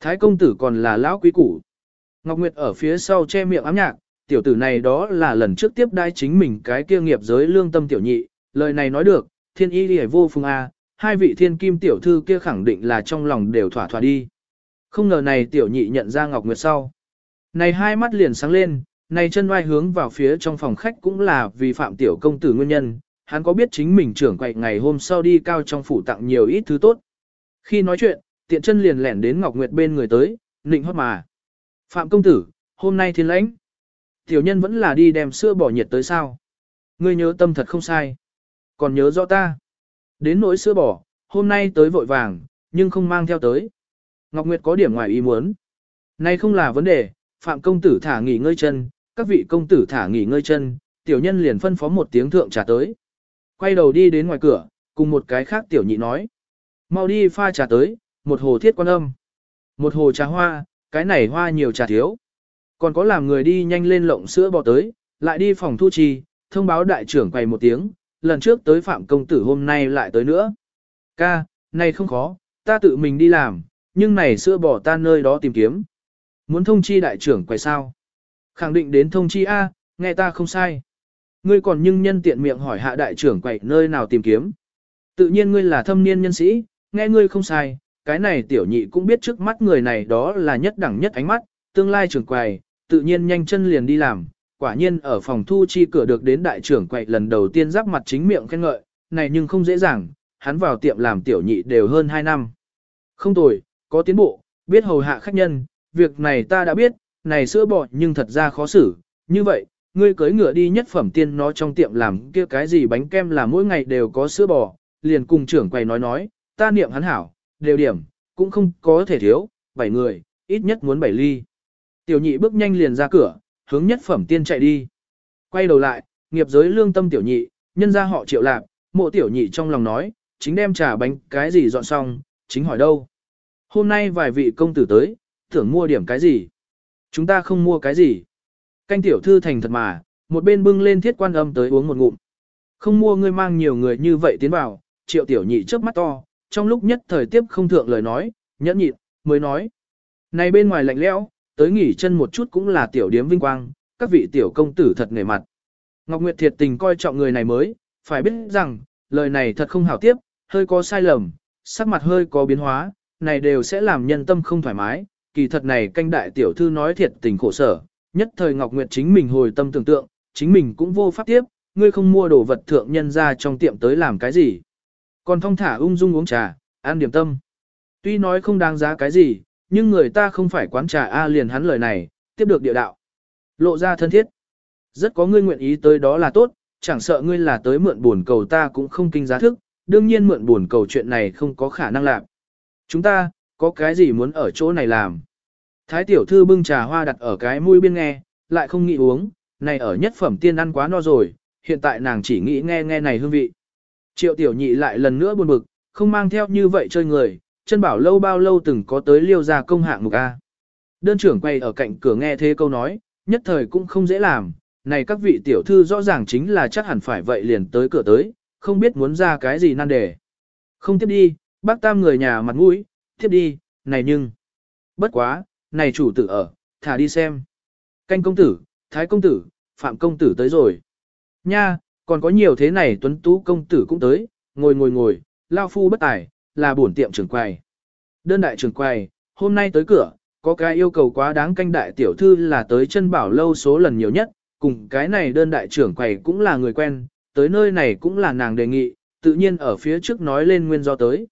Thái công tử còn là lão quý củ. Ngọc Nguyệt ở phía sau che miệng ám nhạc, tiểu tử này đó là lần trước tiếp đai chính mình cái kia nghiệp giới lương tâm tiểu nhị, lời này nói được, thiên y đi vô phùng A, hai vị thiên kim tiểu thư kia khẳng định là trong lòng đều thỏa thỏa đi. Không ngờ này tiểu nhị nhận ra Ngọc Nguyệt sau. Này hai mắt liền sáng lên, này chân oai hướng vào phía trong phòng khách cũng là vì phạm tiểu công tử nguyên nhân, hắn có biết chính mình trưởng quậy ngày hôm sau đi cao trong phủ tặng nhiều ít thứ tốt. Khi nói chuyện, tiện chân liền lẻn đến Ngọc Nguyệt bên người tới, nịnh hót mà. Phạm công tử, hôm nay thiên lãnh. Tiểu nhân vẫn là đi đem sữa bỏ nhiệt tới sao. Ngươi nhớ tâm thật không sai. Còn nhớ rõ ta. Đến nỗi sữa bỏ, hôm nay tới vội vàng, nhưng không mang theo tới. Ngọc Nguyệt có điểm ngoài ý muốn. nay không là vấn đề, Phạm công tử thả nghỉ ngơi chân, các vị công tử thả nghỉ ngơi chân, tiểu nhân liền phân phó một tiếng thượng trà tới. Quay đầu đi đến ngoài cửa, cùng một cái khác tiểu nhị nói. Mau đi pha trà tới, một hồ thiết quan âm. Một hồ trà hoa, cái này hoa nhiều trà thiếu. Còn có làm người đi nhanh lên lộng sữa bò tới, lại đi phòng thu trì, thông báo đại trưởng quay một tiếng, lần trước tới phạm công tử hôm nay lại tới nữa. Ca, này không khó, ta tự mình đi làm, nhưng này sữa bò ta nơi đó tìm kiếm. Muốn thông chi đại trưởng quay sao? Khẳng định đến thông chi A, nghe ta không sai. Ngươi còn nhưng nhân tiện miệng hỏi hạ đại trưởng quậy nơi nào tìm kiếm. Tự nhiên ngươi là thâm niên nhân sĩ, nghe ngươi không sai, cái này tiểu nhị cũng biết trước mắt người này đó là nhất đẳng nhất ánh mắt, tương lai trưởng quầy, tự nhiên nhanh chân liền đi làm. Quả nhiên ở phòng thu chi cửa được đến đại trưởng quậy lần đầu tiên giáp mặt chính miệng khen ngợi, này nhưng không dễ dàng, hắn vào tiệm làm tiểu nhị đều hơn 2 năm. Không tồi, có tiến bộ, biết hầu hạ khách nhân, việc này ta đã biết, này sữa bò nhưng thật ra khó xử, như vậy, ngươi cưới ngựa đi nhất phẩm tiên nó trong tiệm làm kia cái gì bánh kem là mỗi ngày đều có sữa bò, liền cùng trưởng quầy nói nói, ta niệm hắn hảo, đều điểm, cũng không có thể thiếu, bảy người, ít nhất muốn bảy ly. Tiểu nhị bước nhanh liền ra cửa, hướng nhất phẩm tiên chạy đi. Quay đầu lại, nghiệp giới lương tâm tiểu nhị, nhân ra họ triệu lạc, mộ tiểu nhị trong lòng nói, chính đem trà bánh cái gì dọn xong, chính hỏi đâu. Hôm nay vài vị công tử tới, tưởng mua điểm cái gì. Chúng ta không mua cái gì. Canh tiểu thư thành thật mà, một bên bưng lên thiết quan âm tới uống một ngụm. Không mua ngươi mang nhiều người như vậy tiến vào, triệu tiểu nhị chớp mắt to, trong lúc nhất thời tiếp không thượng lời nói, nhẫn nhịn, mới nói. Này bên ngoài lạnh lẽo, tới nghỉ chân một chút cũng là tiểu điếm vinh quang, các vị tiểu công tử thật nể mặt. Ngọc Nguyệt thiệt tình coi trọng người này mới, phải biết rằng, lời này thật không hảo tiếp, hơi có sai lầm, sắc mặt hơi có biến hóa, này đều sẽ làm nhân tâm không thoải mái, kỳ thật này canh đại tiểu thư nói thiệt tình khổ sở, nhất thời Ngọc Nguyệt chính mình hồi tâm tưởng tượng, chính mình cũng vô pháp tiếp, ngươi không mua đồ vật thượng nhân ra trong tiệm tới làm cái gì. Còn thong thả ung dung uống trà, ăn điểm tâm. Tuy nói không đáng giá cái gì, nhưng người ta không phải quán trà A liền hắn lời này, tiếp được địa đạo. Lộ ra thân thiết. Rất có ngươi nguyện ý tới đó là tốt, chẳng sợ ngươi là tới mượn buồn cầu ta cũng không kinh giá thức, đương nhiên mượn buồn cầu chuyện này không có khả năng làm. Chúng ta, có cái gì muốn ở chỗ này làm? Thái tiểu thư bưng trà hoa đặt ở cái mũi biên nghe, lại không nghĩ uống, này ở nhất phẩm tiên ăn quá no rồi, hiện tại nàng chỉ nghĩ nghe nghe này hương vị. Triệu tiểu nhị lại lần nữa buồn bực, không mang theo như vậy chơi người, chân bảo lâu bao lâu từng có tới liêu ra công hạng mục A. Đơn trưởng quay ở cạnh cửa nghe thế câu nói, nhất thời cũng không dễ làm, này các vị tiểu thư rõ ràng chính là chắc hẳn phải vậy liền tới cửa tới, không biết muốn ra cái gì nan đề. Không tiếp đi, bác tam người nhà mặt mũi, tiếp đi, này nhưng. Bất quá, này chủ tử ở, thả đi xem. Canh công tử, thái công tử, phạm công tử tới rồi. Nha, còn có nhiều thế này tuấn tú công tử cũng tới, ngồi ngồi ngồi, lao phu bất tài, là bổn tiệm trưởng quầy. Đơn đại trưởng quầy, hôm nay tới cửa, có cái yêu cầu quá đáng canh đại tiểu thư là tới chân bảo lâu số lần nhiều nhất, cùng cái này đơn đại trưởng quầy cũng là người quen, tới nơi này cũng là nàng đề nghị, tự nhiên ở phía trước nói lên nguyên do tới.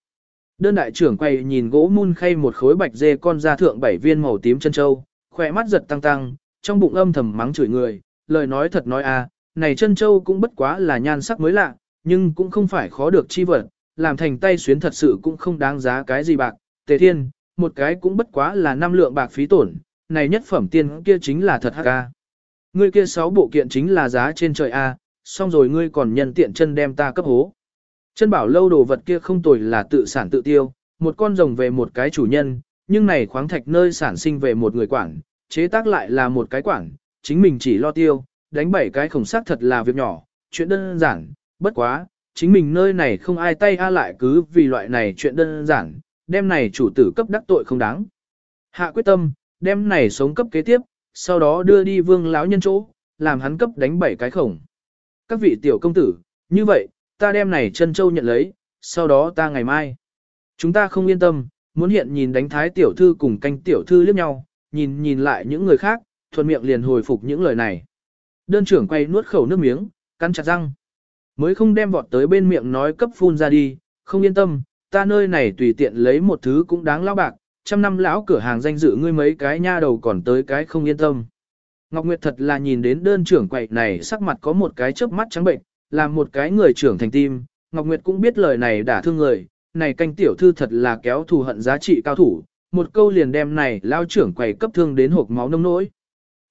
Đơn đại trưởng quầy nhìn gỗ mun khay một khối bạch dê con ra thượng bảy viên màu tím chân châu, khỏe mắt giật tăng tăng, trong bụng âm thầm mắng chửi người, lời nói thật nói à, này chân châu cũng bất quá là nhan sắc mới lạ, nhưng cũng không phải khó được chi vật, làm thành tay xuyến thật sự cũng không đáng giá cái gì bạc. Tề thiên, một cái cũng bất quá là năm lượng bạc phí tổn, này nhất phẩm tiên kia chính là thật hắc ca. Ngươi kia sáu bộ kiện chính là giá trên trời a, xong rồi ngươi còn nhân tiện chân đem ta cấp hố. Chân bảo lâu đồ vật kia không tồi là tự sản tự tiêu, một con rồng về một cái chủ nhân, nhưng này khoáng thạch nơi sản sinh về một người quản, chế tác lại là một cái quản, chính mình chỉ lo tiêu, đánh bảy cái khổng sắc thật là việc nhỏ, chuyện đơn giản, bất quá, chính mình nơi này không ai tay a lại cứ vì loại này chuyện đơn giản, đem này chủ tử cấp đắc tội không đáng. Hạ quyết tâm, đem này sống cấp kế tiếp, sau đó đưa đi vương lão nhân chỗ, làm hắn cấp đánh bảy cái khổng. Các vị tiểu công tử, như vậy, ta đem này chân châu nhận lấy, sau đó ta ngày mai. Chúng ta không yên tâm, muốn hiện nhìn đánh thái tiểu thư cùng canh tiểu thư liếc nhau, nhìn nhìn lại những người khác, thuận miệng liền hồi phục những lời này. Đơn trưởng quay nuốt khẩu nước miếng, cắn chặt răng. Mới không đem vọt tới bên miệng nói cấp phun ra đi, không yên tâm, ta nơi này tùy tiện lấy một thứ cũng đáng lão bạc, trăm năm lão cửa hàng danh dự ngươi mấy cái nha đầu còn tới cái không yên tâm. Ngọc Nguyệt thật là nhìn đến đơn trưởng quậy này sắc mặt có một cái chớp mắt trắng bệnh, làm một cái người trưởng thành tim, Ngọc Nguyệt cũng biết lời này đã thương người, này canh tiểu thư thật là kéo thù hận giá trị cao thủ, một câu liền đem này lao trưởng quầy cấp thương đến hộp máu nông nỗi.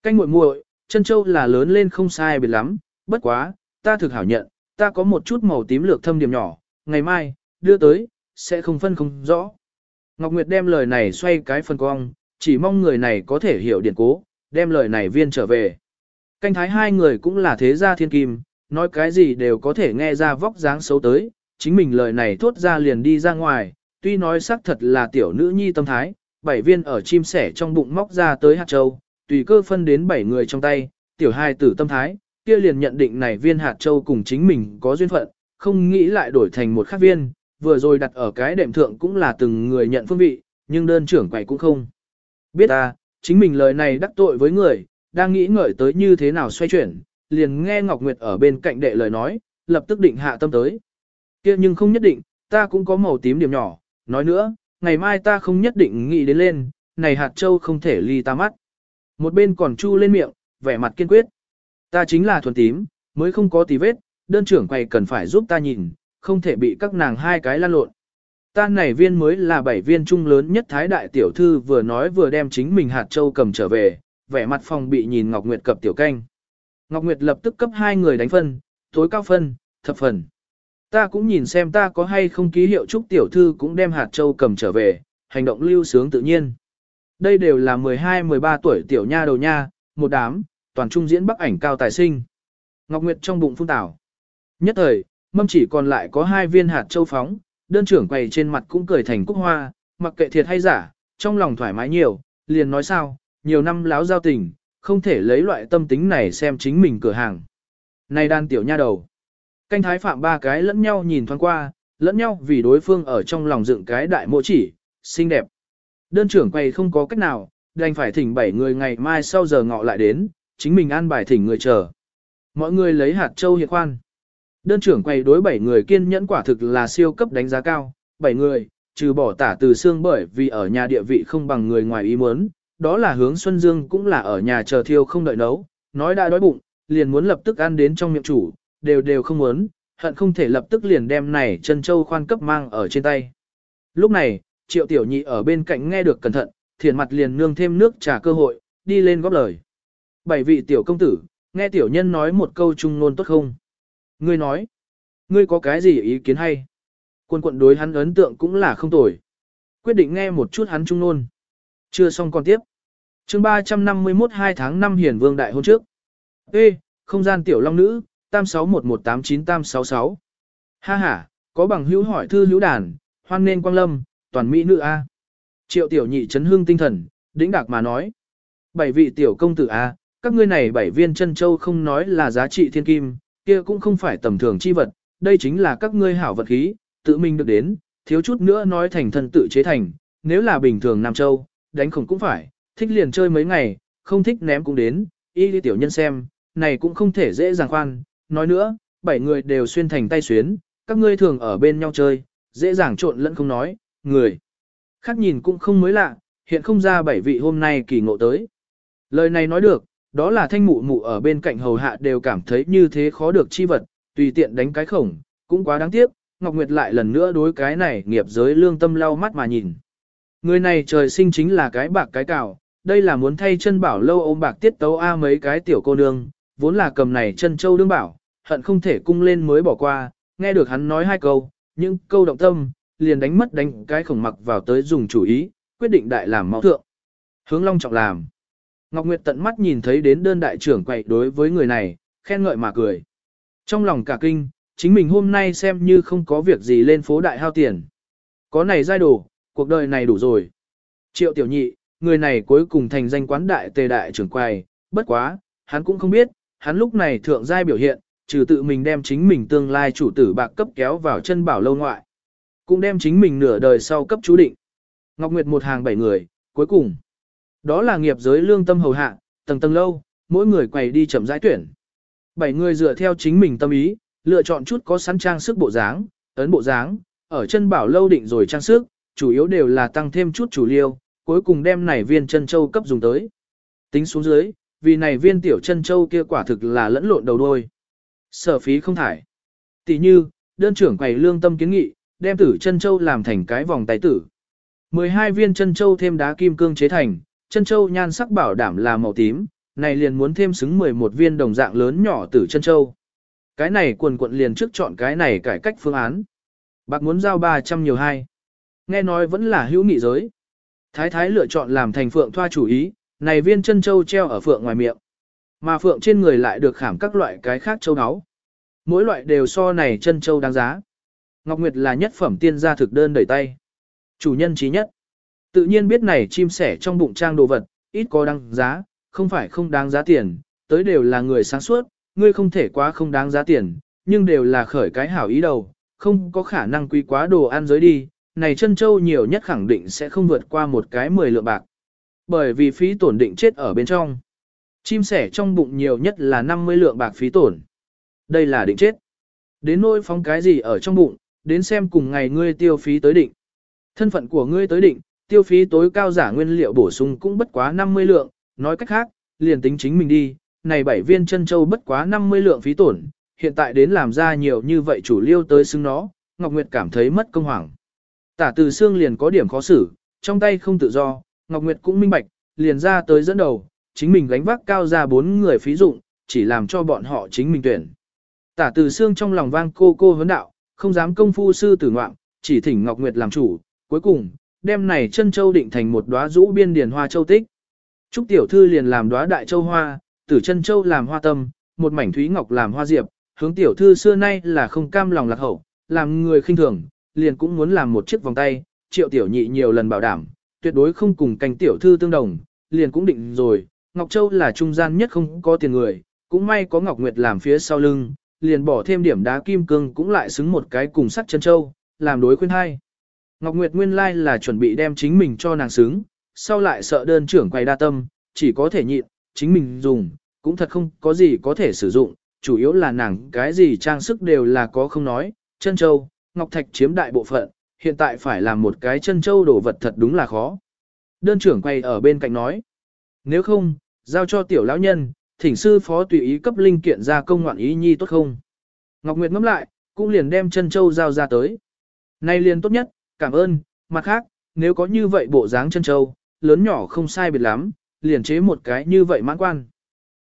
Canh muội muội, chân châu là lớn lên không sai biệt lắm, bất quá, ta thực hảo nhận, ta có một chút màu tím lược thâm điểm nhỏ, ngày mai, đưa tới, sẽ không phân không rõ. Ngọc Nguyệt đem lời này xoay cái phần cong, chỉ mong người này có thể hiểu điển cố, đem lời này viên trở về. Canh thái hai người cũng là thế gia thiên kim, nói cái gì đều có thể nghe ra vóc dáng xấu tới, chính mình lời này thốt ra liền đi ra ngoài, tuy nói xác thật là tiểu nữ nhi tâm thái, bảy viên ở chim sẻ trong bụng móc ra tới hạt châu, tùy cơ phân đến bảy người trong tay, tiểu hai tử tâm thái, kia liền nhận định này viên hạt châu cùng chính mình có duyên phận, không nghĩ lại đổi thành một khác viên, vừa rồi đặt ở cái đệm thượng cũng là từng người nhận phương vị, nhưng đơn trưởng quầy cũng không. Biết ta, chính mình lời này đắc tội với người, đang nghĩ ngợi tới như thế nào xoay chuyển, liền nghe Ngọc Nguyệt ở bên cạnh đệ lời nói, lập tức định hạ tâm tới. kia nhưng không nhất định, ta cũng có màu tím điểm nhỏ, nói nữa, ngày mai ta không nhất định nghĩ đến lên, này hạt châu không thể ly ta mắt. Một bên còn chu lên miệng, vẻ mặt kiên quyết. Ta chính là thuần tím, mới không có tí vết, đơn trưởng quầy cần phải giúp ta nhìn, không thể bị các nàng hai cái lan lộn. Ta này viên mới là bảy viên trung lớn nhất thái đại tiểu thư vừa nói vừa đem chính mình hạt châu cầm trở về, vẻ mặt phòng bị nhìn Ngọc Nguyệt cập tiểu canh. Ngọc Nguyệt lập tức cấp hai người đánh phân, tối cao phân, thập phần. Ta cũng nhìn xem ta có hay không ký hiệu chúc tiểu thư cũng đem hạt châu cầm trở về, hành động lưu sướng tự nhiên. Đây đều là 12-13 tuổi tiểu nha đầu nha, một đám, toàn trung diễn bắc ảnh cao tài sinh. Ngọc Nguyệt trong bụng phun tảo. Nhất thời, mâm chỉ còn lại có hai viên hạt châu phóng, đơn trưởng quầy trên mặt cũng cười thành cúc hoa, mặc kệ thiệt hay giả, trong lòng thoải mái nhiều, liền nói sao, nhiều năm láo giao tình, không thể lấy loại tâm tính này xem chính mình cửa hàng. Này đan tiểu nha đầu. Canh thái phạm ba cái lẫn nhau nhìn thoáng qua, lẫn nhau vì đối phương ở trong lòng dựng cái đại mộ chỉ, xinh đẹp. Đơn trưởng quầy không có cách nào, đành phải thỉnh bảy người ngày mai sau giờ ngọ lại đến, chính mình an bài thỉnh người chờ. Mọi người lấy hạt châu hiệp khoan. Đơn trưởng quầy đối bảy người kiên nhẫn quả thực là siêu cấp đánh giá cao, bảy người, trừ bỏ tả từ xương bởi vì ở nhà địa vị không bằng người ngoài ý muốn, đó là hướng Xuân Dương cũng là ở nhà chờ thiêu không đợi nấu, nói đã đói bụng, liền muốn lập tức ăn đến trong miệng chủ, đều đều không muốn, hận không thể lập tức liền đem này chân châu khoan cấp mang ở trên tay. Lúc này, triệu tiểu nhị ở bên cạnh nghe được cẩn thận, thiền mặt liền nương thêm nước trả cơ hội, đi lên góp lời. Bảy vị tiểu công tử, nghe tiểu nhân nói một câu trung nôn tốt không? Ngươi nói, ngươi có cái gì ý kiến hay? Quân quận đối hắn ấn tượng cũng là không tồi. Quyết định nghe một chút hắn trung nôn. Chưa xong còn tiếp. chương 351 2 tháng 5 hiển vương đại hôn trước. Ê, không gian tiểu long nữ, tam 61189 tam 66. Ha ha, có bằng hữu hỏi thư hữu đàn, hoan nên quang lâm, toàn mỹ nữ A. Triệu tiểu nhị chấn hương tinh thần, đĩnh đạc mà nói. Bảy vị tiểu công tử A, các ngươi này bảy viên chân châu không nói là giá trị thiên kim, kia cũng không phải tầm thường chi vật, đây chính là các ngươi hảo vật khí, tự mình được đến, thiếu chút nữa nói thành thân tự chế thành, nếu là bình thường Nam Châu, đánh khổng cũng phải, thích liền chơi mấy ngày, không thích ném cũng đến, y đi tiểu nhân xem, này cũng không thể dễ dàng khoan, nói nữa, bảy người đều xuyên thành tay xuyến, các ngươi thường ở bên nhau chơi, dễ dàng trộn lẫn không nói, người. Khác nhìn cũng không mới lạ, hiện không ra bảy vị hôm nay kỳ ngộ tới. Lời này nói được, đó là thanh mụ mụ ở bên cạnh hầu hạ đều cảm thấy như thế khó được chi vật, tùy tiện đánh cái khổng, cũng quá đáng tiếc, Ngọc Nguyệt lại lần nữa đối cái này nghiệp giới lương tâm lau mắt mà nhìn. Người này trời sinh chính là cái bạc cái cào, đây là muốn thay chân bảo lâu ôm bạc tiết tấu A mấy cái tiểu cô nương, vốn là cầm này chân châu đương bảo, hận không thể cung lên mới bỏ qua, nghe được hắn nói hai câu, những câu động tâm, liền đánh mất đánh cái khổng mặc vào tới dùng chủ ý, quyết định đại làm mau thượng. Hướng Long trọng làm. Ngọc Nguyệt tận mắt nhìn thấy đến đơn đại trưởng quậy đối với người này, khen ngợi mà cười. Trong lòng cả kinh, chính mình hôm nay xem như không có việc gì lên phố đại hao tiền. Có này giai đồ, cuộc đời này đủ rồi. Triệu tiểu nhị, người này cuối cùng thành danh quán đại tề đại trưởng quầy, bất quá, hắn cũng không biết, hắn lúc này thượng giai biểu hiện, trừ tự mình đem chính mình tương lai chủ tử bạc cấp kéo vào chân bảo lâu ngoại. Cũng đem chính mình nửa đời sau cấp chú định. Ngọc Nguyệt một hàng bảy người, cuối cùng. Đó là nghiệp giới lương tâm hầu hạ, tầng tầng lâu, mỗi người quầy đi chậm rãi tuyển. Bảy người dựa theo chính mình tâm ý, lựa chọn chút có sẵn trang sức bộ dáng, ấn bộ dáng, ở chân bảo lâu định rồi trang sức, chủ yếu đều là tăng thêm chút chủ liêu, cuối cùng đem này viên chân châu cấp dùng tới. Tính xuống dưới, vì này viên tiểu chân châu kia quả thực là lẫn lộn đầu đôi. Sở phí không thải. Tỷ như, đơn trưởng quầy lương tâm kiến nghị, đem tử chân châu làm thành cái vòng tay tử. 12 viên chân châu thêm đá kim cương chế thành, chân châu nhan sắc bảo đảm là màu tím, này liền muốn thêm xứng 11 viên đồng dạng lớn nhỏ từ chân châu. Cái này quần quận liền trước chọn cái này cải cách phương án. Bạc muốn giao 300 nhiều hai. Nghe nói vẫn là hữu nghị giới. Thái thái lựa chọn làm thành phượng thoa chủ ý, này viên chân châu treo ở phượng ngoài miệng. Mà phượng trên người lại được khảm các loại cái khác châu áo. Mỗi loại đều so này chân châu đáng giá. Ngọc Nguyệt là nhất phẩm tiên gia thực đơn đẩy tay. Chủ nhân trí nhất. Tự nhiên biết này chim sẻ trong bụng trang đồ vật, ít có đáng giá, không phải không đáng giá tiền, tới đều là người sáng suốt, ngươi không thể quá không đáng giá tiền, nhưng đều là khởi cái hảo ý đầu, không có khả năng quý quá đồ ăn giới đi, này chân châu nhiều nhất khẳng định sẽ không vượt qua một cái 10 lượng bạc. Bởi vì phí tổn định chết ở bên trong. Chim sẻ trong bụng nhiều nhất là 50 lượng bạc phí tổn. Đây là định chết. Đến nỗi phóng cái gì ở trong bụng, đến xem cùng ngày ngươi tiêu phí tới định. Thân phận của ngươi tới định, tiêu phí tối cao giả nguyên liệu bổ sung cũng bất quá 50 lượng, nói cách khác, liền tính chính mình đi, này bảy viên chân châu bất quá 50 lượng phí tổn, hiện tại đến làm ra nhiều như vậy chủ liêu tới xứng nó, Ngọc Nguyệt cảm thấy mất công hoàng. Tả từ xương liền có điểm khó xử, trong tay không tự do, Ngọc Nguyệt cũng minh bạch, liền ra tới dẫn đầu, chính mình gánh vác cao ra bốn người phí dụng, chỉ làm cho bọn họ chính mình tuyển. Tả từ xương trong lòng vang cô cô vấn đạo, không dám công phu sư tử ngoạm, chỉ thỉnh Ngọc Nguyệt làm chủ, cuối cùng, đem này chân châu định thành một đóa rũ biên điển hoa châu tích. Trúc tiểu thư liền làm đóa đại châu hoa, tử chân châu làm hoa tâm, một mảnh thúy ngọc làm hoa diệp, hướng tiểu thư xưa nay là không cam lòng lạc hậu, làm người khinh thường, liền cũng muốn làm một chiếc vòng tay, triệu tiểu nhị nhiều lần bảo đảm, tuyệt đối không cùng canh tiểu thư tương đồng, liền cũng định rồi, Ngọc Châu là trung gian nhất không có tiền người, cũng may có Ngọc Nguyệt làm phía sau lưng, liền bỏ thêm điểm đá kim cương cũng lại xứng một cái cùng sắt chân châu, làm đối khuyên hai. Ngọc Nguyệt nguyên lai là chuẩn bị đem chính mình cho nàng xứng, sau lại sợ đơn trưởng quay đa tâm, chỉ có thể nhịn, chính mình dùng, cũng thật không có gì có thể sử dụng, chủ yếu là nàng cái gì trang sức đều là có không nói, chân châu, ngọc thạch chiếm đại bộ phận, hiện tại phải làm một cái chân châu đồ vật thật đúng là khó. Đơn trưởng quay ở bên cạnh nói, nếu không, giao cho tiểu lão nhân, thỉnh sư phó tùy ý cấp linh kiện ra công ngoạn ý nhi tốt không. Ngọc Nguyệt ngẫm lại, cũng liền đem chân châu giao ra tới. Nay liền tốt nhất, cảm ơn, mặt khác, nếu có như vậy bộ dáng chân châu, lớn nhỏ không sai biệt lắm, liền chế một cái như vậy mãn quan.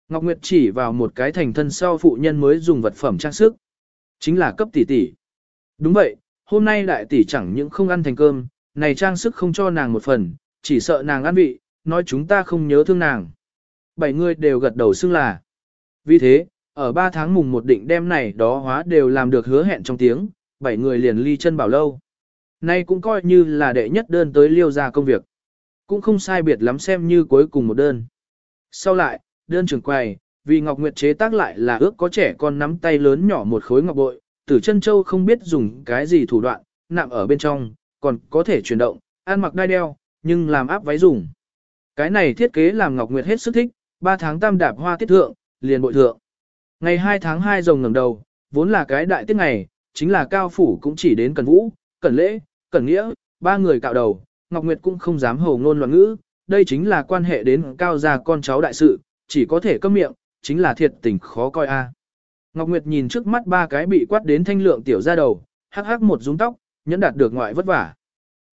Ngọc Nguyệt chỉ vào một cái thành thân sau phụ nhân mới dùng vật phẩm trang sức. Chính là cấp tỷ tỷ. Đúng vậy, hôm nay đại tỷ chẳng những không ăn thành cơm, này trang sức không cho nàng một phần, chỉ sợ nàng ăn vị, nói chúng ta không nhớ thương nàng. Bảy người đều gật đầu xưng là. Vì thế, ở ba tháng mùng một định đêm này đó hóa đều làm được hứa hẹn trong tiếng, bảy người liền ly chân bảo lâu. Nay cũng coi như là đệ nhất đơn tới liêu ra công việc. Cũng không sai biệt lắm xem như cuối cùng một đơn. Sau lại, đơn trưởng quầy, vì Ngọc Nguyệt chế tác lại là ước có trẻ con nắm tay lớn nhỏ một khối ngọc bội, tử chân châu không biết dùng cái gì thủ đoạn, nặng ở bên trong, còn có thể chuyển động, ăn mặc đai đeo, nhưng làm áp váy dùng. Cái này thiết kế làm Ngọc Nguyệt hết sức thích, 3 tháng tam đạp hoa tiết thượng, liền bội thượng. Ngày 2 tháng 2 rồng ngẩng đầu, vốn là cái đại tiết ngày, chính là cao phủ cũng chỉ đến Cần Vũ, Cần Lễ, cẩn Nghĩa, ba người cạo đầu, Ngọc Nguyệt cũng không dám hồ ngôn loạn ngữ, đây chính là quan hệ đến cao gia con cháu đại sự, chỉ có thể câm miệng, chính là thiệt tình khó coi a. Ngọc Nguyệt nhìn trước mắt ba cái bị quát đến thanh lượng tiểu ra đầu, hắc hắc một rúng tóc, nhẫn đạt được ngoại vất vả.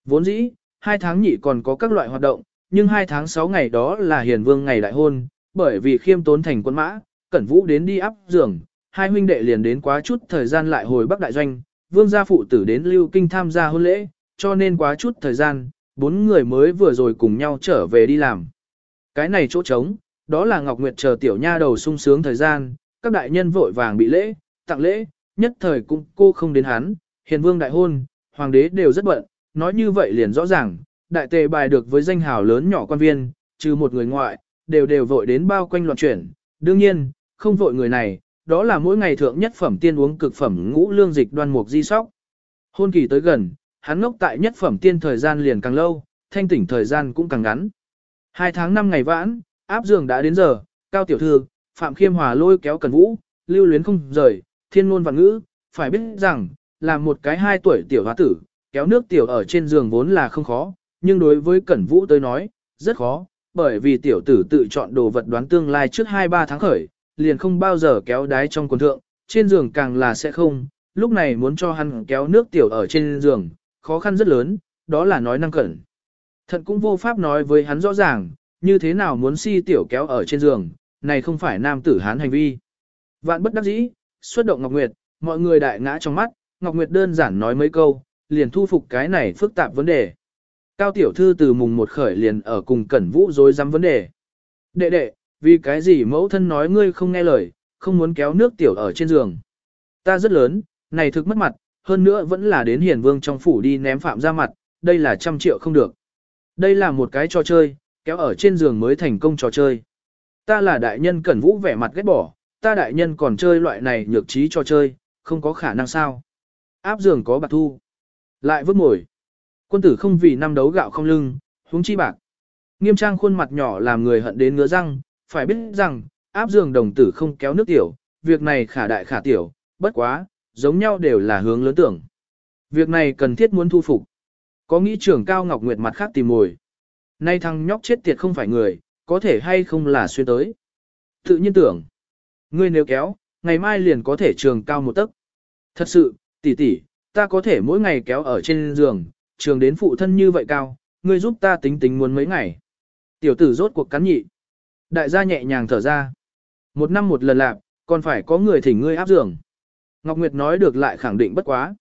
Vốn dĩ, hai tháng nhị còn có các loại hoạt động, nhưng hai tháng sáu ngày đó là hiền vương ngày đại hôn, bởi vì khiêm tốn thành quân mã, cẩn vũ đến đi áp giường, hai huynh đệ liền đến quá chút thời gian lại hồi bắc đại doanh, vương gia phụ tử đến lưu kinh tham gia hôn lễ, cho nên quá chút thời gian, bốn người mới vừa rồi cùng nhau trở về đi làm. Cái này chỗ trống, đó là Ngọc Nguyệt chờ tiểu nha đầu sung sướng thời gian, các đại nhân vội vàng bị lễ, tặng lễ, nhất thời cũng cô không đến hắn, hiền vương đại hôn, hoàng đế đều rất bận, nói như vậy liền rõ ràng, đại tề bài được với danh hào lớn nhỏ quan viên, trừ một người ngoại, đều đều vội đến bao quanh loạn chuyển, đương nhiên, không vội người này, đó là mỗi ngày thượng nhất phẩm tiên uống cực phẩm ngũ lương dịch đoan mục di sóc. Hôn kỳ tới gần, hắn ngốc tại nhất phẩm tiên thời gian liền càng lâu, thanh tỉnh thời gian cũng càng ngắn. Hai tháng năm ngày vãn, áp giường đã đến giờ, cao tiểu thư, Phạm Khiêm Hòa lôi kéo Cần Vũ, lưu luyến không rời, thiên ngôn và ngữ, phải biết rằng, là một cái hai tuổi tiểu hóa tử, kéo nước tiểu ở trên giường vốn là không khó, nhưng đối với Cẩn Vũ tới nói, rất khó, bởi vì tiểu tử tự chọn đồ vật đoán tương lai trước 2-3 tháng khởi, liền không bao giờ kéo đái trong quần thượng, trên giường càng là sẽ không, lúc này muốn cho hắn kéo nước tiểu ở trên giường, khó khăn rất lớn, đó là nói năng cẩn. Thận cũng vô pháp nói với hắn rõ ràng, như thế nào muốn si tiểu kéo ở trên giường, này không phải nam tử hán hành vi. Vạn bất đắc dĩ, xuất động Ngọc Nguyệt, mọi người đại ngã trong mắt, Ngọc Nguyệt đơn giản nói mấy câu, liền thu phục cái này phức tạp vấn đề. Cao tiểu thư từ mùng một khởi liền ở cùng Cẩn Vũ dối dám vấn đề. Đệ đệ, vì cái gì mẫu thân nói ngươi không nghe lời, không muốn kéo nước tiểu ở trên giường. Ta rất lớn, này thực mất mặt, hơn nữa vẫn là đến hiền vương trong phủ đi ném phạm ra mặt, đây là trăm triệu không được. Đây là một cái trò chơi, kéo ở trên giường mới thành công trò chơi. Ta là đại nhân cẩn vũ vẻ mặt ghét bỏ, ta đại nhân còn chơi loại này nhược trí trò chơi, không có khả năng sao. Áp giường có bạc thu. Lại vứt mồi. Quân tử không vì năm đấu gạo không lưng, huống chi bạc. Nghiêm trang khuôn mặt nhỏ làm người hận đến ngứa răng, phải biết rằng, áp giường đồng tử không kéo nước tiểu, việc này khả đại khả tiểu, bất quá, giống nhau đều là hướng lớn tưởng. Việc này cần thiết muốn thu phục. Có nghĩ trưởng cao ngọc nguyệt mặt khác tìm mồi. Nay thằng nhóc chết tiệt không phải người, có thể hay không là xuyên tới. Tự nhiên tưởng, ngươi nếu kéo, ngày mai liền có thể trường cao một tấc. Thật sự, tỷ tỷ, ta có thể mỗi ngày kéo ở trên giường, trường đến phụ thân như vậy cao, ngươi giúp ta tính tính muốn mấy ngày. Tiểu tử rốt cuộc cắn nhị. Đại gia nhẹ nhàng thở ra. Một năm một lần lạp, còn phải có người thỉnh ngươi áp giường. Ngọc Nguyệt nói được lại khẳng định bất quá.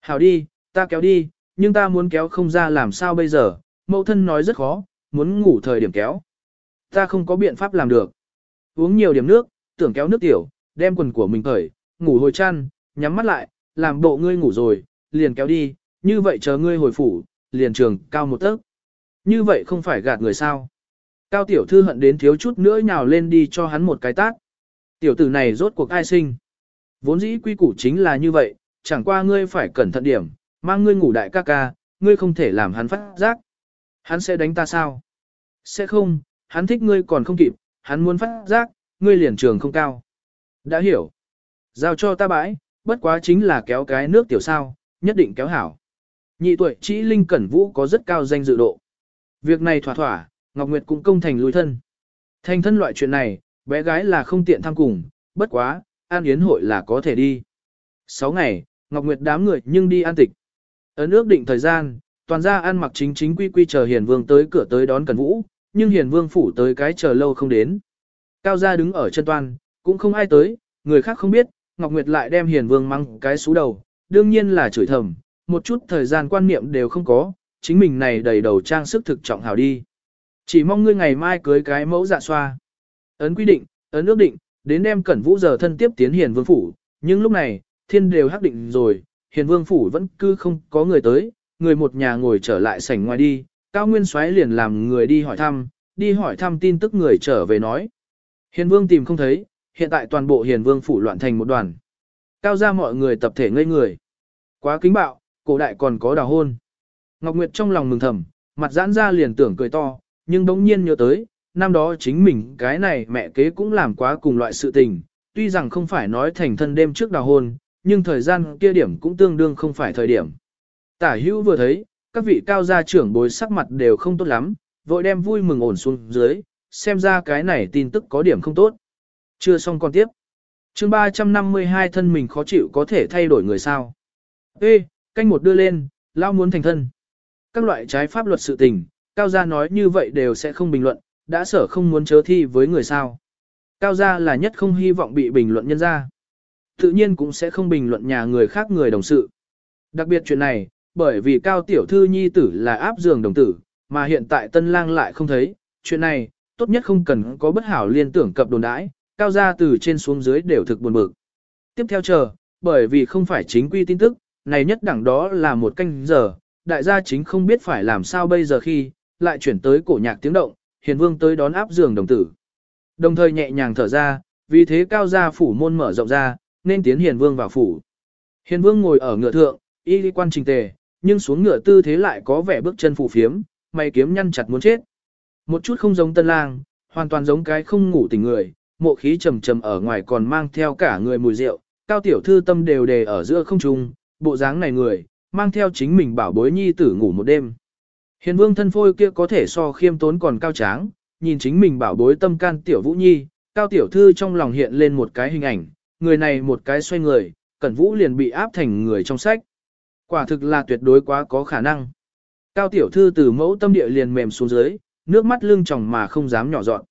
Hảo đi, ta kéo đi, nhưng ta muốn kéo không ra làm sao bây giờ, mẫu thân nói rất khó, muốn ngủ thời điểm kéo. Ta không có biện pháp làm được. Uống nhiều điểm nước, tưởng kéo nước tiểu, đem quần của mình cởi, ngủ hồi chăn, nhắm mắt lại, làm bộ ngươi ngủ rồi, liền kéo đi, như vậy chờ ngươi hồi phủ, liền trường cao một tấc. Như vậy không phải gạt người sao. Cao tiểu thư hận đến thiếu chút nữa nhào lên đi cho hắn một cái tát. Tiểu tử này rốt cuộc ai sinh. Vốn dĩ quy củ chính là như vậy, chẳng qua ngươi phải cẩn thận điểm, mang ngươi ngủ đại ca ca, ngươi không thể làm hắn phát giác. Hắn sẽ đánh ta sao? Sẽ không, hắn thích ngươi còn không kịp, hắn muốn phát giác, ngươi liền trường không cao. Đã hiểu. Giao cho ta bãi, bất quá chính là kéo cái nước tiểu sao, nhất định kéo hảo. Nhị tuổi chỉ Linh Cẩn Vũ có rất cao danh dự độ. Việc này thỏa thỏa, Ngọc Nguyệt cũng công thành lùi thân. Thành thân loại chuyện này, bé gái là không tiện tham cùng, bất quá, an yến hội là có thể đi. Sáu ngày, Ngọc Nguyệt đám người nhưng đi an tịch. Ấn ước định thời gian, toàn gia ăn mặc chính chính quy quy chờ Hiền Vương tới cửa tới đón Cẩn Vũ, nhưng Hiền Vương phủ tới cái chờ lâu không đến. Cao gia đứng ở chân toan, cũng không ai tới, người khác không biết, Ngọc Nguyệt lại đem Hiền Vương mang cái xú đầu, đương nhiên là chửi thầm, một chút thời gian quan niệm đều không có, chính mình này đầy đầu trang sức thực trọng hảo đi. Chỉ mong ngươi ngày mai cưới cái mẫu dạ xoa. Ấn quy định, ấn ước định, đến đem Cẩn Vũ giờ thân tiếp tiến Hiền Vương phủ, nhưng lúc này, thiên đều hắc định rồi, Hiền Vương phủ vẫn cứ không có người tới, người một nhà ngồi trở lại sảnh ngoài đi, Cao Nguyên Soái liền làm người đi hỏi thăm, đi hỏi thăm tin tức người trở về nói. Hiền Vương tìm không thấy, hiện tại toàn bộ Hiền Vương phủ loạn thành một đoàn. Cao ra mọi người tập thể ngây người. Quá kính bạo, cổ đại còn có đào hôn. Ngọc Nguyệt trong lòng mừng thầm, mặt giãn ra liền tưởng cười to, nhưng đống nhiên nhớ tới, năm đó chính mình cái này mẹ kế cũng làm quá cùng loại sự tình, tuy rằng không phải nói thành thân đêm trước đào hôn, nhưng thời gian kia điểm cũng tương đương không phải thời điểm. Tả hữu vừa thấy, các vị cao gia trưởng bối sắc mặt đều không tốt lắm, vội đem vui mừng ổn xuống dưới, xem ra cái này tin tức có điểm không tốt. Chưa xong còn tiếp. chương 352 thân mình khó chịu có thể thay đổi người sao. Ê, canh một đưa lên, lao muốn thành thân. Các loại trái pháp luật sự tình, cao gia nói như vậy đều sẽ không bình luận, đã sở không muốn chớ thi với người sao. Cao gia là nhất không hy vọng bị bình luận nhân ra. Tự nhiên cũng sẽ không bình luận nhà người khác người đồng sự. Đặc biệt chuyện này, bởi vì cao tiểu thư nhi tử là áp giường đồng tử, mà hiện tại tân lang lại không thấy, chuyện này, tốt nhất không cần có bất hảo liên tưởng cập đồn đãi, cao gia từ trên xuống dưới đều thực buồn bực. Tiếp theo chờ, bởi vì không phải chính quy tin tức, này nhất đẳng đó là một canh giờ, đại gia chính không biết phải làm sao bây giờ khi, lại chuyển tới cổ nhạc tiếng động, hiền vương tới đón áp giường đồng tử. Đồng thời nhẹ nhàng thở ra, vì thế cao gia phủ môn mở rộng ra, nên tiến hiền vương vào phủ. Hiền vương ngồi ở ngựa thượng, y quan trình tề, nhưng xuống ngựa tư thế lại có vẻ bước chân phù phiếm, mày kiếm nhăn chặt muốn chết. Một chút không giống tân lang, hoàn toàn giống cái không ngủ tỉnh người, mộ khí trầm trầm ở ngoài còn mang theo cả người mùi rượu, cao tiểu thư tâm đều đề ở giữa không trung, bộ dáng này người, mang theo chính mình bảo bối nhi tử ngủ một đêm. Hiền vương thân phôi kia có thể so khiêm tốn còn cao tráng, nhìn chính mình bảo bối tâm can tiểu vũ nhi, cao tiểu thư trong lòng hiện lên một cái hình ảnh, người này một cái xoay người, Cẩn Vũ liền bị áp thành người trong sách. Quả thực là tuyệt đối quá có khả năng. Cao tiểu thư từ mẫu tâm địa liền mềm xuống dưới, nước mắt lưng tròng mà không dám nhỏ dọn.